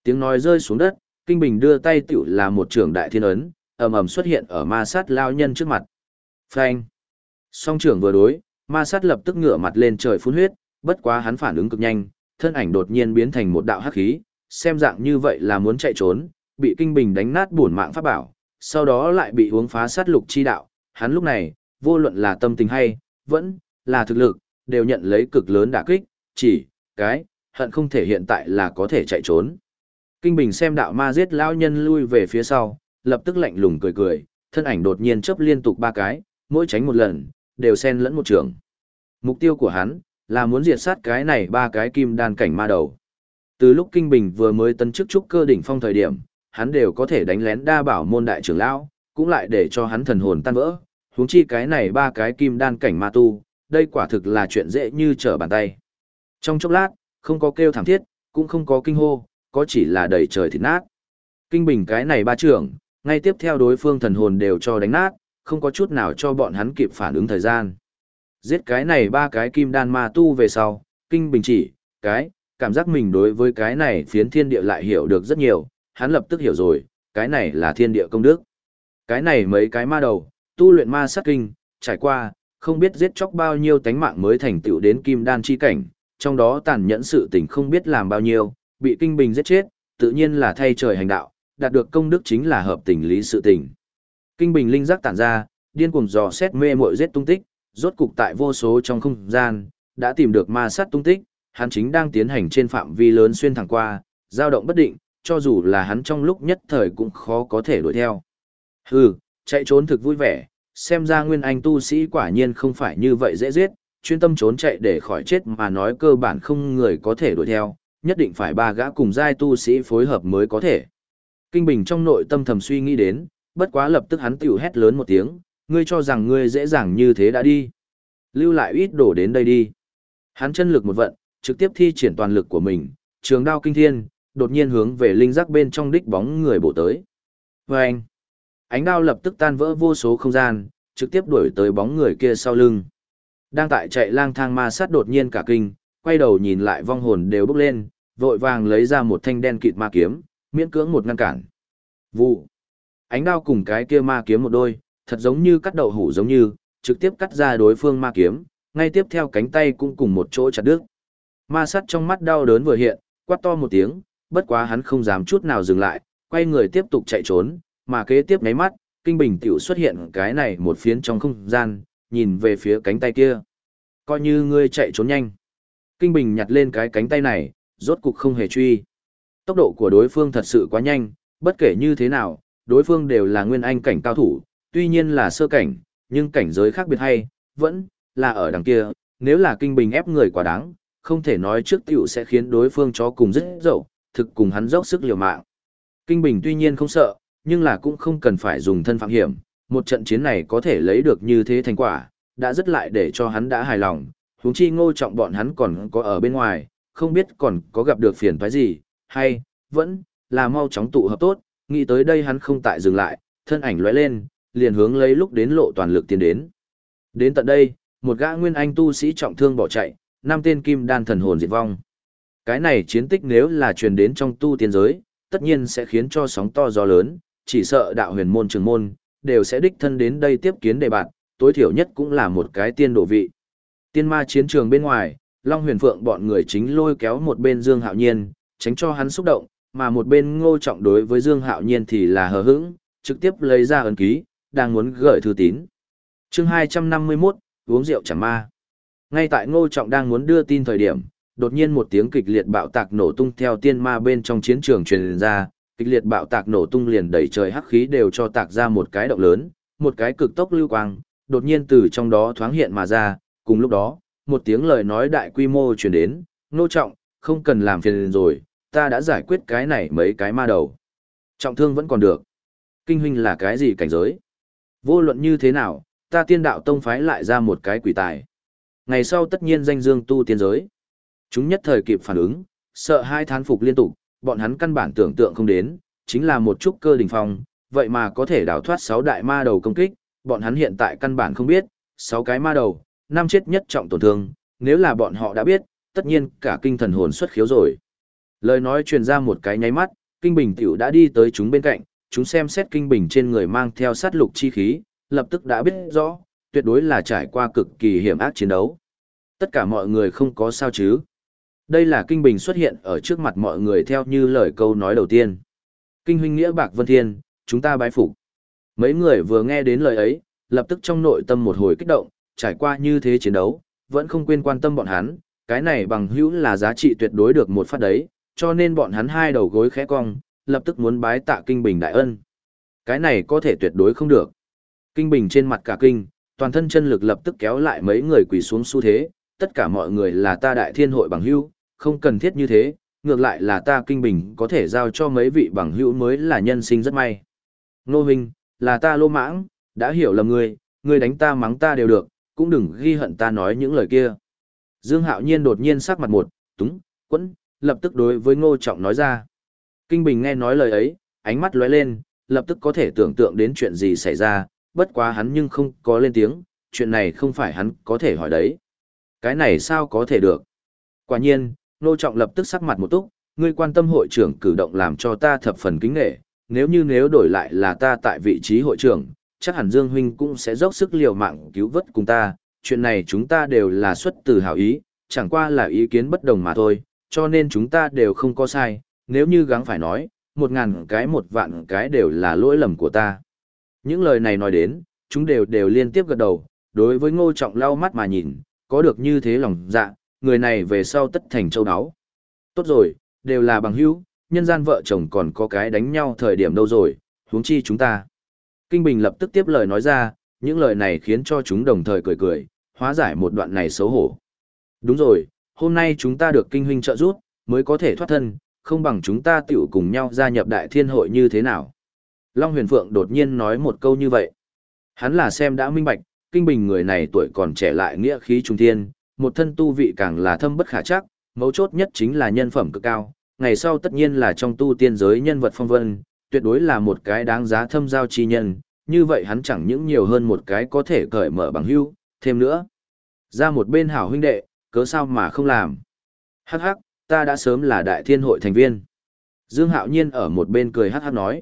Tiếng nói rơi xuống đất, Kinh Bình đưa tay tiểu là một trưởng đại thiên ấn, ầm ầm xuất hiện ở ma sát lao nhân trước mặt. Phanh. Song trưởng vừa đối, ma sát lập tức ngửa mặt lên trời phun huyết, bất quá hắn phản ứng cực nhanh, thân ảnh đột nhiên biến thành một đạo hắc khí, xem dạng như vậy là muốn chạy trốn, bị Kinh Bình đánh nát bổn mạng pháp bảo, sau đó lại bị uống phá sát lục chi đạo, hắn lúc này, vô luận là tâm tình hay, vẫn là thực lực, đều nhận lấy cực lớn đả kích, chỉ, cái, hận không thể hiện tại là có thể chạy trốn. Kinh Bình xem đạo ma giết lão nhân lui về phía sau, lập tức lạnh lùng cười cười, thân ảnh đột nhiên chớp liên tục ba cái, mỗi tránh một lần, đều xen lẫn một trường. Mục tiêu của hắn là muốn diệt sát cái này ba cái kim đan cảnh ma đầu. Từ lúc Kinh Bình vừa mới tấn chức trúc cơ đỉnh phong thời điểm, hắn đều có thể đánh lén đa bảo môn đại trưởng lão, cũng lại để cho hắn thần hồn tan vỡ, huống chi cái này ba cái kim đan cảnh ma tu, đây quả thực là chuyện dễ như trở bàn tay. Trong chốc lát, không có kêu thảm thiết, cũng không có kinh hô, có chỉ là đầy trời thịt nát. Kinh bình cái này ba trưởng, ngay tiếp theo đối phương thần hồn đều cho đánh nát, không có chút nào cho bọn hắn kịp phản ứng thời gian. Giết cái này ba cái kim đan ma tu về sau, kinh bình chỉ, cái, cảm giác mình đối với cái này phiến thiên địa lại hiểu được rất nhiều, hắn lập tức hiểu rồi, cái này là thiên địa công đức. Cái này mấy cái ma đầu, tu luyện ma sát kinh, trải qua, không biết giết chóc bao nhiêu tánh mạng mới thành tựu đến kim đan chi cảnh, trong đó tàn nhẫn sự tình không biết làm bao nhiêu, bị kinh bình giết chết, tự nhiên là thay trời hành đạo, đạt được công đức chính là hợp tình lý sự tình. Kinh bình linh giác tản ra, điên cuồng dò xét mê muội giết tung tích, rốt cục tại vô số trong không gian, đã tìm được ma sát tung tích, hắn chính đang tiến hành trên phạm vi lớn xuyên thẳng qua, dao động bất định, cho dù là hắn trong lúc nhất thời cũng khó có thể đuổi theo. Hừ, chạy trốn thực vui vẻ, xem ra nguyên anh tu sĩ quả nhiên không phải như vậy dễ giết, chuyên tâm trốn chạy để khỏi chết mà nói cơ bản không người có thể đuổi theo, nhất định phải ba gã cùng giai tu sĩ phối hợp mới có thể. Kinh Bình trong nội tâm thầm suy nghĩ đến, bất quá lập tức hắn tiểu hét lớn một tiếng, ngươi cho rằng ngươi dễ dàng như thế đã đi. Lưu lại ít đổ đến đây đi. Hắn chân lực một vận, trực tiếp thi triển toàn lực của mình, trường đao kinh thiên, đột nhiên hướng về linh giác bên trong đích bóng người bổ tới. Và anh, ánh đao lập tức tan vỡ vô số không gian, trực tiếp đuổi tới bóng người kia sau lưng. Đang tại chạy lang thang ma sát đột nhiên cả kinh, quay đầu nhìn lại vong hồn đều bốc lên, vội vàng lấy ra một thanh đen kịt ma kiếm, miễn cưỡng một ngăn cản. Vụ. Ánh đao cùng cái kia ma kiếm một đôi, thật giống như cắt đậu hủ giống như, trực tiếp cắt ra đối phương ma kiếm, ngay tiếp theo cánh tay cũng cùng một chỗ chặt đứt. Ma sắt trong mắt đau đớn vừa hiện, quát to một tiếng, bất quá hắn không dám chút nào dừng lại, quay người tiếp tục chạy trốn, mà kế tiếp nháy mắt, kinh bình tiểu xuất hiện cái này một phiến trong không gian, nhìn về phía cánh tay kia. Coi như ngươi chạy trốn nhanh. Kinh bình nhặt lên cái cánh tay này, rốt cục không hề truy. Tốc độ của đối phương thật sự quá nhanh, bất kể như thế nào, đối phương đều là nguyên anh cảnh cao thủ, tuy nhiên là sơ cảnh, nhưng cảnh giới khác biệt hay, vẫn là ở đằng kia, nếu là kinh bình ép người quá đáng, không thể nói trước tiểu sẽ khiến đối phương chó cùng rất dậu, thực cùng hắn dốc sức liều mạng. Kinh bình tuy nhiên không sợ, nhưng là cũng không cần phải dùng thân phạm hiểm, một trận chiến này có thể lấy được như thế thành quả, đã rất lại để cho hắn đã hài lòng, huống chi ngô trọng bọn hắn còn có ở bên ngoài, không biết còn có gặp được phiền toái gì, hay, vẫn, là mau chóng tụ hợp tốt, nghĩ tới đây hắn không tại dừng lại, thân ảnh lóe lên, liền hướng lấy lúc đến lộ toàn lực tiến đến. Đến tận đây, một gã nguyên anh tu sĩ trọng thương bỏ chạy, năm tên kim đan thần hồn diệt vong. Cái này chiến tích nếu là truyền đến trong tu tiên giới, tất nhiên sẽ khiến cho sóng to gió lớn, chỉ sợ đạo huyền môn trường môn, đều sẽ đích thân đến đây tiếp kiến đề bạn, tối thiểu nhất cũng là một cái tiên độ vị. Tiên ma chiến trường bên ngoài, Long huyền phượng bọn người chính lôi kéo một bên Dương Hạo Nhiên, tránh cho hắn xúc động, mà một bên ngô trọng đối với Dương Hạo Nhiên thì là hờ hững, trực tiếp lấy ra ấn ký, đang muốn gửi thư tín. chương 251, uống rượu chẳng ma. Ngay tại ngô trọng đang muốn đưa tin thời điểm, đột nhiên một tiếng kịch liệt bạo tạc nổ tung theo tiên ma bên trong chiến trường truyền ra, kịch liệt bạo tạc nổ tung liền đẩy trời hắc khí đều cho tạc ra một cái động lớn, một cái cực tốc lưu quang, đột nhiên từ trong đó thoáng hiện mà ra, cùng lúc đó, một tiếng lời nói đại quy mô truyền đến, ngô trọng, không cần làm phiền rồi, ta đã giải quyết cái này mấy cái ma đầu. Trọng thương vẫn còn được. Kinh huynh là cái gì cảnh giới? Vô luận như thế nào, ta tiên đạo tông phái lại ra một cái quỷ tài. Ngày sau tất nhiên danh dương tu tiên giới. Chúng nhất thời kịp phản ứng, sợ hai thán phục liên tục, bọn hắn căn bản tưởng tượng không đến, chính là một chút cơ đình phong, vậy mà có thể đào thoát sáu đại ma đầu công kích, bọn hắn hiện tại căn bản không biết, sáu cái ma đầu, năm chết nhất trọng tổn thương, nếu là bọn họ đã biết, tất nhiên cả kinh thần hồn xuất khiếu rồi. Lời nói truyền ra một cái nháy mắt, Kinh Bình tiểu đã đi tới chúng bên cạnh, chúng xem xét Kinh Bình trên người mang theo sát lục chi khí, lập tức đã biết rõ, tuyệt đối là trải qua cực kỳ hiểm ác chiến đấu. Tất cả mọi người không có sao chứ. Đây là Kinh Bình xuất hiện ở trước mặt mọi người theo như lời câu nói đầu tiên. Kinh huynh nghĩa bạc vân thiên, chúng ta bái phục. Mấy người vừa nghe đến lời ấy, lập tức trong nội tâm một hồi kích động, trải qua như thế chiến đấu, vẫn không quên quan tâm bọn hắn, cái này bằng hữu là giá trị tuyệt đối được một phát đấy, cho nên bọn hắn hai đầu gối khẽ cong, lập tức muốn bái tạ Kinh Bình đại ân. Cái này có thể tuyệt đối không được. Kinh Bình trên mặt cả kinh, toàn thân chân lực lập tức kéo lại mấy người quỳ xuống xu thế, tất cả mọi người là ta đại thiên hội bằng hữu, không cần thiết như thế, ngược lại là ta Kinh Bình có thể giao cho mấy vị bằng hữu mới là nhân sinh rất may. Nô Vinh, là ta lô mãng, đã hiểu lầm ngươi, ngươi đánh ta mắng ta đều được, cũng đừng ghi hận ta nói những lời kia. Dương Hạo Nhiên đột nhiên sắc mặt một, túng, quẫn, lập tức đối với Ngô Trọng nói ra. Kinh Bình nghe nói lời ấy, ánh mắt lóe lên, lập tức có thể tưởng tượng đến chuyện gì xảy ra, bất quá hắn nhưng không có lên tiếng, chuyện này không phải hắn có thể hỏi đấy. Cái này sao có thể được? Quả nhiên, Ngô Trọng lập tức sắc mặt một túc, ngươi quan tâm hội trưởng cử động làm cho ta thập phần kính nghệ, nếu như nếu đổi lại là ta tại vị trí hội trưởng, chắc hẳn Dương Huynh cũng sẽ dốc sức liều mạng cứu vớt cùng ta, chuyện này chúng ta đều là xuất từ hảo ý, chẳng qua là ý kiến bất đồng mà thôi, cho nên chúng ta đều không có sai, nếu như gắng phải nói, một ngàn cái một vạn cái đều là lỗi lầm của ta. Những lời này nói đến, chúng đều đều liên tiếp gật đầu, đối với ngô trọng lau mắt mà nhìn, có được như thế lòng dạ, người này về sau tất thành châu áo. Tốt rồi, đều là bằng hữu, nhân gian vợ chồng còn có cái đánh nhau thời điểm đâu rồi, huống chi chúng ta. Kinh Bình lập tức tiếp lời nói ra, những lời này khiến cho chúng đồng thời cười cười, hóa giải một đoạn này xấu hổ. Đúng rồi, hôm nay chúng ta được kinh huynh trợ giúp, mới có thể thoát thân, không bằng chúng ta tiểu cùng nhau gia nhập đại thiên hội như thế nào. Long huyền phượng đột nhiên nói một câu như vậy. Hắn là xem đã minh bạch, kinh bình người này tuổi còn trẻ lại nghĩa khí trung thiên, một thân tu vị càng là thâm bất khả chắc, mấu chốt nhất chính là nhân phẩm cực cao, ngày sau tất nhiên là trong tu tiên giới nhân vật phong vân, tuyệt đối là một cái đáng giá thâm giao chi nhân, như vậy hắn chẳng những nhiều hơn một cái có thể cởi mở bằng hữu, thêm nữa. Ra một bên hảo huynh đệ, cớ sao mà không làm. Hắc hắc, ta đã sớm là đại thiên hội thành viên. Dương Hạo Nhiên ở một bên cười hắc hắc nói.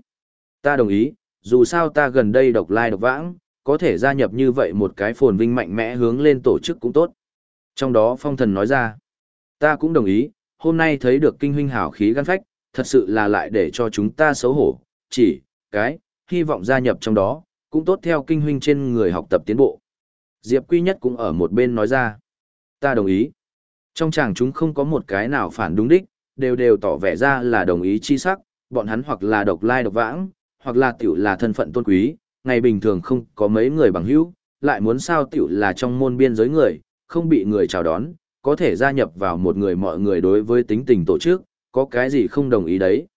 Ta đồng ý, dù sao ta gần đây độc lai độc vãng, có thể gia nhập như vậy một cái phồn vinh mạnh mẽ hướng lên tổ chức cũng tốt. Trong đó phong thần nói ra, ta cũng đồng ý, hôm nay thấy được kinh huynh hảo khí gan phách, thật sự là lại để cho chúng ta xấu hổ, chỉ, cái, hy vọng gia nhập trong đó, cũng tốt theo kinh huynh trên người học tập tiến bộ. Diệp Quy Nhất cũng ở một bên nói ra, Ta đồng ý. Trong chàng chúng không có một cái nào phản đúng đích, đều đều tỏ vẻ ra là đồng ý chi sắc, bọn hắn hoặc là độc lai độc vãng, hoặc là tiểu là thân phận tôn quý, ngày bình thường không có mấy người bằng hữu, lại muốn sao tiểu là trong môn biên giới người, không bị người chào đón, có thể gia nhập vào một người mọi người đối với tính tình tổ chức, có cái gì không đồng ý đấy.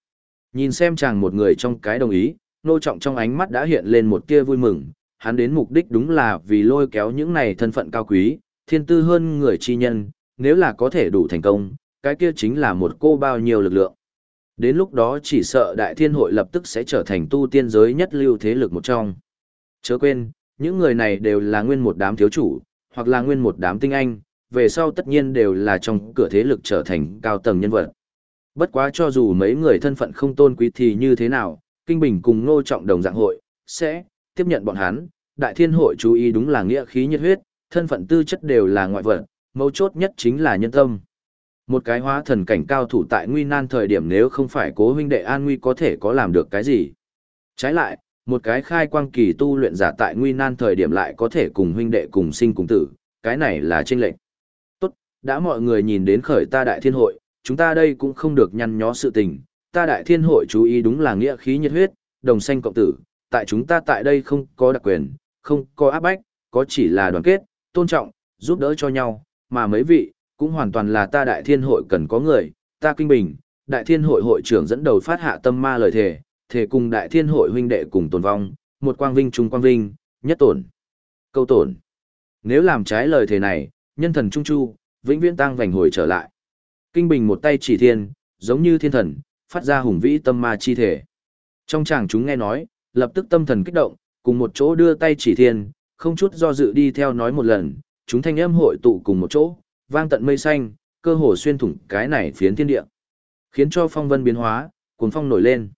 Nhìn xem chàng một người trong cái đồng ý, nô trọng trong ánh mắt đã hiện lên một tia vui mừng, hắn đến mục đích đúng là vì lôi kéo những này thân phận cao quý, thiên tư hơn người chi nhân, nếu là có thể đủ thành công, cái kia chính là một cô bao nhiêu lực lượng. Đến lúc đó chỉ sợ đại thiên hội lập tức sẽ trở thành tu tiên giới nhất lưu thế lực một trong. Chớ quên, những người này đều là nguyên một đám thiếu chủ, hoặc là nguyên một đám tinh anh, về sau tất nhiên đều là trong cửa thế lực trở thành cao tầng nhân vật. Bất quá cho dù mấy người thân phận không tôn quý thì như thế nào, Kinh Bình cùng Ngô Trọng Đồng dạng hội, sẽ tiếp nhận bọn hắn, Đại Thiên hội chú ý đúng là nghĩa khí nhiệt huyết, thân phận tư chất đều là ngoại vật, mấu chốt nhất chính là nhân tâm. Một cái hóa thần cảnh cao thủ tại nguy nan thời điểm nếu không phải cố huynh đệ an nguy có thể có làm được cái gì. Trái lại, một cái khai quang kỳ tu luyện giả tại nguy nan thời điểm lại có thể cùng huynh đệ cùng sinh cùng tử, cái này là chênh lệnh. Tốt, đã mọi người nhìn đến khởi ta đại thiên hội, chúng ta đây cũng không được nhăn nhó sự tình, ta đại thiên hội chú ý đúng là nghĩa khí nhiệt huyết, đồng sanh cộng tử, tại chúng ta tại đây không có đặc quyền, không có áp bách, có chỉ là đoàn kết, tôn trọng, giúp đỡ cho nhau, mà mấy vị, cũng hoàn toàn là ta đại thiên hội cần có người, ta kinh bình, đại thiên hội hội trưởng dẫn đầu phát hạ tâm ma lời thề, thể cùng đại thiên hội huynh đệ cùng tồn vong, một quang vinh trung quang vinh, nhất tổn, câu tổn. Nếu làm trái lời thề này, nhân thần trung chu, vĩnh viễn tăng vành hồi trở lại. Kinh bình một tay chỉ thiên, giống như thiên thần, phát ra hùng vĩ tâm ma chi thể. Trong chàng chúng nghe nói, lập tức tâm thần kích động, cùng một chỗ đưa tay chỉ thiên, không chút do dự đi theo nói một lần, chúng thanh âm hội tụ cùng một chỗ, vang tận mây xanh, cơ hồ xuyên thủng cái này phiến thiên địa. Khiến cho phong vân biến hóa, cuồng phong nổi lên.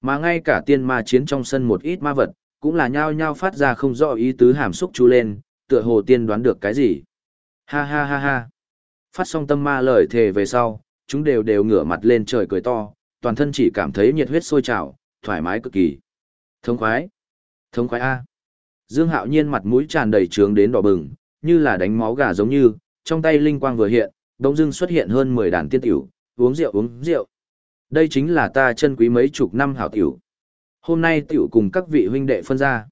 Mà ngay cả tiên ma chiến trong sân một ít ma vật, cũng là nhao nhao phát ra không rõ ý tứ hàm xúc chú lên, tựa hồ tiên đoán được cái gì. Ha ha ha ha. Phát xong tâm ma lời thề về sau, chúng đều đều ngửa mặt lên trời cười to, toàn thân chỉ cảm thấy nhiệt huyết sôi trào, thoải mái cực kỳ. Thống khoái. Thống khoái A. Dương Hạo Nhiên mặt mũi tràn đầy trướng đến đỏ bừng, như là đánh máu gà giống như, trong tay linh quang vừa hiện, đống dưng xuất hiện hơn 10 đàn tiên tiểu, uống rượu uống rượu. Đây chính là ta chân quý mấy chục năm hảo tiểu. Hôm nay tiểu cùng các vị huynh đệ phân ra.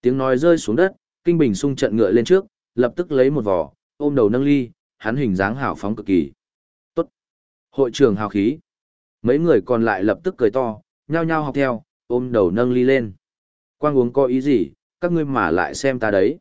Tiếng nói rơi xuống đất, Kinh Bình sung trận ngựa lên trước, lập tức lấy một vỏ, ôm đầu nâng ly, hắn hình dáng hảo phóng cực kỳ. Tốt. Hội trưởng hào khí. Mấy người còn lại lập tức cười to, nhao nhao học theo, ôm đầu nâng ly lên. Quang uống có ý gì, các ngươi mà lại xem ta đấy.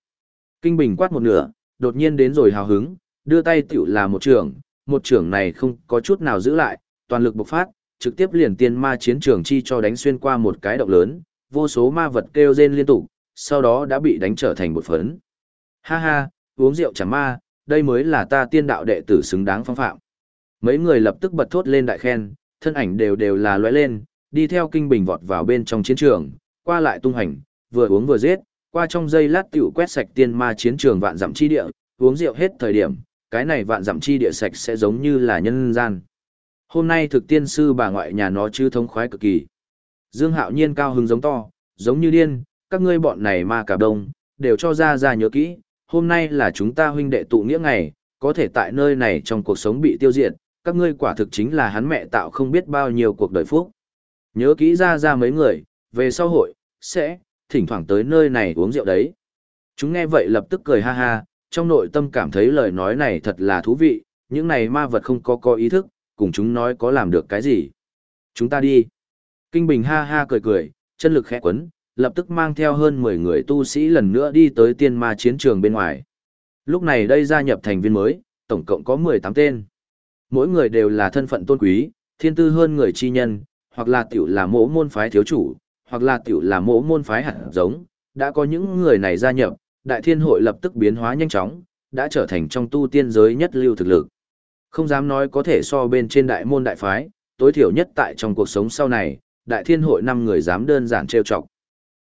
Kinh Bình quát một nửa, đột nhiên đến rồi hào hứng, đưa tay tiểu là một trưởng, một trưởng này không có chút nào giữ lại, toàn lực bộc phát, trực tiếp liền tiên ma chiến trường chi cho đánh xuyên qua một cái động lớn, vô số ma vật kêu rên liên tục, sau đó đã bị đánh trở thành một phấn. Ha ha, uống rượu chẳng ma, đây mới là ta tiên đạo đệ tử xứng đáng phong phạm. Mấy người lập tức bật thốt lên đại khen, thân ảnh đều đều là lóe lên, đi theo kinh bình vọt vào bên trong chiến trường, qua lại tung hành, vừa uống vừa giết, qua trong giây lát tiểu quét sạch tiên ma chiến trường vạn dặm chi địa, uống rượu hết thời điểm, cái này vạn dặm chi địa sạch sẽ giống như là nhân gian. Hôm nay thực tiên sư bà ngoại nhà nó chứ thống khoái cực kỳ. Dương Hạo Nhiên cao hứng giống to, giống như điên, các ngươi bọn này ma cả đông, đều cho ra ra nhớ kỹ, hôm nay là chúng ta huynh đệ tụ nghĩa ngày, có thể tại nơi này trong cuộc sống bị tiêu diệt, các ngươi quả thực chính là hắn mẹ tạo không biết bao nhiêu cuộc đời phúc. Nhớ kỹ ra ra mấy người, về sau hội, sẽ, thỉnh thoảng tới nơi này uống rượu đấy. Chúng nghe vậy lập tức cười ha ha, trong nội tâm cảm thấy lời nói này thật là thú vị, những này ma vật không có có ý thức, cùng chúng nói có làm được cái gì. Chúng ta đi. Kinh Bình ha ha cười cười, chân lực khẽ quấn, lập tức mang theo hơn 10 người tu sĩ lần nữa đi tới tiên ma chiến trường bên ngoài. Lúc này đây gia nhập thành viên mới, tổng cộng có 18 tên. Mỗi người đều là thân phận tôn quý, thiên tư hơn người chi nhân, hoặc là tiểu là mỗ môn phái thiếu chủ, hoặc là tiểu là mỗ môn phái hạt giống. Đã có những người này gia nhập, đại thiên hội lập tức biến hóa nhanh chóng, đã trở thành trong tu tiên giới nhất lưu thực lực. Không dám nói có thể so bên trên đại môn đại phái, tối thiểu nhất tại trong cuộc sống sau này, đại thiên hội năm người dám đơn giản trêu chọc.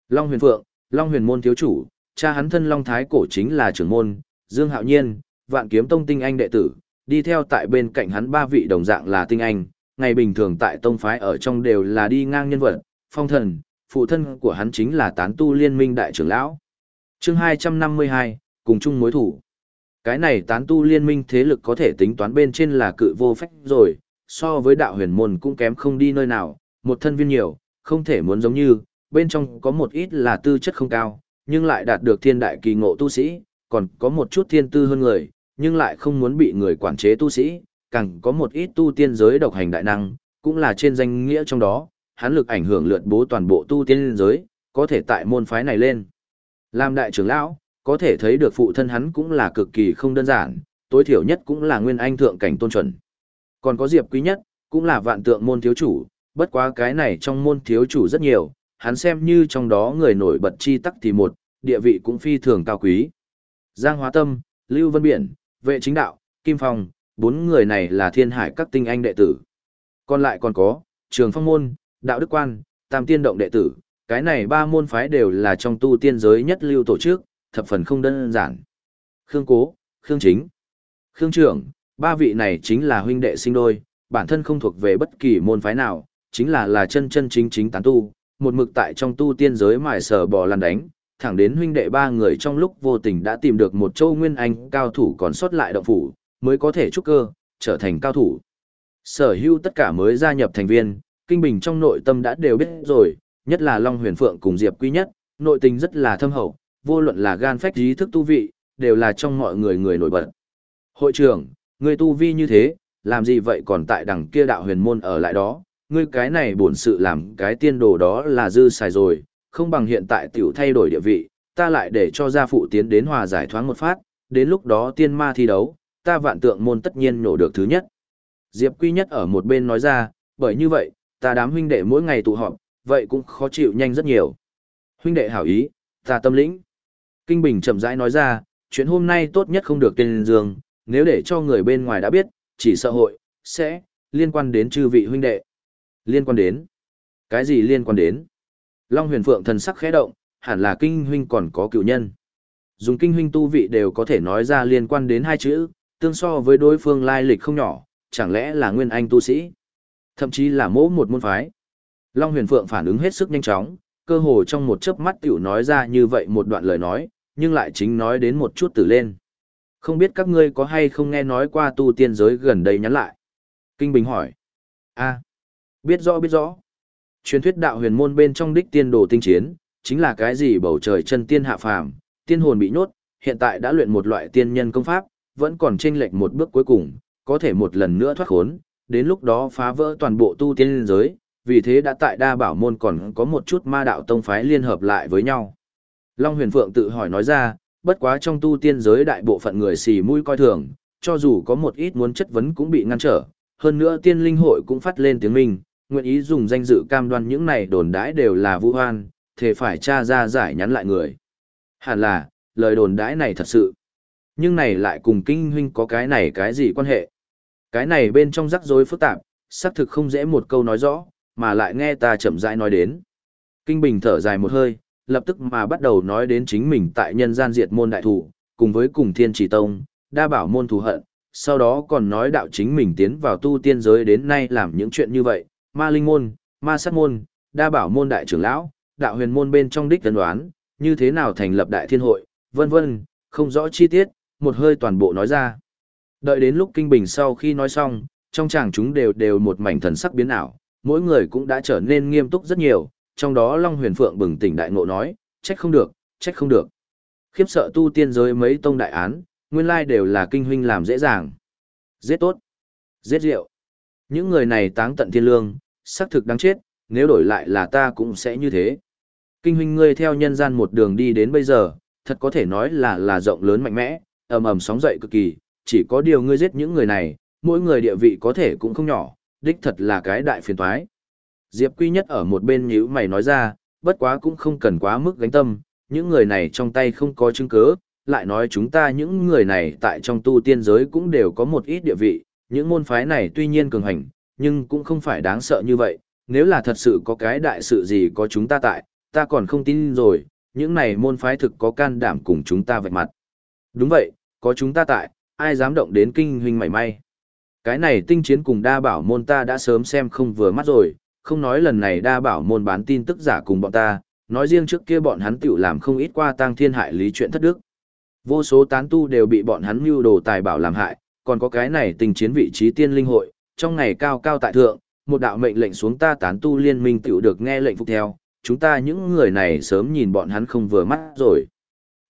Long huyền phượng, Long huyền môn thiếu chủ, cha hắn thân Long Thái cổ chính là trưởng môn, Dương Hạo Nhiên, vạn kiếm tông tinh anh đệ tử, đi theo tại bên cạnh hắn ba vị đồng dạng là tinh anh, ngày bình thường tại tông phái ở trong đều là đi ngang nhân vật, phong thần, phụ thân của hắn chính là tán tu liên minh đại trưởng lão. chương 252, cùng chung mối thủ. Cái này tán tu liên minh thế lực có thể tính toán bên trên là cự vô phách rồi, so với đạo huyền môn cũng kém không đi nơi nào, một thân viên nhiều, không thể muốn giống như, bên trong có một ít là tư chất không cao, nhưng lại đạt được thiên đại kỳ ngộ tu sĩ, còn có một chút thiên tư hơn người, nhưng lại không muốn bị người quản chế tu sĩ, càng có một ít tu tiên giới độc hành đại năng, cũng là trên danh nghĩa trong đó, hắn lực ảnh hưởng lượt bố toàn bộ tu tiên giới, có thể tại môn phái này lên. Làm đại trưởng lão, có thể thấy được phụ thân hắn cũng là cực kỳ không đơn giản, tối thiểu nhất cũng là nguyên anh thượng cảnh tôn chuẩn. Còn có Diệp Quý Nhất, cũng là vạn tượng môn thiếu chủ, bất quá cái này trong môn thiếu chủ rất nhiều, hắn xem như trong đó người nổi bật chi tắc thì một, địa vị cũng phi thường cao quý. Giang Hóa Tâm, Lưu Vân Biển, Vệ Chính Đạo, Kim Phong, bốn người này là thiên hải các tinh anh đệ tử. Còn lại còn có, Trường Phong Môn, Đạo Đức Quan, Tam Tiên Động đệ tử, cái này ba môn phái đều là trong tu tiên giới nhất lưu tổ chức, thập phần không đơn giản. Khương Cố, Khương Chính, Khương Trưởng, ba vị này chính là huynh đệ sinh đôi, bản thân không thuộc về bất kỳ môn phái nào, chính là là chân chân chính chính tán tu, một mực tại trong tu tiên giới mài sở bò lăn đánh, thẳng đến huynh đệ ba người trong lúc vô tình đã tìm được một châu nguyên anh cao thủ còn sót lại động phủ, mới có thể trúc cơ, trở thành cao thủ. Sở hữu tất cả mới gia nhập thành viên, kinh bình trong nội tâm đã đều biết rồi, nhất là Long Huyền Phượng cùng Diệp Quý Nhất, nội tình rất là thâm hậu, vô luận là gan phách trí thức tu vị, đều là trong mọi người người nổi bật. Hội trưởng, người tu vi như thế, làm gì vậy còn tại đằng kia đạo huyền môn ở lại đó, ngươi cái này bổn sự làm cái tiên đồ đó là dư xài rồi, không bằng hiện tại tiểu thay đổi địa vị, ta lại để cho gia phụ tiến đến hòa giải thoáng một phát, đến lúc đó tiên ma thi đấu, ta vạn tượng môn tất nhiên nổ được thứ nhất. Diệp Quy Nhất ở một bên nói ra, bởi như vậy, ta đám huynh đệ mỗi ngày tụ họp, vậy cũng khó chịu nhanh rất nhiều. Huynh đệ hảo ý, ta tâm lĩnh. Kinh Bình chậm rãi nói ra, chuyện hôm nay tốt nhất không được tên dương, nếu để cho người bên ngoài đã biết, chỉ sợ hội, sẽ, liên quan đến chư vị huynh đệ. Liên quan đến? Cái gì liên quan đến? Long huyền phượng thần sắc khẽ động, hẳn là kinh huynh còn có cựu nhân. Dùng kinh huynh tu vị đều có thể nói ra liên quan đến hai chữ, tương so với đối phương lai lịch không nhỏ, chẳng lẽ là nguyên anh tu sĩ? Thậm chí là mỗ một môn phái. Long huyền phượng phản ứng hết sức nhanh chóng, cơ hồ trong một chớp mắt tiểu nói ra như vậy một đoạn lời nói, nhưng lại chính nói đến một chút từ lên. Không biết các ngươi có hay không nghe nói qua tu tiên giới gần đây nhắn lại. Kinh Bình hỏi. a biết rõ biết rõ. Truyền thuyết đạo huyền môn bên trong đích tiên đồ tinh chiến, chính là cái gì bầu trời chân tiên hạ phàm, tiên hồn bị nhốt, hiện tại đã luyện một loại tiên nhân công pháp, vẫn còn chênh lệch một bước cuối cùng, có thể một lần nữa thoát khốn, đến lúc đó phá vỡ toàn bộ tu tiên giới, vì thế đã tại đa bảo môn còn có một chút ma đạo tông phái liên hợp lại với nhau. Long huyền phượng tự hỏi nói ra, bất quá trong tu tiên giới đại bộ phận người xì mũi coi thường, cho dù có một ít muốn chất vấn cũng bị ngăn trở, hơn nữa tiên linh hội cũng phát lên tiếng mình, nguyện ý dùng danh dự cam đoan những này đồn đãi đều là vũ hoan, thế phải tra ra giải nhắn lại người. Hẳn là, lời đồn đãi này thật sự. Nhưng này lại cùng kinh huynh có cái này cái gì quan hệ. Cái này bên trong rắc rối phức tạp, xác thực không dễ một câu nói rõ, mà lại nghe ta chậm rãi nói đến. Kinh Bình thở dài một hơi, lập tức mà bắt đầu nói đến chính mình tại nhân gian diệt môn đại thủ, cùng với cùng thiên trì tông, đa bảo môn thù hận, sau đó còn nói đạo chính mình tiến vào tu tiên giới đến nay làm những chuyện như vậy, ma linh môn, ma sát môn, đa bảo môn đại trưởng lão, đạo huyền môn bên trong đích tấn đoán, như thế nào thành lập đại thiên hội, vân vân, không rõ chi tiết, một hơi toàn bộ nói ra. Đợi đến lúc kinh bình sau khi nói xong, trong chàng chúng đều đều một mảnh thần sắc biến ảo, mỗi người cũng đã trở nên nghiêm túc rất nhiều, trong đó Long Huyền Phượng bừng tỉnh đại ngộ nói, trách không được, trách không được. Khiếp sợ tu tiên giới mấy tông đại án, nguyên lai đều là kinh huynh làm dễ dàng. Giết tốt, giết rượu. Những người này táng tận thiên lương, xác thực đáng chết, nếu đổi lại là ta cũng sẽ như thế. Kinh huynh ngươi theo nhân gian một đường đi đến bây giờ, thật có thể nói là là rộng lớn mạnh mẽ, ầm ầm sóng dậy cực kỳ, chỉ có điều ngươi giết những người này, mỗi người địa vị có thể cũng không nhỏ, đích thật là cái đại phiền toái. Diệp Quy Nhất ở một bên nhíu mày nói ra, bất quá cũng không cần quá mức gánh tâm, những người này trong tay không có chứng cứ, lại nói chúng ta những người này tại trong tu tiên giới cũng đều có một ít địa vị, những môn phái này tuy nhiên cường hành, nhưng cũng không phải đáng sợ như vậy, nếu là thật sự có cái đại sự gì có chúng ta tại, ta còn không tin rồi, những này môn phái thực có can đảm cùng chúng ta vạch mặt. Đúng vậy, có chúng ta tại, ai dám động đến kinh huynh mảy may. Cái này tinh chiến cùng đa bảo môn ta đã sớm xem không vừa mắt rồi, không nói lần này đa bảo môn bán tin tức giả cùng bọn ta, nói riêng trước kia bọn hắn tiểu làm không ít qua tang thiên hại lý chuyện thất đức. Vô số tán tu đều bị bọn hắn mưu đồ tài bảo làm hại, còn có cái này tình chiến vị trí tiên linh hội, trong ngày cao cao tại thượng, một đạo mệnh lệnh xuống ta tán tu liên minh tiểu được nghe lệnh phục theo, chúng ta những người này sớm nhìn bọn hắn không vừa mắt rồi.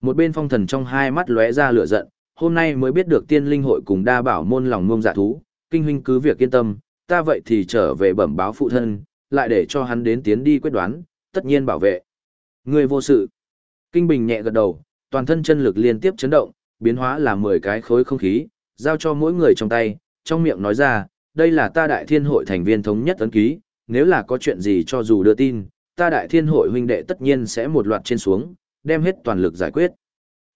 Một bên phong thần trong hai mắt lóe ra lửa giận, hôm nay mới biết được tiên linh hội cùng đa bảo môn lòng ngông dạ thú, kinh huynh cứ việc yên tâm, ta vậy thì trở về bẩm báo phụ thân, lại để cho hắn đến tiến đi quyết đoán, tất nhiên bảo vệ. Người vô sự. Kinh bình nhẹ gật đầu, toàn thân chân lực liên tiếp chấn động, biến hóa là 10 cái khối không khí, giao cho mỗi người trong tay, trong miệng nói ra, đây là ta đại thiên hội thành viên thống nhất ấn ký, nếu là có chuyện gì cho dù đưa tin, ta đại thiên hội huynh đệ tất nhiên sẽ một loạt trên xuống, đem hết toàn lực giải quyết.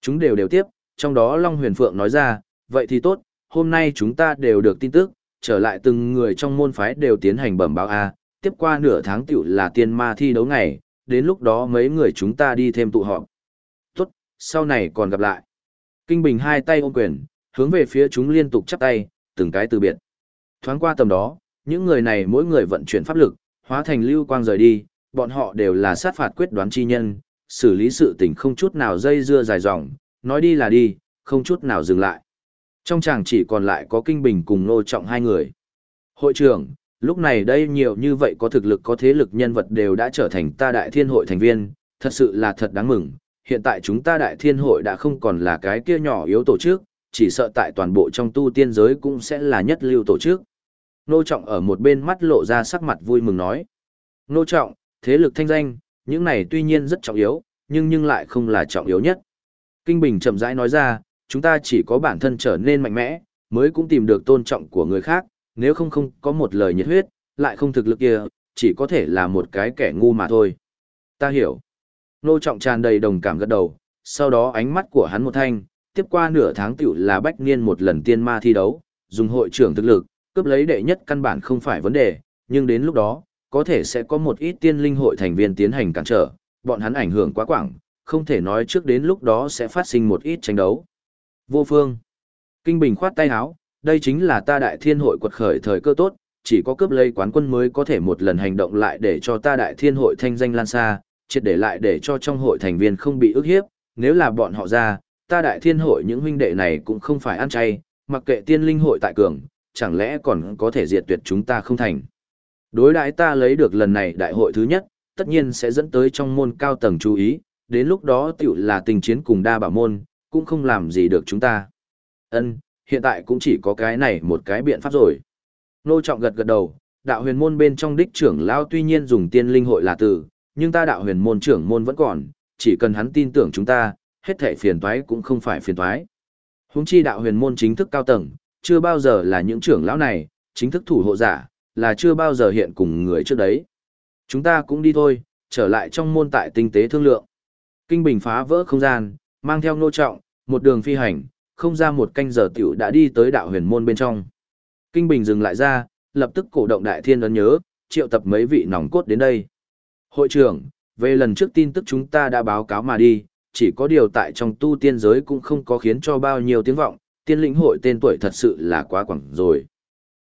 Chúng đều đều tiếp, trong đó Long Huyền Phượng nói ra, vậy thì tốt, hôm nay chúng ta đều được tin tức, trở lại từng người trong môn phái đều tiến hành bẩm báo A, tiếp qua nửa tháng tiểu là tiên ma thi đấu ngày, đến lúc đó mấy người chúng ta đi thêm tụ họp. Tốt, sau này còn gặp lại. Kinh Bình hai tay ôm quyền, hướng về phía chúng liên tục chắp tay, từng cái từ biệt. Thoáng qua tầm đó, những người này mỗi người vận chuyển pháp lực, hóa thành lưu quang rời đi, bọn họ đều là sát phạt quyết đoán chi nhân, xử lý sự tình không chút nào dây dưa dài dòng, nói đi là đi, không chút nào dừng lại. Trong chàng chỉ còn lại có Kinh Bình cùng Nô Trọng hai người. Hội trưởng, lúc này đây nhiều như vậy có thực lực có thế lực nhân vật đều đã trở thành ta đại thiên hội thành viên, thật sự là thật đáng mừng. Hiện tại chúng ta đại thiên hội đã không còn là cái kia nhỏ yếu tổ chức, chỉ sợ tại toàn bộ trong tu tiên giới cũng sẽ là nhất lưu tổ chức. Nô Trọng ở một bên mắt lộ ra sắc mặt vui mừng nói. Nô Trọng, thế lực thanh danh, những này tuy nhiên rất trọng yếu, nhưng nhưng lại không là trọng yếu nhất. Kinh Bình chậm rãi nói ra, chúng ta chỉ có bản thân trở nên mạnh mẽ, mới cũng tìm được tôn trọng của người khác, nếu không không có một lời nhiệt huyết, lại không thực lực kia, chỉ có thể là một cái kẻ ngu mà thôi. Ta hiểu. Nô Trọng tràn đầy đồng cảm gật đầu, sau đó ánh mắt của hắn một thanh, tiếp qua nửa tháng tiểu là bách niên một lần tiên ma thi đấu, dùng hội trưởng thực lực, cướp lấy đệ nhất căn bản không phải vấn đề, nhưng đến lúc đó, có thể sẽ có một ít tiên linh hội thành viên tiến hành cản trở, bọn hắn ảnh hưởng quá quảng, không thể nói trước đến lúc đó sẽ phát sinh một ít tranh đấu. Vô phương. Kinh Bình khoát tay áo, đây chính là ta đại thiên hội quật khởi thời cơ tốt, chỉ có cướp lấy quán quân mới có thể một lần hành động lại để cho ta đại thiên hội thanh danh lan xa, triệt để lại để cho trong hội thành viên không bị ức hiếp, nếu là bọn họ ra, ta đại thiên hội những huynh đệ này cũng không phải ăn chay, mặc kệ tiên linh hội tại cường, chẳng lẽ còn có thể diệt tuyệt chúng ta không thành. Đối đãi ta lấy được lần này đại hội thứ nhất, tất nhiên sẽ dẫn tới trong môn cao tầng chú ý, đến lúc đó tiểu là tình chiến cùng đa bảo môn, cũng không làm gì được chúng ta. Ân, hiện tại cũng chỉ có cái này một cái biện pháp rồi. Nô trọng gật gật đầu, đạo huyền môn bên trong đích trưởng lao tuy nhiên dùng tiên linh hội là từ, nhưng ta đạo huyền môn trưởng môn vẫn còn, chỉ cần hắn tin tưởng chúng ta, hết thể phiền toái cũng không phải phiền toái. Húng chi đạo huyền môn chính thức cao tầng, chưa bao giờ là những trưởng lão này, chính thức thủ hộ giả, là chưa bao giờ hiện cùng người trước đấy. Chúng ta cũng đi thôi, trở lại trong môn tại tinh tế thương lượng. Kinh Bình phá vỡ không gian, mang theo nô trọng, một đường phi hành, không ra một canh giờ tiểu đã đi tới đạo huyền môn bên trong. Kinh Bình dừng lại ra, lập tức cổ động đại thiên ấn nhớ, triệu tập mấy vị nòng cốt đến đây. Hội trưởng, về lần trước tin tức chúng ta đã báo cáo mà đi, chỉ có điều tại trong tu tiên giới cũng không có khiến cho bao nhiêu tiếng vọng, tiên lĩnh hội tên tuổi thật sự là quá quẳng rồi.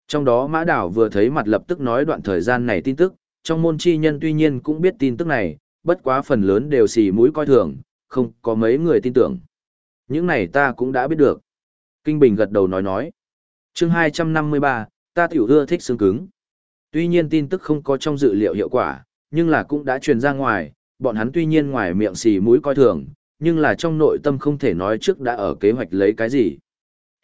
Trong đó Mã Đảo vừa thấy mặt lập tức nói đoạn thời gian này tin tức, trong môn chi nhân tuy nhiên cũng biết tin tức này, bất quá phần lớn đều xì mũi coi thường, không có mấy người tin tưởng. Những này ta cũng đã biết được. Kinh Bình gật đầu nói nói. chương 253, ta tiểu ưa thích xương cứng. Tuy nhiên tin tức không có trong dự liệu hiệu quả, nhưng là cũng đã truyền ra ngoài, bọn hắn tuy nhiên ngoài miệng xì mũi coi thường, nhưng là trong nội tâm không thể nói trước đã ở kế hoạch lấy cái gì.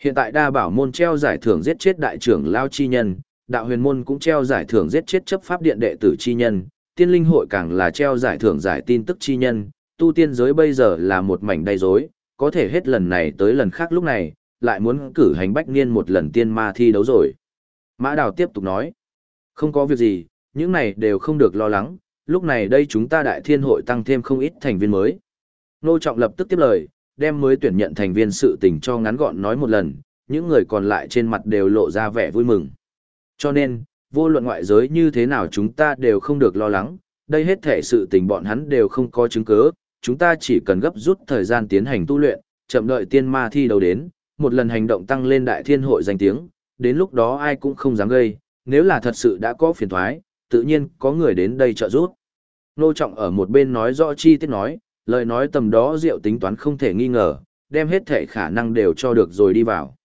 Hiện tại đa bảo môn treo giải thưởng giết chết đại trưởng Lao Chi Nhân, đạo huyền môn cũng treo giải thưởng giết chết chấp pháp điện đệ tử Chi Nhân, tiên linh hội càng là treo giải thưởng giải tin tức Chi Nhân, tu tiên giới bây giờ là một mảnh đầy rối, có thể hết lần này tới lần khác lúc này, lại muốn cử hành bách niên một lần tiên ma thi đấu rồi. Mã Đào tiếp tục nói, không có việc gì, những này đều không được lo lắng, lúc này đây chúng ta đại thiên hội tăng thêm không ít thành viên mới. Nô Trọng lập tức tiếp lời, đem mới tuyển nhận thành viên sự tình cho ngắn gọn nói một lần, những người còn lại trên mặt đều lộ ra vẻ vui mừng. Cho nên, vô luận ngoại giới như thế nào chúng ta đều không được lo lắng, đây hết thể sự tình bọn hắn đều không có chứng cứ, chúng ta chỉ cần gấp rút thời gian tiến hành tu luyện, chậm đợi tiên ma thi đầu đến, một lần hành động tăng lên đại thiên hội danh tiếng, đến lúc đó ai cũng không dám gây, nếu là thật sự đã có phiền thoái, tự nhiên có người đến đây trợ giúp. Nô Trọng ở một bên nói rõ chi tiết nói, lời nói tầm đó diệu tính toán không thể nghi ngờ, đem hết thể khả năng đều cho được rồi đi vào.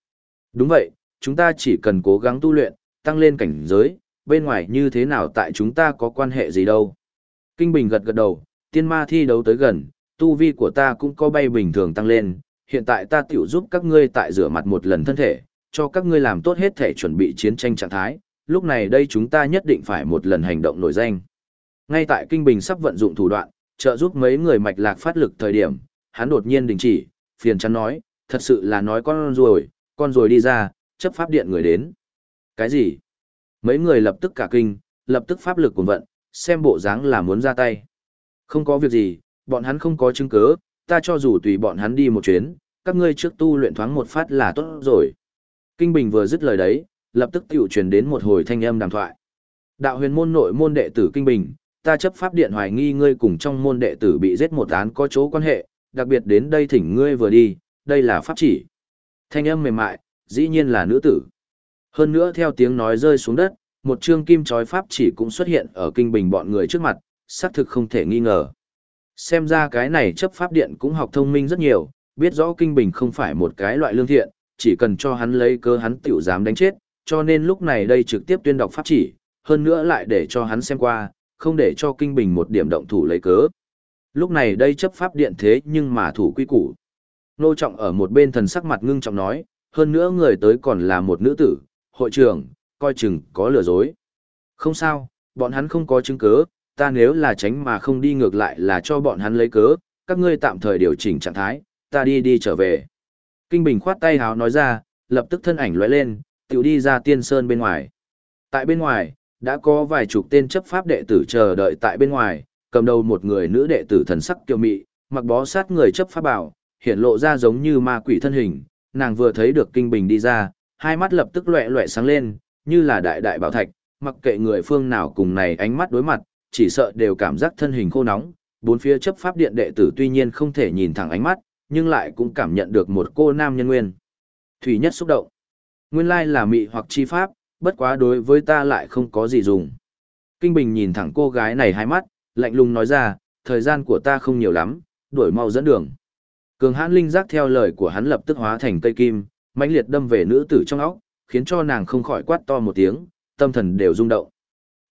Đúng vậy, chúng ta chỉ cần cố gắng tu luyện, tăng lên cảnh giới, bên ngoài như thế nào tại chúng ta có quan hệ gì đâu. Kinh Bình gật gật đầu, tiên ma thi đấu tới gần, tu vi của ta cũng có bay bình thường tăng lên, hiện tại ta tiểu giúp các ngươi tại rửa mặt một lần thân thể, cho các ngươi làm tốt hết thể chuẩn bị chiến tranh trạng thái, lúc này đây chúng ta nhất định phải một lần hành động nổi danh. Ngay tại Kinh Bình sắp vận dụng thủ đoạn, trợ giúp mấy người mạch lạc phát lực thời điểm, hắn đột nhiên đình chỉ, phiền chắn nói, thật sự là nói con rồi, con rồi đi ra, chấp pháp điện người đến. Cái gì? Mấy người lập tức cả kinh, lập tức pháp lực cuồng vận, xem bộ dáng là muốn ra tay. Không có việc gì, bọn hắn không có chứng cứ, ta cho dù tùy bọn hắn đi một chuyến, các ngươi trước tu luyện thoáng một phát là tốt rồi. Kinh Bình vừa dứt lời đấy, lập tức tiểu truyền đến một hồi thanh âm đàm thoại. Đạo huyền môn nội môn đệ tử Kinh Bình, ta chấp pháp điện hoài nghi ngươi cùng trong môn đệ tử bị giết một án có chỗ quan hệ, đặc biệt đến đây thỉnh ngươi vừa đi, đây là pháp chỉ. Thanh âm mềm mại, dĩ nhiên là nữ tử. Hơn nữa theo tiếng nói rơi xuống đất, một chương kim chói pháp chỉ cũng xuất hiện ở kinh bình bọn người trước mặt, xác thực không thể nghi ngờ. Xem ra cái này chấp pháp điện cũng học thông minh rất nhiều, biết rõ kinh bình không phải một cái loại lương thiện, chỉ cần cho hắn lấy cơ hắn tiểu dám đánh chết, cho nên lúc này đây trực tiếp tuyên đọc pháp chỉ, hơn nữa lại để cho hắn xem qua, không để cho kinh bình một điểm động thủ lấy cớ. Lúc này đây chấp pháp điện thế nhưng mà thủ quy củ. Nô trọng ở một bên thần sắc mặt ngưng trọng nói, hơn nữa người tới còn là một nữ tử, hội trưởng, coi chừng có lừa dối. Không sao, bọn hắn không có chứng cứ, ta nếu là tránh mà không đi ngược lại là cho bọn hắn lấy cớ, các ngươi tạm thời điều chỉnh trạng thái, ta đi đi trở về. Kinh Bình khoát tay háo nói ra, lập tức thân ảnh lóe lên, tiểu đi ra tiên sơn bên ngoài. Tại bên ngoài, đã có vài chục tên chấp pháp đệ tử chờ đợi tại bên ngoài, cầm đầu một người nữ đệ tử thần sắc kiêu mị, mặc bó sát người chấp pháp bảo, hiện lộ ra giống như ma quỷ thân hình, nàng vừa thấy được Kinh Bình đi ra, hai mắt lập tức loẹ loẹ sáng lên, như là đại đại bảo thạch, mặc kệ người phương nào cùng này ánh mắt đối mặt, chỉ sợ đều cảm giác thân hình khô nóng, bốn phía chấp pháp điện đệ tử tuy nhiên không thể nhìn thẳng ánh mắt, nhưng lại cũng cảm nhận được một cô nam nhân nguyên. Thủy nhất xúc động. Nguyên lai là mị hoặc chi pháp, bất quá đối với ta lại không có gì dùng. Kinh Bình nhìn thẳng cô gái này hai mắt, lạnh lùng nói ra, thời gian của ta không nhiều lắm, đuổi mau dẫn đường. Cường hãn linh giác theo lời của hắn lập tức hóa thành cây kim, mãnh liệt đâm về nữ tử trong óc, khiến cho nàng không khỏi quát to một tiếng, tâm thần đều rung động.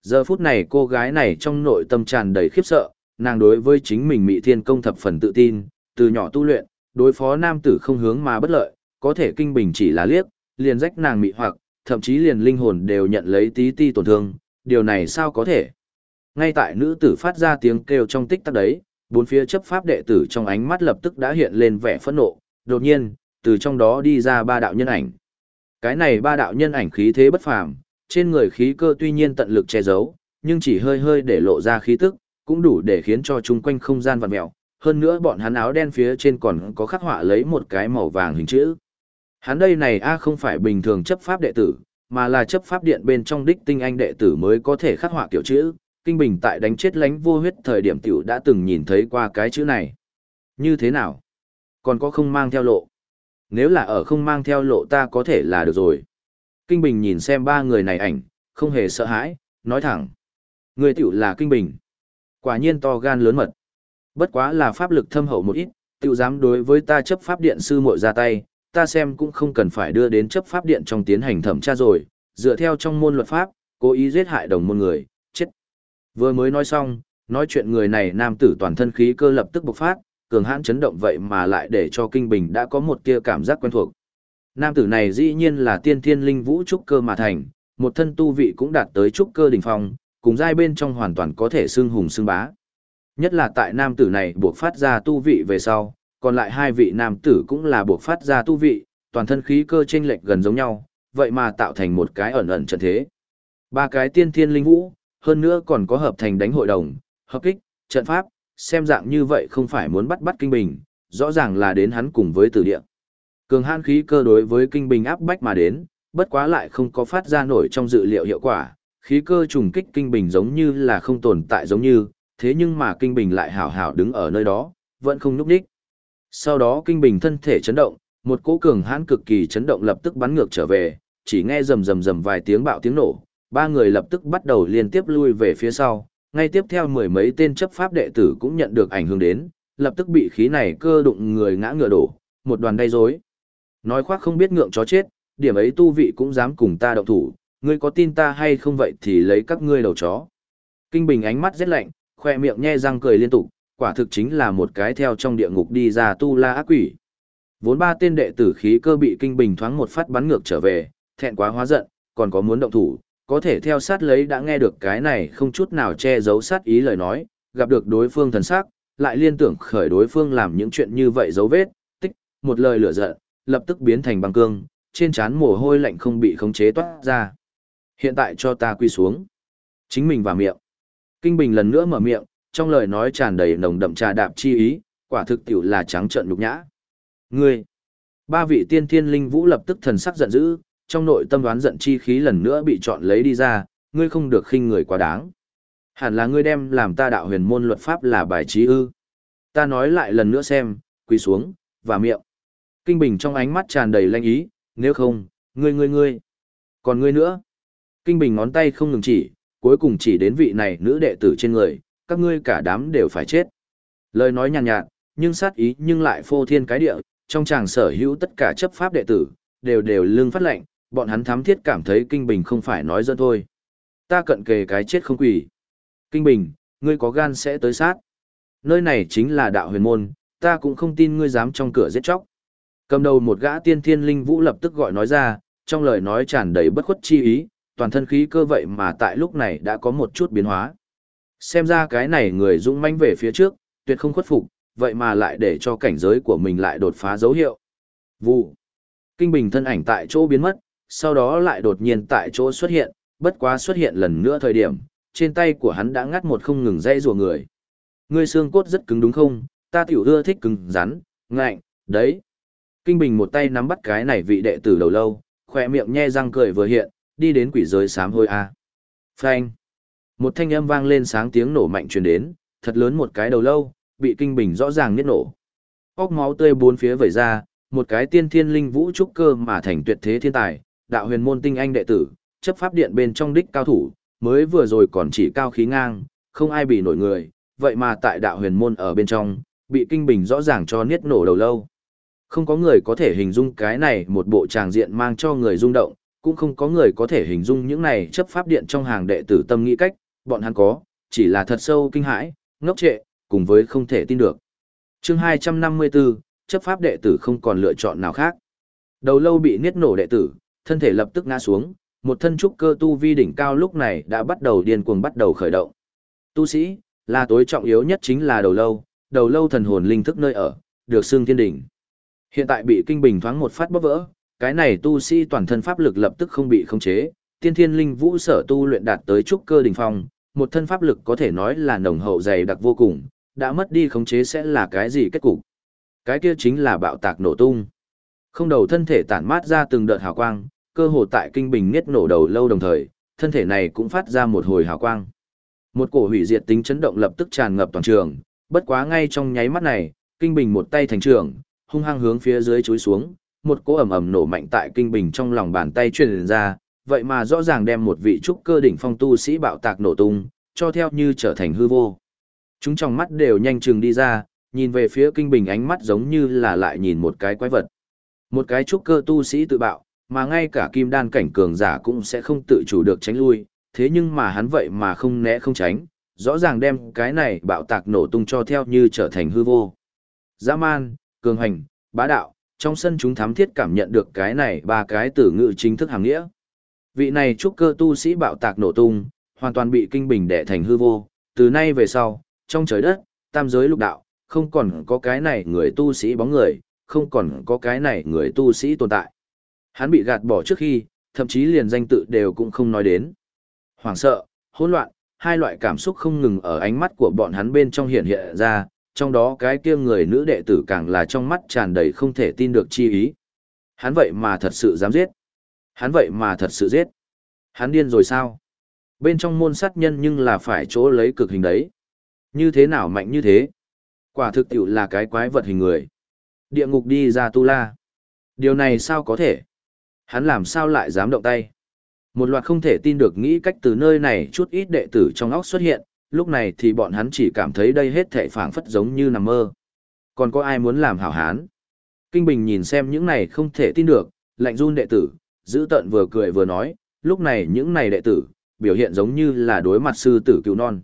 Giờ phút này cô gái này trong nội tâm tràn đầy khiếp sợ, nàng đối với chính mình Mị Thiên Công thập phần tự tin, từ nhỏ tu luyện, đối phó nam tử không hướng mà bất lợi, có thể kinh bình chỉ là liếc, liền rách nàng mị hoặc, thậm chí liền linh hồn đều nhận lấy tí ti tổn thương, điều này sao có thể? Ngay tại nữ tử phát ra tiếng kêu trong tích tắc đấy, bốn phía chấp pháp đệ tử trong ánh mắt lập tức đã hiện lên vẻ phẫn nộ, đột nhiên, từ trong đó đi ra ba đạo nhân ảnh. Cái này ba đạo nhân ảnh khí thế bất phàm, trên người khí cơ tuy nhiên tận lực che giấu, nhưng chỉ hơi hơi để lộ ra khí tức, cũng đủ để khiến cho chung quanh không gian vặn mèo. Hơn nữa bọn hắn áo đen phía trên còn có khắc họa lấy một cái màu vàng hình chữ. Hắn đây này a không phải bình thường chấp pháp đệ tử, mà là chấp pháp điện bên trong đích tinh anh đệ tử mới có thể khắc họa kiểu chữ. Kinh Bình tại đánh chết lánh vô huyết thời điểm tiểu đã từng nhìn thấy qua cái chữ này. Như thế nào? Còn có không mang theo lộ? Nếu là ở không mang theo lộ ta có thể là được rồi. Kinh Bình nhìn xem ba người này ảnh, không hề sợ hãi, nói thẳng. Người tiểu là Kinh Bình. Quả nhiên to gan lớn mật. Bất quá là pháp lực thâm hậu một ít, tiểu dám đối với ta chấp pháp điện sư muội ra tay, ta xem cũng không cần phải đưa đến chấp pháp điện trong tiến hành thẩm tra rồi, dựa theo trong môn luật pháp, cố ý giết hại đồng môn người, chết. Vừa mới nói xong, nói chuyện người này nam tử toàn thân khí cơ lập tức bộc phát, cường hãn chấn động vậy mà lại để cho kinh bình đã có một tia cảm giác quen thuộc. Nam tử này dĩ nhiên là tiên thiên linh vũ trúc cơ mà thành, một thân tu vị cũng đạt tới trúc cơ đỉnh phong, cùng giai bên trong hoàn toàn có thể xưng hùng xưng bá. Nhất là tại nam tử này buộc phát ra tu vị về sau, còn lại hai vị nam tử cũng là buộc phát ra tu vị, toàn thân khí cơ chênh lệch gần giống nhau, vậy mà tạo thành một cái ẩn ẩn trận thế. Ba cái tiên thiên linh vũ, hơn nữa còn có hợp thành đánh hội đồng, hợp kích, trận pháp, xem dạng như vậy không phải muốn bắt bắt kinh bình, rõ ràng là đến hắn cùng với tử địa. Cường hãn khí cơ đối với kinh bình áp bách mà đến, bất quá lại không có phát ra nổi trong dự liệu hiệu quả, khí cơ trùng kích kinh bình giống như là không tồn tại giống như, thế nhưng mà kinh bình lại hảo hảo đứng ở nơi đó, vẫn không nhúc đích. Sau đó kinh bình thân thể chấn động, một cỗ cường hãn cực kỳ chấn động lập tức bắn ngược trở về, chỉ nghe rầm rầm rầm vài tiếng bạo tiếng nổ, ba người lập tức bắt đầu liên tiếp lui về phía sau, ngay tiếp theo mười mấy tên chấp pháp đệ tử cũng nhận được ảnh hưởng đến, lập tức bị khí này cơ đụng người ngã ngựa đổ, một đoàn đầy rối. Nói khoác không biết ngượng chó chết, điểm ấy tu vị cũng dám cùng ta động thủ, ngươi có tin ta hay không vậy thì lấy các ngươi đầu chó. Kinh Bình ánh mắt rất lạnh, khoe miệng nhe răng cười liên tục, quả thực chính là một cái theo trong địa ngục đi ra tu la ác quỷ. Vốn ba tên đệ tử khí cơ bị kinh bình thoáng một phát bắn ngược trở về, thẹn quá hóa giận, còn có muốn động thủ, có thể theo sát lấy đã nghe được cái này không chút nào che giấu sát ý lời nói, gặp được đối phương thần sắc, lại liên tưởng khởi đối phương làm những chuyện như vậy dấu vết, tích, một lời lửa giận, lập tức biến thành băng cương, trên trán mồ hôi lạnh không bị khống chế toát ra. Hiện tại cho ta quy xuống. Chính mình và miệng. Kinh Bình lần nữa mở miệng, trong lời nói tràn đầy nồng đậm trà đạp chi ý, quả thực tiểu là trắng trợn nhục nhã. Ngươi! Ba vị tiên thiên linh vũ lập tức thần sắc giận dữ, trong nội tâm đoán giận chi khí lần nữa bị chọn lấy đi ra, ngươi không được khinh người quá đáng. Hẳn là ngươi đem làm ta đạo huyền môn luật pháp là bài trí ư. Ta nói lại lần nữa xem, quỳ xuống, và miệng. Kinh Bình trong ánh mắt tràn đầy lanh ý, nếu không, ngươi ngươi ngươi. Còn ngươi nữa. Kinh Bình ngón tay không ngừng chỉ, cuối cùng chỉ đến vị này nữ đệ tử trên người, các ngươi cả đám đều phải chết. Lời nói nhàn nhạt, nhạt, nhưng sát ý nhưng lại phô thiên cái địa, trong chàng sở hữu tất cả chấp pháp đệ tử, đều đều lương phát lệnh, bọn hắn thám thiết cảm thấy Kinh Bình không phải nói dân thôi. Ta cận kề cái chết không quỷ. Kinh Bình, ngươi có gan sẽ tới sát. Nơi này chính là đạo huyền môn, ta cũng không tin ngươi dám trong cửa giết chóc. Cầm đầu một gã tiên thiên linh vũ lập tức gọi nói ra, trong lời nói tràn đầy bất khuất chi ý, toàn thân khí cơ vậy mà tại lúc này đã có một chút biến hóa. Xem ra cái này người dũng manh về phía trước, tuyệt không khuất phục, vậy mà lại để cho cảnh giới của mình lại đột phá dấu hiệu. Vụ. Kinh bình thân ảnh tại chỗ biến mất, sau đó lại đột nhiên tại chỗ xuất hiện, bất quá xuất hiện lần nữa thời điểm, trên tay của hắn đã ngắt một không ngừng dây rùa người. Ngươi xương cốt rất cứng đúng không, ta tiểu ưa thích cứng rắn, ngạnh, đấy. Kinh Bình một tay nắm bắt cái này vị đệ tử đầu lâu, khỏe miệng nhe răng cười vừa hiện, đi đến quỷ giới sám hôi a. Phanh. Một thanh âm vang lên sáng tiếng nổ mạnh truyền đến, thật lớn một cái đầu lâu, bị Kinh Bình rõ ràng nghiết nổ. Óc máu tươi bốn phía vẩy ra, một cái tiên thiên linh vũ trúc cơ mà thành tuyệt thế thiên tài, đạo huyền môn tinh anh đệ tử, chấp pháp điện bên trong đích cao thủ, mới vừa rồi còn chỉ cao khí ngang, không ai bị nổi người, vậy mà tại đạo huyền môn ở bên trong, bị kinh bình rõ ràng cho niết nổ đầu lâu. Không có người có thể hình dung cái này một bộ tràng diện mang cho người rung động, cũng không có người có thể hình dung những này chấp pháp điện trong hàng đệ tử tâm nghĩ cách, bọn hắn có, chỉ là thật sâu kinh hãi, ngốc trệ, cùng với không thể tin được. chương 254, chấp pháp đệ tử không còn lựa chọn nào khác. Đầu lâu bị niết nổ đệ tử, thân thể lập tức ngã xuống, một thân trúc cơ tu vi đỉnh cao lúc này đã bắt đầu điên cuồng bắt đầu khởi động. Tu sĩ, là tối trọng yếu nhất chính là đầu lâu, đầu lâu thần hồn linh thức nơi ở, được xương thiên đỉnh. Hiện tại bị kinh bình thoáng một phát bóp vỡ, cái này tu sĩ toàn thân pháp lực lập tức không bị khống chế, tiên thiên linh vũ sở tu luyện đạt tới trúc cơ đỉnh phong, một thân pháp lực có thể nói là nồng hậu dày đặc vô cùng, đã mất đi khống chế sẽ là cái gì kết cục? Cái kia chính là bạo tạc nổ tung. Không đầu thân thể tản mát ra từng đợt hào quang, cơ hồ tại kinh bình niết nổ đầu lâu đồng thời, thân thể này cũng phát ra một hồi hào quang. Một cổ hủy diệt tính chấn động lập tức tràn ngập toàn trường, bất quá ngay trong nháy mắt này, kinh bình một tay thành trường, hung hăng hướng phía dưới chối xuống, một cỗ ầm ầm nổ mạnh tại kinh bình trong lòng bàn tay truyền ra, vậy mà rõ ràng đem một vị trúc cơ đỉnh phong tu sĩ bạo tạc nổ tung, cho theo như trở thành hư vô. Chúng trong mắt đều nhanh chừng đi ra, nhìn về phía kinh bình ánh mắt giống như là lại nhìn một cái quái vật. Một cái trúc cơ tu sĩ tự bạo, mà ngay cả kim đan cảnh cường giả cũng sẽ không tự chủ được tránh lui, thế nhưng mà hắn vậy mà không né không tránh, rõ ràng đem cái này bạo tạc nổ tung cho theo như trở thành hư vô. Dã man, cường hành, bá đạo, trong sân chúng thám thiết cảm nhận được cái này ba cái từ ngữ chính thức hàng nghĩa. Vị này trúc cơ tu sĩ bạo tạc nổ tung, hoàn toàn bị kinh bình đẻ thành hư vô, từ nay về sau, trong trời đất, tam giới lục đạo, không còn có cái này người tu sĩ bóng người, không còn có cái này người tu sĩ tồn tại. Hắn bị gạt bỏ trước khi, thậm chí liền danh tự đều cũng không nói đến. Hoảng sợ, hỗn loạn, hai loại cảm xúc không ngừng ở ánh mắt của bọn hắn bên trong hiện hiện ra, trong đó cái kia người nữ đệ tử càng là trong mắt tràn đầy không thể tin được chi ý. Hắn vậy mà thật sự dám giết. Hắn vậy mà thật sự giết. Hắn điên rồi sao? Bên trong môn sát nhân nhưng là phải chỗ lấy cực hình đấy. Như thế nào mạnh như thế? Quả thực tiểu là cái quái vật hình người. Địa ngục đi ra tu la. Điều này sao có thể? Hắn làm sao lại dám động tay? Một loạt không thể tin được nghĩ cách từ nơi này chút ít đệ tử trong óc xuất hiện, lúc này thì bọn hắn chỉ cảm thấy đây hết thảy phảng phất giống như nằm mơ. Còn có ai muốn làm hảo hán? Kinh Bình nhìn xem những này không thể tin được, lạnh run đệ tử, giữ tận vừa cười vừa nói, lúc này những này đệ tử, biểu hiện giống như là đối mặt sư tử cứu non.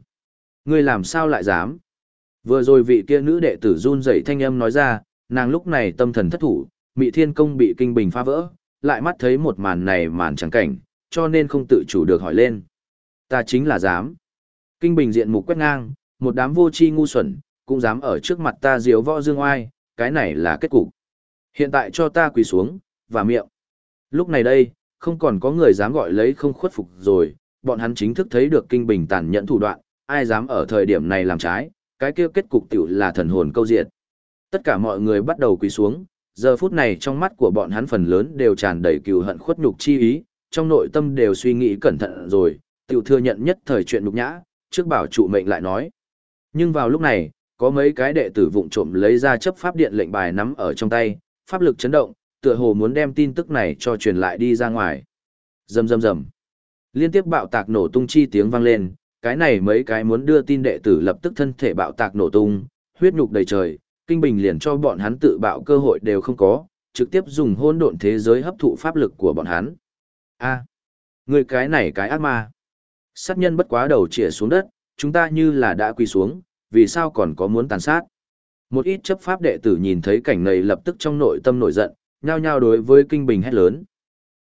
Ngươi làm sao lại dám? Vừa rồi vị kia nữ đệ tử run rẩy thanh âm nói ra, nàng lúc này tâm thần thất thủ, Mị Thiên Công bị kinh bình phá vỡ, lại mắt thấy một màn này màn trắng cảnh, cho nên không tự chủ được hỏi lên. Ta chính là dám. Kinh bình diện mục quét ngang, một đám vô tri ngu xuẩn, cũng dám ở trước mặt ta diếu võ dương oai, cái này là kết cục. Hiện tại cho ta quỳ xuống, và miệng. Lúc này đây, không còn có người dám gọi lấy không khuất phục rồi, bọn hắn chính thức thấy được kinh bình tàn nhẫn thủ đoạn, ai dám ở thời điểm này làm trái, cái kia kết cục tiểu là thần hồn câu diệt. Tất cả mọi người bắt đầu quỳ xuống, giờ phút này trong mắt của bọn hắn phần lớn đều tràn đầy cừu hận khuất nhục chi ý, trong nội tâm đều suy nghĩ cẩn thận rồi, tiểu thừa nhận nhất thời chuyện nhục nhã, trước bảo trụ mệnh lại nói. Nhưng vào lúc này, có mấy cái đệ tử vụng trộm lấy ra chấp pháp điện lệnh bài nắm ở trong tay, pháp lực chấn động, tựa hồ muốn đem tin tức này cho truyền lại đi ra ngoài. Rầm rầm rầm. Liên tiếp bạo tạc nổ tung chi tiếng vang lên, cái này mấy cái muốn đưa tin đệ tử lập tức thân thể bạo tạc nổ tung, huyết nhục đầy trời, kinh bình liền cho bọn hắn tự bạo cơ hội đều không có, trực tiếp dùng hôn độn thế giới hấp thụ pháp lực của bọn hắn. A, người cái này cái ác ma. Sát nhân bất quá đầu chĩa xuống đất, chúng ta như là đã quỳ xuống, vì sao còn có muốn tàn sát. Một ít chấp pháp đệ tử nhìn thấy cảnh này lập tức trong nội tâm nổi giận, nhao nhao đối với Kinh Bình hét lớn.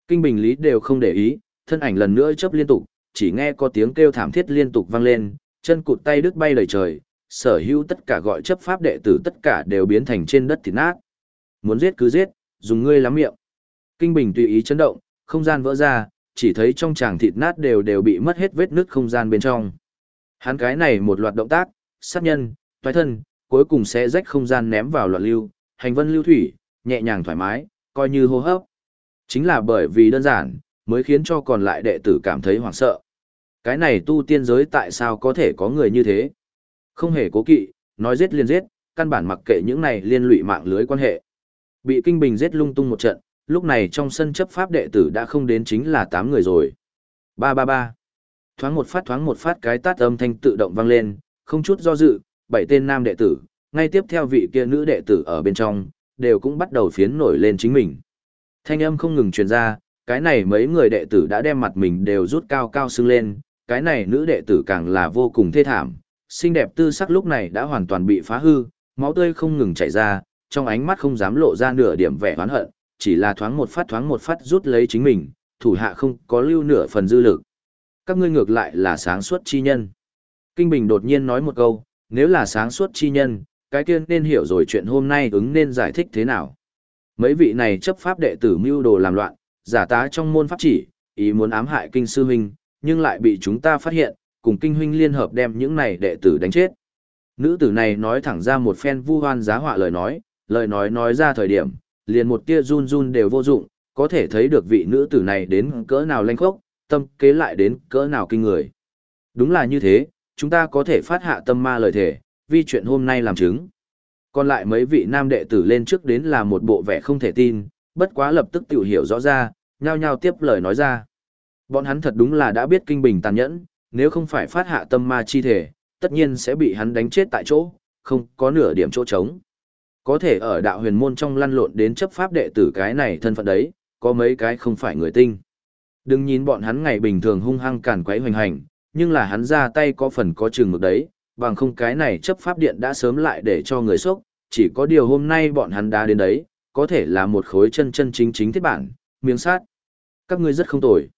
Kinh Bình lý đều không để ý, thân ảnh lần nữa chấp liên tục, chỉ nghe có tiếng kêu thảm thiết liên tục vang lên, chân cụt tay đứt bay lời trời, sở hữu tất cả gọi chấp pháp đệ tử tất cả đều biến thành trên đất thịt nát. Muốn giết cứ giết, dùng ngươi lắm miệng. Kinh Bình tùy ý chấn động, không gian vỡ ra, chỉ thấy trong tràng thịt nát đều đều bị mất hết vết nứt không gian bên trong. Hắn cái này một loạt động tác, sát nhân, toái thân, cuối cùng sẽ rách không gian ném vào loạn lưu, hành vân lưu thủy, nhẹ nhàng thoải mái, coi như hô hấp. Chính là bởi vì đơn giản, mới khiến cho còn lại đệ tử cảm thấy hoảng sợ. Cái này tu tiên giới tại sao có thể có người như thế? Không hề cố kỵ, nói giết liền giết, căn bản mặc kệ những này liên lụy mạng lưới quan hệ. Bị kinh bình giết lung tung một trận, lúc này trong sân chấp pháp đệ tử đã không đến chính là 8 người rồi. Ba ba ba. Thoáng một phát thoáng một phát cái tát âm thanh tự động vang lên, không chút do dự, bảy tên nam đệ tử, ngay tiếp theo vị kia nữ đệ tử ở bên trong, đều cũng bắt đầu phiến nổi lên chính mình. Thanh âm không ngừng truyền ra, cái này mấy người đệ tử đã đem mặt mình đều rút cao cao sưng lên, cái này nữ đệ tử càng là vô cùng thê thảm, xinh đẹp tư sắc lúc này đã hoàn toàn bị phá hư, máu tươi không ngừng chảy ra, trong ánh mắt không dám lộ ra nửa điểm vẻ oán hận, chỉ là thoáng một phát thoáng một phát rút lấy chính mình, thủ hạ không có lưu nửa phần dư lực. Các ngươi ngược lại là sáng suốt chi nhân. Kinh Bình đột nhiên nói một câu, nếu là sáng suốt chi nhân, cái kia nên hiểu rồi chuyện hôm nay ứng nên giải thích thế nào. Mấy vị này chấp pháp đệ tử mưu đồ làm loạn, giả tá trong môn pháp chỉ, ý muốn ám hại kinh sư huynh, nhưng lại bị chúng ta phát hiện, cùng kinh huynh liên hợp đem những này đệ tử đánh chết. Nữ tử này nói thẳng ra một phen vu hoan giá họa lời nói, lời nói nói ra thời điểm, liền một tia run run đều vô dụng, có thể thấy được vị nữ tử này đến cỡ nào lanh khốc, tâm kế lại đến cỡ nào kinh người. Đúng là như thế, chúng ta có thể phát hạ tâm ma lời thể, vì chuyện hôm nay làm chứng. Còn lại mấy vị nam đệ tử lên trước đến là một bộ vẻ không thể tin, bất quá lập tức tiểu hiểu rõ ra, nhao nhao tiếp lời nói ra. Bọn hắn thật đúng là đã biết kinh bình tàn nhẫn, nếu không phải phát hạ tâm ma chi thể, tất nhiên sẽ bị hắn đánh chết tại chỗ, không có nửa điểm chỗ trống. Có thể ở đạo huyền môn trong lăn lộn đến chấp pháp đệ tử cái này thân phận đấy, có mấy cái không phải người tinh. Đừng nhìn bọn hắn ngày bình thường hung hăng càn quấy hoành hành, nhưng là hắn ra tay có phần có chừng mực đấy, bằng không cái này chấp pháp điện đã sớm lại để cho người sốc, chỉ có điều hôm nay bọn hắn đã đến đấy, có thể là một khối chân chân chính chính thiết bản, miếng sát. Các ngươi rất không tồi.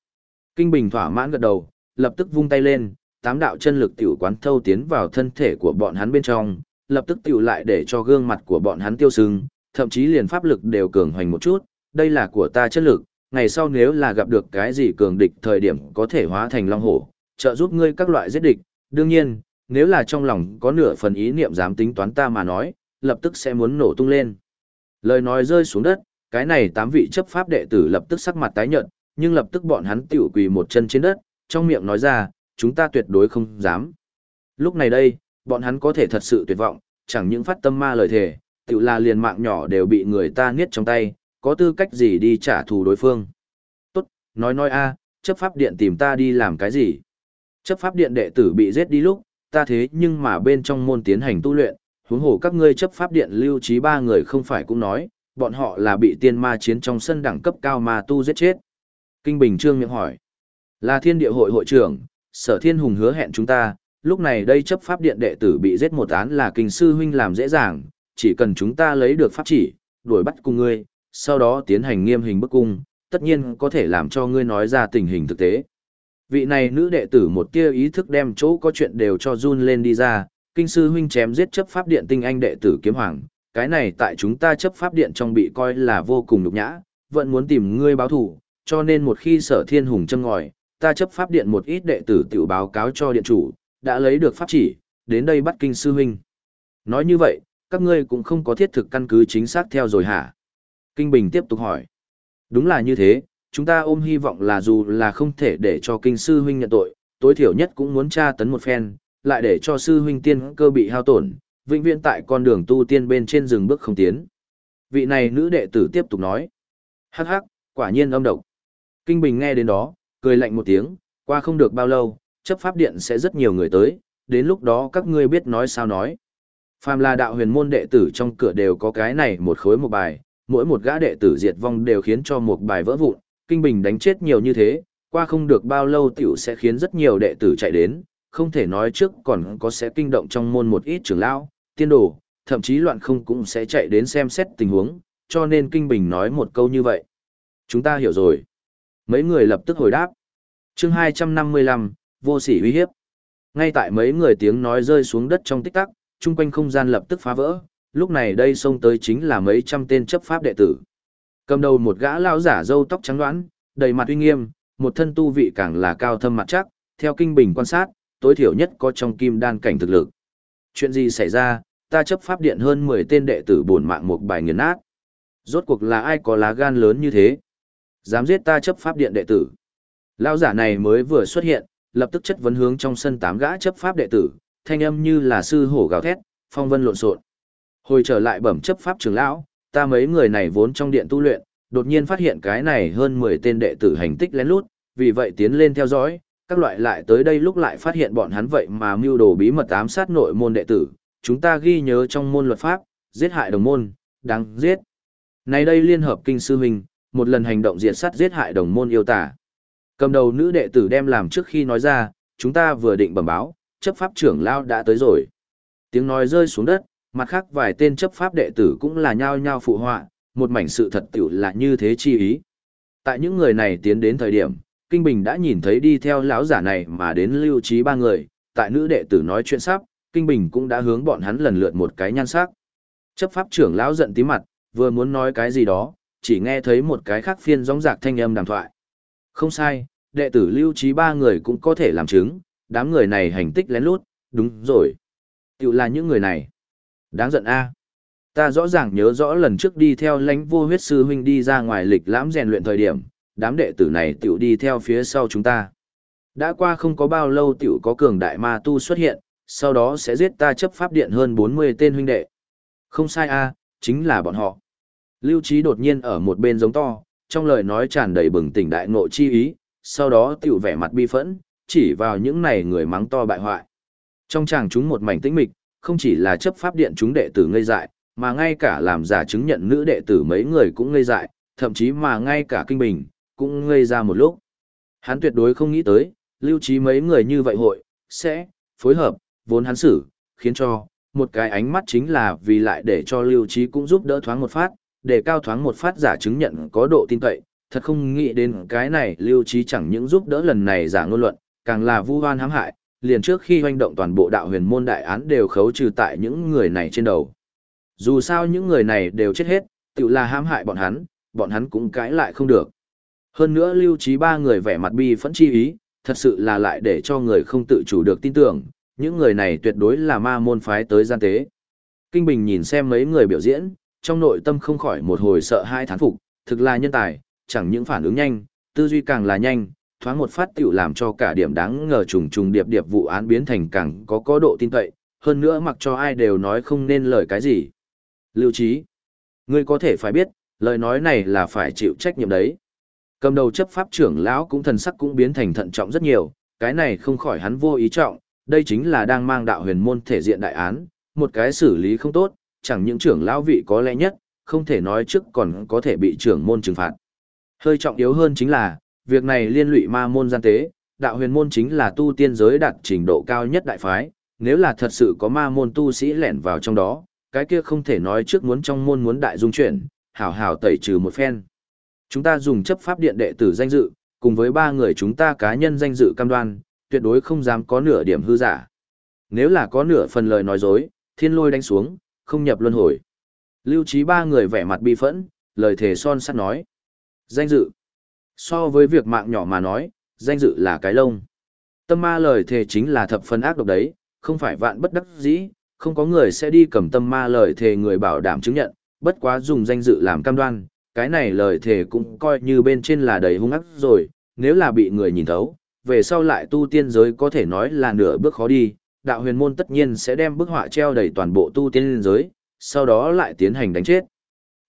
Kinh Bình thỏa mãn gật đầu, lập tức vung tay lên, tám đạo chân lực tiểu quán thâu tiến vào thân thể của bọn hắn bên trong, lập tức tiểu lại để cho gương mặt của bọn hắn tiêu sưng, thậm chí liền pháp lực đều cường hoành một chút, đây là của ta chân lực, ngày sau nếu là gặp được cái gì cường địch thời điểm có thể hóa thành long hổ, trợ giúp ngươi các loại giết địch, đương nhiên, nếu là trong lòng có nửa phần ý niệm dám tính toán ta mà nói, lập tức sẽ muốn nổ tung lên. Lời nói rơi xuống đất, cái này tám vị chấp pháp đệ tử lập tức sắc mặt tái nhợt, nhưng lập tức bọn hắn tiểu quỳ một chân trên đất, trong miệng nói ra, chúng ta tuyệt đối không dám. Lúc này đây, bọn hắn có thể thật sự tuyệt vọng, chẳng những phát tâm ma lời thề, tự là liền mạng nhỏ đều bị người ta niết trong tay, có tư cách gì đi trả thù đối phương. Tốt, nói nói a, chấp pháp điện tìm ta đi làm cái gì? Chấp pháp điện đệ tử bị giết đi lúc, ta thế nhưng mà bên trong môn tiến hành tu luyện, huống hồ các ngươi chấp pháp điện lưu trí ba người không phải cũng nói, bọn họ là bị tiên ma chiến trong sân đẳng cấp cao mà tu giết chết. Kinh Bình Trương miệng hỏi, là thiên địa hội hội trưởng, sở thiên hùng hứa hẹn chúng ta, lúc này đây chấp pháp điện đệ tử bị giết một án là kinh sư huynh làm dễ dàng, chỉ cần chúng ta lấy được pháp chỉ, đuổi bắt cùng ngươi, sau đó tiến hành nghiêm hình bức cung, tất nhiên có thể làm cho ngươi nói ra tình hình thực tế. Vị này nữ đệ tử một tia ý thức đem chỗ có chuyện đều cho run lên đi ra, kinh sư huynh chém giết chấp pháp điện tinh anh đệ tử kiếm hoàng, cái này tại chúng ta chấp pháp điện trong bị coi là vô cùng nhục nhã, vẫn muốn tìm ngươi báo thủ, cho nên một khi sở thiên hùng châm ngòi, ta chấp pháp điện một ít đệ tử tiểu báo cáo cho điện chủ, đã lấy được pháp chỉ, đến đây bắt kinh sư huynh. Nói như vậy, các ngươi cũng không có thiết thực căn cứ chính xác theo rồi hả? Kinh Bình tiếp tục hỏi. Đúng là như thế, chúng ta ôm hy vọng là dù là không thể để cho kinh sư huynh nhận tội, tối thiểu nhất cũng muốn tra tấn một phen, lại để cho sư huynh tiên cơ bị hao tổn, vĩnh viễn tại con đường tu tiên bên trên rừng bước không tiến. Vị này nữ đệ tử tiếp tục nói. Hắc hắc, quả nhiên âm độc. Kinh Bình nghe đến đó, cười lạnh một tiếng, qua không được bao lâu, chấp pháp điện sẽ rất nhiều người tới, đến lúc đó các ngươi biết nói sao nói. Phàm là đạo huyền môn đệ tử trong cửa đều có cái này một khối một bài, mỗi một gã đệ tử diệt vong đều khiến cho một bài vỡ vụn, kinh bình đánh chết nhiều như thế, qua không được bao lâu tiểu sẽ khiến rất nhiều đệ tử chạy đến, không thể nói trước còn có sẽ kinh động trong môn một ít trưởng lão, tiên đồ, thậm chí loạn không cũng sẽ chạy đến xem xét tình huống, cho nên kinh bình nói một câu như vậy. Chúng ta hiểu rồi. Mấy người lập tức hồi đáp. chương 255, vô sỉ uy hiếp. Ngay tại mấy người tiếng nói rơi xuống đất trong tích tắc, chung quanh không gian lập tức phá vỡ, lúc này đây xông tới chính là mấy trăm tên chấp pháp đệ tử. Cầm đầu một gã lão giả râu tóc trắng đoán, đầy mặt uy nghiêm, một thân tu vị càng là cao thâm mặt chắc, theo kinh bình quan sát, tối thiểu nhất có trong kim đan cảnh thực lực. Chuyện gì xảy ra, ta chấp pháp điện hơn 10 tên đệ tử bổn mạng một bài nghiền nát. Rốt cuộc là ai có lá gan lớn như thế? Dám giết ta chấp pháp điện đệ tử. Lão giả này mới vừa xuất hiện, lập tức chất vấn hướng trong sân tám gã chấp pháp đệ tử, thanh âm như là sư hổ gào thét, phong vân lộn xộn. Hồi trở lại bẩm chấp pháp trưởng lão, ta mấy người này vốn trong điện tu luyện, đột nhiên phát hiện cái này hơn 10 tên đệ tử hành tích lén lút, vì vậy tiến lên theo dõi, các loại lại tới đây lúc lại phát hiện bọn hắn vậy mà mưu đồ bí mật ám sát nội môn đệ tử, chúng ta ghi nhớ trong môn luật pháp, giết hại đồng môn, đáng giết. Này đây liên hợp kinh sư huynh, một lần hành động diệt sát giết hại đồng môn yêu tả. Cầm đầu nữ đệ tử đem làm trước khi nói ra, chúng ta vừa định bẩm báo, chấp pháp trưởng lao đã tới rồi. Tiếng nói rơi xuống đất, mặt khác vài tên chấp pháp đệ tử cũng là nhao nhao phụ họa, một mảnh sự thật tiểu là như thế chi ý. Tại những người này tiến đến thời điểm, Kinh Bình đã nhìn thấy đi theo lão giả này mà đến lưu trí ba người, tại nữ đệ tử nói chuyện sắp, Kinh Bình cũng đã hướng bọn hắn lần lượt một cái nhan sắc. Chấp pháp trưởng lão giận tí mặt, vừa muốn nói cái gì đó, chỉ nghe thấy một cái khác phiên gióng giạc thanh âm đàm thoại. Không sai, đệ tử lưu trí ba người cũng có thể làm chứng, đám người này hành tích lén lút, đúng rồi. Tiểu là những người này. Đáng giận a. Ta rõ ràng nhớ rõ lần trước đi theo lãnh vô huyết sư huynh đi ra ngoài lịch lãm rèn luyện thời điểm, đám đệ tử này tiểu đi theo phía sau chúng ta. Đã qua không có bao lâu tiểu có cường đại ma tu xuất hiện, sau đó sẽ giết ta chấp pháp điện hơn 40 tên huynh đệ. Không sai a, chính là bọn họ. Lưu Trí đột nhiên ở một bên giống to, trong lời nói tràn đầy bừng tỉnh đại ngộ chi ý, sau đó tiểu vẻ mặt bi phẫn, chỉ vào những này người mắng to bại hoại. Trong chàng chúng một mảnh tĩnh mịch, không chỉ là chấp pháp điện chúng đệ tử ngây dại, mà ngay cả làm giả chứng nhận nữ đệ tử mấy người cũng ngây dại, thậm chí mà ngay cả kinh bình, cũng ngây ra một lúc. Hắn tuyệt đối không nghĩ tới, lưu trí mấy người như vậy hội, sẽ, phối hợp, vốn hắn xử, khiến cho, một cái ánh mắt chính là vì lại để cho lưu trí cũng giúp đỡ thoáng một phát, để cao thoáng một phát giả chứng nhận có độ tin cậy, thật không nghĩ đến cái này lưu trí chẳng những giúp đỡ lần này giả ngôn luận, càng là vu oan hãm hại, liền trước khi hoành động toàn bộ đạo huyền môn đại án đều khấu trừ tại những người này trên đầu. Dù sao những người này đều chết hết, tự là hãm hại bọn hắn, bọn hắn cũng cãi lại không được. Hơn nữa lưu trí ba người vẻ mặt bi phẫn chi ý, thật sự là lại để cho người không tự chủ được tin tưởng, những người này tuyệt đối là ma môn phái tới gian tế. Kinh Bình nhìn xem mấy người biểu diễn, trong nội tâm không khỏi một hồi sợ hai thán phục, thực là nhân tài, chẳng những phản ứng nhanh, tư duy càng là nhanh, thoáng một phát tiểu làm cho cả điểm đáng ngờ trùng trùng điệp điệp vụ án biến thành càng có có độ tin cậy, hơn nữa mặc cho ai đều nói không nên lời cái gì. Lưu trí, ngươi có thể phải biết, lời nói này là phải chịu trách nhiệm đấy. Cầm đầu chấp pháp trưởng lão cũng thần sắc cũng biến thành thận trọng rất nhiều, cái này không khỏi hắn vô ý trọng, đây chính là đang mang đạo huyền môn thể diện đại án, một cái xử lý không tốt, chẳng những trưởng lão vị có lẽ nhất, không thể nói trước còn có thể bị trưởng môn trừng phạt. Hơi trọng yếu hơn chính là, việc này liên lụy ma môn gian tế, đạo huyền môn chính là tu tiên giới đạt trình độ cao nhất đại phái, nếu là thật sự có ma môn tu sĩ lẻn vào trong đó, cái kia không thể nói trước muốn trong môn muốn đại dung chuyển, hảo hảo tẩy trừ một phen. Chúng ta dùng chấp pháp điện đệ tử danh dự, cùng với ba người chúng ta cá nhân danh dự cam đoan, tuyệt đối không dám có nửa điểm hư giả. Nếu là có nửa phần lời nói dối, thiên lôi đánh xuống, không nhập luân hồi. Lưu trí ba người vẻ mặt bi phẫn, lời thề son sắt nói. Danh dự. So với việc mạng nhỏ mà nói, danh dự là cái lông. Tâm ma lời thề chính là thập phần ác độc đấy, không phải vạn bất đắc dĩ, không có người sẽ đi cầm tâm ma lời thề người bảo đảm chứng nhận, bất quá dùng danh dự làm cam đoan, cái này lời thề cũng coi như bên trên là đầy hung ác rồi, nếu là bị người nhìn thấu, về sau lại tu tiên giới có thể nói là nửa bước khó đi, đạo huyền môn tất nhiên sẽ đem bức họa treo đầy toàn bộ tu tiên giới, sau đó lại tiến hành đánh chết.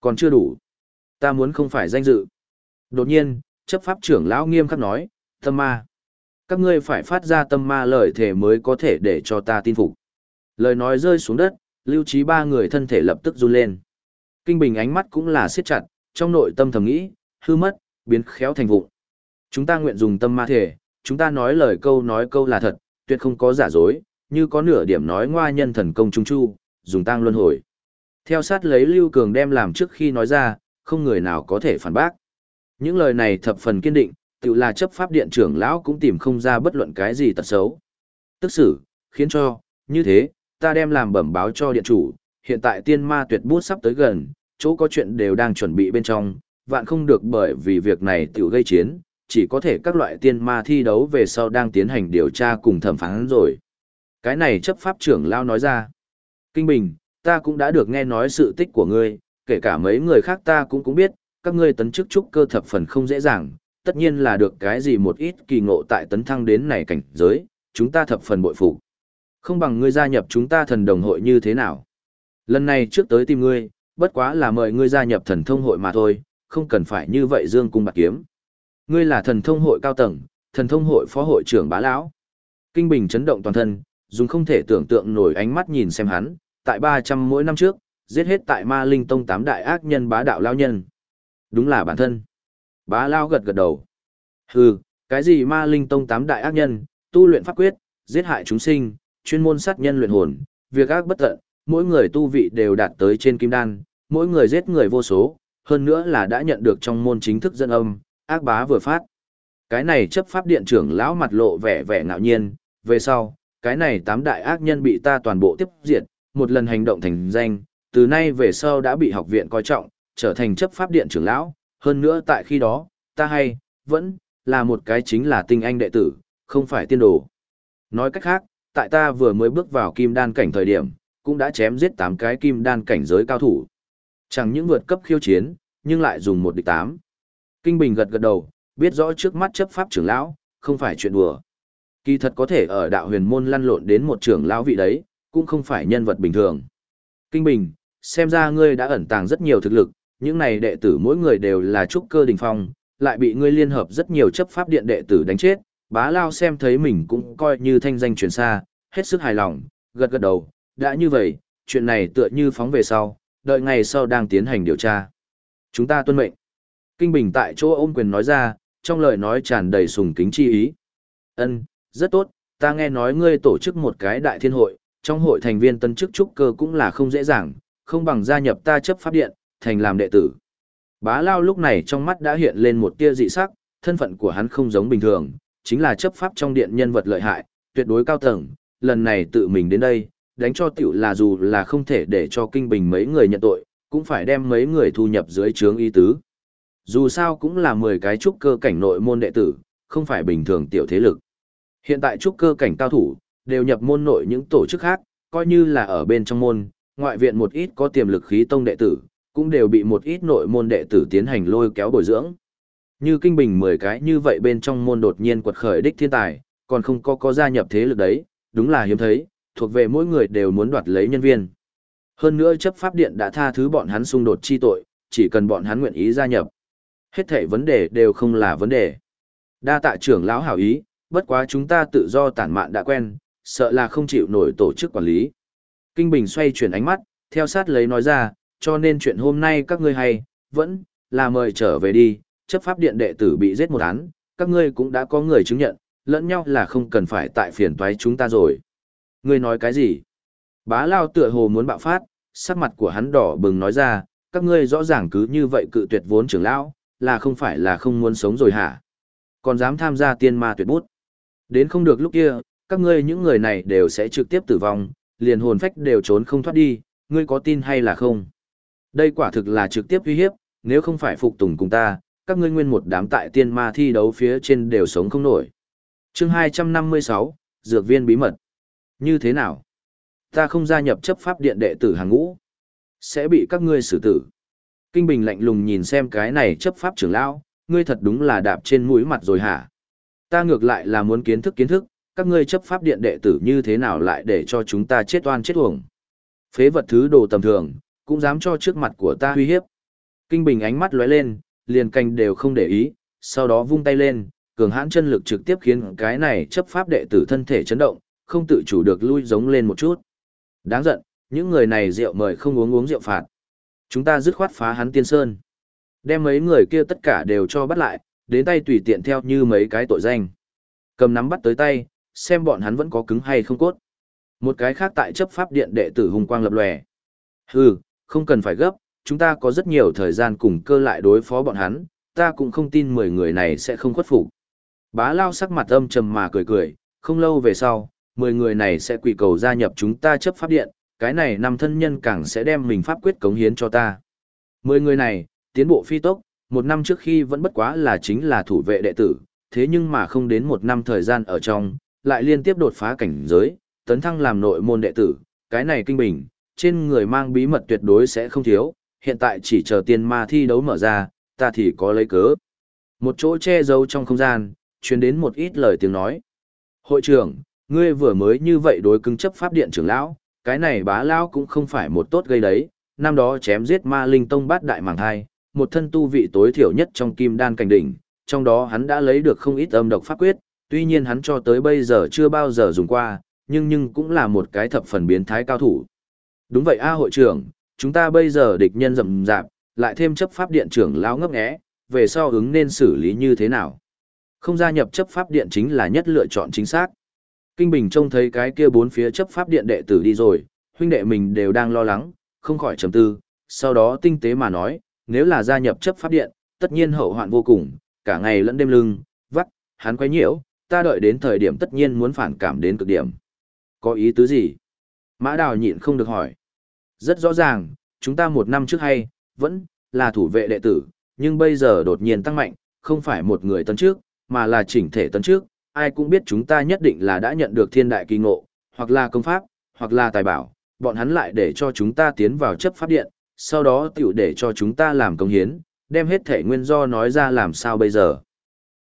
Còn chưa đủ. Ta muốn không phải danh dự. Đột nhiên, chấp pháp trưởng lão nghiêm khắc nói, tâm ma. Các ngươi phải phát ra tâm ma lời thể mới có thể để cho ta tin phục. Lời nói rơi xuống đất, lưu trí ba người thân thể lập tức run lên. Kinh bình ánh mắt cũng là siết chặt, trong nội tâm thầm nghĩ, hư mất, biến khéo thành vụ. Chúng ta nguyện dùng tâm ma thể, chúng ta nói lời câu nói câu là thật, tuyệt không có giả dối, như có nửa điểm nói ngoa nhân thần công trung chu, dùng tang luân hồi. Theo sát lấy Lưu Cường đem làm trước khi nói ra, không người nào có thể phản bác. Những lời này thập phần kiên định, tự là chấp pháp điện trưởng lão cũng tìm không ra bất luận cái gì tật xấu. Tức xử, khiến cho, như thế, ta đem làm bẩm báo cho điện chủ, hiện tại tiên ma tuyệt bút sắp tới gần, chỗ có chuyện đều đang chuẩn bị bên trong, vạn không được bởi vì việc này tự gây chiến, chỉ có thể các loại tiên ma thi đấu về sau đang tiến hành điều tra cùng thẩm phán rồi. Cái này chấp pháp trưởng lao nói ra. Kinh Bình, ta cũng đã được nghe nói sự tích của ngươi, kể cả mấy người khác ta cũng cũng biết, các ngươi tấn chức trúc cơ thập phần không dễ dàng, tất nhiên là được cái gì một ít kỳ ngộ tại tấn thăng đến này cảnh giới, chúng ta thập phần bội phục. Không bằng ngươi gia nhập chúng ta thần đồng hội như thế nào. Lần này trước tới tìm ngươi, bất quá là mời ngươi gia nhập thần thông hội mà thôi, không cần phải như vậy dương cung bạc kiếm. Ngươi là thần thông hội cao tầng, thần thông hội phó hội trưởng bá lão. Kinh Bình chấn động toàn thân, dùng không thể tưởng tượng nổi ánh mắt nhìn xem hắn, tại 300 mỗi năm trước, giết hết tại Ma Linh Tông tám đại ác nhân bá đạo lao nhân. Đúng là bản thân. Bá lao gật gật đầu. Hừ, cái gì Ma Linh Tông tám đại ác nhân, tu luyện pháp quyết, giết hại chúng sinh, chuyên môn sát nhân luyện hồn, việc ác bất tận, mỗi người tu vị đều đạt tới trên kim đan, mỗi người giết người vô số, hơn nữa là đã nhận được trong môn chính thức dân âm, ác bá vừa phát. Cái này chấp pháp điện trưởng lão mặt lộ vẻ vẻ ngạo nhiên, về sau, cái này tám đại ác nhân bị ta toàn bộ tiếp diệt, một lần hành động thành danh, từ nay về sau đã bị học viện coi trọng, trở thành chấp pháp điện trưởng lão, hơn nữa tại khi đó, ta hay, vẫn, là một cái chính là tinh anh đệ tử, không phải tiên đồ. Nói cách khác, tại ta vừa mới bước vào kim đan cảnh thời điểm, cũng đã chém giết 8 cái kim đan cảnh giới cao thủ. Chẳng những vượt cấp khiêu chiến, nhưng lại dùng một địch 8. Kinh Bình gật gật đầu, biết rõ trước mắt chấp pháp trưởng lão, không phải chuyện đùa. Kỳ thật có thể ở đạo huyền môn lăn lộn đến một trưởng lão vị đấy, cũng không phải nhân vật bình thường. Kinh Bình, xem ra ngươi đã ẩn tàng rất nhiều thực lực, những này đệ tử mỗi người đều là trúc cơ đỉnh phong, lại bị ngươi liên hợp rất nhiều chấp pháp điện đệ tử đánh chết, bá lao xem thấy mình cũng coi như thanh danh truyền xa, hết sức hài lòng, gật gật đầu, đã như vậy, chuyện này tựa như phóng về sau, đợi ngày sau đang tiến hành điều tra. Chúng ta tuân mệnh. Kinh Bình tại chỗ ôm quyền nói ra, trong lời nói tràn đầy sùng kính chi ý. Ân, rất tốt, ta nghe nói ngươi tổ chức một cái đại thiên hội, trong hội thành viên tân chức trúc cơ cũng là không dễ dàng, không bằng gia nhập ta chấp pháp điện, thành làm đệ tử. Bá Lao lúc này trong mắt đã hiện lên một tia dị sắc, thân phận của hắn không giống bình thường, chính là chấp pháp trong điện nhân vật lợi hại, tuyệt đối cao tầng, lần này tự mình đến đây, đánh cho tiểu là dù là không thể để cho kinh bình mấy người nhận tội, cũng phải đem mấy người thu nhập dưới trướng y tứ. Dù sao cũng là 10 cái trúc cơ cảnh nội môn đệ tử, không phải bình thường tiểu thế lực. Hiện tại trúc cơ cảnh cao thủ, đều nhập môn nội những tổ chức khác, coi như là ở bên trong môn, ngoại viện một ít có tiềm lực khí tông đệ tử, cũng đều bị một ít nội môn đệ tử tiến hành lôi kéo bồi dưỡng. Như kinh bình 10 cái như vậy bên trong môn đột nhiên quật khởi đích thiên tài, còn không có có gia nhập thế lực đấy, đúng là hiếm thấy, thuộc về mỗi người đều muốn đoạt lấy nhân viên. Hơn nữa chấp pháp điện đã tha thứ bọn hắn xung đột chi tội, chỉ cần bọn hắn nguyện ý gia nhập. Hết thảy vấn đề đều không là vấn đề. Đa tạ trưởng lão hảo ý, bất quá chúng ta tự do tản mạn đã quen, sợ là không chịu nổi tổ chức quản lý. Kinh Bình xoay chuyển ánh mắt, theo sát lấy nói ra, cho nên chuyện hôm nay các ngươi hay, vẫn, là mời trở về đi, chấp pháp điện đệ tử bị giết một án, các ngươi cũng đã có người chứng nhận, lẫn nhau là không cần phải tại phiền toái chúng ta rồi. Ngươi nói cái gì? Bá Lao tựa hồ muốn bạo phát, sắc mặt của hắn đỏ bừng nói ra, các ngươi rõ ràng cứ như vậy cự tuyệt vốn trưởng lão, là không phải là không muốn sống rồi hả? Còn dám tham gia tiên ma tuyệt bút. Đến không được lúc kia, các ngươi những người này đều sẽ trực tiếp tử vong, liền hồn phách đều trốn không thoát đi, ngươi có tin hay là không? Đây quả thực là trực tiếp uy hiếp, nếu không phải phục tùng cùng ta, các ngươi nguyên một đám tại tiên ma thi đấu phía trên đều sống không nổi. chương 256, Dược viên bí mật. Như thế nào? Ta không gia nhập chấp pháp điện đệ tử hàng ngũ. Sẽ bị các ngươi xử tử. Kinh Bình lạnh lùng nhìn xem cái này chấp pháp trưởng lão, ngươi thật đúng là đạp trên mũi mặt rồi hả? Ta ngược lại là muốn kiến thức kiến thức, các ngươi chấp pháp điện đệ tử như thế nào lại để cho chúng ta chết oan chết uổng. Phế vật thứ đồ tầm thường, cũng dám cho trước mặt của ta uy hiếp. Kinh Bình ánh mắt lóe lên, liền canh đều không để ý, sau đó vung tay lên, cường hãn chân lực trực tiếp khiến cái này chấp pháp đệ tử thân thể chấn động, không tự chủ được lui giống lên một chút. Đáng giận, những người này rượu mời không uống uống rượu phạt. Chúng ta dứt khoát phá hắn tiên sơn. Đem mấy người kia tất cả đều cho bắt lại, đến tay tùy tiện theo như mấy cái tội danh. Cầm nắm bắt tới tay, xem bọn hắn vẫn có cứng hay không cốt. Một cái khác tại chấp pháp điện đệ tử hùng quang lập lòe. Hừ, không cần phải gấp, chúng ta có rất nhiều thời gian cùng cơ lại đối phó bọn hắn, ta cũng không tin 10 người này sẽ không khuất phục. Bá Lao sắc mặt âm trầm mà cười cười, không lâu về sau, 10 người này sẽ quỳ cầu gia nhập chúng ta chấp pháp điện, cái này năm thân nhân càng sẽ đem mình pháp quyết cống hiến cho ta. 10 người này, tiến bộ phi tốc, một năm trước khi vẫn bất quá là chính là thủ vệ đệ tử, thế nhưng mà không đến một năm thời gian ở trong, lại liên tiếp đột phá cảnh giới, tấn thăng làm nội môn đệ tử, cái này kinh bình, trên người mang bí mật tuyệt đối sẽ không thiếu, hiện tại chỉ chờ tiên ma thi đấu mở ra, ta thì có lấy cớ. Một chỗ che giấu trong không gian, truyền đến một ít lời tiếng nói. Hội trưởng, ngươi vừa mới như vậy đối cứng chấp pháp điện trưởng lão, cái này bá lão cũng không phải một tốt gây đấy, năm đó chém giết ma linh tông bát đại màng hai, một thân tu vị tối thiểu nhất trong kim đan cảnh đỉnh, trong đó hắn đã lấy được không ít âm độc pháp quyết, tuy nhiên hắn cho tới bây giờ chưa bao giờ dùng qua, nhưng nhưng cũng là một cái thập phần biến thái cao thủ. Đúng vậy a hội trưởng, chúng ta bây giờ địch nhân rầm rạp, lại thêm chấp pháp điện trưởng lão ngấp nghé, về sau ứng nên xử lý như thế nào? Không gia nhập chấp pháp điện chính là nhất lựa chọn chính xác. Kinh Bình trông thấy cái kia bốn phía chấp pháp điện đệ tử đi rồi, huynh đệ mình đều đang lo lắng, không khỏi trầm tư, sau đó tinh tế mà nói, nếu là gia nhập chấp pháp điện, tất nhiên hậu hoạn vô cùng, cả ngày lẫn đêm lưng, vắt, hắn quay nhiễu, ta đợi đến thời điểm tất nhiên muốn phản cảm đến cực điểm. Có ý tứ gì? Mã Đào nhịn không được hỏi. Rất rõ ràng, chúng ta một năm trước hay, vẫn là thủ vệ đệ tử, nhưng bây giờ đột nhiên tăng mạnh, không phải một người tấn trước, mà là chỉnh thể tấn trước, ai cũng biết chúng ta nhất định là đã nhận được thiên đại kỳ ngộ, hoặc là công pháp, hoặc là tài bảo, bọn hắn lại để cho chúng ta tiến vào chấp pháp điện, sau đó tiểu để cho chúng ta làm công hiến, đem hết thể nguyên do nói ra làm sao bây giờ.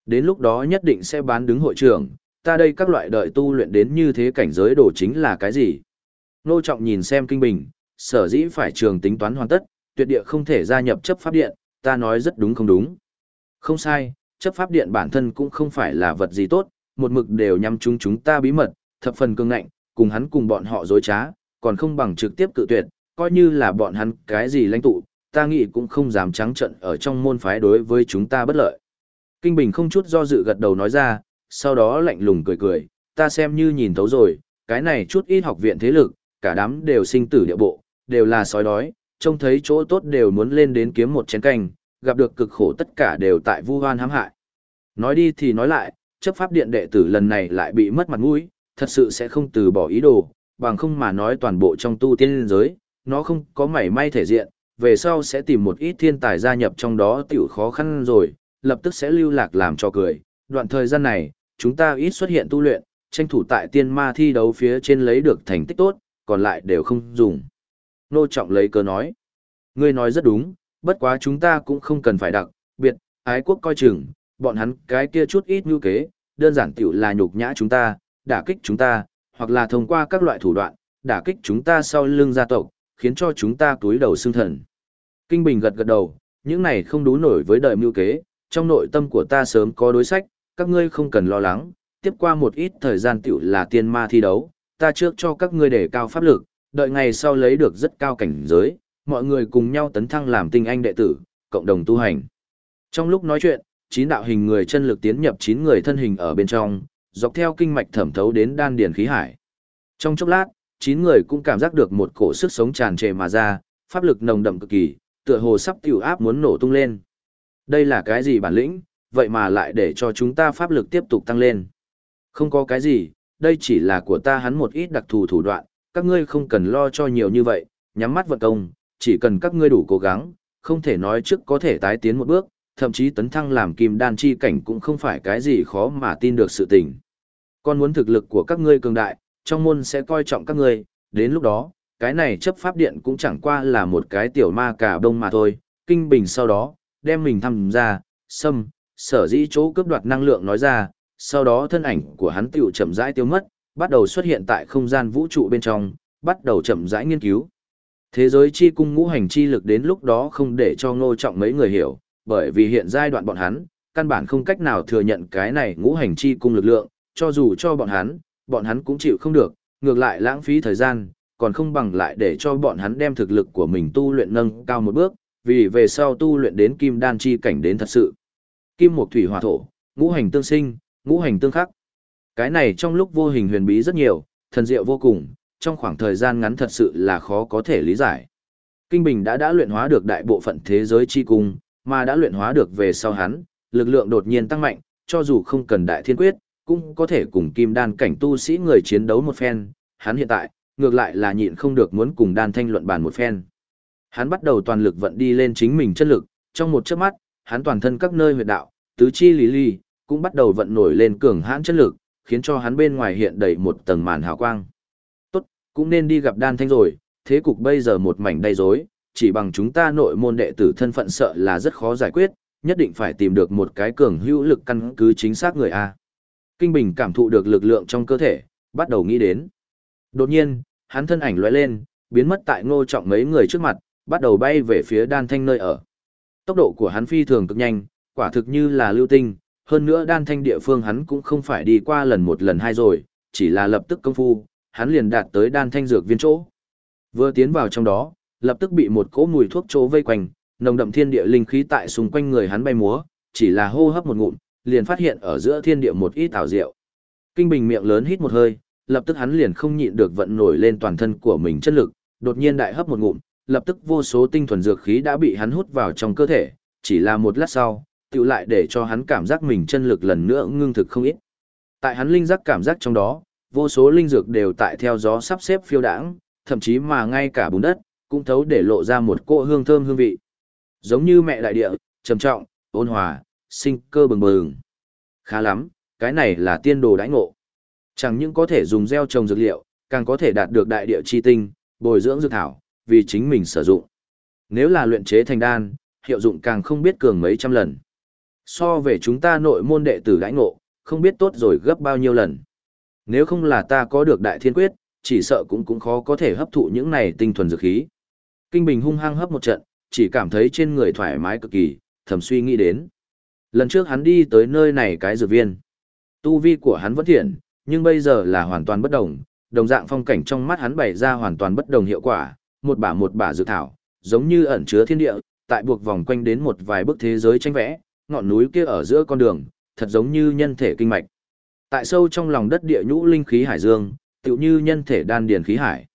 Đến lúc đó nhất định sẽ bán đứng hội trưởng, ta đây các loại đợi tu luyện đến như thế cảnh giới đồ chính là cái gì? Nô Trọng nhìn xem kinh bình, sở dĩ phải trường tính toán hoàn tất, tuyệt địa không thể gia nhập chấp pháp điện, ta nói rất đúng không đúng. Không sai, chấp pháp điện bản thân cũng không phải là vật gì tốt, một mực đều nhắm chúng chúng ta bí mật, thập phần cương ngạnh, cùng hắn cùng bọn họ dối trá, còn không bằng trực tiếp cự tuyệt, coi như là bọn hắn cái gì lãnh tụ, ta nghĩ cũng không dám trắng trận ở trong môn phái đối với chúng ta bất lợi. Kinh Bình không chút do dự gật đầu nói ra, sau đó lạnh lùng cười cười, ta xem như nhìn thấu rồi, cái này chút ít học viện thế lực, cả đám đều sinh tử địa bộ, đều là sói đói, trông thấy chỗ tốt đều muốn lên đến kiếm một chén canh, gặp được cực khổ tất cả đều tại vu hoan hãm hại. Nói đi thì nói lại, chấp pháp điện đệ tử lần này lại bị mất mặt mũi, thật sự sẽ không từ bỏ ý đồ, bằng không mà nói toàn bộ trong tu tiên giới, nó không có mảy may thể diện, về sau sẽ tìm một ít thiên tài gia nhập trong đó tiểu khó khăn rồi, lập tức sẽ lưu lạc làm cho cười. Đoạn thời gian này, chúng ta ít xuất hiện tu luyện, tranh thủ tại tiên ma thi đấu phía trên lấy được thành tích tốt, còn lại đều không dùng. Nô Trọng lấy cớ nói. Ngươi nói rất đúng, bất quá chúng ta cũng không cần phải đặc, biệt, ái quốc coi chừng, bọn hắn cái kia chút ít như kế, đơn giản tiểu là nhục nhã chúng ta, đả kích chúng ta, hoặc là thông qua các loại thủ đoạn, đả kích chúng ta sau lưng gia tộc, khiến cho chúng ta túi đầu xương thần. Kinh Bình gật gật đầu, những này không đủ nổi với đời mưu kế, trong nội tâm của ta sớm có đối sách, các ngươi không cần lo lắng, tiếp qua một ít thời gian tiểu là tiên ma thi đấu, ta trước cho các ngươi để cao pháp lực, đợi ngày sau lấy được rất cao cảnh giới, mọi người cùng nhau tấn thăng làm tinh anh đệ tử, cộng đồng tu hành. Trong lúc nói chuyện, chín đạo hình người chân lực tiến nhập chín người thân hình ở bên trong, dọc theo kinh mạch thẩm thấu đến đan điền khí hải. Trong chốc lát, chín người cũng cảm giác được một cổ sức sống tràn trề mà ra, pháp lực nồng đậm cực kỳ, tựa hồ sắp tiểu áp muốn nổ tung lên. Đây là cái gì bản lĩnh, vậy mà lại để cho chúng ta pháp lực tiếp tục tăng lên. Không có cái gì, đây chỉ là của ta hắn một ít đặc thù thủ đoạn, các ngươi không cần lo cho nhiều như vậy, nhắm mắt vận công, chỉ cần các ngươi đủ cố gắng, không thể nói trước có thể tái tiến một bước, thậm chí tấn thăng làm kim đan chi cảnh cũng không phải cái gì khó mà tin được sự tình. Con muốn thực lực của các ngươi cường đại, trong môn sẽ coi trọng các ngươi, đến lúc đó, cái này chấp pháp điện cũng chẳng qua là một cái tiểu ma cả đông mà thôi, kinh bình sau đó, đem mình thăm ra, xâm, sở dĩ chỗ cướp đoạt năng lượng nói ra, sau đó thân ảnh của hắn tiểu chậm rãi tiêu mất, bắt đầu xuất hiện tại không gian vũ trụ bên trong, bắt đầu chậm rãi nghiên cứu. Thế giới chi cung ngũ hành chi lực đến lúc đó không để cho ngô trọng mấy người hiểu, bởi vì hiện giai đoạn bọn hắn, căn bản không cách nào thừa nhận cái này ngũ hành chi cung lực lượng, cho dù cho bọn hắn, bọn hắn cũng chịu không được, ngược lại lãng phí thời gian, còn không bằng lại để cho bọn hắn đem thực lực của mình tu luyện nâng cao một bước, vì về sau tu luyện đến kim đan chi cảnh đến thật sự. Kim một thủy hỏa thổ, ngũ hành tương sinh, ngũ hành tương khắc. Cái này trong lúc vô hình huyền bí rất nhiều, thần diệu vô cùng, trong khoảng thời gian ngắn thật sự là khó có thể lý giải. Kinh Bình đã đã luyện hóa được đại bộ phận thế giới chi cung, mà đã luyện hóa được về sau hắn, lực lượng đột nhiên tăng mạnh, cho dù không cần đại thiên quyết, cũng có thể cùng kim đan cảnh tu sĩ người chiến đấu một phen, hắn hiện tại, ngược lại là nhịn không được muốn cùng đan thanh luận bàn một phen. Hắn bắt đầu toàn lực vận đi lên chính mình chất lực, trong một chớp mắt, hắn toàn thân các nơi huyệt đạo, tứ chi lý ly, cũng bắt đầu vận nổi lên cường hãn chất lực, khiến cho hắn bên ngoài hiện đầy một tầng màn hào quang. Tốt, cũng nên đi gặp đan thanh rồi, thế cục bây giờ một mảnh đầy rối, chỉ bằng chúng ta nội môn đệ tử thân phận sợ là rất khó giải quyết, nhất định phải tìm được một cái cường hữu lực căn cứ chính xác người A. Kinh Bình cảm thụ được lực lượng trong cơ thể, bắt đầu nghĩ đến. Đột nhiên, hắn thân ảnh lóe lên, biến mất tại ngô trọng mấy người trước mặt, bắt đầu bay về phía đan thanh nơi ở. Tốc độ của hắn phi thường cực nhanh, quả thực như là lưu tinh, hơn nữa đan thanh địa phương hắn cũng không phải đi qua lần một lần hai rồi, chỉ là lập tức công phu, hắn liền đạt tới đan thanh dược viên chỗ. Vừa tiến vào trong đó, lập tức bị một cỗ mùi thuốc chỗ vây quanh, nồng đậm thiên địa linh khí tại xung quanh người hắn bay múa, chỉ là hô hấp một ngụm, liền phát hiện ở giữa thiên địa một ít ảo diệu. Kinh Bình miệng lớn hít một hơi, lập tức hắn liền không nhịn được vận nổi lên toàn thân của mình chất lực, đột nhiên đại hấp một ngụm, lập tức vô số tinh thuần dược khí đã bị hắn hút vào trong cơ thể, chỉ là một lát sau, tự lại để cho hắn cảm giác mình chân lực lần nữa ngưng thực không ít. Tại hắn linh giác cảm giác trong đó, vô số linh dược đều tại theo gió sắp xếp phiêu đãng, thậm chí mà ngay cả bùn đất cũng thấu để lộ ra một cỗ hương thơm hương vị. Giống như mẹ đại địa, trầm trọng, ôn hòa, sinh cơ bừng bừng. Khá lắm, cái này là tiên đồ đãi ngộ. Chẳng những có thể dùng gieo trồng dược liệu, càng có thể đạt được đại địa chi tinh, bồi dưỡng dược thảo, vì chính mình sử dụng. Nếu là luyện chế thành đan, hiệu dụng càng không biết cường mấy trăm lần. So về chúng ta nội môn đệ tử đãi ngộ, không biết tốt rồi gấp bao nhiêu lần. Nếu không là ta có được đại thiên quyết, chỉ sợ cũng cũng khó có thể hấp thụ những này tinh thuần dược khí. Kinh Bình hung hăng hấp một trận, chỉ cảm thấy trên người thoải mái cực kỳ, thầm suy nghĩ đến. Lần trước hắn đi tới nơi này cái dược viên. Tu vi của hắn vẫn thiện, nhưng bây giờ là hoàn toàn bất đồng, đồng dạng phong cảnh trong mắt hắn bày ra hoàn toàn bất đồng hiệu quả, một bả một bả dược thảo, giống như ẩn chứa thiên địa, tại buộc vòng quanh đến một vài bức thế giới tranh vẽ, ngọn núi kia ở giữa con đường, thật giống như nhân thể kinh mạch. Tại sâu trong lòng đất địa nhũ linh khí hải dương, tựu như nhân thể đan điền khí hải.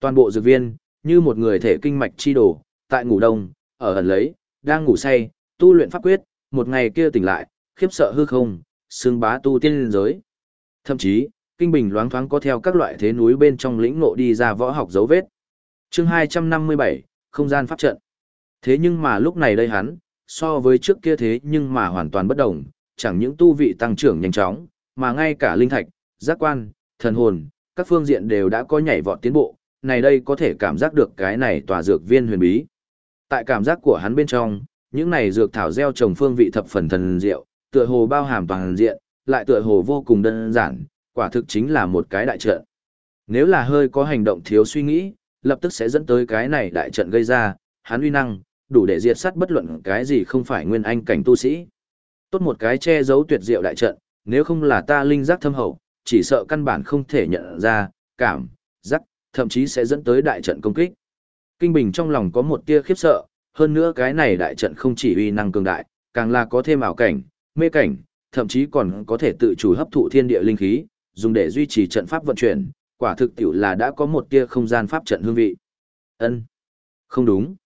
Toàn bộ dược viên, như một người thể kinh mạch chi đồ, tại ngủ đông, ở ẩn lấy, đang ngủ say, tu luyện pháp quyết, một ngày kia tỉnh lại, khiếp sợ hư không, xương bá tu tiên liên giới. Thậm chí, kinh bình loáng thoáng có theo các loại thế núi bên trong lĩnh ngộ đi ra võ học dấu vết. Chương 257, không gian pháp trận. Thế nhưng mà lúc này đây hắn, so với trước kia thế nhưng mà hoàn toàn bất đồng, chẳng những tu vị tăng trưởng nhanh chóng, mà ngay cả linh thạch, giác quan, thần hồn, các phương diện đều đã có nhảy vọt tiến bộ, này đây có thể cảm giác được cái này tòa dược viên huyền bí. Tại cảm giác của hắn bên trong, những này dược thảo gieo trồng phương vị thập phần thần diệu, tựa hồ bao hàm toàn diện, lại tựa hồ vô cùng đơn giản, quả thực chính là một cái đại trận. Nếu là hơi có hành động thiếu suy nghĩ, lập tức sẽ dẫn tới cái này đại trận gây ra, hắn uy năng, đủ để diệt sát bất luận cái gì không phải nguyên anh cảnh tu sĩ. Tốt một cái che giấu tuyệt diệu đại trận, nếu không là ta linh giác thâm hậu, chỉ sợ căn bản không thể nhận ra, cảm, giác, thậm chí sẽ dẫn tới đại trận công kích. Kinh Bình trong lòng có một tia khiếp sợ, hơn nữa cái này đại trận không chỉ uy năng cường đại, càng là có thêm ảo cảnh, mê cảnh, thậm chí còn có thể tự chủ hấp thụ thiên địa linh khí, dùng để duy trì trận pháp vận chuyển, quả thực tiểu là đã có một tia không gian pháp trận hương vị. Ân, Không đúng.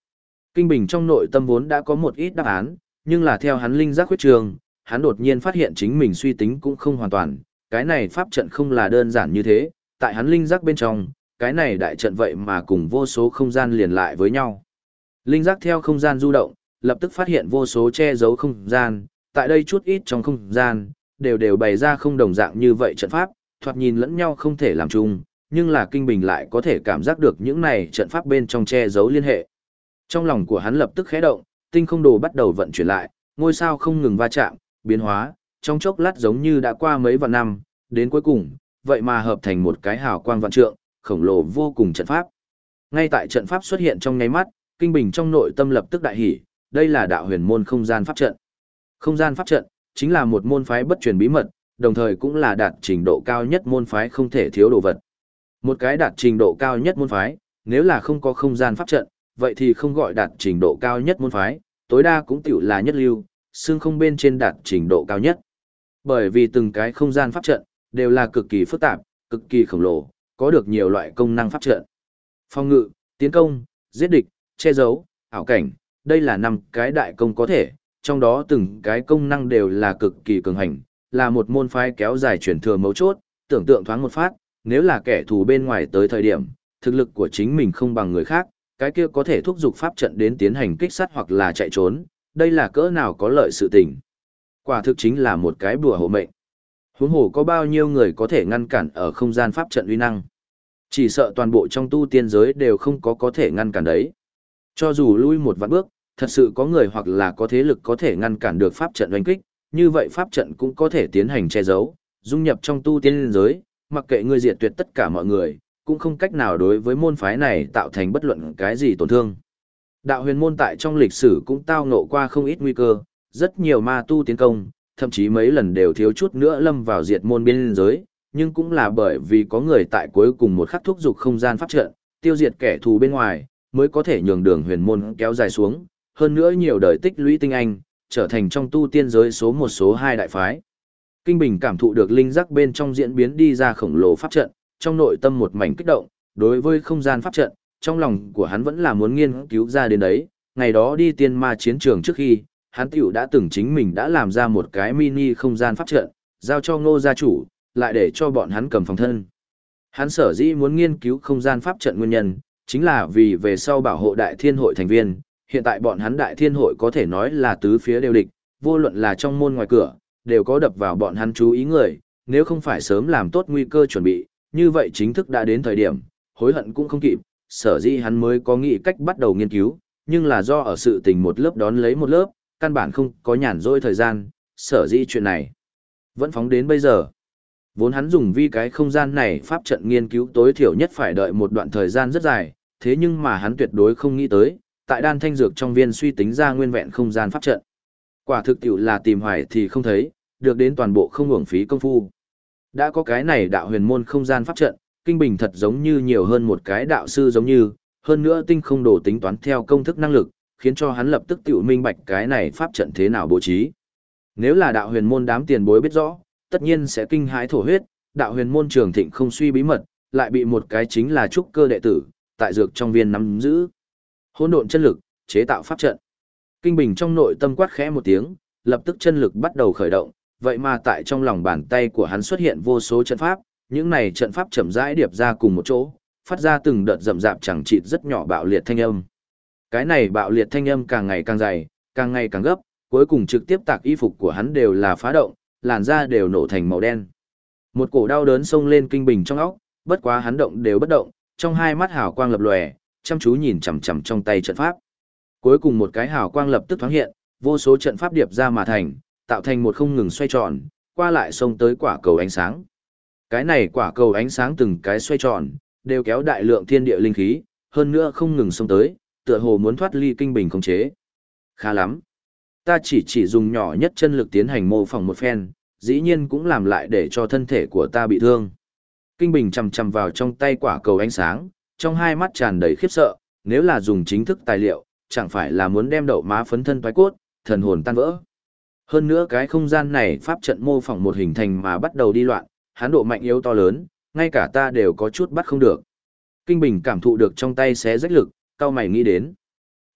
Kinh Bình trong nội tâm vốn đã có một ít đáp án, nhưng là theo hắn linh giác huyết trường, hắn đột nhiên phát hiện chính mình suy tính cũng không hoàn toàn, cái này pháp trận không là đơn giản như thế, tại hắn linh giác bên trong, cái này đại trận vậy mà cùng vô số không gian liền lại với nhau. Linh giác theo không gian du động, lập tức phát hiện vô số che giấu không gian, tại đây chút ít trong không gian, đều đều bày ra không đồng dạng như vậy trận pháp, thoạt nhìn lẫn nhau không thể làm chung, nhưng là kinh bình lại có thể cảm giác được những này trận pháp bên trong che giấu liên hệ. Trong lòng của hắn lập tức khẽ động, tinh không đồ bắt đầu vận chuyển lại, ngôi sao không ngừng va chạm, biến hóa, trong chốc lát giống như đã qua mấy vạn năm, đến cuối cùng, vậy mà hợp thành một cái hào quang vạn trượng, khổng lồ vô cùng trận pháp. Ngay tại trận pháp xuất hiện trong nháy mắt, kinh bình trong nội tâm lập tức đại hỉ, đây là đạo huyền môn không gian pháp trận. Không gian pháp trận chính là một môn phái bất truyền bí mật, đồng thời cũng là đạt trình độ cao nhất môn phái không thể thiếu đồ vật. Một cái đạt trình độ cao nhất môn phái, nếu là không có không gian pháp trận, vậy thì không gọi đạt trình độ cao nhất môn phái, tối đa cũng tiểu là nhất lưu, xương không bên trên đạt trình độ cao nhất. Bởi vì từng cái không gian pháp trận, đều là cực kỳ phức tạp, cực kỳ khổng lồ, có được nhiều loại công năng pháp trận. Phong ngự, tiến công, giết địch, che giấu, ảo cảnh, đây là năm cái đại công có thể, trong đó từng cái công năng đều là cực kỳ cường hành, là một môn phái kéo dài truyền thừa mấu chốt, tưởng tượng thoáng một phát, nếu là kẻ thù bên ngoài tới thời điểm, thực lực của chính mình không bằng người khác, cái kia có thể thúc giục pháp trận đến tiến hành kích sát hoặc là chạy trốn, đây là cỡ nào có lợi sự tình. Quả thực chính là một cái bùa hộ mệnh. Huống hồ có bao nhiêu người có thể ngăn cản ở không gian pháp trận uy năng. Chỉ sợ toàn bộ trong tu tiên giới đều không có có thể ngăn cản đấy. Cho dù lui một vạn bước, thật sự có người hoặc là có thế lực có thể ngăn cản được pháp trận oanh kích, như vậy pháp trận cũng có thể tiến hành che giấu, dung nhập trong tu tiên giới, mặc kệ ngươi diệt tuyệt tất cả mọi người, cũng không cách nào đối với môn phái này tạo thành bất luận cái gì tổn thương. Đạo huyền môn tại trong lịch sử cũng tao ngộ qua không ít nguy cơ, rất nhiều ma tu tiến công, thậm chí mấy lần đều thiếu chút nữa lâm vào diệt môn biên giới, nhưng cũng là bởi vì có người tại cuối cùng một khắc thúc dục không gian pháp trận, tiêu diệt kẻ thù bên ngoài, mới có thể nhường đường huyền môn kéo dài xuống, hơn nữa nhiều đời tích lũy tinh anh, trở thành trong tu tiên giới số một số hai đại phái. Kinh Bình cảm thụ được linh giác bên trong diễn biến đi ra khổng lồ pháp trận, trong nội tâm một mảnh kích động, đối với không gian pháp trận, trong lòng của hắn vẫn là muốn nghiên cứu ra đến đấy, ngày đó đi tiên ma chiến trường trước khi, hắn tiểu đã từng chính mình đã làm ra một cái mini không gian pháp trận, giao cho ngô gia chủ, lại để cho bọn hắn cầm phòng thân. Hắn sở dĩ muốn nghiên cứu không gian pháp trận nguyên nhân, chính là vì về sau bảo hộ đại thiên hội thành viên, hiện tại bọn hắn đại thiên hội có thể nói là tứ phía đều địch, vô luận là trong môn ngoài cửa, đều có đập vào bọn hắn chú ý người, nếu không phải sớm làm tốt nguy cơ chuẩn bị, như vậy chính thức đã đến thời điểm, hối hận cũng không kịp, sở dĩ hắn mới có nghĩ cách bắt đầu nghiên cứu, nhưng là do ở sự tình một lớp đón lấy một lớp, căn bản không có nhàn rỗi thời gian, sở dĩ chuyện này vẫn phóng đến bây giờ. Vốn hắn dùng vi cái không gian này pháp trận nghiên cứu tối thiểu nhất phải đợi một đoạn thời gian rất dài, thế nhưng mà hắn tuyệt đối không nghĩ tới, tại đan thanh dược trong viên suy tính ra nguyên vẹn không gian pháp trận. Quả thực tiểu là tìm hoài thì không thấy, được đến toàn bộ không uổng phí công phu. Đã có cái này đạo huyền môn không gian pháp trận, kinh bình thật giống như nhiều hơn một cái đạo sư giống như, hơn nữa tinh không đồ tính toán theo công thức năng lực, khiến cho hắn lập tức tiểu minh bạch cái này pháp trận thế nào bố trí. Nếu là đạo huyền môn đám tiền bối biết rõ, tất nhiên sẽ kinh hãi thổ huyết, đạo huyền môn trường thịnh không suy bí mật, lại bị một cái chính là trúc cơ đệ tử, tại dược trong viên nắm giữ. Hỗn độn chân lực, chế tạo pháp trận. Kinh Bình trong nội tâm quát khẽ một tiếng, lập tức chân lực bắt đầu khởi động, vậy mà tại trong lòng bàn tay của hắn xuất hiện vô số trận pháp, những này trận pháp chậm rãi điệp ra cùng một chỗ, phát ra từng đợt rậm rạp chẳng chịt rất nhỏ bạo liệt thanh âm. Cái này bạo liệt thanh âm càng ngày càng dày, càng ngày càng gấp, cuối cùng trực tiếp tạc y phục của hắn đều là phá động, làn da đều nổ thành màu đen. Một cổ đau đớn xông lên kinh bình trong óc, bất quá hắn động đều bất động, trong hai mắt hào quang lập lòe, chăm chú nhìn chằm chằm trong tay trận pháp. Cuối cùng một cái hào quang lập tức thoáng hiện, vô số trận pháp điệp ra mà thành, tạo thành một không ngừng xoay tròn, qua lại xông tới quả cầu ánh sáng. Cái này quả cầu ánh sáng từng cái xoay tròn, đều kéo đại lượng thiên địa linh khí, hơn nữa không ngừng xông tới, tựa hồ muốn thoát ly kinh bình khống chế. Khá lắm. Ta chỉ chỉ dùng nhỏ nhất chân lực tiến hành mô phỏng một phen, dĩ nhiên cũng làm lại để cho thân thể của ta bị thương. Kinh bình chầm chầm vào trong tay quả cầu ánh sáng, trong hai mắt tràn đầy khiếp sợ, nếu là dùng chính thức tài liệu, chẳng phải là muốn đem đậu má phấn thân toái cốt, thần hồn tan vỡ. Hơn nữa cái không gian này pháp trận mô phỏng một hình thành mà bắt đầu đi loạn, hắn độ mạnh yếu to lớn, ngay cả ta đều có chút bắt không được. Kinh Bình cảm thụ được trong tay xé rách lực, cao mày nghĩ đến.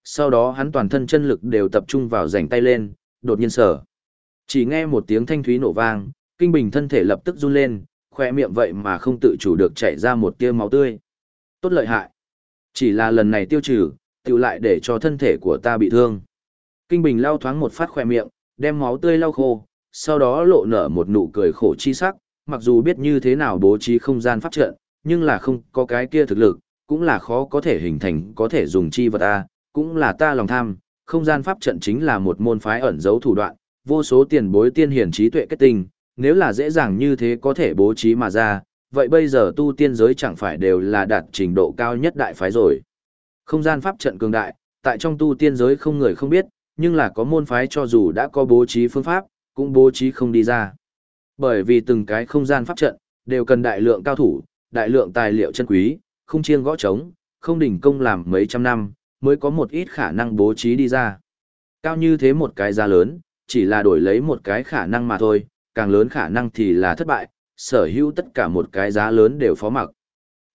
Sau đó hắn toàn thân chân lực đều tập trung vào rảnh tay lên, đột nhiên sở. Chỉ nghe một tiếng thanh thúy nổ vang, Kinh Bình thân thể lập tức run lên, khoe miệng vậy mà không tự chủ được chảy ra một tia máu tươi. Tốt lợi hại. Chỉ là lần này tiêu trừ, tiêu lại để cho thân thể của ta bị thương. Kinh Bình lau thoáng một phát khoe miệng, đem máu tươi lau khô, sau đó lộ nở một nụ cười khổ chi sắc, mặc dù biết như thế nào bố trí không gian pháp trận, nhưng là không có cái kia thực lực, cũng là khó có thể hình thành có thể dùng chi vật A, cũng là ta lòng tham, không gian pháp trận chính là một môn phái ẩn giấu thủ đoạn, vô số tiền bối tiên hiển trí tuệ kết tinh, nếu là dễ dàng như thế có thể bố trí mà ra, vậy bây giờ tu tiên giới chẳng phải đều là đạt trình độ cao nhất đại phái rồi. Không gian pháp trận cường đại, tại trong tu tiên giới không người không biết, nhưng là có môn phái cho dù đã có bố trí phương pháp, cũng bố trí không đi ra. Bởi vì từng cái không gian pháp trận, đều cần đại lượng cao thủ, đại lượng tài liệu chân quý, không chiêng gõ trống, không đỉnh công làm mấy trăm năm, mới có một ít khả năng bố trí đi ra. Cao như thế một cái giá lớn, chỉ là đổi lấy một cái khả năng mà thôi, càng lớn khả năng thì là thất bại, sở hữu tất cả một cái giá lớn đều phó mặc.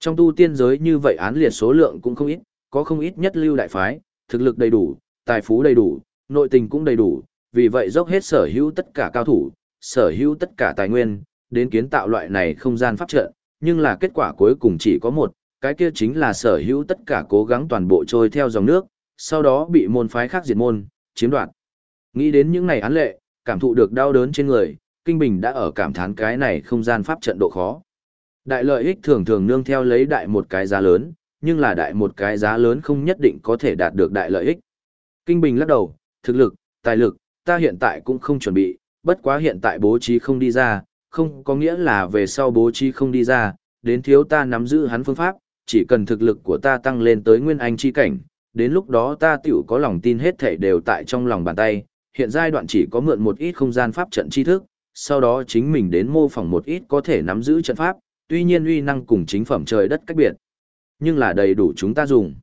Trong tu tiên giới như vậy án liệt số lượng cũng không ít, có không ít nhất lưu đại phái, thực lực đầy đủ, tài phú đầy đủ, nội tình cũng đầy đủ, vì vậy dốc hết sở hữu tất cả cao thủ, sở hữu tất cả tài nguyên, đến kiến tạo loại này không gian pháp trận, nhưng là kết quả cuối cùng chỉ có một, cái kia chính là sở hữu tất cả cố gắng toàn bộ trôi theo dòng nước, sau đó bị môn phái khác diệt môn, chiếm đoạt. Nghĩ đến những này án lệ, cảm thụ được đau đớn trên người, Kinh Bình đã ở cảm thán cái này không gian pháp trận độ khó. Đại lợi ích thường thường nương theo lấy đại một cái giá lớn, nhưng là đại một cái giá lớn không nhất định có thể đạt được đại lợi ích. Kinh Bình lắc đầu, thực lực, tài lực, ta hiện tại cũng không chuẩn bị, bất quá hiện tại bố trí không đi ra, không có nghĩa là về sau bố trí không đi ra, đến thiếu ta nắm giữ hắn phương pháp, chỉ cần thực lực của ta tăng lên tới nguyên anh chi cảnh, đến lúc đó ta tiểu có lòng tin hết thể đều tại trong lòng bàn tay, hiện giai đoạn chỉ có mượn một ít không gian pháp trận tri thức, sau đó chính mình đến mô phỏng một ít có thể nắm giữ trận pháp, tuy nhiên uy năng cùng chính phẩm trời đất cách biệt, nhưng là đầy đủ chúng ta dùng.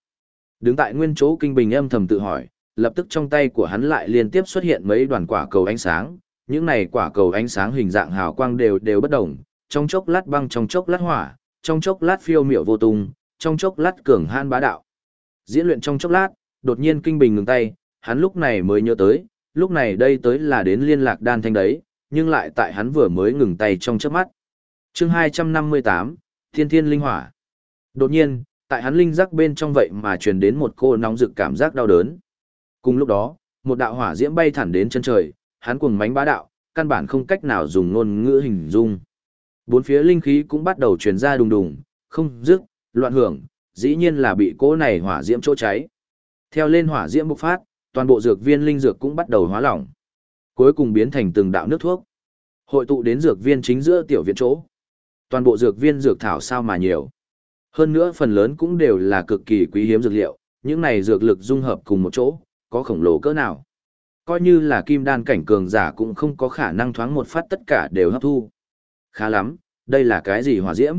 Đứng tại nguyên chỗ kinh bình âm thầm tự hỏi, lập tức trong tay của hắn lại liên tiếp xuất hiện mấy đoàn quả cầu ánh sáng, những này quả cầu ánh sáng hình dạng hào quang đều đều bất đồng, trong chốc lát băng trong chốc lát hỏa, trong chốc lát phiêu miểu vô tung, trong chốc lát cường han bá đạo. Diễn luyện trong chốc lát, đột nhiên kinh bình ngừng tay, hắn lúc này mới nhớ tới, lúc này đây tới là đến liên lạc đan thanh đấy, nhưng lại tại hắn vừa mới ngừng tay trong chớp mắt. Chương 258, Thiên Thiên Linh Hỏa. Đột nhiên, tại hắn linh giác bên trong vậy mà truyền đến một cô nóng rực cảm giác đau đớn. Cùng lúc đó, một đạo hỏa diễm bay thẳng đến chân trời, hắn cuồng mánh bá đạo, căn bản không cách nào dùng ngôn ngữ hình dung. Bốn phía linh khí cũng bắt đầu truyền ra đùng đùng, không dứt, loạn hưởng, dĩ nhiên là bị cỗ này hỏa diễm chỗ cháy. Theo lên hỏa diễm bộc phát, toàn bộ dược viên linh dược cũng bắt đầu hóa lỏng. Cuối cùng biến thành từng đạo nước thuốc. Hội tụ đến dược viên chính giữa tiểu viện chỗ. Toàn bộ dược viên dược thảo sao mà nhiều. Hơn nữa phần lớn cũng đều là cực kỳ quý hiếm dược liệu, những này dược lực dung hợp cùng một chỗ, có khổng lồ cỡ nào. Coi như là kim đan cảnh cường giả cũng không có khả năng thoáng một phát tất cả đều hấp thu. Khá lắm, đây là cái gì hỏa diễm?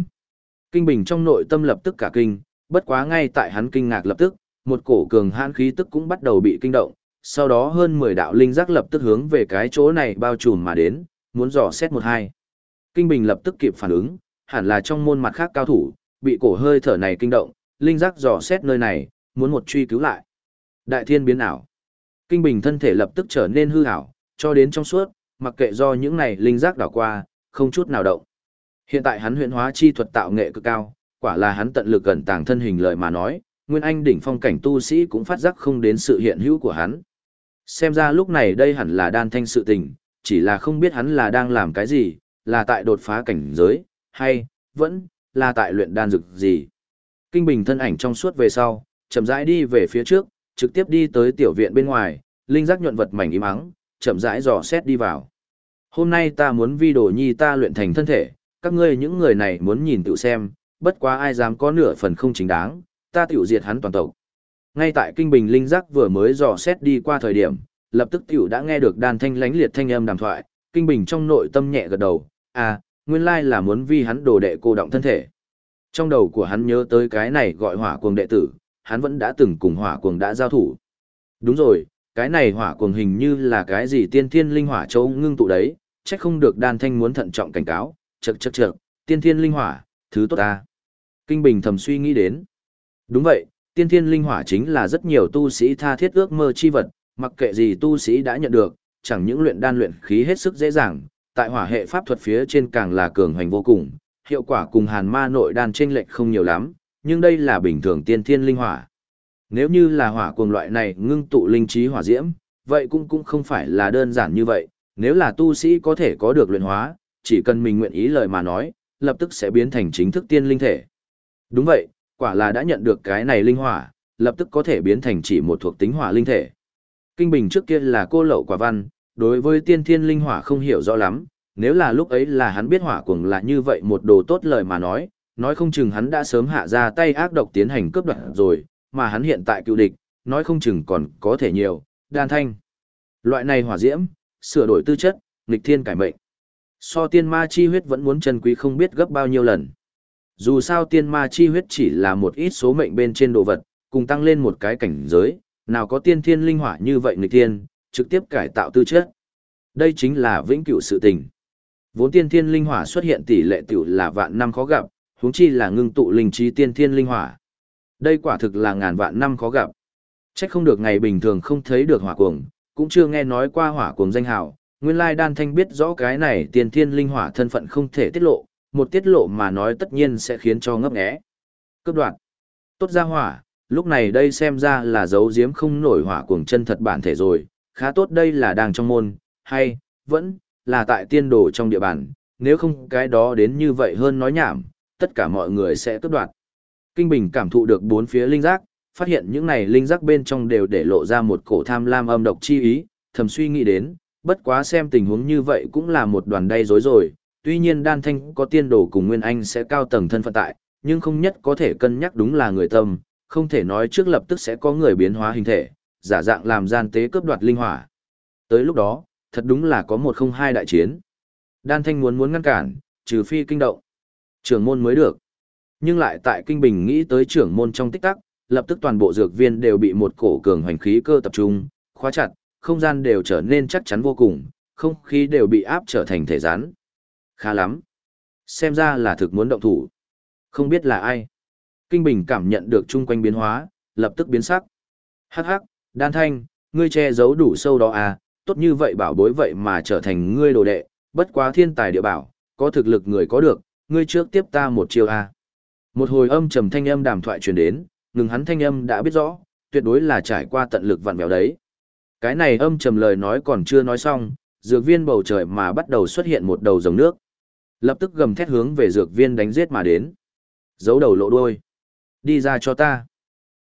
Kinh Bình trong nội tâm lập tức cả kinh, bất quá ngay tại hắn kinh ngạc lập tức, một cổ cường hãn khí tức cũng bắt đầu bị kinh động, sau đó hơn 10 đạo linh giác lập tức hướng về cái chỗ này bao trùm mà đến, muốn dò xét một hai. Kinh Bình lập tức kịp phản ứng, hẳn là trong môn mặt khác cao thủ, bị cổ hơi thở này kinh động, linh giác dò xét nơi này, muốn một truy cứu lại. Đại thiên biến ảo. Kinh Bình thân thể lập tức trở nên hư ảo, cho đến trong suốt, mặc kệ do những này linh giác đảo qua, không chút nào động. Hiện tại hắn huyện hóa chi thuật tạo nghệ cực cao, quả là hắn tận lực gần tàng thân hình lời mà nói, Nguyên Anh đỉnh phong cảnh tu sĩ cũng phát giác không đến sự hiện hữu của hắn. Xem ra lúc này đây hẳn là đan thanh sự tình, chỉ là không biết hắn là đang làm cái gì, là tại đột phá cảnh giới, hay, vẫn, là tại luyện đan dược gì. Kinh Bình thân ảnh trong suốt về sau, chậm rãi đi về phía trước, trực tiếp đi tới tiểu viện bên ngoài, linh giác nhuận vật mảnh im ắng, chậm rãi dò xét đi vào. Hôm nay ta muốn vi đồ nhi ta luyện thành thân thể, các ngươi những người này muốn nhìn tự xem, bất quá ai dám có nửa phần không chính đáng, ta tiểu diệt hắn toàn tộc. Ngay tại kinh bình linh giác vừa mới dò xét đi qua thời điểm, lập tức tiểu đã nghe được đàn thanh lánh liệt thanh âm đàm thoại, kinh bình trong nội tâm nhẹ gật đầu, à, nguyên lai là muốn vi hắn đồ đệ cô động thân thể. Trong đầu của hắn nhớ tới cái này gọi hỏa cuồng đệ tử, hắn vẫn đã từng cùng hỏa cuồng đã giao thủ. Đúng rồi, cái này hỏa cuồng hình như là cái gì tiên thiên linh hỏa châu ngưng tụ đấy, chắc không được đan thanh muốn thận trọng cảnh cáo, chật chật chật, tiên thiên linh hỏa, thứ tốt ta. Kinh Bình thầm suy nghĩ đến. Đúng vậy, tiên thiên linh hỏa chính là rất nhiều tu sĩ tha thiết ước mơ chi vật, mặc kệ gì tu sĩ đã nhận được, chẳng những luyện đan luyện khí hết sức dễ dàng, tại hỏa hệ pháp thuật phía trên càng là cường hành vô cùng, hiệu quả cùng hàn ma nội đan chênh lệch không nhiều lắm, nhưng đây là bình thường tiên thiên linh hỏa. Nếu như là hỏa cuồng loại này ngưng tụ linh trí hỏa diễm, vậy cũng cũng không phải là đơn giản như vậy, nếu là tu sĩ có thể có được luyện hóa, chỉ cần mình nguyện ý lời mà nói, lập tức sẽ biến thành chính thức tiên linh thể. Đúng vậy, quả là đã nhận được cái này linh hỏa, lập tức có thể biến thành chỉ một thuộc tính hỏa linh thể. Kinh Bình trước kia là cô lậu quả văn, đối với tiên thiên linh hỏa không hiểu rõ lắm, nếu là lúc ấy là hắn biết hỏa cuồng là như vậy một đồ tốt lời mà nói, nói không chừng hắn đã sớm hạ ra tay ác độc tiến hành cướp đoạt rồi, mà hắn hiện tại cựu địch, nói không chừng còn có thể nhiều, đan thanh. Loại này hỏa diễm, sửa đổi tư chất, nghịch thiên cải mệnh. So tiên ma chi huyết vẫn muốn chân quý không biết gấp bao nhiêu lần. Dù sao tiên ma chi huyết chỉ là một ít số mệnh bên trên đồ vật, cùng tăng lên một cái cảnh giới, nào có tiên thiên linh hỏa như vậy nghịch tiên, trực tiếp cải tạo tư chất. Đây chính là vĩnh cửu sự tình. Vốn tiên thiên linh hỏa xuất hiện tỷ lệ tiểu là vạn năm khó gặp, huống chi là ngưng tụ linh trí tiên thiên linh hỏa. Đây quả thực là ngàn vạn năm khó gặp. Chắc không được ngày bình thường không thấy được hỏa cuồng, cũng chưa nghe nói qua hỏa cuồng danh hào. Nguyên lai đan thanh biết rõ cái này tiên thiên linh hỏa thân phận không thể tiết lộ, một tiết lộ mà nói tất nhiên sẽ khiến cho ngấp nghé. Cấp đoạn. Tốt ra hỏa, lúc này đây xem ra là dấu diếm không nổi hỏa cuồng chân thật bản thể rồi, khá tốt đây là đang trong môn, hay, vẫn, là tại tiên đồ trong địa bàn, nếu không cái đó đến như vậy hơn nói nhảm, tất cả mọi người sẽ cấp đoạt. Kinh Bình cảm thụ được bốn phía linh giác, phát hiện những này linh giác bên trong đều để lộ ra một cổ tham lam âm độc chi ý, thầm suy nghĩ đến, bất quá xem tình huống như vậy cũng là một đoàn đay rối rồi, tuy nhiên đan thanh có tiên đồ cùng Nguyên Anh sẽ cao tầng thân phận tại, nhưng không nhất có thể cân nhắc đúng là người tâm, không thể nói trước lập tức sẽ có người biến hóa hình thể, giả dạng làm gian tế cướp đoạt linh hỏa. Tới lúc đó, thật đúng là có một không hai đại chiến. Đan thanh muốn muốn ngăn cản, trừ phi kinh động. Trưởng môn mới được. Nhưng lại tại kinh bình nghĩ tới trưởng môn trong tích tắc, lập tức toàn bộ dược viên đều bị một cổ cường hoành khí cơ tập trung, khóa chặt, không gian đều trở nên chắc chắn vô cùng, không khí đều bị áp trở thành thể rắn. Khá lắm. Xem ra là thực muốn động thủ. Không biết là ai. Kinh Bình cảm nhận được chung quanh biến hóa, lập tức biến sắc. Hắc hắc, đan thanh, ngươi che giấu đủ sâu đó à, tốt như vậy bảo bối vậy mà trở thành ngươi đồ đệ, bất quá thiên tài địa bảo, có thực lực người có được, ngươi trước tiếp ta một chiêu à. Một hồi âm trầm thanh âm đàm thoại truyền đến, ngừng hắn thanh âm đã biết rõ, tuyệt đối là trải qua tận lực vặn vẹo đấy. Cái này âm trầm lời nói còn chưa nói xong, dược viên bầu trời mà bắt đầu xuất hiện một đầu dòng nước. Lập tức gầm thét hướng về dược viên đánh giết mà đến. Giấu đầu lộ đuôi. Đi ra cho ta.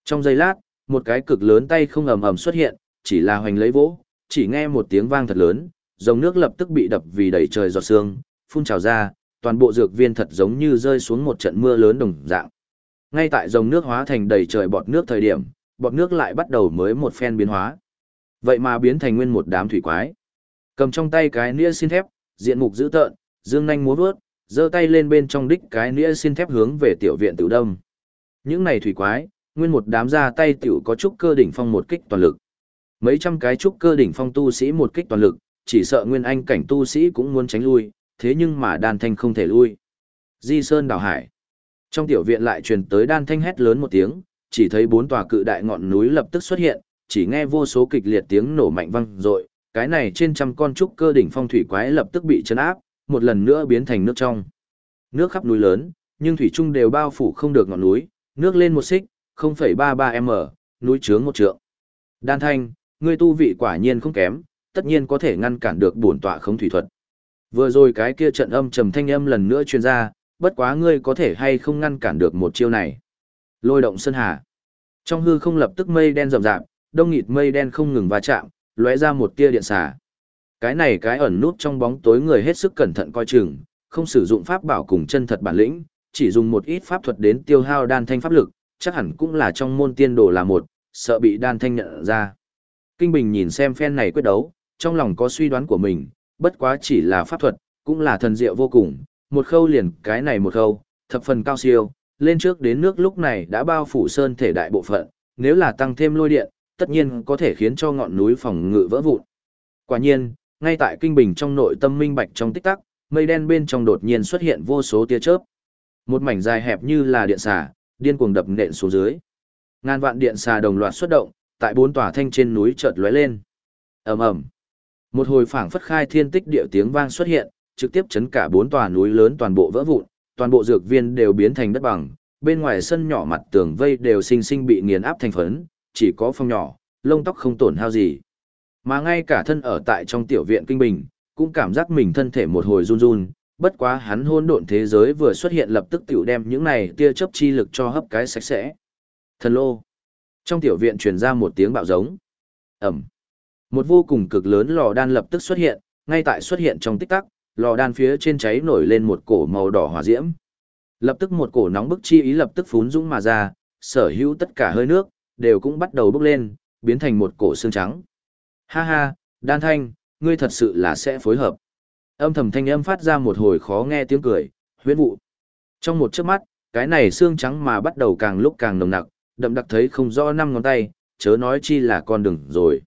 Trong giây lát, một cái cực lớn tay không ầm ầm xuất hiện, chỉ là hoành lấy vỗ, chỉ nghe một tiếng vang thật lớn, dòng nước lập tức bị đập vì đầy trời giọt sương, phun trào ra, toàn bộ dược viên thật giống như rơi xuống một trận mưa lớn đồng dạng. Ngay tại dòng nước hóa thành đầy trời bọt nước thời điểm, bọt nước lại bắt đầu mới một phen biến hóa. Vậy mà biến thành nguyên một đám thủy quái. Cầm trong tay cái nĩa xin thép, diện mục dữ tợn, dương nhanh múa vớt, giơ tay lên bên trong đích cái nĩa xin thép hướng về tiểu viện tiểu đông. Những này thủy quái, nguyên một đám ra tay tiểu có trúc cơ đỉnh phong một kích toàn lực. Mấy trăm cái trúc cơ đỉnh phong tu sĩ một kích toàn lực, chỉ sợ nguyên anh cảnh tu sĩ cũng muốn tránh lui, thế nhưng mà đan thanh không thể lui. Di Sơn đảo hải. Trong tiểu viện lại truyền tới đan thanh hét lớn một tiếng, chỉ thấy bốn tòa cự đại ngọn núi lập tức xuất hiện, chỉ nghe vô số kịch liệt tiếng nổ mạnh vang rội, cái này trên trăm con trúc cơ đỉnh phong thủy quái lập tức bị chấn áp, một lần nữa biến thành nước trong. Nước khắp núi lớn, nhưng thủy trung đều bao phủ không được ngọn núi, nước lên một xích, 0,33m, núi trướng một trượng. Đan thanh, ngươi tu vị quả nhiên không kém, tất nhiên có thể ngăn cản được bổn tọa không thủy thuật. Vừa rồi cái kia trận âm trầm thanh âm lần nữa truyền ra, bất quá ngươi có thể hay không ngăn cản được một chiêu này. Lôi động sơn hà. Trong hư không lập tức mây đen rậm rạp, đông nghịt mây đen không ngừng va chạm, lóe ra một tia điện xà. Cái này cái ẩn nút trong bóng tối người hết sức cẩn thận coi chừng, không sử dụng pháp bảo cùng chân thật bản lĩnh, chỉ dùng một ít pháp thuật đến tiêu hao đan thanh pháp lực, chắc hẳn cũng là trong môn tiên đồ là một, sợ bị đan thanh nhận ra. Kinh Bình nhìn xem phen này quyết đấu, trong lòng có suy đoán của mình, bất quá chỉ là pháp thuật, cũng là thần diệu vô cùng, một khâu liền cái này một khâu, thập phần cao siêu, lên trước đến nước lúc này đã bao phủ sơn thể đại bộ phận, nếu là tăng thêm lôi điện, tất nhiên có thể khiến cho ngọn núi phòng ngự vỡ vụn. Quả nhiên, ngay tại kinh bình trong nội tâm minh bạch trong tích tắc, mây đen bên trong đột nhiên xuất hiện vô số tia chớp. Một mảnh dài hẹp như là điện xà, điên cuồng đập nện xuống dưới. Ngàn vạn điện xà đồng loạt xuất động, tại bốn tòa thanh trên núi chợt lóe lên. Ầm ầm. Một hồi phảng phất khai thiên tích địa tiếng vang xuất hiện, trực tiếp chấn cả bốn tòa núi lớn toàn bộ vỡ vụn, toàn bộ dược viên đều biến thành đất bằng, bên ngoài sân nhỏ mặt tường vây đều sinh sinh bị nghiền áp thành phấn, chỉ có phong nhỏ, lông tóc không tổn hao gì. Mà ngay cả thân ở tại trong tiểu viện kinh bình, cũng cảm giác mình thân thể một hồi run run, bất quá hắn hôn độn thế giới vừa xuất hiện lập tức tiểu đem những này tia chớp chi lực cho hấp cái sạch sẽ. Thần lô. Trong tiểu viện truyền ra một tiếng bạo giống. Ẩm. Một vô cùng cực lớn lò đan lập tức xuất hiện, ngay tại xuất hiện trong tích tắc, lò đan phía trên cháy nổi lên một cổ màu đỏ hỏa diễm. Lập tức một cổ nóng bức chi ý lập tức phún dũng mà ra, sở hữu tất cả hơi nước, đều cũng bắt đầu bốc lên, biến thành một cổ xương trắng. Ha ha, đan thanh, ngươi thật sự là sẽ phối hợp. Âm thầm thanh âm phát ra một hồi khó nghe tiếng cười, huyễn vụ. Trong một chớp mắt, cái này xương trắng mà bắt đầu càng lúc càng nồng nặc, đậm đặc thấy không rõ năm ngón tay, chớ nói chi là con đường rồi.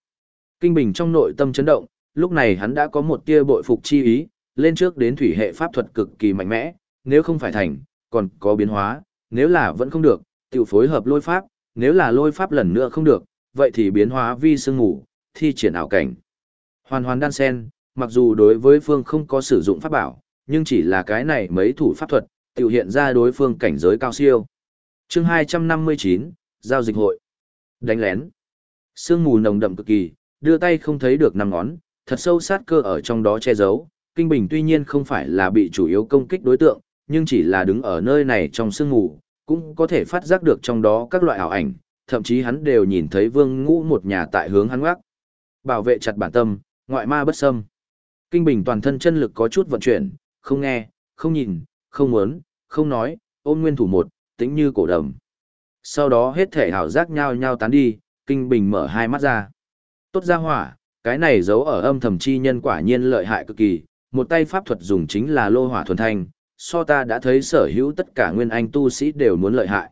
Kinh Bình trong nội tâm chấn động, lúc này hắn đã có một tia bội phục chi ý, lên trước đến thủy hệ pháp thuật cực kỳ mạnh mẽ, nếu không phải thành, còn có biến hóa, nếu là vẫn không được, tiểu phối hợp lôi pháp, nếu là lôi pháp lần nữa không được, vậy thì biến hóa vi sương ngủ, thi triển ảo cảnh. Hoàn hoàn đan sen, mặc dù đối với phương không có sử dụng pháp bảo, nhưng chỉ là cái này mấy thủ pháp thuật, tiểu hiện ra đối phương cảnh giới cao siêu. chương 259, Giao dịch hội. Đánh lén. Sương mù nồng đậm cực kỳ, đưa tay không thấy được năm ngón, thật sâu sát cơ ở trong đó che giấu. Kinh Bình tuy nhiên không phải là bị chủ yếu công kích đối tượng, nhưng chỉ là đứng ở nơi này trong sương mù, cũng có thể phát giác được trong đó các loại ảo ảnh, thậm chí hắn đều nhìn thấy vương ngũ một nhà tại hướng hắn ngoắc. Bảo vệ chặt bản tâm, ngoại ma bất xâm. Kinh Bình toàn thân chân lực có chút vận chuyển, không nghe, không nhìn, không muốn, không nói, ôn nguyên thủ một, tính như cổ đầm. Sau đó hết thể hảo giác nhau nhau tán đi, Kinh Bình mở hai mắt ra. Tốt ra hỏa, cái này giấu ở âm thầm chi nhân quả nhiên lợi hại cực kỳ, một tay pháp thuật dùng chính là lô hỏa thuần thanh, so ta đã thấy sở hữu tất cả nguyên anh tu sĩ đều muốn lợi hại.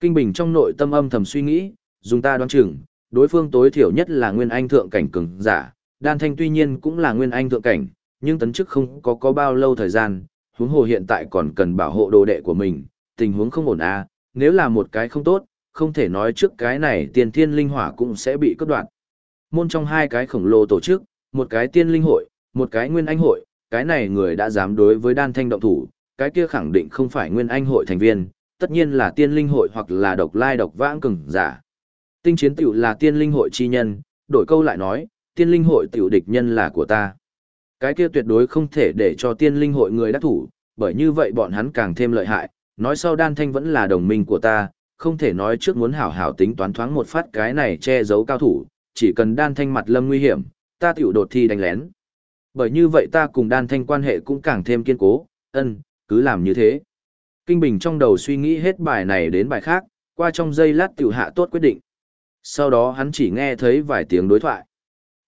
Kinh Bình trong nội tâm âm thầm suy nghĩ, dùng ta đoán chừng, đối phương tối thiểu nhất là nguyên anh thượng cảnh cường giả, đan thanh tuy nhiên cũng là nguyên anh thượng cảnh, nhưng tấn chức không có có bao lâu thời gian, huống hồ hiện tại còn cần bảo hộ đồ đệ của mình, tình huống không ổn à, nếu là một cái không tốt, không thể nói trước cái này tiền thiên linh hỏa cũng sẽ bị cắt đoạn. Môn trong hai cái khổng lồ tổ chức, một cái tiên linh hội, một cái nguyên anh hội, cái này người đã dám đối với đan thanh động thủ, cái kia khẳng định không phải nguyên anh hội thành viên, tất nhiên là tiên linh hội hoặc là độc lai độc vãng cường giả. Tinh chiến tiểu là tiên linh hội chi nhân, đổi câu lại nói, tiên linh hội tiểu địch nhân là của ta. Cái kia tuyệt đối không thể để cho tiên linh hội người đắc thủ, bởi như vậy bọn hắn càng thêm lợi hại, nói sau đan thanh vẫn là đồng minh của ta, không thể nói trước muốn hảo hảo tính toán thoáng một phát cái này che giấu cao thủ, chỉ cần đan thanh mặt lâm nguy hiểm, ta tiểu đột thi đánh lén. Bởi như vậy ta cùng đan thanh quan hệ cũng càng thêm kiên cố, ân, cứ làm như thế. Kinh Bình trong đầu suy nghĩ hết bài này đến bài khác, qua trong giây lát tiểu hạ tốt quyết định. Sau đó hắn chỉ nghe thấy vài tiếng đối thoại.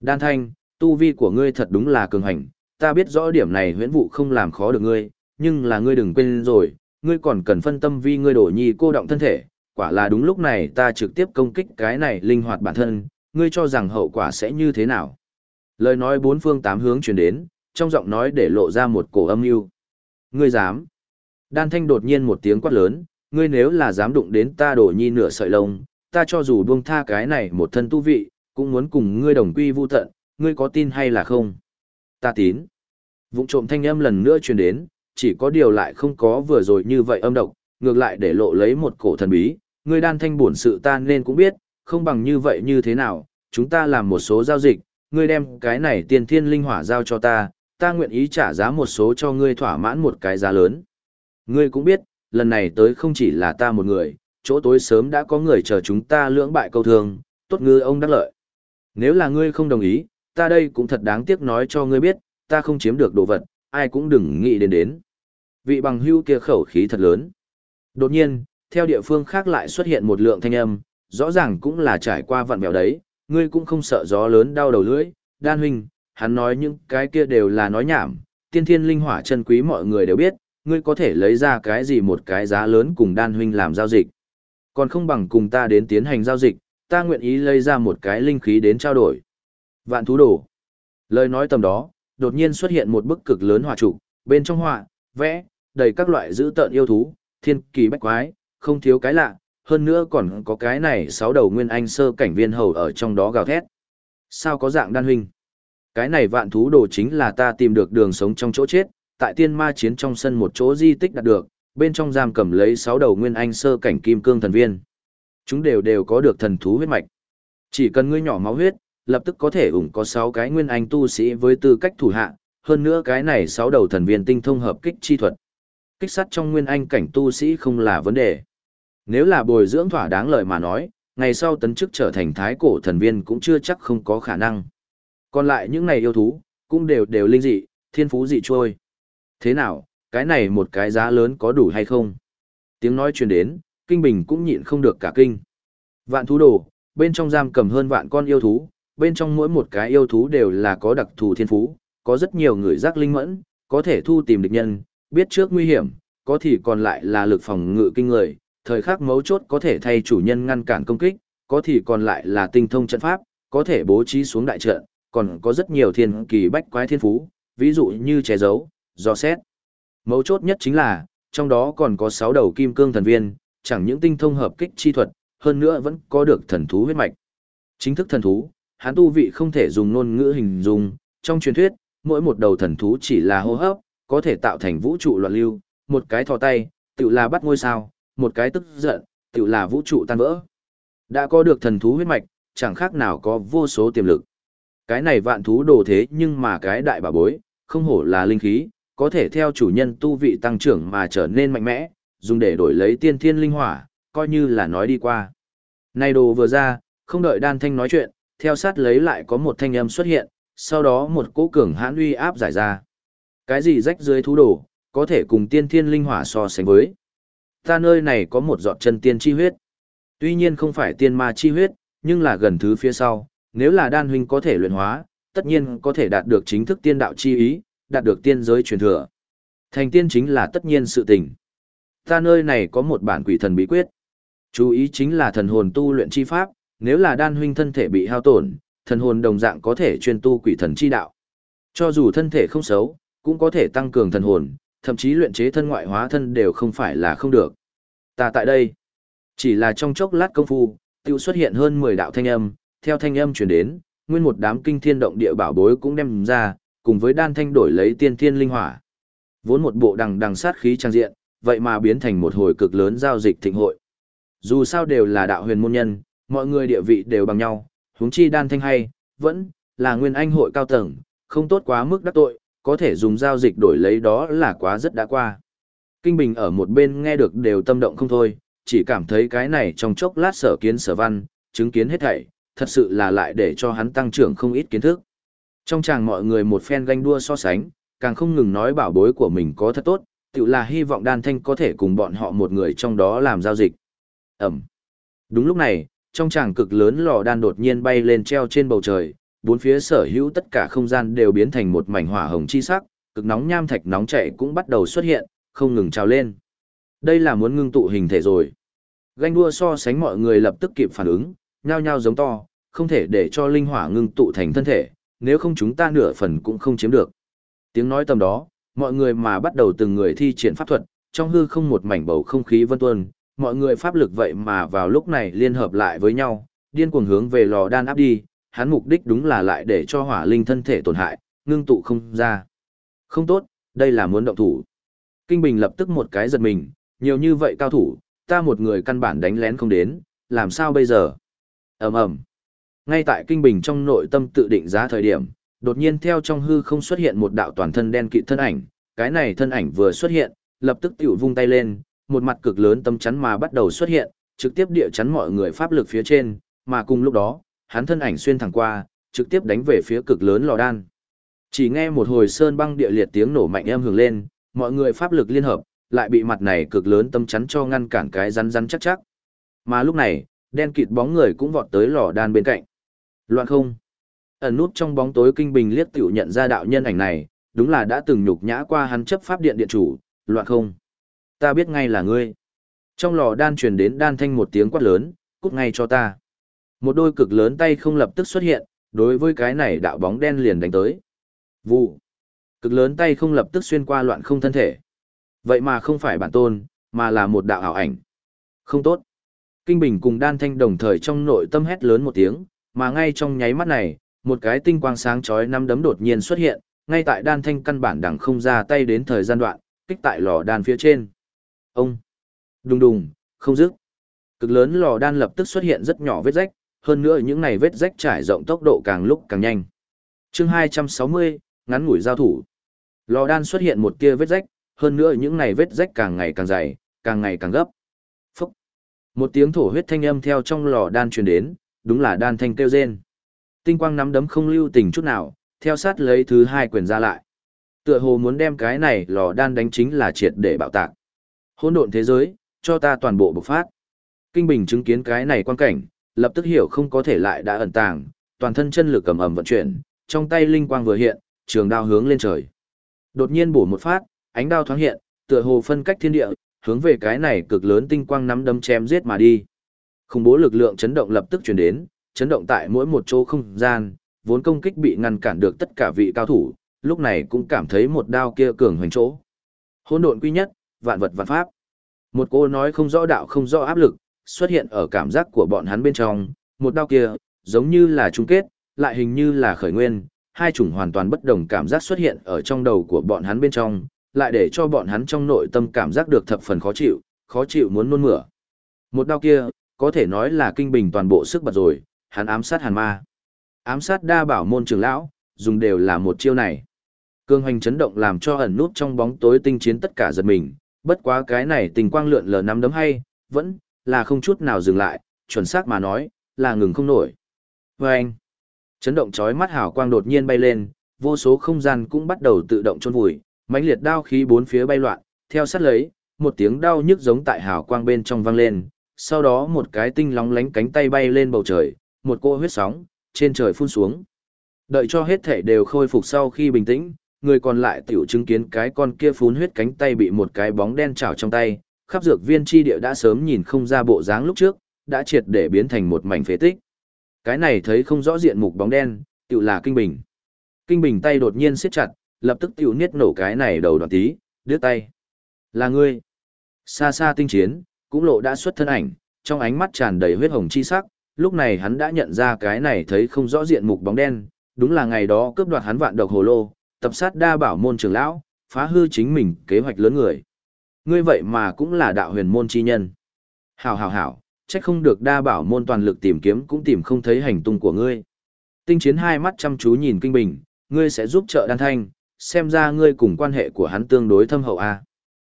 Đan thanh, tu vi của ngươi thật đúng là cường hành, ta biết rõ điểm này huyễn vụ không làm khó được ngươi, nhưng là ngươi đừng quên rồi, ngươi còn cần phân tâm vì ngươi đổ nhi cô động thân thể, quả là đúng lúc này ta trực tiếp công kích cái này linh hoạt bản thân, ngươi cho rằng hậu quả sẽ như thế nào. Lời nói bốn phương tám hướng truyền đến, trong giọng nói để lộ ra một cổ âm mưu. Ngươi dám? Đan thanh đột nhiên một tiếng quát lớn, ngươi nếu là dám đụng đến ta đổ nhi nửa sợi lông, ta cho dù buông tha cái này một thân tu vị, cũng muốn cùng ngươi đồng quy vu tận, ngươi có tin hay là không? Ta tín. Vụng trộm thanh âm lần nữa truyền đến, chỉ có điều lại không có vừa rồi như vậy âm độc, ngược lại để lộ lấy một cổ thần bí, ngươi đan thanh bổn sự ta nên cũng biết, không bằng như vậy như thế nào, chúng ta làm một số giao dịch, ngươi đem cái này tiền thiên linh hỏa giao cho ta, ta nguyện ý trả giá một số cho ngươi thỏa mãn một cái giá lớn. Ngươi cũng biết, lần này tới không chỉ là ta một người, chỗ tối sớm đã có người chờ chúng ta lưỡng bại câu thương, tốt ngư ông đắc lợi. Nếu là ngươi không đồng ý, ta đây cũng thật đáng tiếc nói cho ngươi biết, ta không chiếm được đồ vật, ai cũng đừng nghĩ đến đến. Vị bằng hưu kia khẩu khí thật lớn. Đột nhiên, theo địa phương khác lại xuất hiện một lượng thanh âm, rõ ràng cũng là trải qua vận mèo đấy, ngươi cũng không sợ gió lớn đau đầu lưỡi, đan huynh, hắn nói những cái kia đều là nói nhảm, tiên thiên linh hỏa chân quý mọi người đều biết, ngươi có thể lấy ra cái gì một cái giá lớn cùng đan huynh làm giao dịch. Còn không bằng cùng ta đến tiến hành giao dịch, ta nguyện ý lấy ra một cái linh khí đến trao đổi. Vạn thú đồ. Lời nói tầm đó, đột nhiên xuất hiện một bức cực lớn họa trụ, bên trong họa, vẽ, đầy các loại dữ tợn yêu thú, thiên kỳ bách quái, không thiếu cái lạ, hơn nữa còn có cái này sáu đầu nguyên anh sơ cảnh viên hầu ở trong đó gào thét. Sao có dạng đan huynh? Cái này vạn thú đồ chính là ta tìm được đường sống trong chỗ chết, tại tiên ma chiến trong sân một chỗ di tích đạt được, bên trong giam cầm lấy sáu đầu nguyên anh sơ cảnh kim cương thần viên. Chúng đều đều có được thần thú huyết mạch. Chỉ cần ngươi nhỏ máu huyết, lập tức có thể ủng có sáu cái nguyên anh tu sĩ với tư cách thủ hạ, hơn nữa cái này sáu đầu thần viên tinh thông hợp kích chi thuật. Kích sát trong nguyên anh cảnh tu sĩ không là vấn đề. Nếu là bồi dưỡng thỏa đáng lợi mà nói, ngày sau tấn chức trở thành thái cổ thần viên cũng chưa chắc không có khả năng. Còn lại những này yêu thú, cũng đều đều linh dị, thiên phú dị trôi. Thế nào, cái này một cái giá lớn có đủ hay không? Tiếng nói truyền đến, Kinh Bình cũng nhịn không được cả kinh. Vạn thú đồ, bên trong giam cầm hơn vạn con yêu thú, bên trong mỗi một cái yêu thú đều là có đặc thù thiên phú, có rất nhiều người giác linh mẫn, có thể thu tìm địch nhân, biết trước nguy hiểm, có thì còn lại là lực phòng ngự kinh người, thời khắc mấu chốt có thể thay chủ nhân ngăn cản công kích, có thì còn lại là tinh thông trận pháp, có thể bố trí xuống đại trận, còn có rất nhiều thiên kỳ bách quái thiên phú, ví dụ như che giấu, do xét. Mấu chốt nhất chính là, trong đó còn có 6 đầu kim cương thần viên, chẳng những tinh thông hợp kích chi thuật, hơn nữa vẫn có được thần thú huyết mạch. Chính thức thần thú, hắn tu vị không thể dùng ngôn ngữ hình dung, trong truyền thuyết, mỗi một đầu thần thú chỉ là hô hấp, có thể tạo thành vũ trụ loạn lưu, một cái thò tay, tự là bắt ngôi sao, một cái tức giận, tự là vũ trụ tan vỡ. Đã có được thần thú huyết mạch, chẳng khác nào có vô số tiềm lực. Cái này vạn thú đồ thế nhưng mà cái đại bà bối, không hổ là linh khí, có thể theo chủ nhân tu vị tăng trưởng mà trở nên mạnh mẽ, dùng để đổi lấy tiên thiên linh hỏa, coi như là nói đi qua. Này đồ vừa ra, không đợi đan thanh nói chuyện, theo sát lấy lại có một thanh âm xuất hiện, sau đó một cỗ cường hãn uy áp giải ra. Cái gì rách dưới thú đồ, có thể cùng tiên thiên linh hỏa so sánh với. Ta nơi này có một giọt chân tiên chi huyết. Tuy nhiên không phải tiên ma chi huyết, nhưng là gần thứ phía sau, nếu là đan huynh có thể luyện hóa, tất nhiên có thể đạt được chính thức tiên đạo chi ý, đạt được tiên giới truyền thừa. Thành tiên chính là tất nhiên sự tình. Ta nơi này có một bản quỷ thần bí quyết. Chú ý chính là thần hồn tu luyện chi pháp, nếu là đan huynh thân thể bị hao tổn, thần hồn đồng dạng có thể chuyên tu quỷ thần chi đạo. Cho dù thân thể không xấu, cũng có thể tăng cường thần hồn, thậm chí luyện chế thân ngoại hóa thân đều không phải là không được. Ta tại đây, chỉ là trong chốc lát công phu, tiêu xuất hiện hơn 10 đạo thanh âm, theo thanh âm truyền đến, nguyên một đám kinh thiên động địa bảo bối cũng đem ra, cùng với đan thanh đổi lấy tiên thiên linh hỏa. Vốn một bộ đằng đằng sát khí trang diện, vậy mà biến thành một hồi cực lớn giao dịch thịnh hội. Dù sao đều là đạo huyền môn nhân, mọi người địa vị đều bằng nhau, huống chi đan thanh hay, vẫn là nguyên anh hội cao tầng, không tốt quá mức đắc tội, có thể dùng giao dịch đổi lấy đó là quá rất đã qua. Kinh Bình ở một bên nghe được đều tâm động không thôi, chỉ cảm thấy cái này trong chốc lát sở kiến sở văn, chứng kiến hết thảy, thật sự là lại để cho hắn tăng trưởng không ít kiến thức. Trong chàng mọi người một phen ganh đua so sánh, càng không ngừng nói bảo bối của mình có thật tốt, tự là hy vọng đan thanh có thể cùng bọn họ một người trong đó làm giao dịch. Ẩm. Đúng lúc này, trong chàng cực lớn lò đan đột nhiên bay lên treo trên bầu trời, bốn phía sở hữu tất cả không gian đều biến thành một mảnh hỏa hồng chi sắc, cực nóng nham thạch nóng chảy cũng bắt đầu xuất hiện, không ngừng trào lên. Đây là muốn ngưng tụ hình thể rồi. Ganh đua so sánh mọi người lập tức kịp phản ứng, nhao nhao giống to, không thể để cho linh hỏa ngưng tụ thành thân thể, nếu không chúng ta nửa phần cũng không chiếm được. Tiếng nói tầm đó, mọi người mà bắt đầu từng người thi triển pháp thuật, trong hư không một mảnh bầu không khí vân tuôn, mọi người pháp lực vậy mà vào lúc này liên hợp lại với nhau, điên cuồng hướng về lò đan áp đi, hắn mục đích đúng là lại để cho hỏa linh thân thể tổn hại, ngưng tụ không ra. Không tốt, đây là muốn động thủ. Kinh Bình lập tức một cái giật mình, nhiều như vậy cao thủ, ta một người căn bản đánh lén không đến, làm sao bây giờ? ầm ầm ngay tại Kinh Bình trong nội tâm tự định giá thời điểm, đột nhiên theo trong hư không xuất hiện một đạo toàn thân đen kịt thân ảnh, cái này thân ảnh vừa xuất hiện, lập tức tiểu vung tay lên, một mặt cực lớn tâm chắn mà bắt đầu xuất hiện, trực tiếp địa chắn mọi người pháp lực phía trên, mà cùng lúc đó, hắn thân ảnh xuyên thẳng qua, trực tiếp đánh về phía cực lớn lò đan. Chỉ nghe một hồi sơn băng địa liệt tiếng nổ mạnh em hưởng lên, mọi người pháp lực liên hợp, lại bị mặt này cực lớn tâm chắn cho ngăn cản cái rắn rắn chắc chắc. Mà lúc này, đen kịt bóng người cũng vọt tới lò đan bên cạnh. Loạn không. Ẩn nút trong bóng tối kinh bình liếc tiểu nhận ra đạo nhân ảnh này, đúng là đã từng nhục nhã qua hắn chấp pháp điện điện chủ, loạn không. Ta biết ngay là ngươi. Trong lò đan truyền đến đan thanh một tiếng quát lớn, cút ngay cho ta. Một đôi cực lớn tay không lập tức xuất hiện, đối với cái này đạo bóng đen liền đánh tới. Vụ. Cực lớn tay không lập tức xuyên qua loạn không thân thể. Vậy mà không phải bản tôn, mà là một đạo ảo ảnh. Không tốt. Kinh Bình cùng Đan Thanh đồng thời trong nội tâm hét lớn một tiếng, mà ngay trong nháy mắt này, một cái tinh quang sáng chói năm đấm đột nhiên xuất hiện, ngay tại Đan Thanh căn bản đẳng không ra tay đến thời gian đoạn, kích tại lò đan phía trên. Ông. Đùng đùng, không dứt. Cực lớn lò đan lập tức xuất hiện rất nhỏ vết rách, hơn nữa những này vết rách trải rộng tốc độ càng lúc càng nhanh. Chương 260, ngắn ngủi giao thủ. Lò đan xuất hiện một tia vết rách, hơn nữa những này vết rách càng ngày càng dày, càng ngày càng gấp. Phúc. Một tiếng thổ huyết thanh âm theo trong lò đan truyền đến, đúng là đan thanh kêu rên. Tinh quang nắm đấm không lưu tình chút nào, theo sát lấy thứ hai quyền ra lại. Tựa hồ muốn đem cái này lò đan đánh chính là triệt để bạo tạc. Hỗn độn thế giới, cho ta toàn bộ bộc phát. Kinh Bình chứng kiến cái này quan cảnh, lập tức hiểu không có thể lại đã ẩn tàng, toàn thân chân lực cầm ẩm vận chuyển, trong tay linh quang vừa hiện, trường đao hướng lên trời. Đột nhiên bổ một phát, ánh đao thoáng hiện, tựa hồ phân cách thiên địa, hướng về cái này cực lớn tinh quang nắm đấm chém giết mà đi. Khủng bố lực lượng chấn động lập tức truyền đến, chấn động tại mỗi một chỗ không gian, vốn công kích bị ngăn cản được tất cả vị cao thủ, lúc này cũng cảm thấy một đao kia cường hoành chỗ. Hỗn độn quy nhất, vạn vật vạn pháp. Một cô nói không rõ đạo không rõ áp lực, xuất hiện ở cảm giác của bọn hắn bên trong, một đao kia, giống như là chung kết, lại hình như là khởi nguyên, hai chủng hoàn toàn bất đồng cảm giác xuất hiện ở trong đầu của bọn hắn bên trong, lại để cho bọn hắn trong nội tâm cảm giác được thập phần khó chịu, khó chịu muốn nôn mửa. Một đao kia, có thể nói là kinh bình toàn bộ sức bật rồi, hắn ám sát hàn ma. Ám sát đa bảo môn trưởng lão, dùng đều là một chiêu này. Cương hoành chấn động làm cho ẩn nút trong bóng tối tinh chiến tất cả giật mình, bất quá cái này tình quang lượn lờ nắm đấm hay, vẫn là không chút nào dừng lại, chuẩn xác mà nói, là ngừng không nổi. Và anh, chấn động chói mắt hào quang đột nhiên bay lên, vô số không gian cũng bắt đầu tự động trôn vùi, mãnh liệt đao khí bốn phía bay loạn, theo sát lấy, một tiếng đau nhức giống tại hào quang bên trong vang lên, sau đó một cái tinh lóng lánh cánh tay bay lên bầu trời, một cô huyết sóng, trên trời phun xuống. Đợi cho hết thể đều khôi phục sau khi bình tĩnh, người còn lại tiểu chứng kiến cái con kia phun huyết cánh tay bị một cái bóng đen chảo trong tay, khắp dược viên tri địa đã sớm nhìn không ra bộ dáng lúc trước, đã triệt để biến thành một mảnh phế tích. Cái này thấy không rõ diện mục bóng đen, tiểu là kinh bình. Kinh bình tay đột nhiên siết chặt, lập tức tiểu niết nổ cái này đầu đoạn tí, đứt tay. Là ngươi. Xa xa tinh chiến, cũng lộ đã xuất thân ảnh, trong ánh mắt tràn đầy huyết hồng chi sắc, lúc này hắn đã nhận ra cái này thấy không rõ diện mục bóng đen, đúng là ngày đó cướp đoạt hắn vạn độc hồ lô, tập sát đa bảo môn trưởng lão, phá hư chính mình kế hoạch lớn người. Ngươi vậy mà cũng là đạo huyền môn chi nhân. Hảo hảo hảo, trách không được đa bảo môn toàn lực tìm kiếm cũng tìm không thấy hành tung của ngươi. Tinh chiến hai mắt chăm chú nhìn kinh bình, ngươi sẽ giúp trợ đan thanh, xem ra ngươi cùng quan hệ của hắn tương đối thâm hậu a.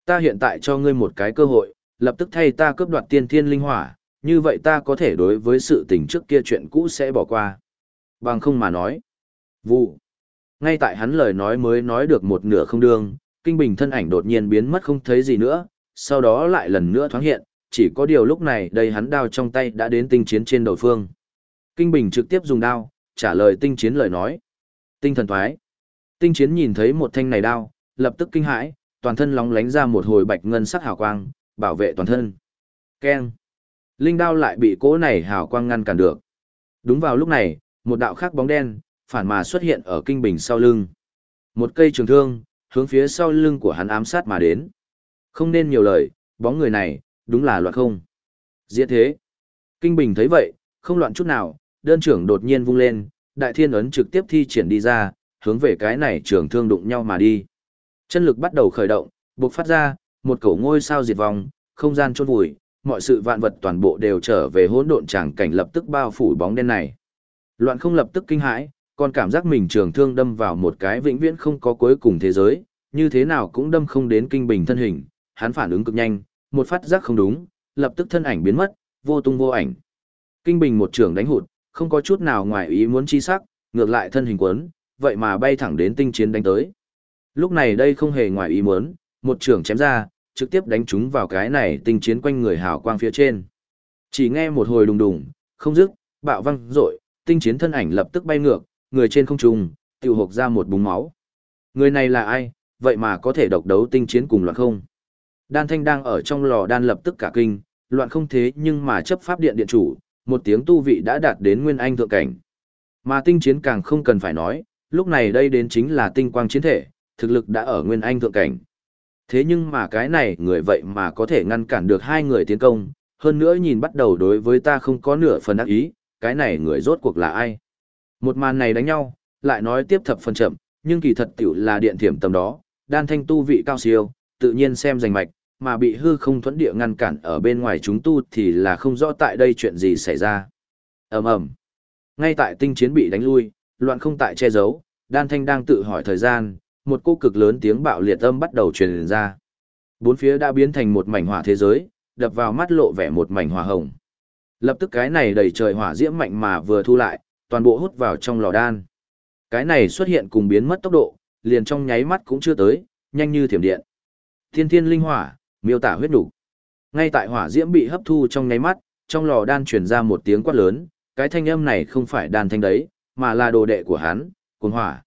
Ta hiện tại cho ngươi một cái cơ hội, lập tức thay ta cướp đoạt tiên thiên linh hỏa, như vậy ta có thể đối với sự tình trước kia chuyện cũ sẽ bỏ qua. Bằng không mà nói. Vụ. Ngay tại hắn lời nói mới nói được một nửa không đương, kinh bình thân ảnh đột nhiên biến mất không thấy gì nữa, sau đó lại lần nữa thoáng hiện, chỉ có điều lúc này đây hắn đao trong tay đã đến tinh chiến trên đầu phương. Kinh bình trực tiếp dùng đao, trả lời tinh chiến lời nói. Tinh thần thoái. Tinh chiến nhìn thấy một thanh này đao, lập tức kinh hãi, toàn thân lóng lánh ra một hồi bạch ngân sắc hào quang, bảo vệ toàn thân. Keng. Linh đao lại bị cỗ này hào quang ngăn cản được. Đúng vào lúc này, một đạo khác bóng đen, phản mà xuất hiện ở kinh bình sau lưng. Một cây trường thương, hướng phía sau lưng của hắn ám sát mà đến. Không nên nhiều lời, bóng người này, đúng là loạn không. Diễn thế. Kinh bình thấy vậy, không loạn chút nào, đơn trưởng đột nhiên vung lên, đại thiên ấn trực tiếp thi triển đi ra, hướng về cái này trường thương đụng nhau mà đi. Chân lực bắt đầu khởi động, buộc phát ra, một cổ ngôi sao diệt vong, không gian chôn vùi, mọi sự vạn vật toàn bộ đều trở về hỗn độn tràng cảnh lập tức bao phủ bóng đen này. Loạn không lập tức kinh hãi, còn cảm giác mình trường thương đâm vào một cái vĩnh viễn không có cuối cùng thế giới, như thế nào cũng đâm không đến kinh bình thân hình, hắn phản ứng cực nhanh, một phát giác không đúng, lập tức thân ảnh biến mất, vô tung vô ảnh. Kinh bình một trường đánh hụt, không có chút nào ngoài ý muốn chi sắc, ngược lại thân hình quấn, vậy mà bay thẳng đến tinh chiến đánh tới. Lúc này đây không hề ngoài ý muốn, một trường chém ra, trực tiếp đánh chúng vào cái này tinh chiến quanh người hào quang phía trên. Chỉ nghe một hồi đùng đùng, không dứt, bạo văng rội, tinh chiến thân ảnh lập tức bay ngược, người trên không trung, tiểu hộp ra một búng máu. Người này là ai, vậy mà có thể độc đấu tinh chiến cùng loạn không? Đan thanh đang ở trong lò đan lập tức cả kinh, loạn không thế nhưng mà chấp pháp điện điện chủ, một tiếng tu vị đã đạt đến nguyên anh thượng cảnh. Mà tinh chiến càng không cần phải nói, lúc này đây đến chính là tinh quang chiến thể, thực lực đã ở nguyên anh thượng cảnh. Thế nhưng mà cái này người vậy mà có thể ngăn cản được hai người tiến công, hơn nữa nhìn bắt đầu đối với ta không có nửa phần ác ý, cái này người rốt cuộc là ai. Một màn này đánh nhau, lại nói tiếp thập phần chậm, nhưng kỳ thật tiểu là điện thiểm tầm đó, đan thanh tu vị cao siêu, tự nhiên xem rành mạch, mà bị hư không thuẫn địa ngăn cản ở bên ngoài chúng tu thì là không rõ tại đây chuyện gì xảy ra. ầm ầm Ngay tại tinh chiến bị đánh lui, loạn không tại che giấu, đan thanh đang tự hỏi thời gian, một cô cực lớn tiếng bạo liệt âm bắt đầu truyền ra. Bốn phía đã biến thành một mảnh hỏa thế giới, đập vào mắt lộ vẻ một mảnh hỏa hồng. Lập tức cái này đầy trời hỏa diễm mạnh mà vừa thu lại, toàn bộ hút vào trong lò đan. Cái này xuất hiện cùng biến mất tốc độ, liền trong nháy mắt cũng chưa tới, nhanh như thiểm điện. Thiên thiên linh hỏa, miêu tả huyết đủ. Ngay tại hỏa diễm bị hấp thu trong nháy mắt, trong lò đan truyền ra một tiếng quát lớn, cái thanh âm này không phải đàn thanh đấy, mà là đồ đệ của hắn, cuồng hỏa.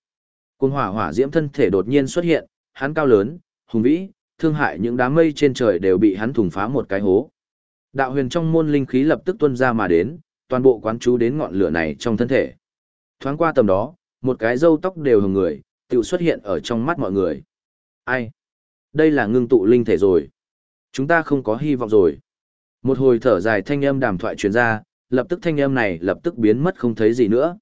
Cuồng hỏa hỏa diễm thân thể đột nhiên xuất hiện, hắn cao lớn, hùng vĩ, thương hại những đám mây trên trời đều bị hắn thủng phá một cái hố. Đạo huyền trong môn linh khí lập tức tuôn ra mà đến, toàn bộ quán chú đến ngọn lửa này trong thân thể. Thoáng qua tầm đó, một cái râu tóc đều hồng người, tự xuất hiện ở trong mắt mọi người. Ai? Đây là ngưng tụ linh thể rồi. Chúng ta không có hy vọng rồi. Một hồi thở dài thanh âm đàm thoại truyền ra, lập tức thanh âm này lập tức biến mất không thấy gì nữa.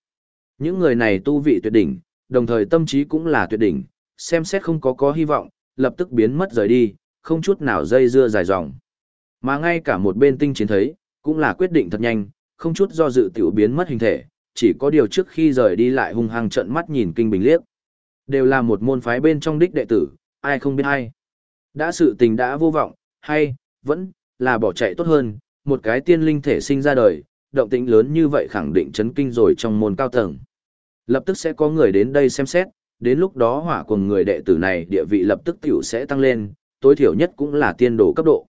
Những người này tu vị tuyệt đỉnh, đồng thời tâm trí cũng là tuyệt đỉnh, xem xét không có có hy vọng, lập tức biến mất rời đi, không chút nào dây dưa dài dòng. Mà ngay cả một bên tinh chiến thấy, cũng là quyết định thật nhanh, không chút do dự tiểu biến mất hình thể, chỉ có điều trước khi rời đi lại hung hăng trận mắt nhìn kinh bình liếc. Đều là một môn phái bên trong đích đệ tử, ai không biết ai. Đã sự tình đã vô vọng, hay, vẫn, là bỏ chạy tốt hơn, một cái tiên linh thể sinh ra đời, động tĩnh lớn như vậy khẳng định chấn kinh rồi trong môn cao tầng. Lập tức sẽ có người đến đây xem xét, đến lúc đó hỏa cùng người đệ tử này địa vị lập tức tiểu sẽ tăng lên, tối thiểu nhất cũng là tiên đồ cấp độ.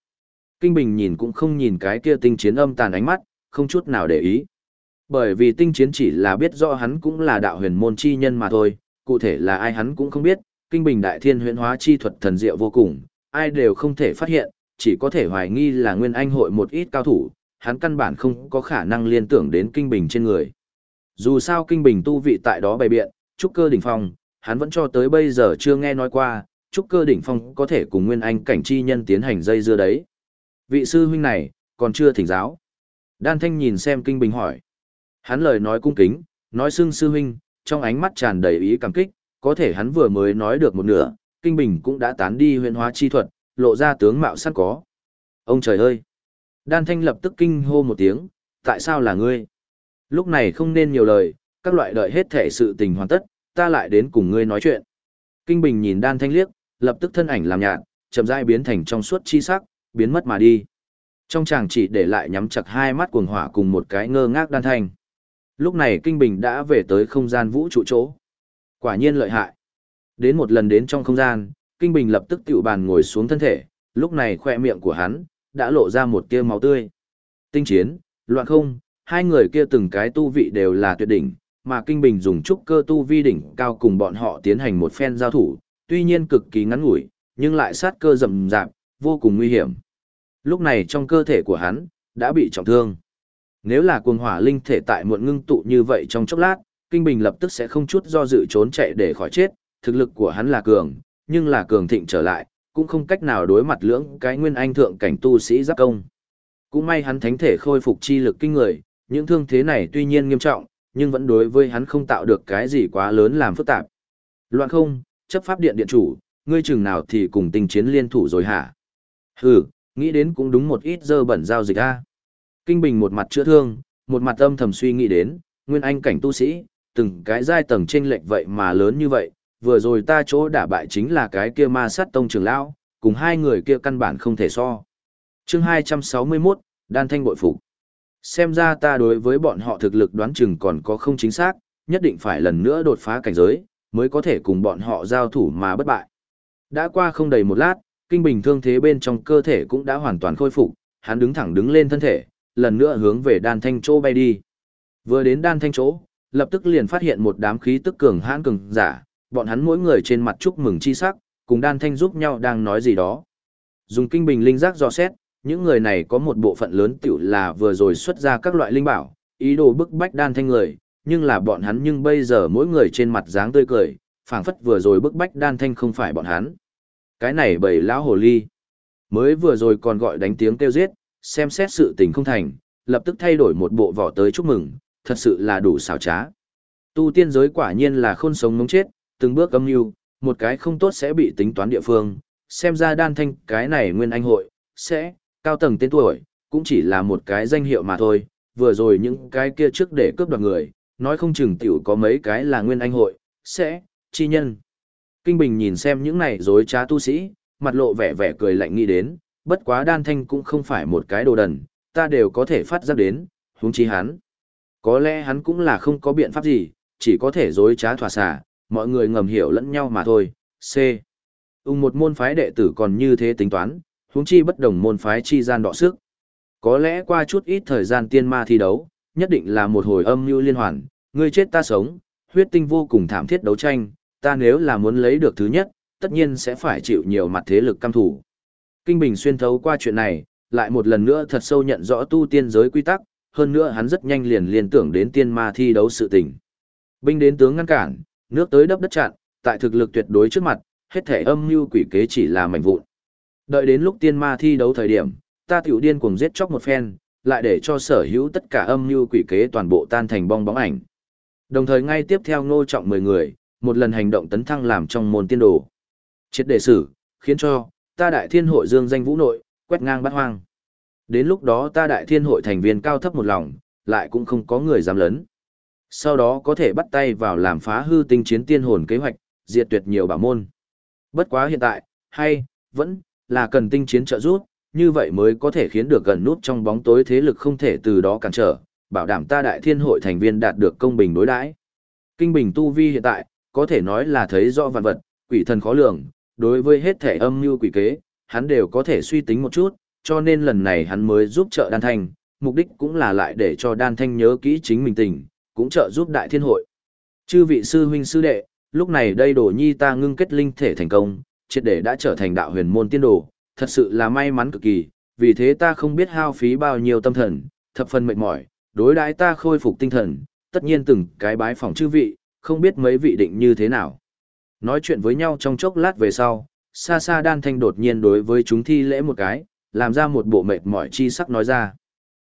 Kinh Bình nhìn cũng không nhìn cái kia tinh chiến âm tàn ánh mắt, không chút nào để ý. Bởi vì tinh chiến chỉ là biết rõ hắn cũng là đạo huyền môn chi nhân mà thôi, cụ thể là ai hắn cũng không biết, kinh bình đại thiên huyền hóa chi thuật thần diệu vô cùng, ai đều không thể phát hiện, chỉ có thể hoài nghi là nguyên anh hội một ít cao thủ, hắn căn bản không có khả năng liên tưởng đến kinh bình trên người. Dù sao kinh bình tu vị tại đó bày biện, trúc cơ đỉnh phong, hắn vẫn cho tới bây giờ chưa nghe nói qua, trúc cơ đỉnh phong có thể cùng nguyên anh cảnh chi nhân tiến hành dây dưa đấy. Vị sư huynh này, còn chưa thỉnh giáo. Đan Thanh nhìn xem kinh bình hỏi. Hắn lời nói cung kính, nói xưng sư huynh, trong ánh mắt tràn đầy ý cảm kích, có thể hắn vừa mới nói được một nửa, kinh bình cũng đã tán đi huyền hóa chi thuật, lộ ra tướng mạo sẵn có. Ông trời ơi! Đan Thanh lập tức kinh hô một tiếng, tại sao là ngươi? Lúc này không nên nhiều lời, các loại đợi hết thể sự tình hoàn tất, ta lại đến cùng ngươi nói chuyện. Kinh Bình nhìn Đan Thanh liếc, lập tức thân ảnh làm nhạt, chậm rãi biến thành trong suốt chi sắc, biến mất mà đi. Trong chàng chỉ để lại nhắm chặt hai mắt cuồng hỏa cùng một cái ngơ ngác Đan Thanh. Lúc này Kinh Bình đã về tới không gian vũ trụ chỗ. Quả nhiên lợi hại. Đến một lần đến trong không gian, Kinh Bình lập tức tiểu bàn ngồi xuống thân thể, lúc này khoe miệng của hắn, đã lộ ra một tia máu tươi. Tinh chiến, loạn không, hai người kia từng cái tu vị đều là tuyệt đỉnh, mà Kinh Bình dùng trúc cơ tu vi đỉnh cao cùng bọn họ tiến hành một phen giao thủ, tuy nhiên cực kỳ ngắn ngủi, nhưng lại sát cơ rầm rạp, vô cùng nguy hiểm. Lúc này trong cơ thể của hắn, đã bị trọng thương. Nếu là cuồng hỏa linh thể tại muộn ngưng tụ như vậy trong chốc lát, Kinh Bình lập tức sẽ không chút do dự trốn chạy để khỏi chết, thực lực của hắn là cường, nhưng là cường thịnh trở lại, cũng không cách nào đối mặt lưỡng cái nguyên anh thượng cảnh tu sĩ giáp công. Cũng may hắn thánh thể khôi phục chi lực kinh người, những thương thế này tuy nhiên nghiêm trọng, nhưng vẫn đối với hắn không tạo được cái gì quá lớn làm phức tạp. Loạn không, chấp pháp điện điện chủ, ngươi chừng nào thì cùng tình chiến liên thủ rồi hả? Hừ, nghĩ đến cũng đúng một ít dơ bẩn giao dịch a. Kinh Bình một mặt chữa thương, một mặt âm thầm suy nghĩ đến, nguyên anh cảnh tu sĩ, từng cái giai tầng trên lệch vậy mà lớn như vậy, vừa rồi ta chỗ đả bại chính là cái kia ma sát tông trưởng lão, cùng hai người kia căn bản không thể so. Chương 261, Đan Thanh bội phục. Xem ra ta đối với bọn họ thực lực đoán chừng còn có không chính xác, nhất định phải lần nữa đột phá cảnh giới, mới có thể cùng bọn họ giao thủ mà bất bại. Đã qua không đầy một lát, kinh bình thương thế bên trong cơ thể cũng đã hoàn toàn khôi phục, hắn đứng thẳng đứng lên thân thể, lần nữa hướng về đan thanh chỗ bay đi. Vừa đến đan thanh chỗ, lập tức liền phát hiện một đám khí tức cường hãn cường giả, bọn hắn mỗi người trên mặt chúc mừng chi sắc, cùng đan thanh giúp nhau đang nói gì đó. Dùng kinh bình linh giác dò xét, những người này có một bộ phận lớn tiểu là vừa rồi xuất ra các loại linh bảo, ý đồ bức bách đan thanh người, nhưng là bọn hắn nhưng bây giờ mỗi người trên mặt dáng tươi cười, phảng phất vừa rồi bức bách đan thanh không phải bọn hắn. Cái này bầy lão hồ ly. Mới vừa rồi còn gọi đánh tiếng kêu giết, xem xét sự tình không thành, lập tức thay đổi một bộ vỏ tới chúc mừng, thật sự là đủ xảo trá. Tu tiên giới quả nhiên là khôn sống mống chết, từng bước âm mưu, một cái không tốt sẽ bị tính toán địa phương, xem ra đan thanh cái này nguyên anh hội, sẽ, cao tầng tên tuổi, cũng chỉ là một cái danh hiệu mà thôi, vừa rồi những cái kia trước để cướp đoạt người, nói không chừng tiểu có mấy cái là nguyên anh hội, sẽ, chi nhân. Kinh Bình nhìn xem những này dối trá tu sĩ, mặt lộ vẻ vẻ cười lạnh nghĩ đến, bất quá đan thanh cũng không phải một cái đồ đần, ta đều có thể phát giác đến, huống chi hắn. Có lẽ hắn cũng là không có biện pháp gì, chỉ có thể dối trá thỏa xả, mọi người ngầm hiểu lẫn nhau mà thôi. C. Ung một môn phái đệ tử còn như thế tính toán, huống chi bất đồng môn phái chi gian đọ sức. Có lẽ qua chút ít thời gian tiên ma thi đấu, nhất định là một hồi âm mưu liên hoàn, ngươi chết ta sống, huyết tinh vô cùng thảm thiết đấu tranh, ta nếu là muốn lấy được thứ nhất, tất nhiên sẽ phải chịu nhiều mặt thế lực cam thủ. Kinh Bình xuyên thấu qua chuyện này, lại một lần nữa thật sâu nhận rõ tu tiên giới quy tắc, hơn nữa hắn rất nhanh liền liên tưởng đến tiên ma thi đấu sự tình. Binh đến tướng ngăn cản, nước tới đắp đất chặn, tại thực lực tuyệt đối trước mặt, hết thể âm mưu quỷ kế chỉ là mảnh vụn. Đợi đến lúc tiên ma thi đấu thời điểm, ta tiểu điên cuồng giết chóc một phen, lại để cho sở hữu tất cả âm mưu quỷ kế toàn bộ tan thành bong bóng ảnh. Đồng thời ngay tiếp theo ngô trọng 10 người, một lần hành động tấn thăng làm trong môn tiên đồ. Triệt đề sử, khiến cho, ta đại thiên hội dương danh vũ nội, quét ngang bát hoang. Đến lúc đó ta đại thiên hội thành viên cao thấp một lòng, lại cũng không có người dám lớn. Sau đó có thể bắt tay vào làm phá hư tinh chiến tiên hồn kế hoạch, diệt tuyệt nhiều bảo môn. Bất quá hiện tại, hay, vẫn, là cần tinh chiến trợ giúp, như vậy mới có thể khiến được gần nút trong bóng tối thế lực không thể từ đó cản trở, bảo đảm ta đại thiên hội thành viên đạt được công bình đối đãi. Kinh bình tu vi hiện tại, có thể nói là thấy rõ vạn vật, quỷ thần khó lường, đối với hết thể âm mưu quỷ kế, hắn đều có thể suy tính một chút, cho nên lần này hắn mới giúp trợ đan thanh, mục đích cũng là lại để cho đan thanh nhớ kỹ chính mình tình, cũng trợ giúp đại thiên hội. Chư vị sư huynh sư đệ, lúc này đây đổ nhi ta ngưng kết linh thể thành công, triệt để đã trở thành đạo huyền môn tiên đồ, thật sự là may mắn cực kỳ, vì thế ta không biết hao phí bao nhiêu tâm thần, thập phần mệt mỏi, đối đãi ta khôi phục tinh thần, tất nhiên từng cái bái phỏng chư vị, không biết mấy vị định như thế nào. Nói chuyện với nhau trong chốc lát về sau, xa xa đan thanh đột nhiên đối với chúng thi lễ một cái, làm ra một bộ mệt mỏi chi sắc nói ra.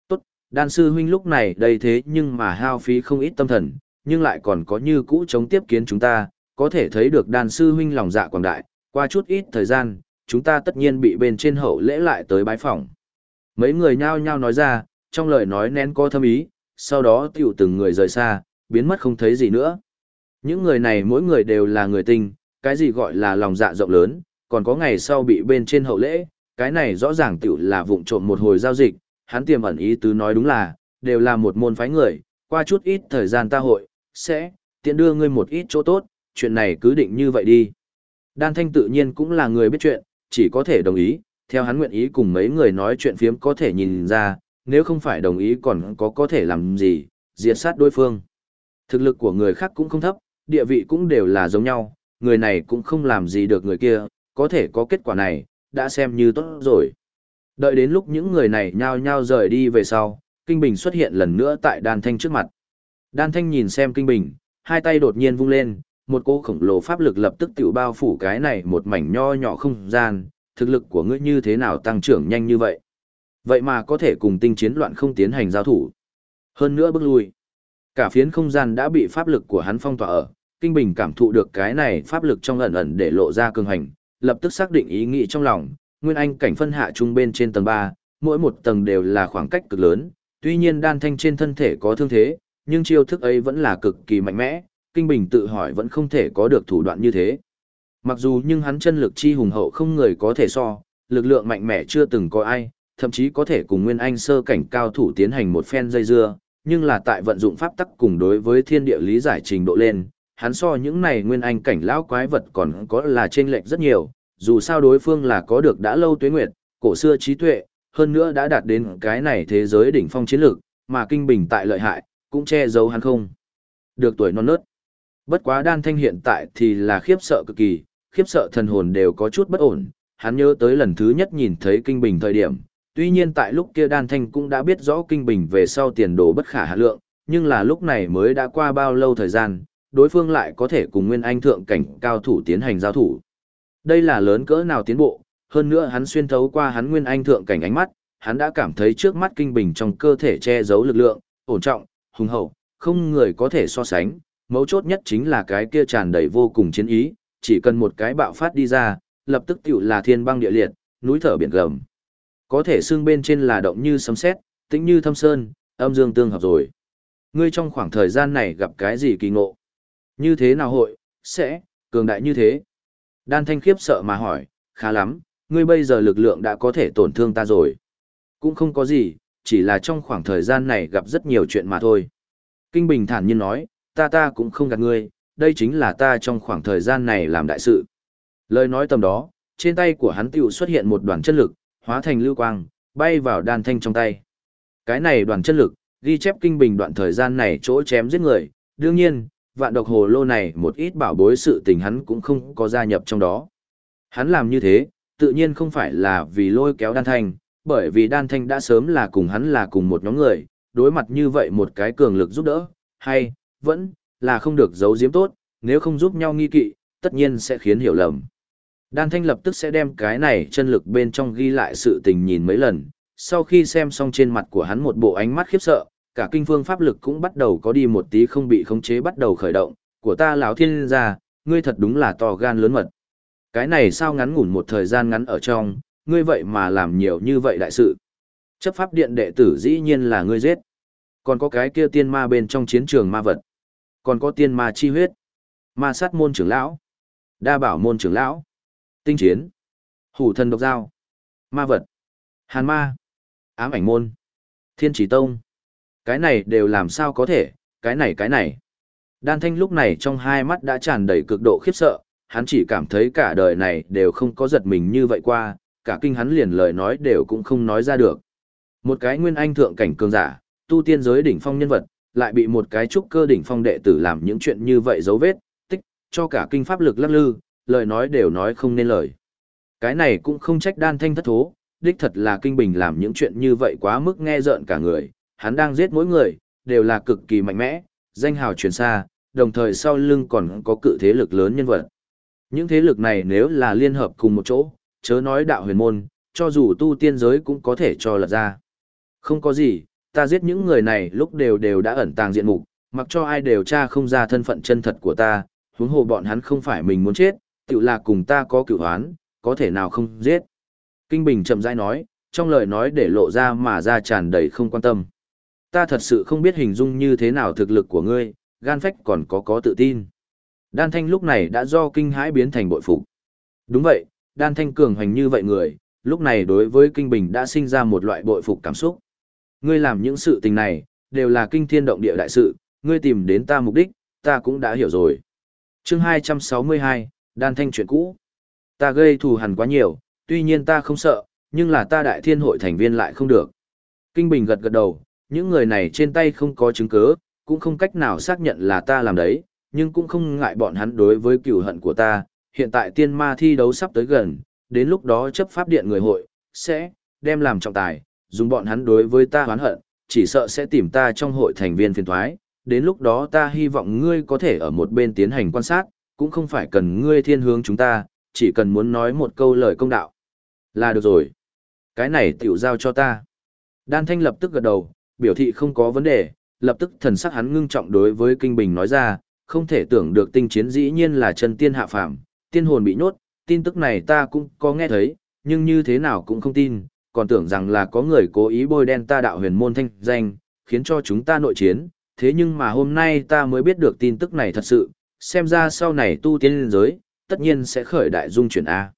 Tốt, đan sư huynh lúc này đây thế nhưng mà hao phí không ít tâm thần, nhưng lại còn có như cũ chống tiếp kiến chúng ta, có thể thấy được đan sư huynh lòng dạ quảng đại, qua chút ít thời gian, chúng ta tất nhiên bị bên trên hậu lễ lại tới bái phỏng. Mấy người nhao nhao nói ra, trong lời nói nén có thâm ý, sau đó tiểu từng người rời xa, biến mất không thấy gì nữa. Những người này mỗi người đều là người tinh, cái gì gọi là lòng dạ rộng lớn, còn có ngày sau bị bên trên hậu lễ, cái này rõ ràng tiểu là vụng trộm một hồi giao dịch, hắn tiềm ẩn ý tứ nói đúng là, đều là một môn phái người, qua chút ít thời gian ta hội, sẽ, tiện đưa ngươi một ít chỗ tốt, chuyện này cứ định như vậy đi. Đan Thanh tự nhiên cũng là người biết chuyện, chỉ có thể đồng ý, theo hắn nguyện ý cùng mấy người nói chuyện phiếm có thể nhìn ra, nếu không phải đồng ý còn có có thể làm gì, diệt sát đối phương. Thực lực của người khác cũng không thấp, địa vị cũng đều là giống nhau, người này cũng không làm gì được người kia, có thể có kết quả này, đã xem như tốt rồi. Đợi đến lúc những người này nhao nhao rời đi về sau, Kinh Bình xuất hiện lần nữa tại Đan Thanh trước mặt. Đan Thanh nhìn xem Kinh Bình, hai tay đột nhiên vung lên, một cô khổng lồ pháp lực lập tức tiểu bao phủ cái này một mảnh nho nhỏ không gian, thực lực của ngươi như thế nào tăng trưởng nhanh như vậy. Vậy mà có thể cùng tinh chiến loạn không tiến hành giao thủ. Hơn nữa bước lui. Cả phiến không gian đã bị pháp lực của hắn phong tỏa ở, Kinh Bình cảm thụ được cái này pháp lực trong ẩn ẩn để lộ ra cường hành, lập tức xác định ý nghĩ trong lòng, Nguyên Anh cảnh phân hạ trung bên trên tầng 3, mỗi một tầng đều là khoảng cách cực lớn, tuy nhiên đan thanh trên thân thể có thương thế, nhưng chiêu thức ấy vẫn là cực kỳ mạnh mẽ, Kinh Bình tự hỏi vẫn không thể có được thủ đoạn như thế. Mặc dù nhưng hắn chân lực chi hùng hậu không người có thể so, lực lượng mạnh mẽ chưa từng có ai, thậm chí có thể cùng Nguyên Anh sơ cảnh cao thủ tiến hành một phen dây dưa, nhưng là tại vận dụng pháp tắc cùng đối với thiên địa lý giải trình độ lên, hắn so những này Nguyên Anh cảnh lão quái vật còn có là trên lệch rất nhiều, dù sao đối phương là có được đã lâu tuế nguyệt, cổ xưa trí tuệ, hơn nữa đã đạt đến cái này thế giới đỉnh phong chiến lược, mà kinh bình tại lợi hại, cũng che giấu hắn không. Được tuổi non nớt. Bất quá đan thanh hiện tại thì là khiếp sợ cực kỳ, khiếp sợ thần hồn đều có chút bất ổn, hắn nhớ tới lần thứ nhất nhìn thấy kinh bình thời điểm, tuy nhiên tại lúc kia đan thanh cũng đã biết rõ kinh bình về sau tiền đồ bất khả hạ lượng, nhưng là lúc này mới đã qua bao lâu thời gian, đối phương lại có thể cùng Nguyên Anh thượng cảnh cao thủ tiến hành giao thủ. Đây là lớn cỡ nào tiến bộ, hơn nữa hắn xuyên thấu qua hắn Nguyên Anh thượng cảnh ánh mắt, hắn đã cảm thấy trước mắt kinh bình trong cơ thể che giấu lực lượng, ổn trọng, hùng hậu, không người có thể so sánh, mấu chốt nhất chính là cái kia tràn đầy vô cùng chiến ý, chỉ cần một cái bạo phát đi ra, lập tức tiểu là thiên băng địa liệt, núi thở biển gầm. Có thể xương bên trên là động như sấm sét, tĩnh như thâm sơn, âm dương tương hợp rồi. Ngươi trong khoảng thời gian này gặp cái gì kỳ ngộ? Như thế nào hội, sẽ, cường đại như thế? Đan thanh khiếp sợ mà hỏi, khá lắm, ngươi bây giờ lực lượng đã có thể tổn thương ta rồi. Cũng không có gì, chỉ là trong khoảng thời gian này gặp rất nhiều chuyện mà thôi. Kinh Bình thản nhiên nói, ta ta cũng không gạt ngươi, đây chính là ta trong khoảng thời gian này làm đại sự. Lời nói tầm đó, trên tay của hắn tiểu xuất hiện một đoàn chân lực, hóa thành lưu quang, bay vào đan thanh trong tay. Cái này đoàn chân lực, ghi chép kinh bình đoạn thời gian này chỗ chém giết người, đương nhiên, vạn độc hồ lô này một ít bảo bối sự tình hắn cũng không có gia nhập trong đó. Hắn làm như thế, tự nhiên không phải là vì lôi kéo đan thanh, bởi vì đan thanh đã sớm là cùng hắn là cùng một nhóm người, đối mặt như vậy một cái cường lực giúp đỡ, hay, vẫn, là không được giấu giếm tốt, nếu không giúp nhau nghi kỵ, tất nhiên sẽ khiến hiểu lầm. Đan Thanh lập tức sẽ đem cái này chân lực bên trong ghi lại sự tình nhìn mấy lần, sau khi xem xong trên mặt của hắn một bộ ánh mắt khiếp sợ, cả kinh phương pháp lực cũng bắt đầu có đi một tí không bị khống chế bắt đầu khởi động, của ta lão thiên gia, ngươi thật đúng là to gan lớn mật. Cái này sao ngắn ngủn một thời gian ngắn ở trong, ngươi vậy mà làm nhiều như vậy đại sự. Chấp pháp điện đệ tử dĩ nhiên là ngươi giết. Còn có cái kia tiên ma bên trong chiến trường ma vật. Còn có tiên ma chi huyết. Ma sát môn trưởng lão. Đa bảo môn trưởng lão. Tinh chiến. Hủ thần độc giao. Ma vật. Hàn ma. Ám ảnh môn. Thiên chỉ tông. Cái này đều làm sao có thể, cái này cái này. Đan thanh lúc này trong hai mắt đã tràn đầy cực độ khiếp sợ, hắn chỉ cảm thấy cả đời này đều không có giật mình như vậy qua, cả kinh hắn liền lời nói đều cũng không nói ra được. Một cái nguyên anh thượng cảnh cường giả, tu tiên giới đỉnh phong nhân vật, lại bị một cái trúc cơ đỉnh phong đệ tử làm những chuyện như vậy dấu vết, tích, cho cả kinh pháp lực lắc lư, lời nói đều nói không nên lời. Cái này cũng không trách đan thanh thất thố, đích thật là kinh bình làm những chuyện như vậy quá mức nghe rợn cả người, hắn đang giết mỗi người, đều là cực kỳ mạnh mẽ, danh hào truyền xa, đồng thời sau lưng còn có cự thế lực lớn nhân vật. Những thế lực này nếu là liên hợp cùng một chỗ, chớ nói đạo huyền môn, cho dù tu tiên giới cũng có thể cho lật ra. Không có gì, ta giết những người này lúc đều đều đã ẩn tàng diện mục, mặc cho ai đều tra không ra thân phận chân thật của ta, huống hồ bọn hắn không phải mình muốn chết, tự là cùng ta có cựu hoán, có thể nào không giết. Kinh Bình chậm rãi nói, trong lời nói để lộ ra mà ra tràn đầy không quan tâm. Ta thật sự không biết hình dung như thế nào thực lực của ngươi, gan phách còn có có tự tin. Đan Thanh lúc này đã do kinh hãi biến thành bội phục. Đúng vậy, Đan Thanh cường hành như vậy người, lúc này đối với Kinh Bình đã sinh ra một loại bội phục cảm xúc. Ngươi làm những sự tình này, đều là kinh thiên động địa đại sự, ngươi tìm đến ta mục đích, ta cũng đã hiểu rồi. chương 262, Đan Thanh chuyện cũ. Ta gây thù hằn quá nhiều, tuy nhiên ta không sợ, nhưng là ta đại thiên hội thành viên lại không được. Kinh Bình gật gật đầu, những người này trên tay không có chứng cứ, cũng không cách nào xác nhận là ta làm đấy, nhưng cũng không ngại bọn hắn đối với cửu hận của ta. Hiện tại tiên ma thi đấu sắp tới gần, đến lúc đó chấp pháp điện người hội, sẽ, đem làm trọng tài, dùng bọn hắn đối với ta hoán hận, chỉ sợ sẽ tìm ta trong hội thành viên phiền thoái. Đến lúc đó ta hy vọng ngươi có thể ở một bên tiến hành quan sát, cũng không phải cần ngươi thiên hướng chúng ta, chỉ cần muốn nói một câu lời công đạo. Là được rồi. Cái này tiểu giao cho ta. Đan Thanh lập tức gật đầu, biểu thị không có vấn đề, lập tức thần sắc hắn ngưng trọng đối với Kinh Bình nói ra, không thể tưởng được tinh chiến dĩ nhiên là chân tiên hạ phàm, tiên hồn bị nhốt, tin tức này ta cũng có nghe thấy, nhưng như thế nào cũng không tin, còn tưởng rằng là có người cố ý bôi đen ta đạo huyền môn thanh danh, khiến cho chúng ta nội chiến, thế nhưng mà hôm nay ta mới biết được tin tức này thật sự, xem ra sau này tu tiên lên giới, tất nhiên sẽ khởi đại dung chuyển A.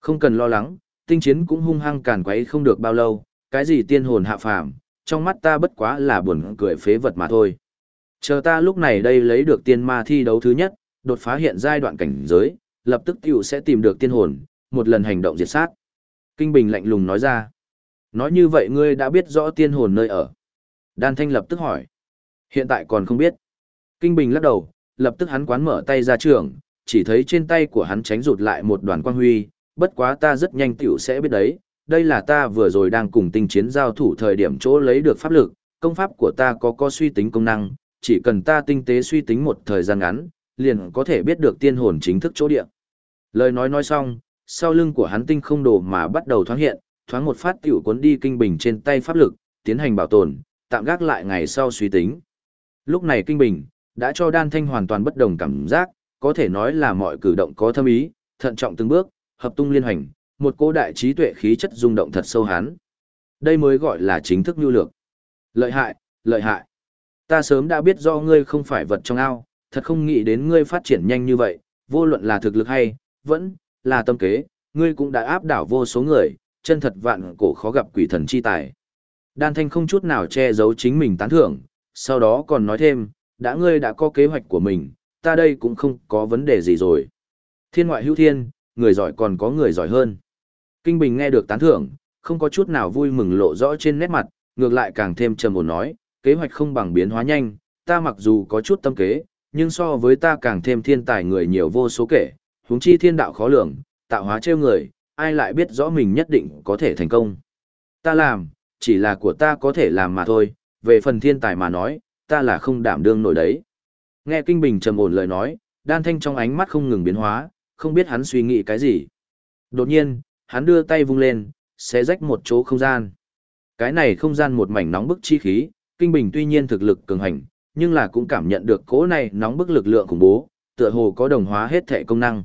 Không cần lo lắng, tinh chiến cũng hung hăng càn quấy không được bao lâu, cái gì tiên hồn hạ phàm, trong mắt ta bất quá là buồn cười phế vật mà thôi. Chờ ta lúc này đây lấy được tiên ma thi đấu thứ nhất, đột phá hiện giai đoạn cảnh giới, lập tức tiểu sẽ tìm được tiên hồn, một lần hành động diệt sát. Kinh Bình lạnh lùng nói ra. Nói như vậy ngươi đã biết rõ tiên hồn nơi ở. Đan Thanh lập tức hỏi. Hiện tại còn không biết. Kinh Bình lắc đầu, lập tức hắn quán mở tay ra trường, chỉ thấy trên tay của hắn tránh rụt lại một đoàn quang huy, bất quá ta rất nhanh tiểu sẽ biết đấy, đây là ta vừa rồi đang cùng tinh chiến giao thủ thời điểm chỗ lấy được pháp lực, công pháp của ta có có suy tính công năng, chỉ cần ta tinh tế suy tính một thời gian ngắn, liền có thể biết được tiên hồn chính thức chỗ địa. Lời nói nói xong, sau lưng của hắn tinh không đồ mà bắt đầu thoáng hiện, thoáng một phát tiểu cuốn đi kinh bình trên tay pháp lực, tiến hành bảo tồn, tạm gác lại ngày sau suy tính. Lúc này kinh bình, đã cho đan thanh hoàn toàn bất đồng cảm giác, có thể nói là mọi cử động có thâm ý, thận trọng từng bước, hợp tung liên hành, một cô đại trí tuệ khí chất rung động thật sâu hắn. Đây mới gọi là chính thức nhu lược. Lợi hại, lợi hại. Ta sớm đã biết do ngươi không phải vật trong ao, thật không nghĩ đến ngươi phát triển nhanh như vậy, vô luận là thực lực hay, vẫn là tâm kế, ngươi cũng đã áp đảo vô số người, chân thật vạn cổ khó gặp quỷ thần chi tài. Đan Thanh không chút nào che giấu chính mình tán thưởng, sau đó còn nói thêm, đã ngươi đã có kế hoạch của mình, ta đây cũng không có vấn đề gì rồi. Thiên ngoại hữu thiên, người giỏi còn có người giỏi hơn. Kinh Bình nghe được tán thưởng, không có chút nào vui mừng lộ rõ trên nét mặt, ngược lại càng thêm trầm ổn nói, kế hoạch không bằng biến hóa nhanh, ta mặc dù có chút tâm kế, nhưng so với ta càng thêm thiên tài người nhiều vô số kể, huống chi thiên đạo khó lường, tạo hóa trêu người, ai lại biết rõ mình nhất định có thể thành công. Ta làm, chỉ là của ta có thể làm mà thôi, về phần thiên tài mà nói, ta là không đảm đương nổi đấy. Nghe Kinh Bình trầm ổn lời nói, đan thanh trong ánh mắt không ngừng biến hóa, không biết hắn suy nghĩ cái gì. Đột nhiên, hắn đưa tay vung lên, xé rách một chỗ không gian. Cái này không gian một mảnh nóng bức chi khí, Kinh Bình tuy nhiên thực lực cường hành, nhưng là cũng cảm nhận được cỗ này nóng bức lực lượng khủng bố, tựa hồ có đồng hóa hết thể công năng.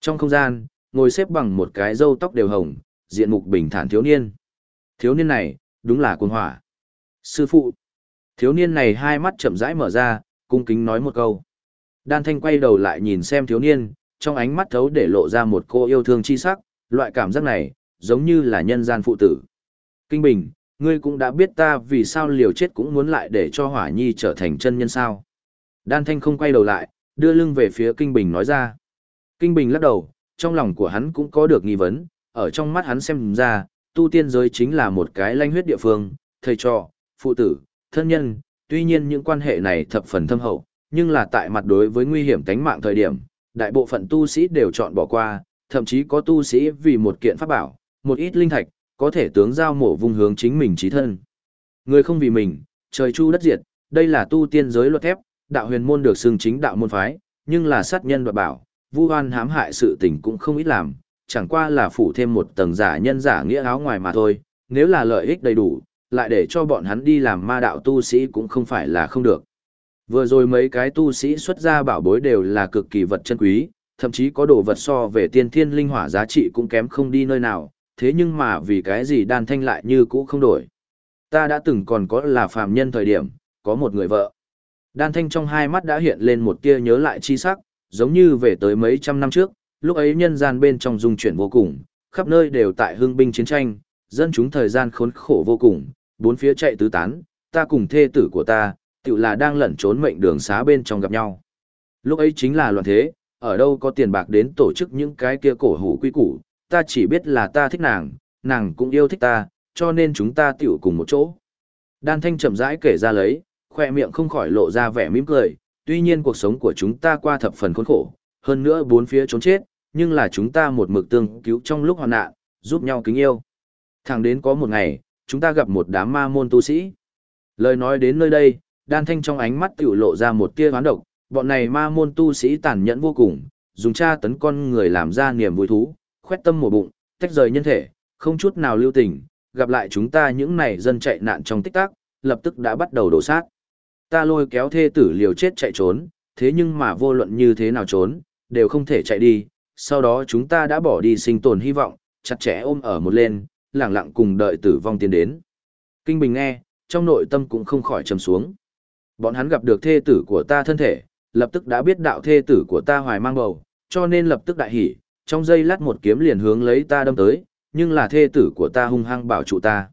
Trong không gian, ngồi xếp bằng một cái râu tóc đều hồng, diện mục bình thản thiếu niên. Thiếu niên này, đúng là quân hỏa. Sư phụ. Thiếu niên này hai mắt chậm rãi mở ra, cung kính nói một câu. Đan Thanh quay đầu lại nhìn xem thiếu niên, trong ánh mắt thấu để lộ ra một cô yêu thương chi sắc, loại cảm giác này, giống như là nhân gian phụ tử. Kinh Bình, ngươi cũng đã biết ta vì sao liều chết cũng muốn lại để cho Hỏa Nhi trở thành chân nhân sao. Đan Thanh không quay đầu lại, đưa lưng về phía Kinh Bình nói ra. Kinh Bình lắc đầu, trong lòng của hắn cũng có được nghi vấn, ở trong mắt hắn xem ra, tu tiên giới chính là một cái lanh huyết địa phương, thầy trò, phụ tử, thân nhân, tuy nhiên những quan hệ này thập phần thâm hậu, nhưng là tại mặt đối với nguy hiểm tánh mạng thời điểm, đại bộ phận tu sĩ đều chọn bỏ qua, thậm chí có tu sĩ vì một kiện pháp bảo, một ít linh thạch, có thể tướng giao mổ vung hướng chính mình trí thân. Người không vì mình, trời chu đất diệt, đây là tu tiên giới luật thép, đạo huyền môn được xưng chính đạo môn phái, nhưng là sát nhân đoạt bảo, vu hoan hãm hại sự tình cũng không ít làm, chẳng qua là phủ thêm một tầng giả nhân giả nghĩa áo ngoài mà thôi, nếu là lợi ích đầy đủ, lại để cho bọn hắn đi làm ma đạo tu sĩ cũng không phải là không được. Vừa rồi mấy cái tu sĩ xuất ra bảo bối đều là cực kỳ vật chân quý, thậm chí có đồ vật so về tiên thiên linh hỏa giá trị cũng kém không đi nơi nào, thế nhưng mà vì cái gì đan thanh lại như cũ không đổi. Ta đã từng còn có là phàm nhân thời điểm, có một người vợ. Đan thanh trong hai mắt đã hiện lên một tia nhớ lại chi sắc, giống như về tới mấy trăm năm trước, lúc ấy nhân gian bên trong dung chuyển vô cùng, khắp nơi đều tại hương binh chiến tranh, dân chúng thời gian khốn khổ vô cùng, bốn phía chạy tứ tán, ta cùng thê tử của ta, tự là đang lẩn trốn mệnh đường xá bên trong gặp nhau. Lúc ấy chính là loạn thế, ở đâu có tiền bạc đến tổ chức những cái kia cổ hủ quy củ, ta chỉ biết là ta thích nàng, nàng cũng yêu thích ta, cho nên chúng ta tiểu cùng một chỗ. Đan Thanh chậm rãi kể ra lấy, khoe miệng không khỏi lộ ra vẻ mỉm cười, tuy nhiên cuộc sống của chúng ta qua thập phần khốn khổ, hơn nữa bốn phía trốn chết, nhưng là chúng ta một mực tương cứu trong lúc hoạn nạn, giúp nhau kính yêu. Thẳng đến có một ngày, chúng ta gặp một đám ma môn tu sĩ. Lời nói đến nơi đây, đan thanh trong ánh mắt tiểu lộ ra một tia hoán độc, bọn này ma môn tu sĩ tàn nhẫn vô cùng, dùng tra tấn con người làm ra niềm vui thú, khoét tâm một bụng, tách rời nhân thể, không chút nào lưu tình, gặp lại chúng ta những này dân chạy nạn trong tích tắc, lập tức đã bắt đầu đổ sát. Ta lôi kéo thê tử liều chết chạy trốn, thế nhưng mà vô luận như thế nào trốn, đều không thể chạy đi, sau đó chúng ta đã bỏ đi sinh tồn hy vọng, chặt chẽ ôm ở một lên, lặng lặng cùng đợi tử vong tiến đến. Kinh Bình nghe, trong nội tâm cũng không khỏi trầm xuống. Bọn hắn gặp được thê tử của ta thân thể, lập tức đã biết đạo thê tử của ta hoài mang bầu, cho nên lập tức đại hỉ, trong giây lát một kiếm liền hướng lấy ta đâm tới, nhưng là thê tử của ta hung hăng bảo trụ ta.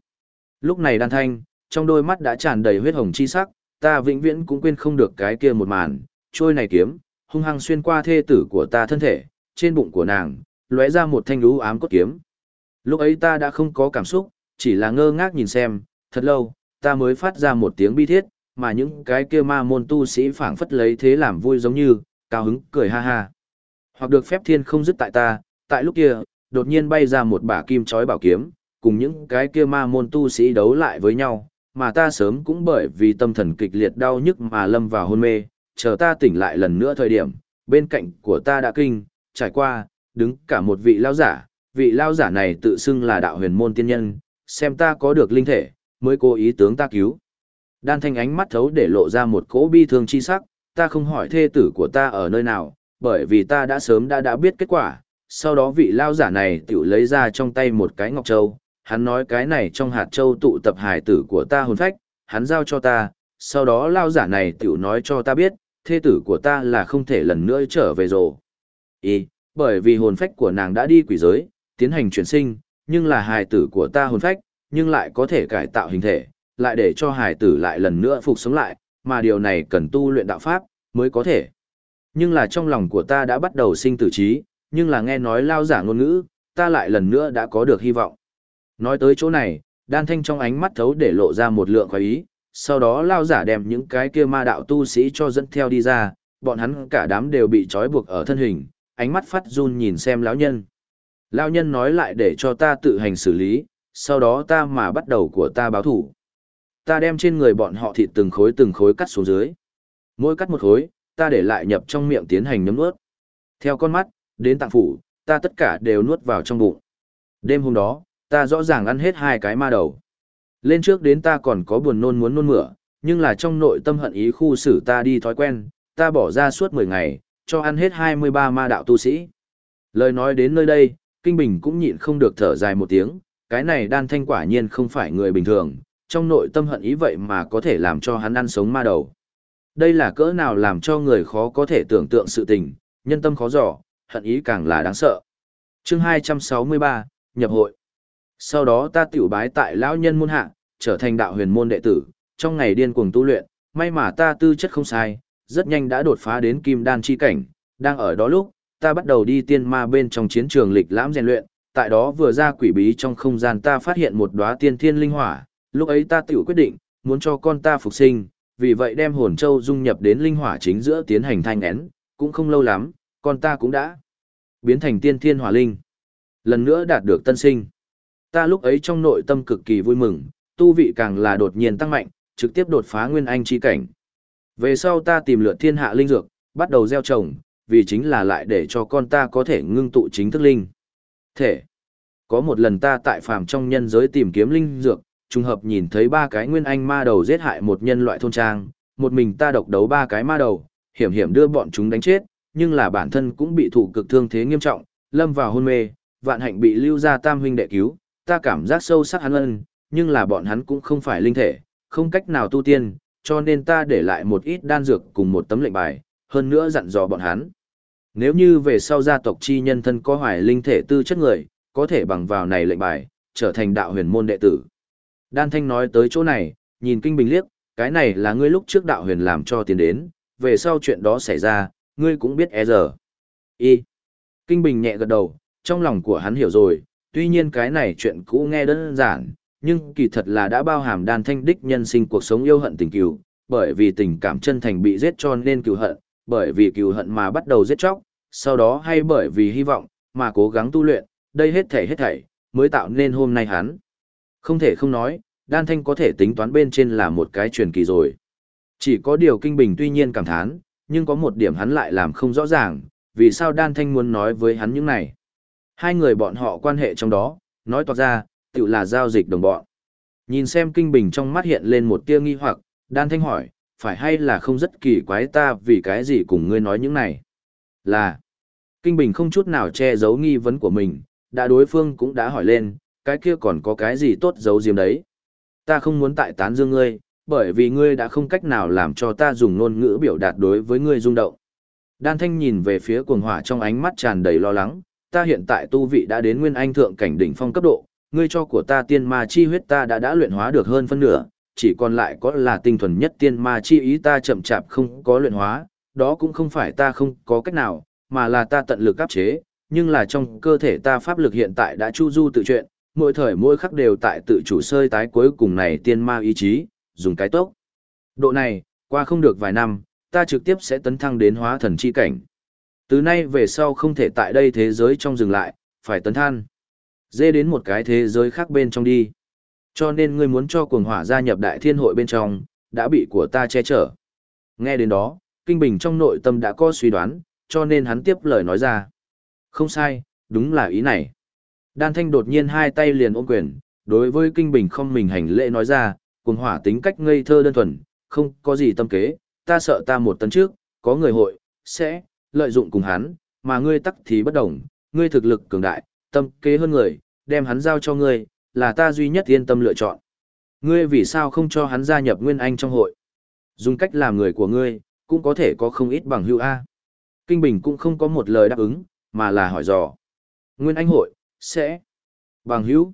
Lúc này đan thanh, trong đôi mắt đã tràn đầy huyết hồng chi sắc, ta vĩnh viễn cũng quên không được cái kia một màn, trôi này kiếm, hung hăng xuyên qua thê tử của ta thân thể, trên bụng của nàng, lóe ra một thanh lũ ám cốt kiếm. Lúc ấy ta đã không có cảm xúc, chỉ là ngơ ngác nhìn xem, thật lâu, ta mới phát ra một tiếng bi thiết, mà những cái kia ma môn tu sĩ phảng phất lấy thế làm vui giống như, cao hứng, cười ha ha. Hoặc được phép thiên không dứt tại ta, tại lúc kia, đột nhiên bay ra một bả kim chói bảo kiếm, cùng những cái kia ma môn tu sĩ đấu lại với nhau, mà ta sớm cũng bởi vì tâm thần kịch liệt đau nhức mà lâm vào hôn mê, chờ ta tỉnh lại lần nữa thời điểm, bên cạnh của ta đã kinh, trải qua, đứng cả một vị lao giả, vị lao giả này tự xưng là đạo huyền môn tiên nhân, xem ta có được linh thể, mới cố ý tướng ta cứu. Đan thanh ánh mắt thấu để lộ ra một cỗ bi thương chi sắc, ta không hỏi thê tử của ta ở nơi nào, bởi vì ta đã sớm đã đã biết kết quả. Sau đó vị lao giả này tiểu lấy ra trong tay một cái ngọc châu, hắn nói cái này trong hạt châu tụ tập hải tử của ta hồn phách, hắn giao cho ta, sau đó lao giả này tiểu nói cho ta biết, thê tử của ta là không thể lần nữa trở về rồi. Ý, bởi vì hồn phách của nàng đã đi quỷ giới, tiến hành chuyển sinh, nhưng là hài tử của ta hồn phách, nhưng lại có thể cải tạo hình thể, lại để cho hài tử lại lần nữa phục sống lại, mà điều này cần tu luyện đạo pháp, mới có thể. Nhưng là trong lòng của ta đã bắt đầu sinh tử trí, nhưng là nghe nói lao giả ngôn ngữ, ta lại lần nữa đã có được hy vọng. Nói tới chỗ này, đan thanh trong ánh mắt thấu để lộ ra một lượng khoái ý, sau đó lao giả đem những cái kia ma đạo tu sĩ cho dẫn theo đi ra, bọn hắn cả đám đều bị trói buộc ở thân hình, ánh mắt phát run nhìn xem lão nhân. Lão nhân nói lại để cho ta tự hành xử lý, sau đó ta mà bắt đầu của ta báo thủ. Ta đem trên người bọn họ thịt từng khối từng khối cắt xuống dưới. Mỗi cắt một khối, ta để lại nhập trong miệng tiến hành nhấm nuốt. Theo con mắt, đến tạng phủ, ta tất cả đều nuốt vào trong bụng. Đêm hôm đó, ta rõ ràng ăn hết hai cái ma đầu. Lên trước đến ta còn có buồn nôn muốn nôn mửa, nhưng là trong nội tâm hận ý khu xử ta đi thói quen, ta bỏ ra suốt 10 ngày, cho ăn hết 23 ma đạo tu sĩ. Lời nói đến nơi đây, Kinh Bình cũng nhịn không được thở dài một tiếng, cái này đan thanh quả nhiên không phải người bình thường, trong nội tâm hận ý vậy mà có thể làm cho hắn ăn sống ma đầu. Đây là cỡ nào làm cho người khó có thể tưởng tượng sự tình, nhân tâm khó dò, hận ý càng là đáng sợ. chương 263, nhập hội. Sau đó ta tiểu bái tại lão nhân môn hạ, trở thành đạo huyền môn đệ tử, trong ngày điên cuồng tu luyện, may mà ta tư chất không sai, rất nhanh đã đột phá đến kim đan chi cảnh, đang ở đó lúc, ta bắt đầu đi tiên ma bên trong chiến trường lịch lãm rèn luyện, tại đó vừa ra quỷ bí trong không gian ta phát hiện một đóa tiên thiên linh hỏa, lúc ấy ta tiểu quyết định, muốn cho con ta phục sinh, vì vậy đem hồn châu dung nhập đến linh hỏa chính giữa tiến hành thanh én, cũng không lâu lắm, con ta cũng đã biến thành tiên thiên hỏa linh. Lần nữa đạt được tân sinh. Ta lúc ấy trong nội tâm cực kỳ vui mừng, tu vị càng là đột nhiên tăng mạnh, trực tiếp đột phá nguyên anh chi cảnh. Về sau ta tìm lượt thiên hạ linh dược, bắt đầu gieo trồng, vì chính là lại để cho con ta có thể ngưng tụ chính thức linh. Thể. Có một lần ta tại phàm trong nhân giới tìm kiếm linh dược, trùng hợp nhìn thấy ba cái nguyên anh ma đầu giết hại một nhân loại thôn trang, một mình ta độc đấu ba cái ma đầu, hiểm hiểm đưa bọn chúng đánh chết, nhưng là bản thân cũng bị thụ cực thương thế nghiêm trọng, lâm vào hôn mê, vạn hạnh bị lưu ra tam huynh đệ cứu, ta cảm giác sâu sắc hắn ân, nhưng là bọn hắn cũng không phải linh thể, không cách nào tu tiên, cho nên ta để lại một ít đan dược cùng một tấm lệnh bài, hơn nữa dặn dò bọn hắn. Nếu như về sau gia tộc chi nhân thân có hoài linh thể tư chất người, có thể bằng vào này lệnh bài, trở thành đạo huyền môn đệ tử. Đan Thanh nói tới chỗ này, nhìn Kinh Bình liếc, cái này là ngươi lúc trước đạo huyền làm cho tiền đến, về sau chuyện đó xảy ra, ngươi cũng biết e giờ. Y. Kinh Bình nhẹ gật đầu, trong lòng của hắn hiểu rồi, tuy nhiên cái này chuyện cũ nghe đơn giản, nhưng kỳ thật là đã bao hàm đan thanh đích nhân sinh cuộc sống yêu hận tình cừu, bởi vì tình cảm chân thành bị giết cho nên cừu hận, bởi vì cừu hận mà bắt đầu giết chóc, sau đó hay bởi vì hy vọng mà cố gắng tu luyện, đây hết thảy hết thảy mới tạo nên hôm nay hắn. Không thể không nói, đan thanh có thể tính toán bên trên là một cái truyền kỳ rồi. Chỉ có điều kinh bình tuy nhiên cảm thán, nhưng có một điểm hắn lại làm không rõ ràng, vì sao đan thanh muốn nói với hắn những này. Hai người bọn họ quan hệ trong đó, nói toạc ra, tự là giao dịch đồng bọn. Nhìn xem kinh bình trong mắt hiện lên một tia nghi hoặc, đan thanh hỏi, phải hay là không rất kỳ quái ta vì cái gì cùng ngươi nói những này? Là, kinh bình không chút nào che giấu nghi vấn của mình, đã đối phương cũng đã hỏi lên, cái kia còn có cái gì tốt giấu diếm đấy? Ta không muốn tại tán dương ngươi, bởi vì ngươi đã không cách nào làm cho ta dùng ngôn ngữ biểu đạt đối với ngươi rung động. Đan thanh nhìn về phía cuồng hỏa trong ánh mắt tràn đầy lo lắng, ta hiện tại tu vị đã đến nguyên anh thượng cảnh đỉnh phong cấp độ, ngươi cho của ta tiên ma chi huyết ta đã đã luyện hóa được hơn phân nửa, chỉ còn lại có là tinh thuần nhất tiên ma chi ý ta chậm chạp không có luyện hóa, đó cũng không phải ta không có cách nào, mà là ta tận lực áp chế, nhưng là trong cơ thể ta pháp lực hiện tại đã chu du tự chuyện, mỗi thời mỗi khắc đều tại tự chủ sơi tái cuối cùng này tiên ma ý chí, dùng cái tốc. Độ này, qua không được vài năm, ta trực tiếp sẽ tấn thăng đến hóa thần chi cảnh. Từ nay về sau không thể tại đây thế giới trong dừng lại, phải tấn than. Dê đến một cái thế giới khác bên trong đi. Cho nên ngươi muốn cho cuồng hỏa gia nhập đại thiên hội bên trong, đã bị của ta che chở. Nghe đến đó, Kinh Bình trong nội tâm đã có suy đoán, cho nên hắn tiếp lời nói ra. Không sai, đúng là ý này. Đan Thanh đột nhiên hai tay liền ôm quyền, đối với Kinh Bình không mình hành lễ nói ra, cuồng hỏa tính cách ngây thơ đơn thuần, không có gì tâm kế, ta sợ ta một tấn trước, có người hội, sẽ, lợi dụng cùng hắn, mà ngươi tắc thì bất đồng, ngươi thực lực cường đại, tâm kế hơn người, đem hắn giao cho ngươi, là ta duy nhất yên tâm lựa chọn. Ngươi vì sao không cho hắn gia nhập Nguyên Anh trong hội? Dùng cách làm người của ngươi, cũng có thể có không ít bằng hữu A. Kinh Bình cũng không có một lời đáp ứng, mà là hỏi dò. Nguyên Anh hội, sẽ. Bằng hữu.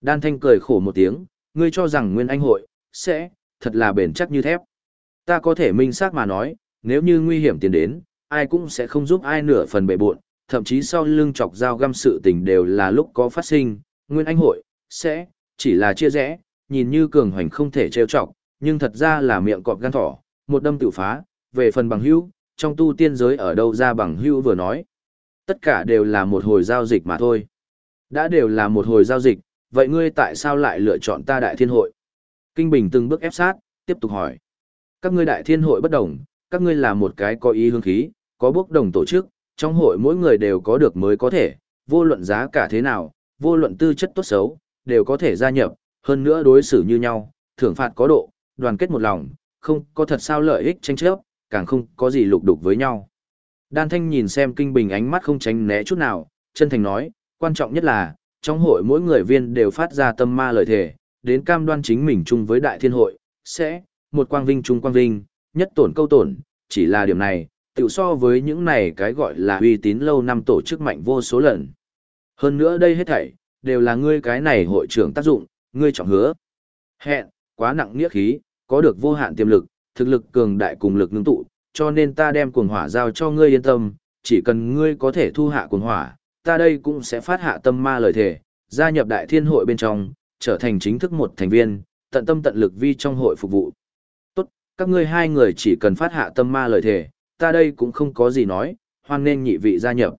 Đan Thanh cười khổ một tiếng, ngươi cho rằng Nguyên Anh hội, sẽ, thật là bền chắc như thép. Ta có thể minh xác mà nói, nếu như nguy hiểm tiến đến, ai cũng sẽ không giúp ai nửa phần bệ buộn, thậm chí sau lưng chọc dao găm sự tình đều là lúc có phát sinh, Nguyên Anh hội, sẽ, chỉ là chia rẽ, nhìn như cường hoành không thể trêu chọc, nhưng thật ra là miệng cọp gan thỏ, một đâm tự phá, về phần bằng hữu, trong tu tiên giới ở đâu ra bằng hữu vừa nói. Tất cả đều là một hồi giao dịch mà thôi. Đã đều là một hồi giao dịch, vậy ngươi tại sao lại lựa chọn ta đại thiên hội? Kinh Bình từng bước ép sát, tiếp tục hỏi. Các ngươi đại thiên hội bất đồng, các ngươi là một cái có ý hương khí, có bước đồng tổ chức, trong hội mỗi người đều có được mới có thể, vô luận giá cả thế nào, vô luận tư chất tốt xấu, đều có thể gia nhập, hơn nữa đối xử như nhau, thưởng phạt có độ, đoàn kết một lòng, không có thật sao lợi ích tranh chấp, càng không có gì lục đục với nhau. Đan Thanh nhìn xem Kinh Bình ánh mắt không tránh né chút nào, chân thành nói, quan trọng nhất là, trong hội mỗi người viên đều phát ra tâm ma lời thề, đến cam đoan chính mình chung với đại thiên hội, sẽ, một quang vinh chung quang vinh, nhất tổn câu tổn, chỉ là điểm này, tự so với những này cái gọi là uy tín lâu năm tổ chức mạnh vô số lần. Hơn nữa đây hết thảy, đều là ngươi cái này hội trưởng tác dụng, ngươi trọng hứa. Hẹn, quá nặng nghĩa khí, có được vô hạn tiềm lực, thực lực cường đại cùng lực ngưng tụ, cho nên ta đem cuồng hỏa giao cho ngươi yên tâm, chỉ cần ngươi có thể thu hạ cuồng hỏa, ta đây cũng sẽ phát hạ tâm ma lời thề, gia nhập đại thiên hội bên trong, trở thành chính thức một thành viên, tận tâm tận lực vi trong hội phục vụ. Tốt, các ngươi hai người chỉ cần phát hạ tâm ma lời thề, ta đây cũng không có gì nói, hoan nên nhị vị gia nhập.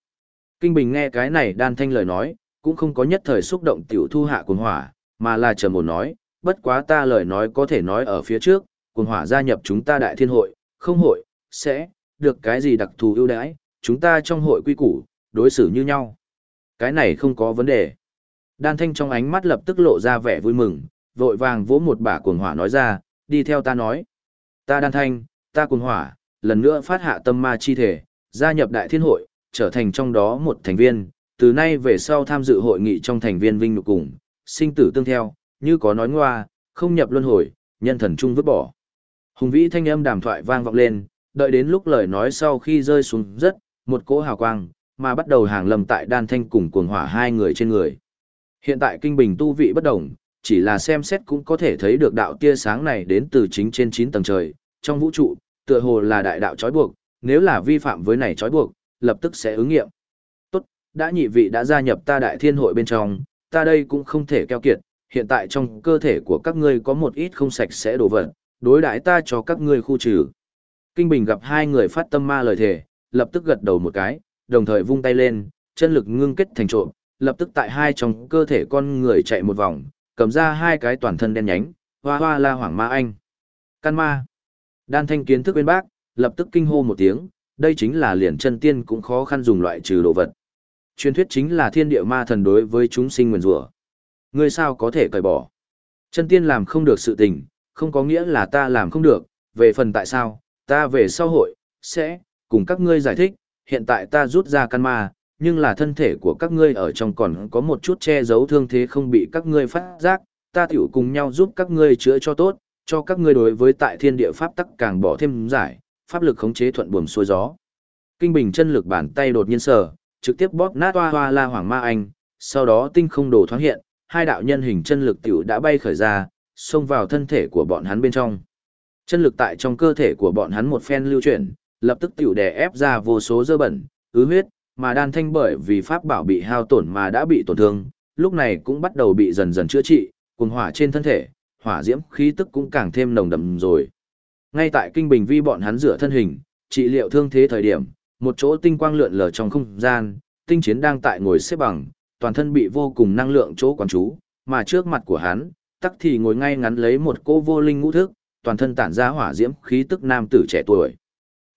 Kinh Bình nghe cái này đan thanh lời nói, cũng không có nhất thời xúc động tiểu thu hạ cuồng hỏa, mà là trầm ổn nói, bất quá ta lời nói có thể nói ở phía trước, cuồng hỏa gia nhập chúng ta đại thiên hội, không hội, sẽ, được cái gì đặc thù ưu đãi, chúng ta trong hội quy củ, đối xử như nhau. Cái này không có vấn đề. Đan thanh trong ánh mắt lập tức lộ ra vẻ vui mừng, vội vàng vỗ một bả cuồng hỏa nói ra, đi theo ta nói. Ta đan thanh, ta cuồng hỏa, lần nữa phát hạ tâm ma chi thể, gia nhập đại thiên hội, trở thành trong đó một thành viên, từ nay về sau tham dự hội nghị trong thành viên vinh nhục cùng, sinh tử tương theo, như có nói ngoa, không nhập luân hồi, nhân thần chung vứt bỏ. Hùng vĩ thanh âm đàm thoại vang vọng lên, đợi đến lúc lời nói sau khi rơi xuống rất, một cỗ hào quang, mà bắt đầu hàng lầm tại đan thanh cùng cuồng hỏa hai người trên người. Hiện tại kinh bình tu vị bất đồng, chỉ là xem xét cũng có thể thấy được đạo tia sáng này đến từ chính trên 9 tầng trời, trong vũ trụ, tựa hồ là đại đạo trói buộc, nếu là vi phạm với này trói buộc, lập tức sẽ ứng nghiệm. Tốt, đã nhị vị đã gia nhập ta đại thiên hội bên trong, ta đây cũng không thể keo kiệt, hiện tại trong cơ thể của các ngươi có một ít không sạch sẽ đổ vật, đối đãi ta cho các ngươi khu trừ. Kinh Bình gặp hai người phát tâm ma lời thề, lập tức gật đầu một cái, đồng thời vung tay lên, chân lực ngưng kết thành trộm, lập tức tại hai trong cơ thể con người chạy một vòng, cầm ra hai cái toàn thân đen nhánh, hoa hoa la hoàng ma anh. Căn ma. Đan thanh kiến thức bên bác, lập tức kinh hô một tiếng, đây chính là liền chân tiên cũng khó khăn dùng loại trừ đồ vật. Truyền thuyết chính là thiên địa ma thần đối với chúng sinh nguyền rủa. Ngươi sao có thể cởi bỏ? Chân tiên làm không được sự tình, không có nghĩa là ta làm không được, về phần tại sao, ta về sau hội, sẽ, cùng các ngươi giải thích, hiện tại ta rút ra căn ma, nhưng là thân thể của các ngươi ở trong còn có một chút che giấu thương thế không bị các ngươi phát giác, ta tiểu cùng nhau giúp các ngươi chữa cho tốt, cho các ngươi đối với tại thiên địa pháp tắc càng bỏ thêm giải, pháp lực khống chế thuận buồm xuôi gió. Kinh bình chân lực bàn tay đột nhiên sờ, trực tiếp bóp nát hoa hoa la hoàng ma anh, sau đó tinh không đồ thoáng hiện, hai đạo nhân hình chân lực tiểu đã bay khởi ra, xông vào thân thể của bọn hắn bên trong. Chân lực tại trong cơ thể của bọn hắn một phen lưu chuyển, lập tức tiểu đè ép ra vô số dơ bẩn, ứ huyết, mà đan thanh bởi vì pháp bảo bị hao tổn mà đã bị tổn thương, lúc này cũng bắt đầu bị dần dần chữa trị, cùng hỏa trên thân thể, hỏa diễm khí tức cũng càng thêm nồng đậm rồi. Ngay tại kinh bình vi bọn hắn rửa thân hình, trị liệu thương thế thời điểm, một chỗ tinh quang lượn lờ trong không gian, tinh chiến đang tại ngồi xếp bằng, toàn thân bị vô cùng năng lượng chỗ quán chú, mà trước mặt của hắn, tắc thì ngồi ngay ngắn lấy một cô vô linh ngũ thức, toàn thân tản ra hỏa diễm khí tức nam tử trẻ tuổi.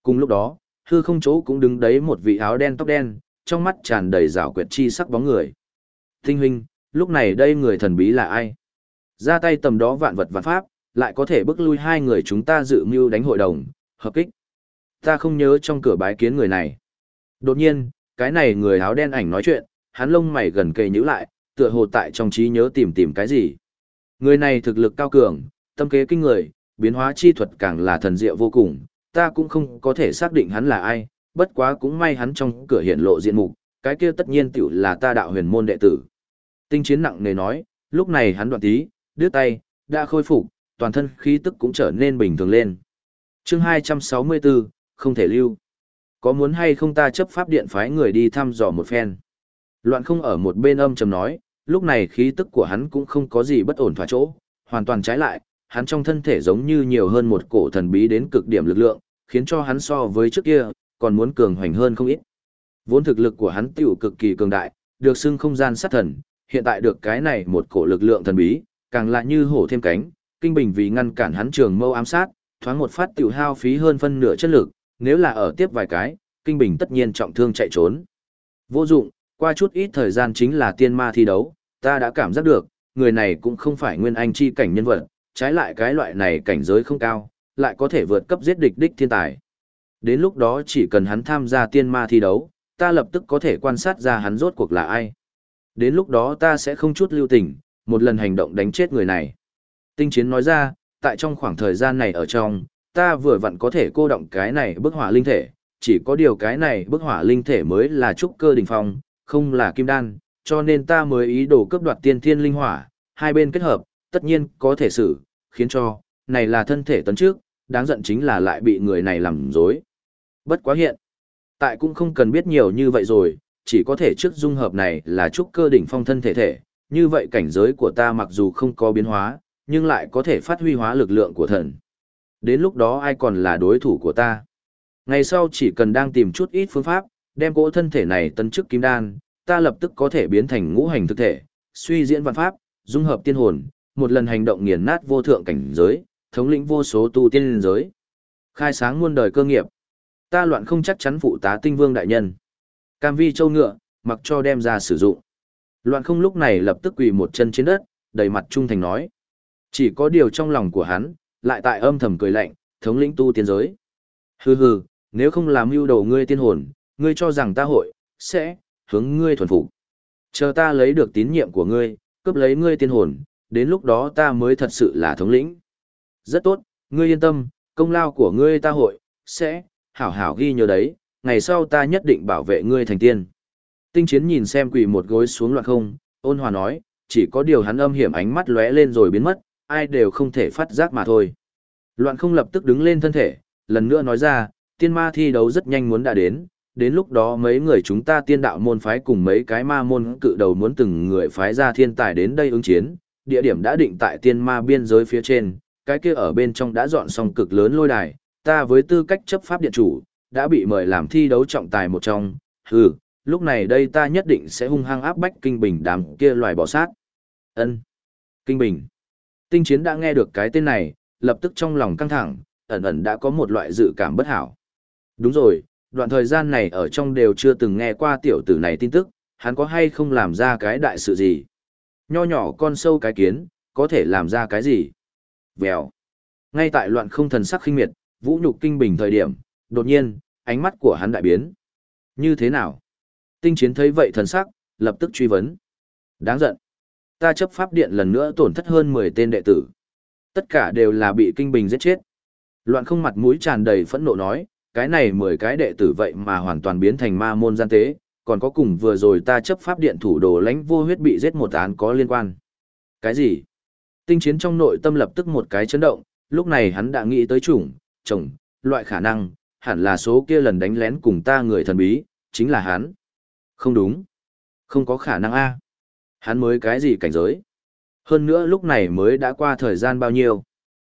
Cùng lúc đó, hư không chỗ cũng đứng đấy một vị áo đen tóc đen, trong mắt tràn đầy rào quyệt chi sắc bóng người. Tinh huynh, lúc này đây người thần bí là ai? Ra tay tầm đó vạn vật vạn pháp, lại có thể bức lui hai người chúng ta dự mưu đánh hội đồng, hợp kích. Ta không nhớ trong cửa bái kiến người này. Đột nhiên, cái này người áo đen ảnh nói chuyện, hắn lông mày gần kề nhíu lại, tựa hồ tại trong trí nhớ tìm tìm cái gì. Người này thực lực cao cường, tâm kế kinh người, biến hóa chi thuật càng là thần diệu vô cùng, ta cũng không có thể xác định hắn là ai, bất quá cũng may hắn trong cửa hiện lộ diện mục, cái kia tất nhiên tiểu là ta đạo huyền môn đệ tử. Tinh chiến nặng nề nói, lúc này hắn đoạn tí, đứt tay, đã khôi phục, toàn thân khí tức cũng trở nên bình thường lên. chương 264, không thể lưu. Có muốn hay không ta chấp pháp điện phái người đi thăm dò một phen. Loạn không ở một bên âm trầm nói, lúc này khí tức của hắn cũng không có gì bất ổn thỏa chỗ, hoàn toàn trái lại, hắn trong thân thể giống như nhiều hơn một cổ thần bí đến cực điểm lực lượng, khiến cho hắn so với trước kia, còn muốn cường hoành hơn không ít. Vốn thực lực của hắn tiểu cực kỳ cường đại, được xưng không gian sát thần, hiện tại được cái này một cổ lực lượng thần bí, càng lại như hổ thêm cánh, kinh bình vì ngăn cản hắn trường mâu ám sát, thoáng một phát tiểu hao phí hơn phân nửa chất lực, nếu là ở tiếp vài cái, kinh bình tất nhiên trọng thương chạy trốn. Vô dụng, qua chút ít thời gian chính là tiên ma thi đấu, ta đã cảm giác được, người này cũng không phải nguyên anh chi cảnh nhân vật, trái lại cái loại này cảnh giới không cao, lại có thể vượt cấp giết địch đích thiên tài. Đến lúc đó chỉ cần hắn tham gia tiên ma thi đấu, ta lập tức có thể quan sát ra hắn rốt cuộc là ai. Đến lúc đó ta sẽ không chút lưu tình, một lần hành động đánh chết người này. Tinh chiến nói ra, tại trong khoảng thời gian này ở trong, ta vừa vặn có thể cô động cái này bức hỏa linh thể, chỉ có điều cái này bức hỏa linh thể mới là trúc cơ đỉnh phong, không là kim đan, cho nên ta mới ý đồ cướp đoạt tiên thiên linh hỏa, hai bên kết hợp, tất nhiên có thể xử, khiến cho, này là thân thể tấn trước, đáng giận chính là lại bị người này làm dối. Bất quá hiện, tại cũng không cần biết nhiều như vậy rồi, chỉ có thể trước dung hợp này là trúc cơ đỉnh phong thân thể thể, như vậy cảnh giới của ta mặc dù không có biến hóa, nhưng lại có thể phát huy hóa lực lượng của thần. Đến lúc đó ai còn là đối thủ của ta. Ngày sau chỉ cần đang tìm chút ít phương pháp, đem cỗ thân thể này tấn chức kim đan, ta lập tức có thể biến thành ngũ hành thực thể, suy diễn văn pháp, dung hợp tiên hồn, một lần hành động nghiền nát vô thượng cảnh giới, thống lĩnh vô số tu tiên linh giới. Khai sáng muôn đời cơ nghiệp. Ta loạn không chắc chắn phụ tá tinh vương đại nhân. Cam vi châu ngựa, mặc cho đem ra sử dụng. Loạn không lúc này lập tức quỳ một chân trên đất, đầy mặt trung thành nói. Chỉ có điều trong lòng của hắn, lại tại âm thầm cười lạnh, thống lĩnh tu tiên giới. Hừ hừ, nếu không làm mưu đầu ngươi tiên hồn, ngươi cho rằng ta hội, sẽ, hướng ngươi thuần phục. Chờ ta lấy được tín nhiệm của ngươi, cướp lấy ngươi tiên hồn, đến lúc đó ta mới thật sự là thống lĩnh. Rất tốt, ngươi yên tâm, công lao của ngươi ta hội, sẽ, hảo hảo ghi nhớ đấy, ngày sau ta nhất định bảo vệ ngươi thành tiên. Tinh chiến nhìn xem quỷ một gối xuống loạn không, ôn hòa nói, chỉ có điều hắn âm hiểm ánh mắt lóe lên rồi biến mất, ai đều không thể phát giác mà thôi. Loạn không lập tức đứng lên thân thể, lần nữa nói ra, tiên ma thi đấu rất nhanh muốn đã đến, đến lúc đó mấy người chúng ta tiên đạo môn phái cùng mấy cái ma môn cự đầu muốn từng người phái ra thiên tài đến đây ứng chiến, địa điểm đã định tại tiên ma biên giới phía trên, cái kia ở bên trong đã dọn xong cực lớn lôi đài, ta với tư cách chấp pháp điện chủ, đã bị mời làm thi đấu trọng tài một trong, hừ, lúc này đây ta nhất định sẽ hung hăng áp bách kinh bình đám kia loài bò sát. Ân, Kinh bình. Tinh chiến đã nghe được cái tên này, lập tức trong lòng căng thẳng, ẩn ẩn đã có một loại dự cảm bất hảo. Đúng rồi, đoạn thời gian này ở trong đều chưa từng nghe qua tiểu tử này tin tức, hắn có hay không làm ra cái đại sự gì. Nho nhỏ con sâu cái kiến, có thể làm ra cái gì. Vèo. Ngay tại loạn không thần sắc khinh miệt, vũ nhục kinh bình thời điểm, đột nhiên, ánh mắt của hắn đại biến. Như thế nào? Tinh chiến thấy vậy thần sắc, lập tức truy vấn. Đáng giận. Ta chấp pháp điện lần nữa tổn thất hơn 10 tên đệ tử. Tất cả đều là bị kinh bình giết chết. Loạn không mặt mũi tràn đầy phẫn nộ nói, cái này 10 cái đệ tử vậy mà hoàn toàn biến thành ma môn gian tế, còn có cùng vừa rồi ta chấp pháp điện thủ đồ lãnh vô huyết bị giết một án có liên quan. Cái gì? Tinh chiến trong nội tâm lập tức một cái chấn động, lúc này hắn đã nghĩ tới chủng, chồng, loại khả năng, hẳn là số kia lần đánh lén cùng ta người thần bí, chính là hắn. Không đúng. Không có khả năng a. Hắn mới cái gì cảnh giới? Hơn nữa lúc này mới đã qua thời gian bao nhiêu?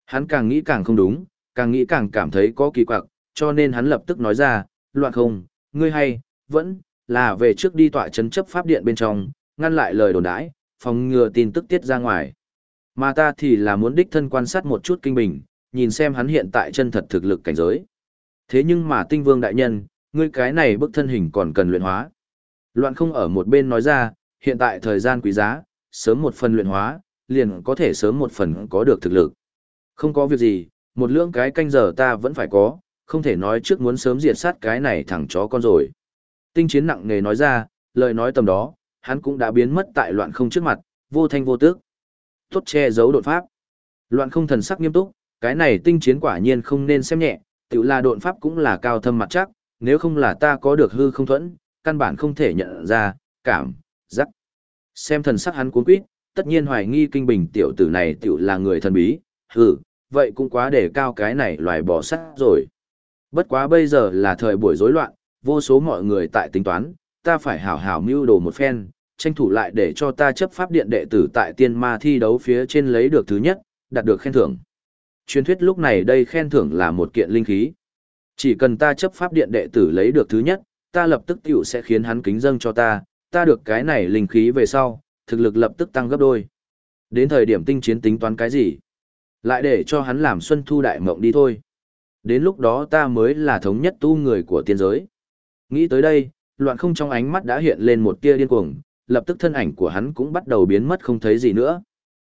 Hắn càng nghĩ càng không đúng, càng nghĩ càng cảm thấy có kỳ quặc, cho nên hắn lập tức nói ra, loạn không, ngươi hay, vẫn, là về trước đi tọa chấn chấp pháp điện bên trong, ngăn lại lời đồn đãi, phòng ngừa tin tức tiết ra ngoài. Mà ta thì là muốn đích thân quan sát một chút kinh bình, nhìn xem hắn hiện tại chân thật thực lực cảnh giới. Thế nhưng mà tinh vương đại nhân, ngươi cái này bức thân hình còn cần luyện hóa. Loạn không ở một bên nói ra, hiện tại thời gian quý giá, sớm một phần luyện hóa, liền có thể sớm một phần có được thực lực. Không có việc gì, một lượng cái canh giờ ta vẫn phải có, không thể nói trước muốn sớm diệt sát cái này thằng chó con rồi. Tinh chiến nặng nề nói ra, lời nói tầm đó, hắn cũng đã biến mất tại loạn không trước mặt, vô thanh vô tước. Tốt che giấu đột pháp. Loạn không thần sắc nghiêm túc, cái này tinh chiến quả nhiên không nên xem nhẹ, tự là đột pháp cũng là cao thâm mặt chắc, nếu không là ta có được hư không thuẫn, căn bản không thể nhận ra, cảm, giác. Xem thần sắc hắn cuốn quýt, tất nhiên hoài nghi kinh bình tiểu tử này tiểu là người thần bí, hừ, vậy cũng quá để cao cái này loài bỏ sắt rồi. Bất quá bây giờ là thời buổi rối loạn, vô số mọi người tại tính toán, ta phải hảo hảo mưu đồ một phen, tranh thủ lại để cho ta chấp pháp điện đệ tử tại tiên ma thi đấu phía trên lấy được thứ nhất, đạt được khen thưởng. Truyền thuyết lúc này đây khen thưởng là một kiện linh khí. Chỉ cần ta chấp pháp điện đệ tử lấy được thứ nhất, ta lập tức tiểu sẽ khiến hắn kính dâng cho ta, ta được cái này linh khí về sau, thực lực lập tức tăng gấp đôi. Đến thời điểm tinh chiến tính toán cái gì? Lại để cho hắn làm xuân thu đại mộng đi thôi. Đến lúc đó ta mới là thống nhất tu người của tiên giới. Nghĩ tới đây, loạn không trong ánh mắt đã hiện lên một tia điên cuồng, lập tức thân ảnh của hắn cũng bắt đầu biến mất không thấy gì nữa.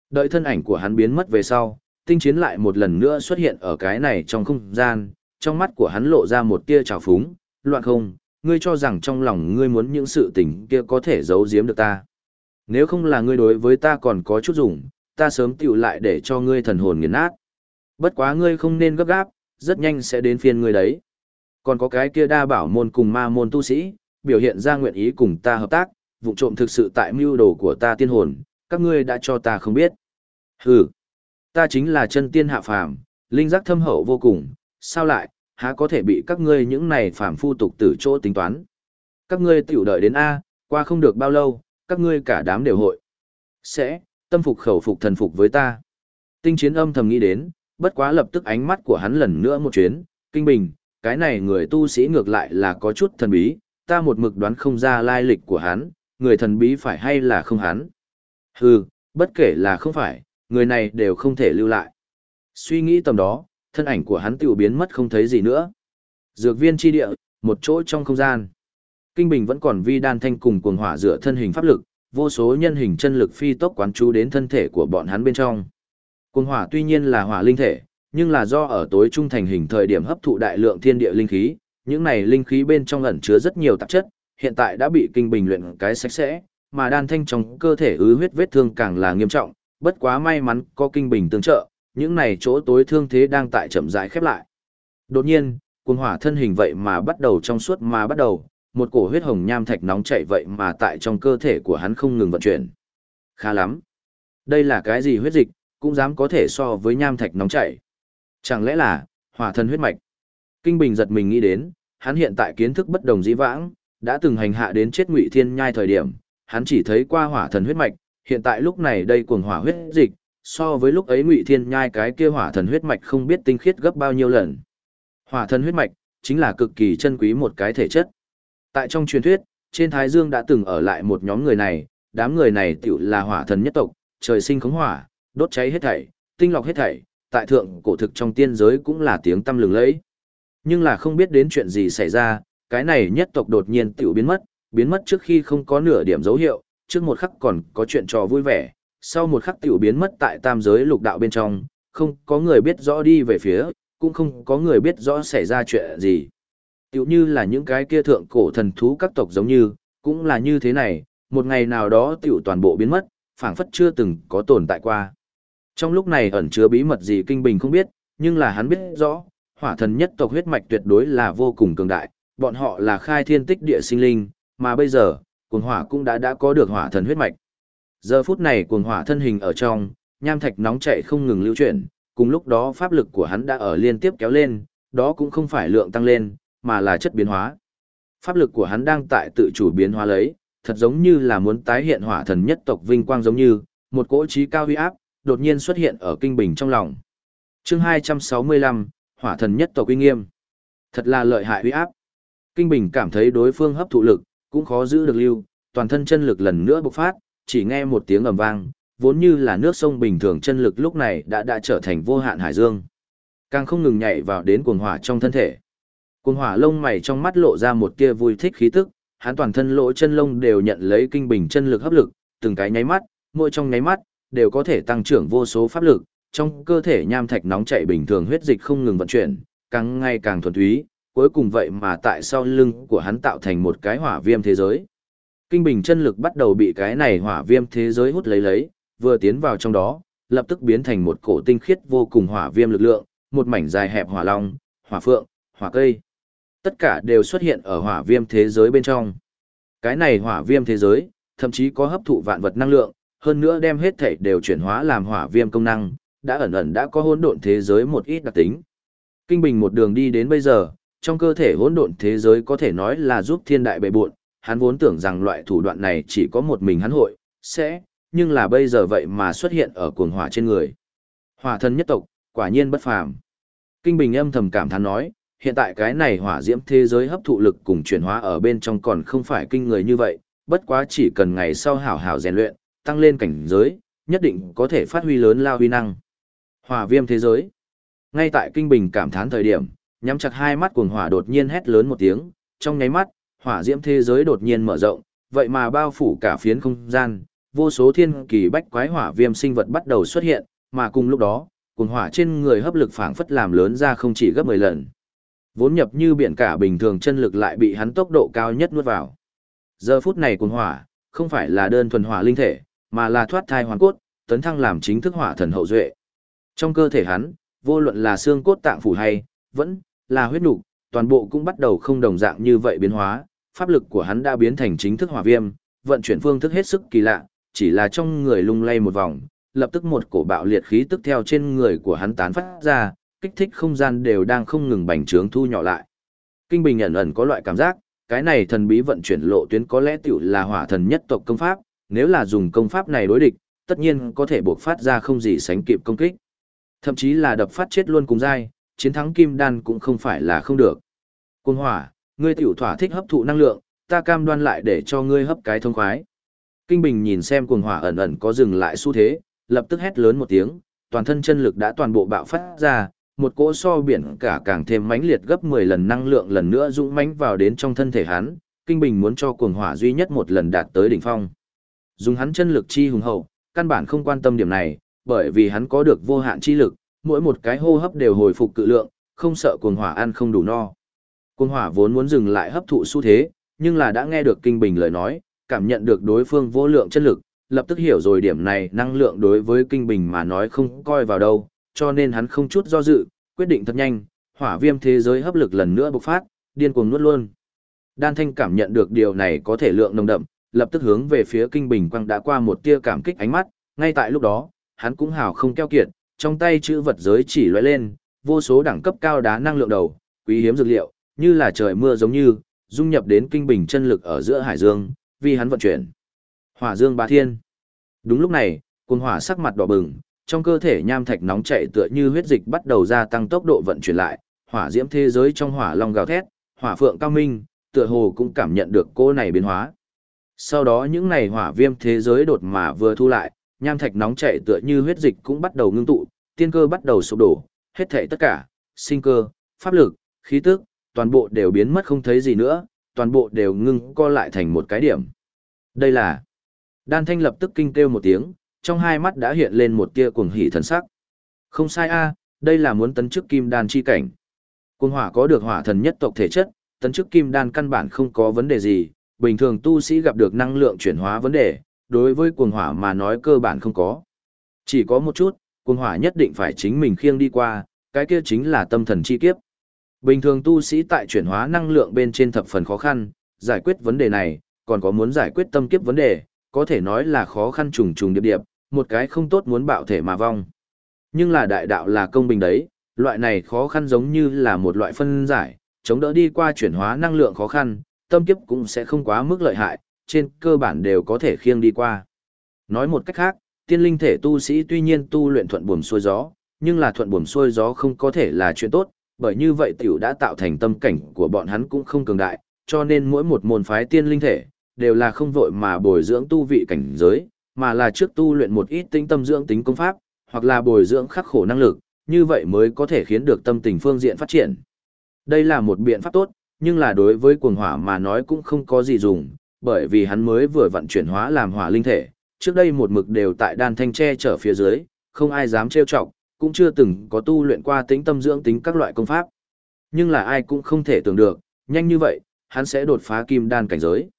Đợi thân ảnh của hắn biến mất về sau, tinh chiến lại một lần nữa xuất hiện ở cái này trong không gian, trong mắt của hắn lộ ra một tia trào phúng, loạn không, ngươi cho rằng trong lòng ngươi muốn những sự tình kia có thể giấu giếm được ta. Nếu không là ngươi đối với ta còn có chút dùng, ta sớm tiểu lại để cho ngươi thần hồn nghiền nát. Bất quá ngươi không nên gấp gáp, rất nhanh sẽ đến phiên ngươi đấy. Còn có cái kia đa bảo môn cùng ma môn tu sĩ, biểu hiện ra nguyện ý cùng ta hợp tác, vụ trộm thực sự tại mưu đồ của ta tiên hồn, các ngươi đã cho ta không biết. Hừ, ta chính là chân tiên hạ phàm, linh giác thâm hậu vô cùng, sao lại, há có thể bị các ngươi những này phàm phu tục tử chỗ tính toán. Các ngươi tiểu đợi đến A, qua không được bao lâu, các ngươi cả đám đều hội. Sẽ, tâm phục khẩu phục thần phục với ta. Tinh chiến âm thầm nghĩ đến, bất quá lập tức ánh mắt của hắn lần nữa một chuyến, kinh bình, cái này người tu sĩ ngược lại là có chút thần bí, ta một mực đoán không ra lai lịch của hắn, người thần bí phải hay là không hắn. Hừ, bất kể là không phải, người này đều không thể lưu lại. Suy nghĩ tầm đó, thân ảnh của hắn tiểu biến mất không thấy gì nữa. Dược viên chi địa, một chỗ trong không gian. Kinh Bình vẫn còn vi đan thanh cùng cuồng hỏa dựa thân hình pháp lực, vô số nhân hình chân lực phi tốc quán chú đến thân thể của bọn hắn bên trong. Cuồng hỏa tuy nhiên là hỏa linh thể, nhưng là do ở tối trung thành hình thời điểm hấp thụ đại lượng thiên địa linh khí, những này linh khí bên trong ẩn chứa rất nhiều tạp chất, hiện tại đã bị kinh bình luyện cái sạch sẽ, mà đan thanh trong cơ thể ứ huyết vết thương càng là nghiêm trọng, bất quá may mắn có kinh bình tương trợ, những này chỗ tối thương thế đang tại chậm rãi khép lại. Đột nhiên, cuồng hỏa thân hình vậy mà bắt đầu trong suốt mà bắt đầu, một cổ huyết hồng nham thạch nóng chảy vậy mà tại trong cơ thể của hắn không ngừng vận chuyển. Khá lắm. Đây là cái gì huyết dịch, cũng dám có thể so với nham thạch nóng chảy. Chẳng lẽ là, hỏa thân huyết mạch? Kinh Bình giật mình nghĩ đến, hắn hiện tại kiến thức bất đồng dĩ vãng, đã từng hành hạ đến chết ngụy thiên nhai thời điểm, hắn chỉ thấy qua hỏa thần huyết mạch, hiện tại lúc này đây cuồng hỏa huyết dịch, so với lúc ấy ngụy thiên nhai cái kia hỏa thần huyết mạch không biết tinh khiết gấp bao nhiêu lần. Hỏa thần huyết mạch, chính là cực kỳ chân quý một cái thể chất. Tại trong truyền thuyết, trên Thái Dương đã từng ở lại một nhóm người này, đám người này tựu là hỏa thần nhất tộc, trời sinh khống hỏa, đốt cháy hết thảy, tinh lọc hết thảy, tại thượng cổ thực trong tiên giới cũng là tiếng tâm lừng lẫy. Nhưng là không biết đến chuyện gì xảy ra, cái này nhất tộc đột nhiên tựu biến mất, biến mất trước khi không có nửa điểm dấu hiệu, trước một khắc còn có chuyện trò vui vẻ, sau một khắc tiểu biến mất tại tam giới lục đạo bên trong, không có người biết rõ đi về phía, cũng không có người biết rõ xảy ra chuyện gì. Tiểu như là những cái kia thượng cổ thần thú các tộc giống như, cũng là như thế này, một ngày nào đó tiểu toàn bộ biến mất, phảng phất chưa từng có tồn tại qua. Trong lúc này ẩn chứa bí mật gì kinh bình không biết, nhưng là hắn biết rõ, hỏa thần nhất tộc huyết mạch tuyệt đối là vô cùng cường đại, bọn họ là khai thiên tích địa sinh linh, mà bây giờ, cuồng hỏa cũng đã đã có được hỏa thần huyết mạch. Giờ phút này cuồng hỏa thân hình ở trong, nham thạch nóng chảy không ngừng lưu chuyển, cùng lúc đó pháp lực của hắn đã ở liên tiếp kéo lên, đó cũng không phải lượng tăng lên, mà là chất biến hóa. Pháp lực của hắn đang tại tự chủ biến hóa lấy, thật giống như là muốn tái hiện hỏa thần nhất tộc vinh quang giống như, một cỗ trí cao huy áp, đột nhiên xuất hiện ở kinh bình trong lòng. chương 265, hỏa thần nhất tộc uy nghiêm. Thật là lợi hại huy áp. Kinh bình cảm thấy đối phương hấp thụ lực, cũng khó giữ được lưu, toàn thân chân lực lần nữa bộc phát, chỉ nghe một tiếng ầm vang, vốn như là nước sông bình thường chân lực lúc này đã đã trở thành vô hạn hải dương. Càng không ngừng nhảy vào đến cuồng hỏa trong thân thể. Cuồng hỏa lông mày trong mắt lộ ra một tia vui thích khí tức, hắn toàn thân lỗ chân lông đều nhận lấy kinh bình chân lực hấp lực, từng cái nháy mắt, mỗi trong nháy mắt đều có thể tăng trưởng vô số pháp lực, trong cơ thể nham thạch nóng chảy bình thường huyết dịch không ngừng vận chuyển, càng ngày càng thuần túy, cuối cùng vậy mà tại sau lưng của hắn tạo thành một cái hỏa viêm thế giới. Kinh bình chân lực bắt đầu bị cái này hỏa viêm thế giới hút lấy lấy, vừa tiến vào trong đó, lập tức biến thành một cổ tinh khiết vô cùng hỏa viêm lực lượng, một mảnh dài hẹp hỏa long, hỏa phượng, hỏa cây. Tất cả đều xuất hiện ở hỏa viêm thế giới bên trong. Cái này hỏa viêm thế giới, thậm chí có hấp thụ vạn vật năng lượng, hơn nữa đem hết thể đều chuyển hóa làm hỏa viêm công năng, đã ẩn ẩn đã có hỗn độn thế giới một ít đặc tính. Kinh Bình một đường đi đến bây giờ, trong cơ thể hỗn độn thế giới có thể nói là giúp thiên đại bệ buộn, hắn vốn tưởng rằng loại thủ đoạn này chỉ có một mình hắn hội, sẽ, nhưng là bây giờ vậy mà xuất hiện ở cuồng hỏa trên người. Hỏa thân nhất tộc, quả nhiên bất phàm. Kinh Bình âm thầm cảm thán nói, hiện tại cái này hỏa diễm thế giới hấp thụ lực cùng chuyển hóa ở bên trong còn không phải kinh người như vậy, bất quá chỉ cần ngày sau hảo hảo rèn luyện, tăng lên cảnh giới, nhất định có thể phát huy lớn lao huy năng. Hỏa viêm thế giới. Ngay tại Kinh Bình cảm thán thời điểm, nhắm chặt hai mắt cuồng hỏa đột nhiên hét lớn một tiếng, trong nháy mắt, hỏa diễm thế giới đột nhiên mở rộng, vậy mà bao phủ cả phiến không gian, vô số thiên kỳ bách quái hỏa viêm sinh vật bắt đầu xuất hiện, mà cùng lúc đó, cuồng hỏa trên người hấp lực phảng phất làm lớn ra không chỉ gấp 10 lần. Vốn nhập như biển cả bình thường chân lực lại bị hắn tốc độ cao nhất nuốt vào. Giờ phút này cuồng hỏa, không phải là đơn thuần hỏa linh thể, mà là thoát thai hoàn cốt, tấn thăng làm chính thức hỏa thần hậu duệ. Trong cơ thể hắn, vô luận là xương cốt tạng phủ hay, vẫn là huyết nục, toàn bộ cũng bắt đầu không đồng dạng như vậy biến hóa, pháp lực của hắn đã biến thành chính thức hỏa viêm, vận chuyển phương thức hết sức kỳ lạ, chỉ là trong người lung lay một vòng, lập tức một cổ bạo liệt khí tức theo trên người của hắn tán phát ra, kích thích không gian đều đang không ngừng bành trướng thu nhỏ lại. Kinh Bình ẩn ẩn có loại cảm giác, cái này thần bí vận chuyển lộ tuyến có lẽ tiểu là hỏa thần nhất tộc công pháp, nếu là dùng công pháp này đối địch, tất nhiên có thể buộc phát ra không gì sánh kịp công kích. Thậm chí là đập phát chết luôn cùng dai, chiến thắng kim đan cũng không phải là không được. Cung hỏa, ngươi tiểu thỏa thích hấp thụ năng lượng, ta cam đoan lại để cho ngươi hấp cái thông khoái. Kinh Bình nhìn xem cuồng hỏa ẩn ẩn có dừng lại xu thế, lập tức hét lớn một tiếng, toàn thân chân lực đã toàn bộ bạo phát ra, một cỗ so biển cả càng thêm mãnh liệt gấp 10 lần năng lượng lần nữa dũng mãnh vào đến trong thân thể hắn, Kinh Bình muốn cho cuồng hỏa duy nhất một lần đạt tới đỉnh phong. Dùng hắn chân lực chi hùng hậu, căn bản không quan tâm điểm này, bởi vì hắn có được vô hạn chi lực, mỗi một cái hô hấp đều hồi phục cự lượng, không sợ cuồng hỏa ăn không đủ no. Cung hỏa vốn muốn dừng lại hấp thụ xu thế, nhưng là đã nghe được Kinh Bình lời nói, cảm nhận được đối phương vô lượng chân lực, lập tức hiểu rồi điểm này năng lượng đối với Kinh Bình mà nói không coi vào đâu, cho nên hắn không chút do dự, quyết định thật nhanh, hỏa viêm thế giới hấp lực lần nữa bộc phát, điên cuồng nuốt luôn. Đan Thanh cảm nhận được điều này có thể lượng nồng đậm, lập tức hướng về phía Kinh Bình quang đã qua một tia cảm kích ánh mắt, ngay tại lúc đó, hắn cũng hào không keo kiệt, trong tay chữ vật giới chỉ lóe lên, vô số đẳng cấp cao đá năng lượng đầu, quý hiếm dược liệu, như là trời mưa giống như, dung nhập đến Kinh Bình chân lực ở giữa hải dương, vì hắn vận chuyển. Hỏa dương ba thiên. Đúng lúc này, cuồng hỏa sắc mặt đỏ bừng, trong cơ thể nham thạch nóng chảy tựa như huyết dịch bắt đầu gia tăng tốc độ vận chuyển lại, hỏa diễm thế giới trong hỏa long gào thét, hỏa phượng cao minh, tựa hồ cũng cảm nhận được cô này biến hóa. Sau đó những này hỏa viêm thế giới đột mà vừa thu lại, nham thạch nóng chảy tựa như huyết dịch cũng bắt đầu ngưng tụ, tiên cơ bắt đầu sụp đổ, hết thảy tất cả, sinh cơ, pháp lực, khí tức, toàn bộ đều biến mất không thấy gì nữa, toàn bộ đều ngưng co lại thành một cái điểm. Đây là Đan Thanh lập tức kinh kêu một tiếng, trong hai mắt đã hiện lên một tia cuồng hỉ thần sắc. Không sai a, đây là muốn tấn chức kim đan chi cảnh. Cuồng hỏa có được hỏa thần nhất tộc thể chất, tấn chức kim đan căn bản không có vấn đề gì, bình thường tu sĩ gặp được năng lượng chuyển hóa vấn đề, đối với cuồng hỏa mà nói cơ bản không có. Chỉ có một chút, cuồng hỏa nhất định phải chính mình khiêng đi qua, cái kia chính là tâm thần chi kiếp. Bình thường tu sĩ tại chuyển hóa năng lượng bên trên thập phần khó khăn, giải quyết vấn đề này, còn có muốn giải quyết tâm kiếp vấn đề, có thể nói là khó khăn trùng trùng điệp điệp, một cái không tốt muốn bạo thể mà vong. Nhưng là đại đạo là công bình đấy, loại này khó khăn giống như là một loại phân giải, chống đỡ đi qua chuyển hóa năng lượng khó khăn, tâm kiếp cũng sẽ không quá mức lợi hại, trên cơ bản đều có thể khiêng đi qua. Nói một cách khác, tiên linh thể tu sĩ tuy nhiên tu luyện thuận buồm xuôi gió, nhưng là thuận buồm xuôi gió không có thể là chuyện tốt, bởi như vậy tiểu đã tạo thành tâm cảnh của bọn hắn cũng không cường đại, cho nên mỗi một môn phái tiên linh thể đều là không vội mà bồi dưỡng tu vị cảnh giới, mà là trước tu luyện một ít tinh tâm dưỡng tính công pháp, hoặc là bồi dưỡng khắc khổ năng lực, như vậy mới có thể khiến được tâm tình phương diện phát triển. Đây là một biện pháp tốt, nhưng là đối với cuồng hỏa mà nói cũng không có gì dùng, bởi vì hắn mới vừa vận chuyển hóa làm hỏa linh thể, trước đây một mực đều tại đan thanh tre trở phía dưới, không ai dám trêu chọc, cũng chưa từng có tu luyện qua tính tâm dưỡng tính các loại công pháp. Nhưng là ai cũng không thể tưởng được, nhanh như vậy, hắn sẽ đột phá kim đan cảnh giới.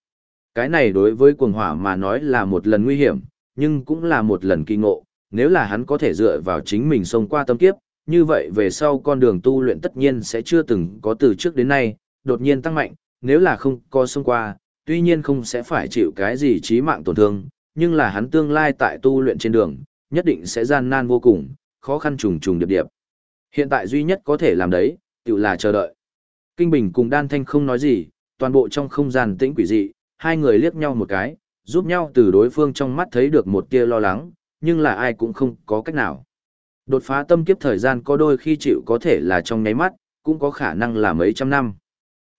Cái này đối với cuồng hỏa mà nói là một lần nguy hiểm, nhưng cũng là một lần kỳ ngộ, nếu là hắn có thể dựa vào chính mình xông qua tâm kiếp, như vậy về sau con đường tu luyện tất nhiên sẽ chưa từng có từ trước đến nay, đột nhiên tăng mạnh, nếu là không có xông qua, tuy nhiên không sẽ phải chịu cái gì chí mạng tổn thương, nhưng là hắn tương lai tại tu luyện trên đường, nhất định sẽ gian nan vô cùng, khó khăn trùng trùng điệp điệp. Hiện tại duy nhất có thể làm đấy, tự là chờ đợi. Kinh Bình cùng Đan Thanh không nói gì, toàn bộ trong không gian tĩnh quỷ dị, hai người liếc nhau một cái, giúp nhau từ đối phương trong mắt thấy được một tia lo lắng, nhưng là ai cũng không có cách nào. Đột phá tâm kiếp thời gian có đôi khi chịu có thể là trong nháy mắt, cũng có khả năng là mấy trăm năm.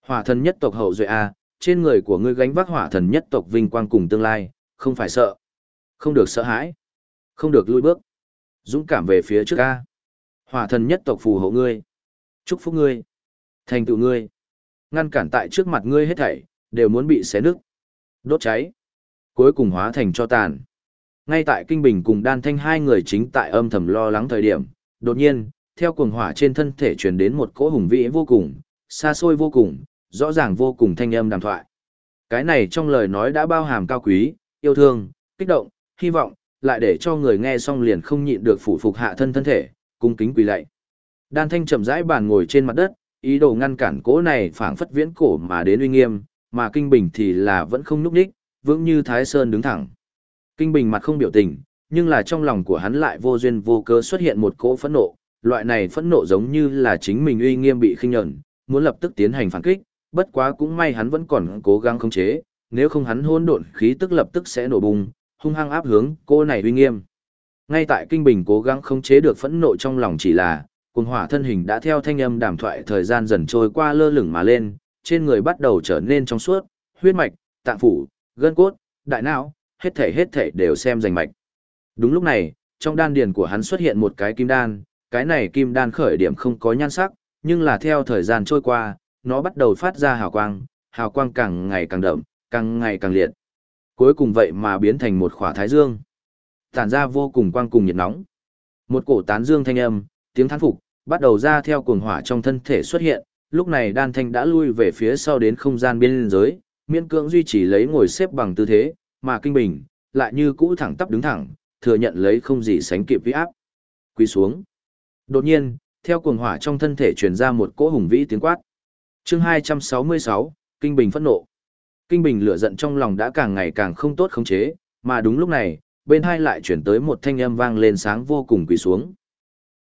Hỏa thần nhất tộc hậu duệ A, trên người của ngươi gánh vác hỏa thần nhất tộc vinh quang cùng tương lai, không phải sợ. Không được sợ hãi. Không được lùi bước. Dũng cảm về phía trước A. Hỏa thần nhất tộc phù hộ ngươi. Chúc phúc ngươi. Thành tựu ngươi. Ngăn cản tại trước mặt ngươi hết thảy, đều muốn bị xé nứt. Đốt cháy. Cuối cùng hóa thành cho tàn. Ngay tại Kinh Bình cùng Đan Thanh hai người chính tại âm thầm lo lắng thời điểm, đột nhiên, theo cuồng hỏa trên thân thể truyền đến một cỗ hùng vĩ vô cùng, xa xôi vô cùng, rõ ràng vô cùng thanh âm đàm thoại. Cái này trong lời nói đã bao hàm cao quý, yêu thương, kích động, hy vọng, lại để cho người nghe xong liền không nhịn được phủ phục hạ thân thân thể, cung kính quỳ lạy. Đan Thanh chậm rãi bàn ngồi trên mặt đất, ý đồ ngăn cản cỗ này phảng phất viễn cổ mà đến uy nghiêm, mà Kinh Bình thì là vẫn không nhúc nhích, vững như Thái Sơn đứng thẳng. Kinh Bình mặt không biểu tình, nhưng là trong lòng của hắn lại vô duyên vô cớ xuất hiện một cỗ phẫn nộ, loại này phẫn nộ giống như là chính mình uy nghiêm bị khinh nhẫn, muốn lập tức tiến hành phản kích, bất quá cũng may hắn vẫn còn cố gắng khống chế, nếu không hắn hỗn độn khí tức lập tức sẽ nổ bùng, hung hăng áp hướng cô này uy nghiêm. Ngay tại Kinh Bình cố gắng khống chế được phẫn nộ trong lòng chỉ là, cuồng hỏa thân hình đã theo thanh âm đàm thoại thời gian dần trôi qua lơ lửng mà lên, trên người bắt đầu trở nên trong suốt, huyết mạch, tạng phủ, gân cốt, đại não, hết thể hết thể đều xem rành mạch. Đúng lúc này, trong đan điền của hắn xuất hiện một cái kim đan, cái này kim đan khởi điểm không có nhan sắc, nhưng là theo thời gian trôi qua, nó bắt đầu phát ra hào quang, hào quang càng ngày càng đậm, càng ngày càng liệt. Cuối cùng vậy mà biến thành một khỏa thái dương. Tản ra vô cùng quang cùng nhiệt nóng. Một cổ tán dương thanh âm, tiếng thán phục, bắt đầu ra theo cuồng hỏa trong thân thể xuất hiện, lúc này đan thanh đã lui về phía sau đến không gian biên giới, miễn cưỡng duy trì lấy ngồi xếp bằng tư thế, mà kinh bình, lại như cũ thẳng tắp đứng thẳng, thừa nhận lấy không gì sánh kịp vĩ áp. Quỳ xuống. Đột nhiên, theo cuồng hỏa trong thân thể truyền ra một cỗ hùng vĩ tiếng quát. Chương 266, Kinh Bình phẫn nộ. Kinh Bình lửa giận trong lòng đã càng ngày càng không tốt khống chế, mà đúng lúc này, bên hai lại chuyển tới một thanh âm vang lên sáng vô cùng quỳ xuống.